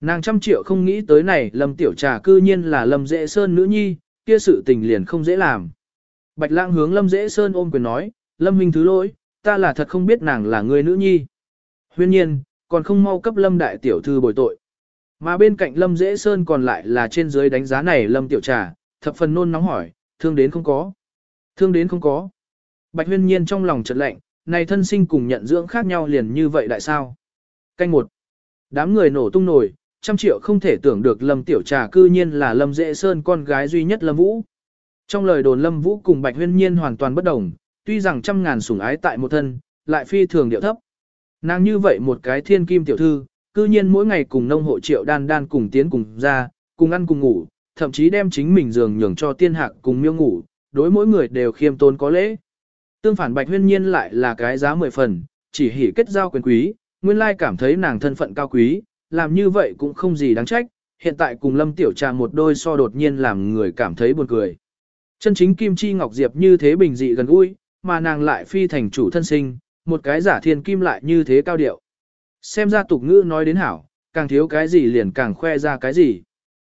Nàng trăm triệu không nghĩ tới này Lâm Tiểu Trà cư nhiên là Lâm Dễ Sơn nữ nhi, kia sự tình liền không dễ làm. Bạch Lãng hướng Lâm Dễ Sơn ôm quyền nói, Lâm Minh thứ lỗi, ta là thật không biết nàng là người nữ nhi. Huyên nhiên, còn không mau cấp Lâm Đại Tiểu Thư bồi tội. Mà bên cạnh Lâm Dễ Sơn còn lại là trên dưới đánh giá này Lâm Tiểu Trà, thập phần nôn nóng hỏi, thương đến không có. Thương đến không có. Bạch huyên nhiên trong lòng chợt lạnh, này thân sinh cùng nhận dưỡng khác nhau liền như vậy đại sao. Canh một. Đám người nổ tung nổi, trăm triệu không thể tưởng được Lâm Tiểu Trà cư nhiên là Lâm Dễ Sơn con gái duy nhất Lâm Vũ. Trong lời đồn Lâm Vũ cùng Bạch huyên nhiên hoàn toàn bất đồng, tuy rằng trăm ngàn sủng ái tại một thân, lại phi thường điệu thấp. Nàng như vậy một cái thiên kim tiểu thư, cư nhiên mỗi ngày cùng nông hộ triệu đan đan cùng tiến cùng ra, cùng ăn cùng ngủ, thậm chí đem chính mình giường nhường cho tiên hạc cùng miêu ngủ, đối mỗi người đều khiêm tôn có lễ. Tương phản Bạch Huyên Nhiên lại là cái giá mười phần, chỉ hỉ kết giao quyền quý, nguyên lai cảm thấy nàng thân phận cao quý, làm như vậy cũng không gì đáng trách, hiện tại cùng Lâm Tiểu Trà một đôi so đột nhiên làm người cảm thấy buồn cười. Chân chính Kim Chi Ngọc Diệp như thế bình dị gần gũi, mà nàng lại phi thành chủ thân sinh, một cái giả thiên kim lại như thế cao điệu. Xem ra tục ngữ nói đến hảo, càng thiếu cái gì liền càng khoe ra cái gì.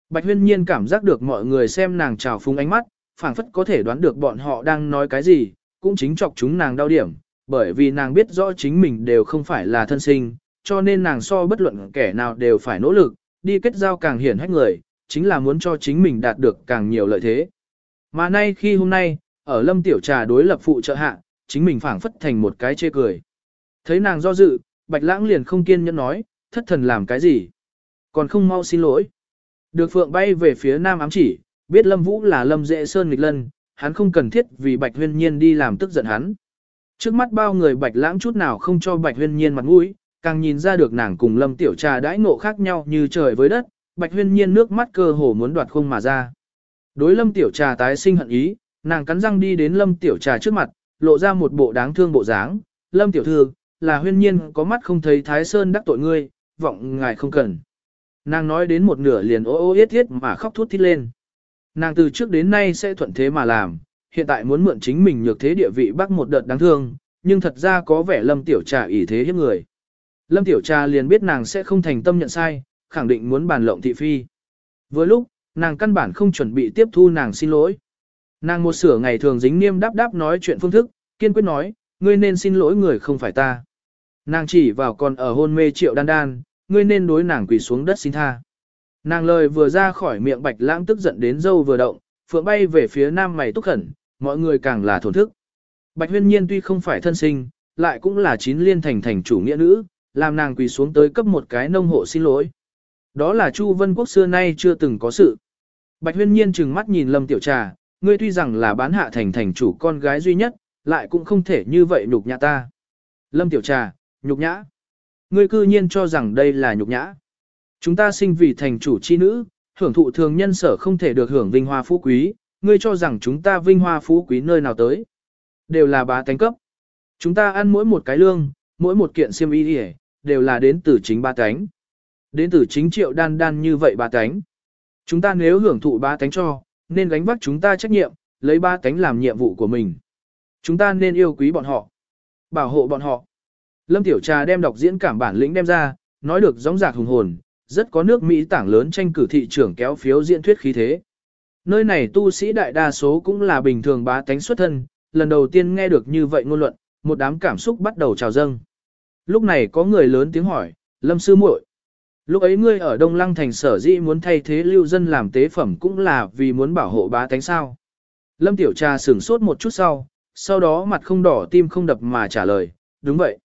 Bạch huyên nhiên cảm giác được mọi người xem nàng trào phúng ánh mắt, phảng phất có thể đoán được bọn họ đang nói cái gì, cũng chính chọc chúng nàng đau điểm, bởi vì nàng biết rõ chính mình đều không phải là thân sinh, cho nên nàng so bất luận kẻ nào đều phải nỗ lực, đi kết giao càng hiển hách người, chính là muốn cho chính mình đạt được càng nhiều lợi thế. Mà nay khi hôm nay, ở lâm tiểu trà đối lập phụ trợ hạ, chính mình phảng phất thành một cái chê cười. Thấy nàng do dự, bạch lãng liền không kiên nhẫn nói, thất thần làm cái gì? Còn không mau xin lỗi. Được phượng bay về phía nam ám chỉ, biết lâm vũ là lâm dễ sơn nghịch lân, hắn không cần thiết vì bạch huyên nhiên đi làm tức giận hắn. Trước mắt bao người bạch lãng chút nào không cho bạch huyên nhiên mặt mũi, càng nhìn ra được nàng cùng lâm tiểu trà đãi ngộ khác nhau như trời với đất, bạch huyên nhiên nước mắt cơ hồ muốn đoạt không mà ra. Đối lâm tiểu trà tái sinh hận ý, nàng cắn răng đi đến lâm tiểu trà trước mặt, lộ ra một bộ đáng thương bộ dáng, lâm tiểu thư, là huyên nhiên có mắt không thấy thái sơn đắc tội ngươi, vọng ngài không cần. Nàng nói đến một nửa liền ô ô yết yết mà khóc thút thít lên. Nàng từ trước đến nay sẽ thuận thế mà làm, hiện tại muốn mượn chính mình nhược thế địa vị bắc một đợt đáng thương, nhưng thật ra có vẻ lâm tiểu trà ỷ thế hiếp người. Lâm tiểu trà liền biết nàng sẽ không thành tâm nhận sai, khẳng định muốn bàn lộng thị phi. Vừa lúc, nàng căn bản không chuẩn bị tiếp thu nàng xin lỗi. Nàng một sửa ngày thường dính niêm đáp đáp nói chuyện phương thức, kiên quyết nói, ngươi nên xin lỗi người không phải ta. Nàng chỉ vào còn ở hôn mê triệu đan đan, ngươi nên đối nàng quỳ xuống đất xin tha. Nàng lời vừa ra khỏi miệng bạch lãng tức giận đến dâu vừa động, phượng bay về phía nam mày túc khẩn, mọi người càng là thổn thức. Bạch huyên nhiên tuy không phải thân sinh, lại cũng là chín liên thành thành chủ nghĩa nữ, làm nàng quỳ xuống tới cấp một cái nông hộ xin lỗi. Đó là Chu Vân Quốc xưa nay chưa từng có sự. Bạch huyên nhiên trừng mắt nhìn Lâm Tiểu Trà, ngươi tuy rằng là bán hạ thành thành chủ con gái duy nhất, lại cũng không thể như vậy nhục nhã ta. Lâm Tiểu Trà, nhục nhã. Ngươi cư nhiên cho rằng đây là nhục nhã. Chúng ta sinh vì thành chủ chi nữ, hưởng thụ thường nhân sở không thể được hưởng vinh hoa phú quý, ngươi cho rằng chúng ta vinh hoa phú quý nơi nào tới. Đều là bá tánh cấp. Chúng ta ăn mỗi một cái lương, mỗi một kiện xiêm y đi đều là đến từ chính ba tánh. Đến từ chính triệu đan đan như vậy ba tánh. Chúng ta nếu hưởng thụ ba tánh cho, nên gánh vác chúng ta trách nhiệm, lấy ba tánh làm nhiệm vụ của mình. Chúng ta nên yêu quý bọn họ, bảo hộ bọn họ. Lâm Tiểu Trà đem đọc diễn cảm bản lĩnh đem ra, nói được gióng giạc hùng hồn, rất có nước Mỹ tảng lớn tranh cử thị trưởng kéo phiếu diễn thuyết khí thế. Nơi này tu sĩ đại đa số cũng là bình thường bá tánh xuất thân, lần đầu tiên nghe được như vậy ngôn luận, một đám cảm xúc bắt đầu trào dâng. Lúc này có người lớn tiếng hỏi, Lâm Sư muội, Lúc ấy ngươi ở Đông Lăng thành sở dĩ muốn thay thế lưu dân làm tế phẩm cũng là vì muốn bảo hộ bá tánh sao. Lâm Tiểu Trà sửng sốt một chút sau, sau đó mặt không đỏ tim không đập mà trả lời, đúng vậy.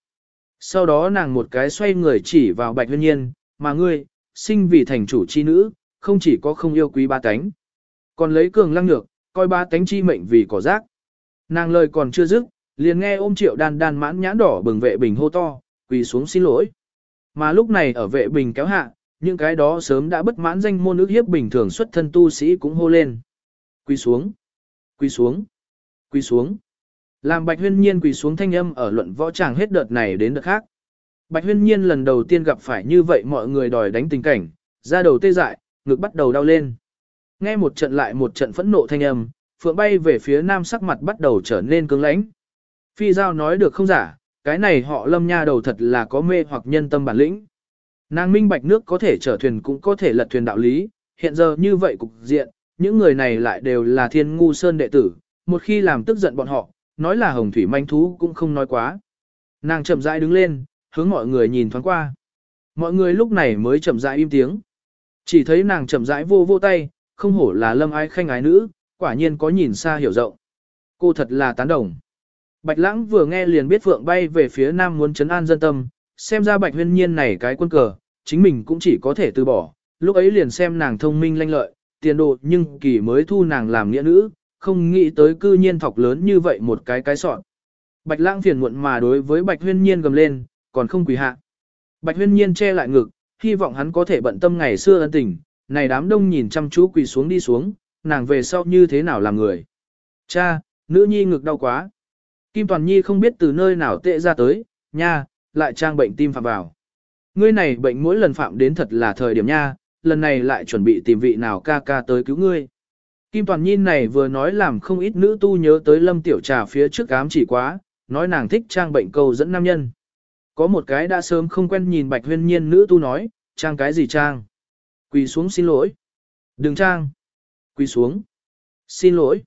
Sau đó nàng một cái xoay người chỉ vào bạch huyên nhiên, mà ngươi, sinh vì thành chủ chi nữ, không chỉ có không yêu quý ba cánh, còn lấy cường lăng nhược, coi ba cánh chi mệnh vì cỏ rác. Nàng lời còn chưa dứt, liền nghe ôm triệu đan đan mãn nhãn đỏ bừng vệ bình hô to, quỳ xuống xin lỗi. Mà lúc này ở vệ bình kéo hạ, những cái đó sớm đã bất mãn danh môn ước hiếp bình thường xuất thân tu sĩ cũng hô lên. Quỳ xuống, quỳ xuống, quỳ xuống. Làm Bạch Huyên Nhiên quỳ xuống thanh âm ở luận võ tràng hết đợt này đến đợt khác. Bạch Huyên Nhiên lần đầu tiên gặp phải như vậy mọi người đòi đánh tình cảnh, ra đầu tê dại, ngực bắt đầu đau lên. Nghe một trận lại một trận phẫn nộ thanh âm, phượng bay về phía nam sắc mặt bắt đầu trở nên cứng lãnh. Phi giao nói được không giả, cái này họ lâm nha đầu thật là có mê hoặc nhân tâm bản lĩnh. Nàng minh bạch nước có thể chở thuyền cũng có thể lật thuyền đạo lý, hiện giờ như vậy cục diện, những người này lại đều là thiên ngu sơn đệ tử, một khi làm tức giận bọn họ, nói là hồng thủy manh thú cũng không nói quá. Nàng chậm rãi đứng lên, hướng mọi người nhìn thoáng qua. Mọi người lúc này mới chậm rãi im tiếng. Chỉ thấy nàng chậm rãi vô vô tay, không hổ là lâm ái khanh ái nữ, quả nhiên có nhìn xa hiểu rộng. Cô thật là tán đồng. Bạch lãng vừa nghe liền biết phượng bay về phía nam muốn chấn an dân tâm, xem ra bạch huyên nhiên này cái quân cờ, chính mình cũng chỉ có thể từ bỏ, lúc ấy liền xem nàng thông minh lanh lợi, tiền đồ nhưng kỳ mới thu nàng làm nghĩa nữ, không nghĩ tới cư nhiên thọc lớn như vậy một cái cái sọn. Bạch lãng phiền muộn mà đối với bạch huyên nhiên gầm lên, còn không quỳ hạ. Bạch huyên nhiên che lại ngực, hy vọng hắn có thể bận tâm ngày xưa ân tình, này đám đông nhìn chăm chú quỳ xuống đi xuống, nàng về sau như thế nào làm người. Cha, nữ nhi ngực đau quá. Kim Toàn Nhi không biết từ nơi nào tệ ra tới, nha, lại trang bệnh tim phạm vào. Ngươi này bệnh mỗi lần phạm đến thật là thời điểm nha, lần này lại chuẩn bị tìm vị nào ca ca tới cứu ngươi. Kim Toàn Nhi này vừa nói làm không ít nữ tu nhớ tới lâm tiểu trà phía trước ám chỉ quá, nói nàng thích trang bệnh câu dẫn nam nhân. Có một cái đã sớm không quen nhìn bạch huyên nhiên nữ tu nói, trang cái gì trang? Quỳ xuống xin lỗi. Đừng trang. Quỳ xuống. Xin lỗi.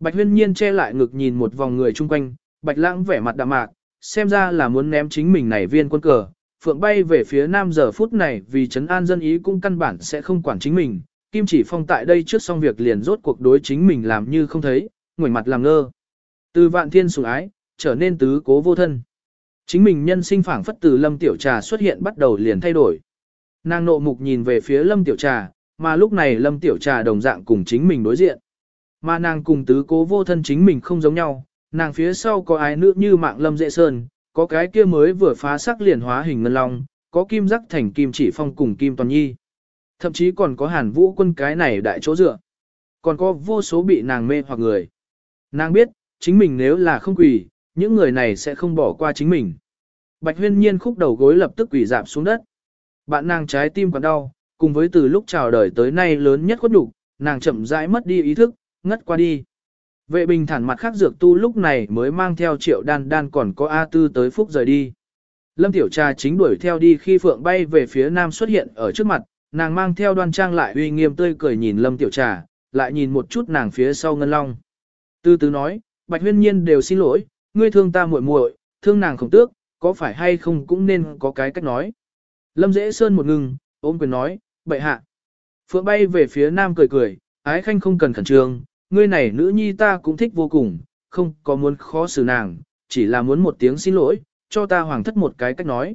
Bạch huyên nhiên che lại ngực nhìn một vòng người chung quanh, bạch lãng vẻ mặt đạm mạc, xem ra là muốn ném chính mình này viên quân cờ. Phượng bay về phía nam giờ phút này vì trấn an dân ý cũng căn bản sẽ không quản chính mình. Kim chỉ phong tại đây trước xong việc liền rốt cuộc đối chính mình làm như không thấy, ngoảnh mặt làm ngơ. Từ vạn thiên sủng ái, trở nên tứ cố vô thân. Chính mình nhân sinh phảng phất từ lâm tiểu trà xuất hiện bắt đầu liền thay đổi. Nàng nộ mục nhìn về phía lâm tiểu trà, mà lúc này lâm tiểu trà đồng dạng cùng chính mình đối diện. Mà nàng cùng tứ cố vô thân chính mình không giống nhau, nàng phía sau có ai nữ như mạng lâm dễ sơn, có cái kia mới vừa phá sắc liền hóa hình ngân long, có kim giác thành kim chỉ phong cùng kim toàn nhi. Thậm chí còn có hàn vũ quân cái này đại chỗ dựa. Còn có vô số bị nàng mê hoặc người. Nàng biết, chính mình nếu là không quỷ những người này sẽ không bỏ qua chính mình. Bạch huyên nhiên khúc đầu gối lập tức quỳ dạp xuống đất. Bạn nàng trái tim còn đau, cùng với từ lúc chào đời tới nay lớn nhất khuất nhục, nàng chậm rãi mất đi ý thức, ngất qua đi. Vệ bình thản mặt khác dược tu lúc này mới mang theo triệu đan đan còn có A tư tới phúc rời đi. Lâm Tiểu Trà chính đuổi theo đi khi phượng bay về phía nam xuất hiện ở trước mặt, nàng mang theo đoan trang lại uy nghiêm tươi cười nhìn lâm tiểu trà, lại nhìn một chút nàng phía sau ngân long. Từ từ nói, bạch huyên nhiên đều xin lỗi, ngươi thương ta muội muội, thương nàng không tước, có phải hay không cũng nên có cái cách nói. Lâm dễ sơn một ngừng, ôm quyền nói, bệ hạ. Phượng bay về phía nam cười cười, ái khanh không cần khẩn trương, ngươi này nữ nhi ta cũng thích vô cùng, không có muốn khó xử nàng, chỉ là muốn một tiếng xin lỗi, cho ta hoàng thất một cái cách nói.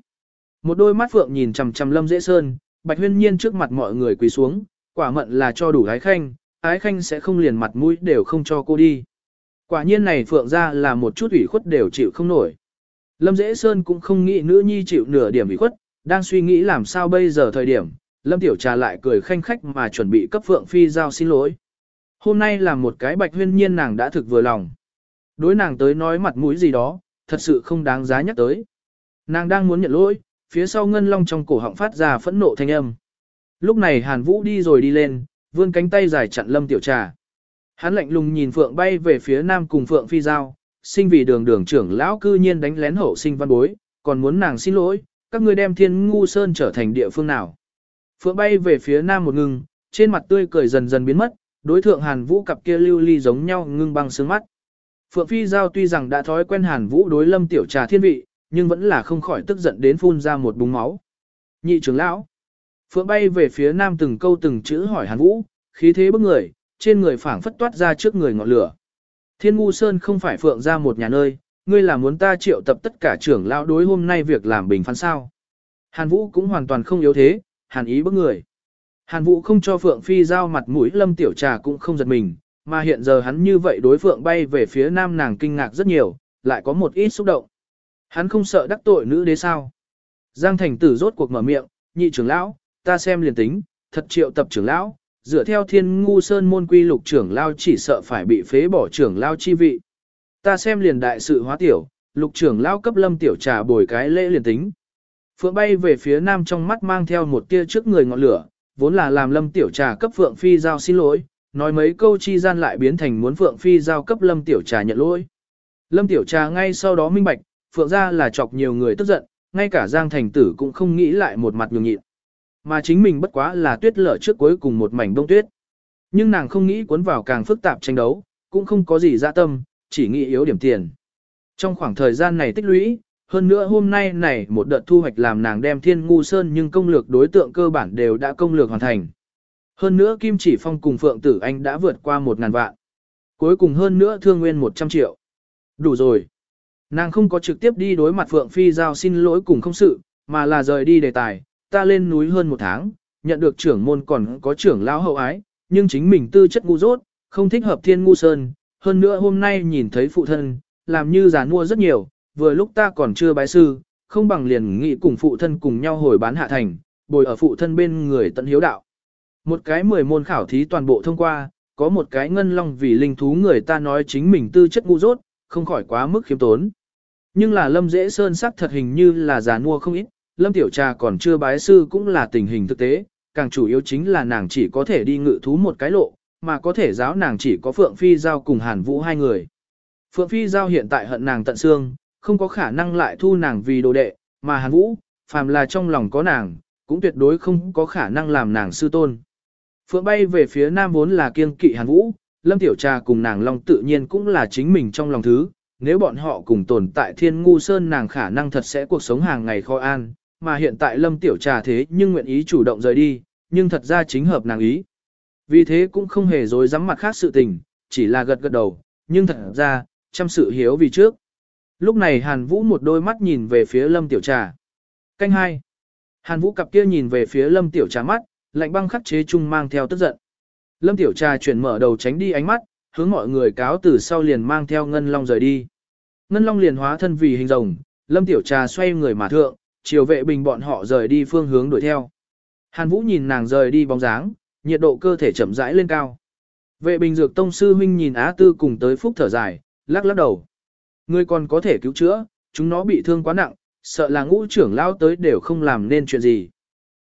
Một đôi mắt phượng nhìn chằm chằm lâm dễ sơn, bạch huyên nhiên trước mặt mọi người quỳ xuống, quả mận là cho đủ ái khanh, ái khanh sẽ không liền mặt mũi đều không cho cô đi. Quả nhiên này phượng ra là một chút ủy khuất đều chịu không nổi. Lâm Dễ Sơn cũng không nghĩ nữ nhi chịu nửa điểm ủy khuất, đang suy nghĩ làm sao bây giờ thời điểm, Lâm Tiểu Trà lại cười khanh khách mà chuẩn bị cấp Phượng Phi giao xin lỗi. Hôm nay là một cái bạch huyên nhiên nàng đã thực vừa lòng. Đối nàng tới nói mặt mũi gì đó, thật sự không đáng giá nhắc tới. Nàng đang muốn nhận lỗi, phía sau ngân long trong cổ họng phát ra phẫn nộ thanh âm. Lúc này Hàn Vũ đi rồi đi lên, vươn cánh tay dài chặn Lâm Tiểu Trà. Hắn lạnh lùng nhìn Phượng bay về phía nam cùng Phượng Phi giao, sinh vì đường đường trưởng lão cư nhiên đánh lén hậu sinh văn bối, còn muốn nàng xin lỗi, các ngươi đem thiên ngu sơn trở thành địa phương nào. Phượng bay về phía nam một ngưng, trên mặt tươi cười dần dần biến mất, đối thượng Hàn Vũ cặp kia lưu ly giống nhau ngưng băng sướng mắt. Phượng Phi Giao tuy rằng đã thói quen Hàn Vũ đối lâm tiểu trà thiên vị, nhưng vẫn là không khỏi tức giận đến phun ra một búng máu. Nhị trưởng lão. Phượng bay về phía nam từng câu từng chữ hỏi Hàn Vũ, khí thế bức người, trên người phảng phất toát ra trước người ngọn lửa. Thiên ngu sơn không phải phượng ra một nhà nơi, ngươi là muốn ta triệu tập tất cả trưởng lão đối hôm nay việc làm bình phán sao. Hàn Vũ cũng hoàn toàn không yếu thế, hàn ý bức người. Hàn Vũ không cho Phượng Phi giao mặt mũi lâm tiểu trà cũng không giật mình, mà hiện giờ hắn như vậy đối Phượng bay về phía nam nàng kinh ngạc rất nhiều, lại có một ít xúc động. Hắn không sợ đắc tội nữ đế sao. Giang thành tử rốt cuộc mở miệng, nhị trưởng lão, ta xem liền tính, thật triệu tập trưởng lão, dựa theo thiên ngu sơn môn quy lục trưởng lao chỉ sợ phải bị phế bỏ trưởng lao chi vị. Ta xem liền đại sự hóa tiểu, lục trưởng lao cấp lâm tiểu trà bồi cái lễ liền tính. Phượng bay về phía nam trong mắt mang theo một tia trước người ngọn lửa, vốn là làm lâm tiểu trà cấp Phượng Phi giao xin lỗi, nói mấy câu chi gian lại biến thành muốn Phượng Phi giao cấp lâm tiểu trà nhận lỗi. Lâm tiểu trà ngay sau đó minh bạch, Phượng ra là chọc nhiều người tức giận, ngay cả Giang Thành Tử cũng không nghĩ lại một mặt nhường nhịn. Mà chính mình bất quá là tuyết lở trước cuối cùng một mảnh đông tuyết. Nhưng nàng không nghĩ cuốn vào càng phức tạp tranh đấu, cũng không có gì dạ tâm, chỉ nghĩ yếu điểm tiền. Trong khoảng thời gian này tích lũy, hơn nữa hôm nay này một đợt thu hoạch làm nàng đem thiên ngu sơn nhưng công lược đối tượng cơ bản đều đã công lược hoàn thành. Hơn nữa Kim Chỉ Phong cùng Phượng Tử Anh đã vượt qua một ngàn vạn. Cuối cùng hơn nữa thương nguyên 100 triệu. Đủ rồi. Nàng không có trực tiếp đi đối mặt Phượng Phi Giao xin lỗi cùng không sự, mà là rời đi đề tài, ta lên núi hơn một tháng, nhận được trưởng môn còn có trưởng lão hậu ái, nhưng chính mình tư chất ngu dốt, không thích hợp thiên ngu sơn, hơn nữa hôm nay nhìn thấy phụ thân, làm như già mua rất nhiều, vừa lúc ta còn chưa bái sư, không bằng liền nghị cùng phụ thân cùng nhau hồi bán hạ thành, bồi ở phụ thân bên người tận hiếu đạo. Một cái mười môn khảo thí toàn bộ thông qua, có một cái ngân long vì linh thú người ta nói chính mình tư chất ngu dốt, không khỏi quá mức khiêm tốn. Nhưng là lâm dễ sơn sắc thật hình như là già mua không ít, Lâm Tiểu Trà còn chưa bái sư cũng là tình hình thực tế, càng chủ yếu chính là nàng chỉ có thể đi ngự thú một cái lộ, mà có thể giáo nàng chỉ có Phượng Phi Giao cùng Hàn Vũ hai người. Phượng Phi Giao hiện tại hận nàng tận xương, không có khả năng lại thu nàng vì đồ đệ, mà Hàn Vũ, phàm là trong lòng có nàng, cũng tuyệt đối không có khả năng làm nàng sư tôn. Phượng bay về phía nam vốn là kiêng kỵ Hàn Vũ, Lâm Tiểu Trà cùng nàng Long tự nhiên cũng là chính mình trong lòng thứ, nếu bọn họ cùng tồn tại thiên ngu sơn nàng khả năng thật sẽ cuộc sống hàng ngày khó an, mà hiện tại lâm tiểu trà thế nhưng nguyện ý chủ động rời đi, nhưng thật ra chính hợp nàng ý. Vì thế cũng không hề dối rắm mặt khác sự tình, chỉ là gật gật đầu, nhưng thật ra, chăm sự hiếu vì trước. Lúc này Hàn Vũ một đôi mắt nhìn về phía lâm tiểu trà. Canh hai. Hàn Vũ cặp kia nhìn về phía lâm tiểu trà mắt, lạnh băng khắc chế chung mang theo tức giận. Lâm tiểu trà chuyển mở đầu tránh đi ánh mắt, hướng mọi người cáo từ sau liền mang theo ngân long rời đi. Ngân long liền hóa thân vì hình rồng, lâm tiểu trà xoay người mà thượng, chiều vệ bình bọn họ rời đi phương hướng đuổi theo. Hàn Vũ nhìn nàng rời đi bóng dáng, nhiệt độ cơ thể chậm rãi lên cao. Vệ bình dược tông sư huynh nhìn Á Tư cùng tới phúc thở dài, lắc lắc đầu. Ngươi còn có thể cứu chữa, chúng nó bị thương quá nặng, sợ là ngũ trưởng lao tới đều không làm nên chuyện gì.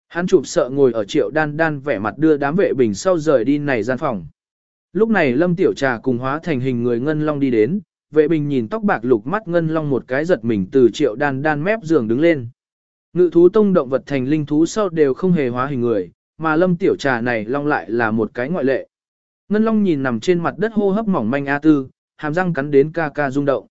Hắn chụp sợ ngồi ở triệu đan đan vẻ mặt đưa đám vệ bình sau rời đi này gian phòng. Lúc này Lâm Tiểu Trà cùng hóa thành hình người ngân long đi đến, vệ bình nhìn tóc bạc lục mắt ngân long một cái giật mình từ triệu đan đan mép giường đứng lên. Ngự thú tông động vật thành linh thú sau đều không hề hóa hình người, mà lâm tiểu trà này long lại là một cái ngoại lệ. Ngân long nhìn nằm trên mặt đất hô hấp mỏng manh A tư, hàm răng cắn đến ca ca rung động.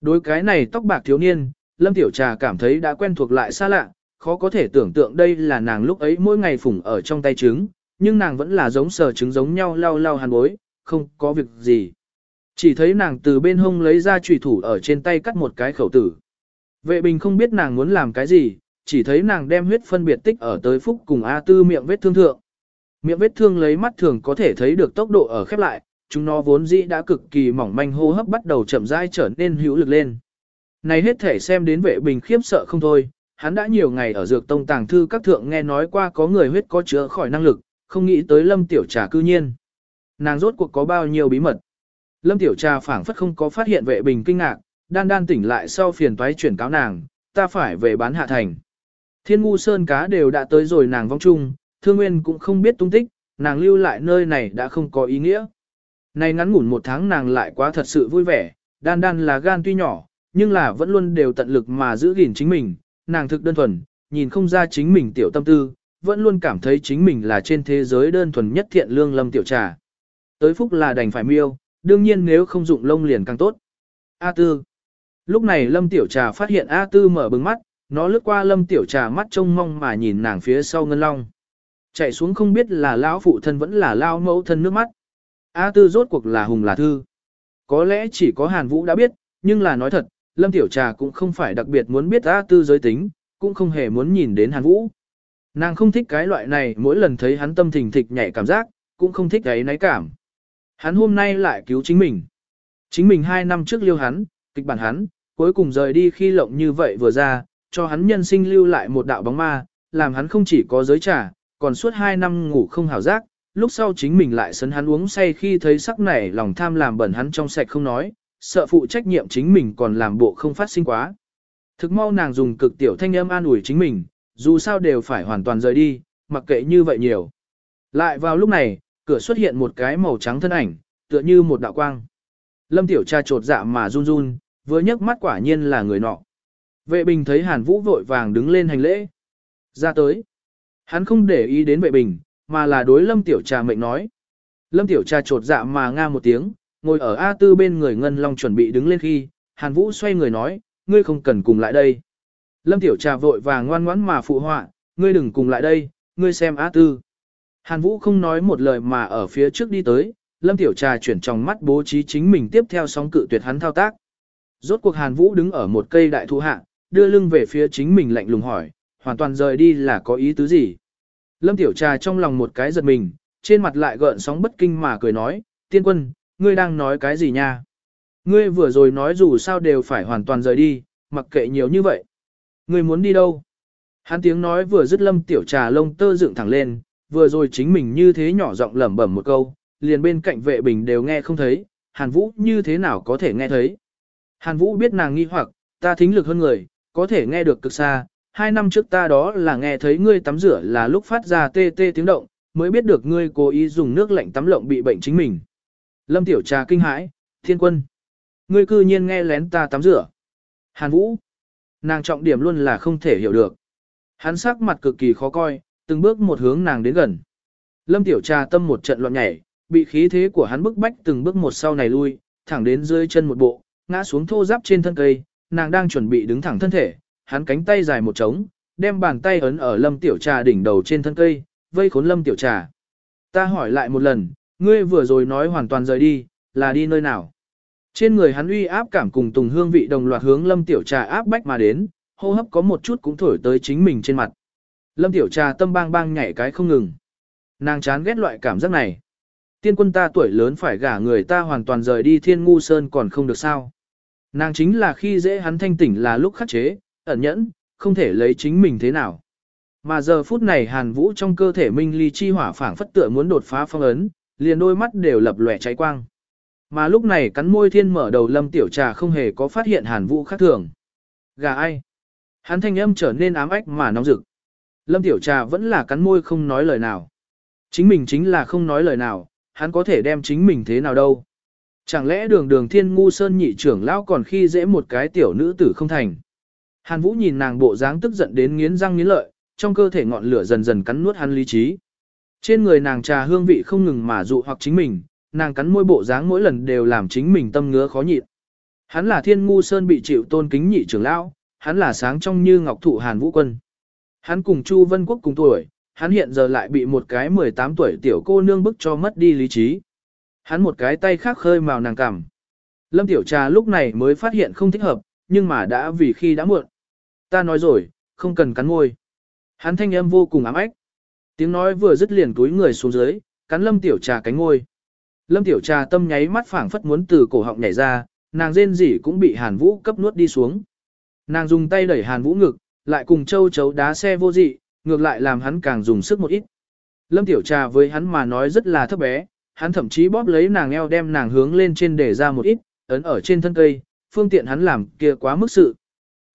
Đối cái này tóc bạc thiếu niên, lâm tiểu trà cảm thấy đã quen thuộc lại xa lạ, khó có thể tưởng tượng đây là nàng lúc ấy mỗi ngày phủng ở trong tay trứng, nhưng nàng vẫn là giống sờ trứng giống nhau lau lau hàn bối, không có việc gì. Chỉ thấy nàng từ bên hông lấy ra trùy thủ ở trên tay cắt một cái khẩu tử. Vệ bình không biết nàng muốn làm cái gì, chỉ thấy nàng đem huyết phân biệt tích ở tới phúc cùng A tư miệng vết thương thượng. Miệng vết thương lấy mắt thường có thể thấy được tốc độ ở khép lại, chúng nó vốn dĩ đã cực kỳ mỏng manh hô hấp bắt đầu chậm rãi trở nên hữu lực lên. Này hết thể xem đến vệ bình khiếp sợ không thôi, hắn đã nhiều ngày ở dược tông tàng thư các thượng nghe nói qua có người huyết có chữa khỏi năng lực, không nghĩ tới lâm tiểu trà cư nhiên. Nàng rốt cuộc có bao nhiêu bí mật. Lâm tiểu trà phảng phất không có phát hiện vệ bình kinh ngạc, đan đan tỉnh lại sau phiền toái chuyển cáo nàng, ta phải về bán hạ thành. Thiên ngu sơn cá đều đã tới rồi nàng vong chung, thương nguyên cũng không biết tung tích, nàng lưu lại nơi này đã không có ý nghĩa. Này ngắn ngủn một tháng nàng lại quá thật sự vui vẻ, đan đan là gan tuy nhỏ, nhưng là vẫn luôn đều tận lực mà giữ gìn chính mình, nàng thực đơn thuần, nhìn không ra chính mình tiểu tâm tư, vẫn luôn cảm thấy chính mình là trên thế giới đơn thuần nhất thiện lương lâm tiểu trà. Tới phúc là đành phải miêu, đương nhiên nếu không dụng lông liền càng tốt. A tư. Lúc này lâm tiểu trà phát hiện A tư mở bừng mắt, nó lướt qua lâm tiểu trà mắt trông mong mà nhìn nàng phía sau ngân long. Chạy xuống không biết là lão phụ thân vẫn là lao mẫu thân nước mắt. A tư rốt cuộc là hùng là thư. Có lẽ chỉ có Hàn Vũ đã biết, nhưng là nói thật, Lâm Tiểu Trà cũng không phải đặc biệt muốn biết A tư giới tính, cũng không hề muốn nhìn đến Hàn Vũ. Nàng không thích cái loại này mỗi lần thấy hắn tâm thình thịch nhảy cảm giác, cũng không thích ấy náy cảm. Hắn hôm nay lại cứu chính mình. Chính mình hai năm trước liêu hắn, kịch bản hắn, cuối cùng rời đi khi lộng như vậy vừa ra, cho hắn nhân sinh lưu lại một đạo bóng ma, làm hắn không chỉ có giới trả, còn suốt hai năm ngủ không hảo giác, lúc sau chính mình lại sấn hắn uống say khi thấy sắc này lòng tham làm bẩn hắn trong sạch không nói, sợ phụ trách nhiệm chính mình còn làm bộ không phát sinh quá. Thực mau nàng dùng cực tiểu thanh âm an ủi chính mình, dù sao đều phải hoàn toàn rời đi, mặc kệ như vậy nhiều. Lại vào lúc này, cửa xuất hiện một cái màu trắng thân ảnh, tựa như một đạo quang. Lâm tiểu cha trột dạ mà run run, vừa nhấc mắt quả nhiên là người nọ. Vệ bình thấy Hàn Vũ vội vàng đứng lên hành lễ. Ra tới. Hắn không để ý đến vệ bình, mà là đối lâm tiểu trà mệnh nói. Lâm tiểu trà trột dạ mà nga một tiếng, ngồi ở A tư bên người Ngân Long chuẩn bị đứng lên khi, Hàn Vũ xoay người nói, ngươi không cần cùng lại đây. Lâm tiểu trà vội vàng ngoan ngoãn mà phụ họa, ngươi đừng cùng lại đây, ngươi xem A tư. Hàn Vũ không nói một lời mà ở phía trước đi tới, Lâm Tiểu Trà chuyển trong mắt bố trí chính mình tiếp theo sóng cự tuyệt hắn thao tác. Rốt cuộc Hàn Vũ đứng ở một cây đại thụ hạ, đưa lưng về phía chính mình lạnh lùng hỏi, hoàn toàn rời đi là có ý tứ gì? Lâm Tiểu Trà trong lòng một cái giật mình, trên mặt lại gợn sóng bất kinh mà cười nói, tiên quân, ngươi đang nói cái gì nha? Ngươi vừa rồi nói dù sao đều phải hoàn toàn rời đi, mặc kệ nhiều như vậy. Ngươi muốn đi đâu? Hắn tiếng nói vừa dứt Lâm Tiểu Trà lông tơ dựng thẳng lên, vừa rồi chính mình như thế nhỏ giọng lẩm bẩm một câu, liền bên cạnh vệ bình đều nghe không thấy, Hàn Vũ như thế nào có thể nghe thấy. Hàn Vũ biết nàng nghi hoặc, ta thính lực hơn người, có thể nghe được cực xa, hai năm trước ta đó là nghe thấy ngươi tắm rửa là lúc phát ra tê tê tiếng động, mới biết được ngươi cố ý dùng nước lạnh tắm lộng bị bệnh chính mình. Lâm Tiểu Trà kinh hãi, thiên quân. Ngươi cư nhiên nghe lén ta tắm rửa. Hàn Vũ. Nàng trọng điểm luôn là không thể hiểu được. Hắn sắc mặt cực kỳ khó coi, từng bước một hướng nàng đến gần. Lâm Tiểu Trà tâm một trận loạn nhảy, bị khí thế của hắn bức bách từng bước một sau này lui, thẳng đến dưới chân một bộ, ngã xuống thô giáp trên thân cây, nàng đang chuẩn bị đứng thẳng thân thể, hắn cánh tay dài một trống, đem bàn tay ấn ở Lâm Tiểu Trà đỉnh đầu trên thân cây, vây khốn Lâm Tiểu Trà. Ta hỏi lại một lần, ngươi vừa rồi nói hoàn toàn rời đi, là đi nơi nào? Trên người hắn uy áp cảm cùng tùng hương vị đồng loạt hướng Lâm Tiểu Trà áp bách mà đến, hô hấp có một chút cũng thổi tới chính mình trên mặt. Lâm Tiểu Trà tâm bang bang nhảy cái không ngừng. Nàng chán ghét loại cảm giác này. Tiên quân ta tuổi lớn phải gả người ta hoàn toàn rời đi thiên ngu sơn còn không được sao. Nàng chính là khi dễ hắn thanh tỉnh là lúc khắc chế, ẩn nhẫn, không thể lấy chính mình thế nào. Mà giờ phút này hàn vũ trong cơ thể minh ly chi hỏa phảng phất tựa muốn đột phá phong ấn, liền đôi mắt đều lập lòe cháy quang. Mà lúc này cắn môi thiên mở đầu lâm tiểu trà không hề có phát hiện hàn vũ khác thường. Gà ai? Hắn thanh âm trở nên ám ách mà nóng rực. Lâm tiểu trà vẫn là cắn môi không nói lời nào. Chính mình chính là không nói lời nào, hắn có thể đem chính mình thế nào đâu. Chẳng lẽ đường đường thiên ngu sơn nhị trưởng lão còn khi dễ một cái tiểu nữ tử không thành. Hàn Vũ nhìn nàng bộ dáng tức giận đến nghiến răng nghiến lợi, trong cơ thể ngọn lửa dần dần cắn nuốt hắn lý trí. Trên người nàng trà hương vị không ngừng mà dụ hoặc chính mình, nàng cắn môi bộ dáng mỗi lần đều làm chính mình tâm ngứa khó nhịn. Hắn là thiên ngu sơn bị chịu tôn kính nhị trưởng lão, hắn là sáng trong như ngọc thụ hàn vũ quân. Hắn cùng Chu Vân Quốc cùng tuổi, hắn hiện giờ lại bị một cái 18 tuổi tiểu cô nương bức cho mất đi lý trí. Hắn một cái tay khác khơi màu nàng cằm. Lâm Tiểu Trà lúc này mới phát hiện không thích hợp, nhưng mà đã vì khi đã muộn. Ta nói rồi, không cần cắn môi. Hắn thanh âm vô cùng ám ách. Tiếng nói vừa dứt liền túi người xuống dưới, cắn Lâm Tiểu Trà cánh môi. Lâm Tiểu Trà tâm nháy mắt phảng phất muốn từ cổ họng nhảy ra, nàng rên rỉ cũng bị Hàn Vũ cấp nuốt đi xuống. Nàng dùng tay đẩy Hàn Vũ ngực, lại cùng châu chấu đá xe vô dị, ngược lại làm hắn càng dùng sức một ít. Lâm Tiểu Trà với hắn mà nói rất là thấp bé, hắn thậm chí bóp lấy nàng eo đem nàng hướng lên trên để ra một ít, ấn ở trên thân cây, phương tiện hắn làm kia quá mức sự.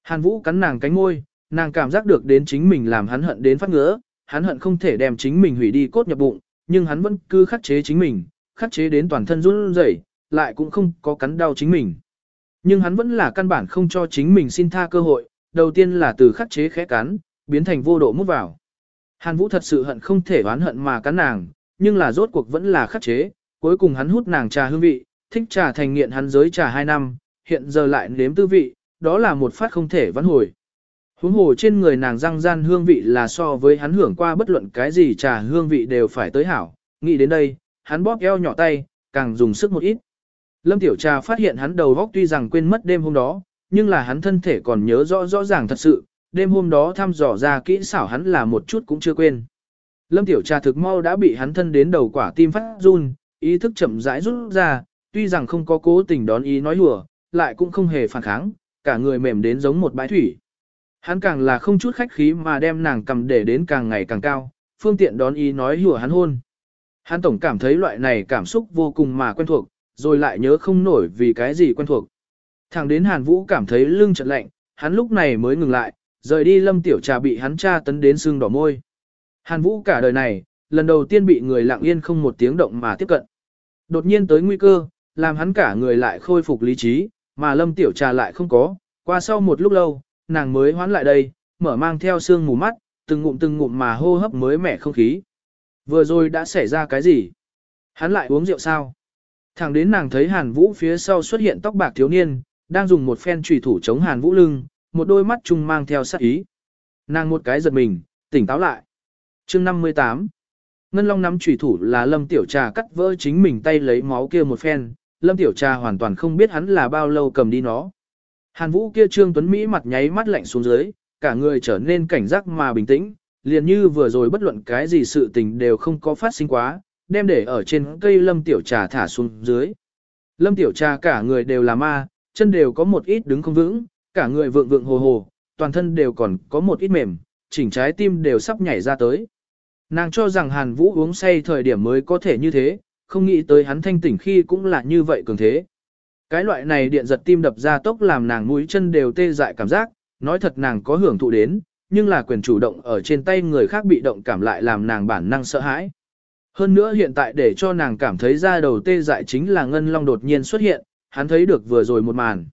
Hàn Vũ cắn nàng cánh môi, nàng cảm giác được đến chính mình làm hắn hận đến phát ngứa, hắn hận không thể đem chính mình hủy đi cốt nhập bụng, nhưng hắn vẫn cứ khắc chế chính mình, khắc chế đến toàn thân run rẩy, lại cũng không có cắn đau chính mình. Nhưng hắn vẫn là căn bản không cho chính mình xin tha cơ hội, đầu tiên là từ khắc chế khẽ cắn, biến thành vô độ mút vào. Hàn Vũ thật sự hận không thể oán hận mà cắn nàng, nhưng là rốt cuộc vẫn là khắc chế, cuối cùng hắn hút nàng trà hương vị, thích trà thành nghiện hắn giới trà 2 năm, hiện giờ lại nếm tư vị, đó là một phát không thể vãn hồi. Huống hồ trên người nàng răng gian hương vị là so với hắn hưởng qua bất luận cái gì trà hương vị đều phải tới hảo, nghĩ đến đây, hắn bóp eo nhỏ tay, càng dùng sức một ít. Lâm Tiểu Trà phát hiện hắn đầu góc tuy rằng quên mất đêm hôm đó, nhưng là hắn thân thể còn nhớ rõ rõ ràng thật sự, đêm hôm đó thăm dò ra kỹ xảo hắn là một chút cũng chưa quên. Lâm Tiểu Trà thực mau đã bị hắn thân đến đầu quả tim phát run, ý thức chậm rãi rút ra, tuy rằng không có cố tình đón ý nói hùa, lại cũng không hề phản kháng, cả người mềm đến giống một bãi thủy. Hắn càng là không chút khách khí mà đem nàng cầm để đến càng ngày càng cao, phương tiện đón ý nói hùa hắn hôn. Hắn tổng cảm thấy loại này cảm xúc vô cùng mà quen thuộc, rồi lại nhớ không nổi vì cái gì quen thuộc. Thẳng đến Hàn Vũ cảm thấy lưng chợt lạnh, hắn lúc này mới ngừng lại, rời đi lâm tiểu trà bị hắn tra tấn đến sưng đỏ môi. Hàn Vũ cả đời này, lần đầu tiên bị người lặng yên không một tiếng động mà tiếp cận. Đột nhiên tới nguy cơ, làm hắn cả người lại khôi phục lý trí, mà lâm tiểu trà lại không có, qua sau một lúc lâu, nàng mới hoán lại đây, mở mang theo xương mù mắt, từng ngụm từng ngụm mà hô hấp mới mẻ không khí. Vừa rồi đã xảy ra cái gì? Hắn lại uống rượu sao? Thẳng đến nàng thấy Hàn Vũ phía sau xuất hiện tóc bạc thiếu niên, đang dùng một phen trùy thủ chống Hàn Vũ lưng, một đôi mắt chung mang theo sát ý. Nàng một cái giật mình, tỉnh táo lại chương 58 Ngân Long nắm chủy thủ là Lâm Tiểu Trà cắt vỡ chính mình tay lấy máu kia một phen, Lâm Tiểu Trà hoàn toàn không biết hắn là bao lâu cầm đi nó. Hàn Vũ kia Trương Tuấn Mỹ mặt nháy mắt lạnh xuống dưới, cả người trở nên cảnh giác mà bình tĩnh, liền như vừa rồi bất luận cái gì sự tình đều không có phát sinh quá, đem để ở trên cây Lâm Tiểu Trà thả xuống dưới. Lâm Tiểu Trà cả người đều là ma, chân đều có một ít đứng không vững, cả người vượng vượng hồ hồ, toàn thân đều còn có một ít mềm, chỉnh trái tim đều sắp nhảy ra tới. Nàng cho rằng Hàn Vũ uống say thời điểm mới có thể như thế, không nghĩ tới hắn thanh tỉnh khi cũng là như vậy cường thế. Cái loại này điện giật tim đập ra tốc làm nàng mũi chân đều tê dại cảm giác, nói thật nàng có hưởng thụ đến, nhưng là quyền chủ động ở trên tay người khác bị động cảm lại làm nàng bản năng sợ hãi. Hơn nữa hiện tại để cho nàng cảm thấy ra đầu tê dại chính là Ngân Long đột nhiên xuất hiện, hắn thấy được vừa rồi một màn.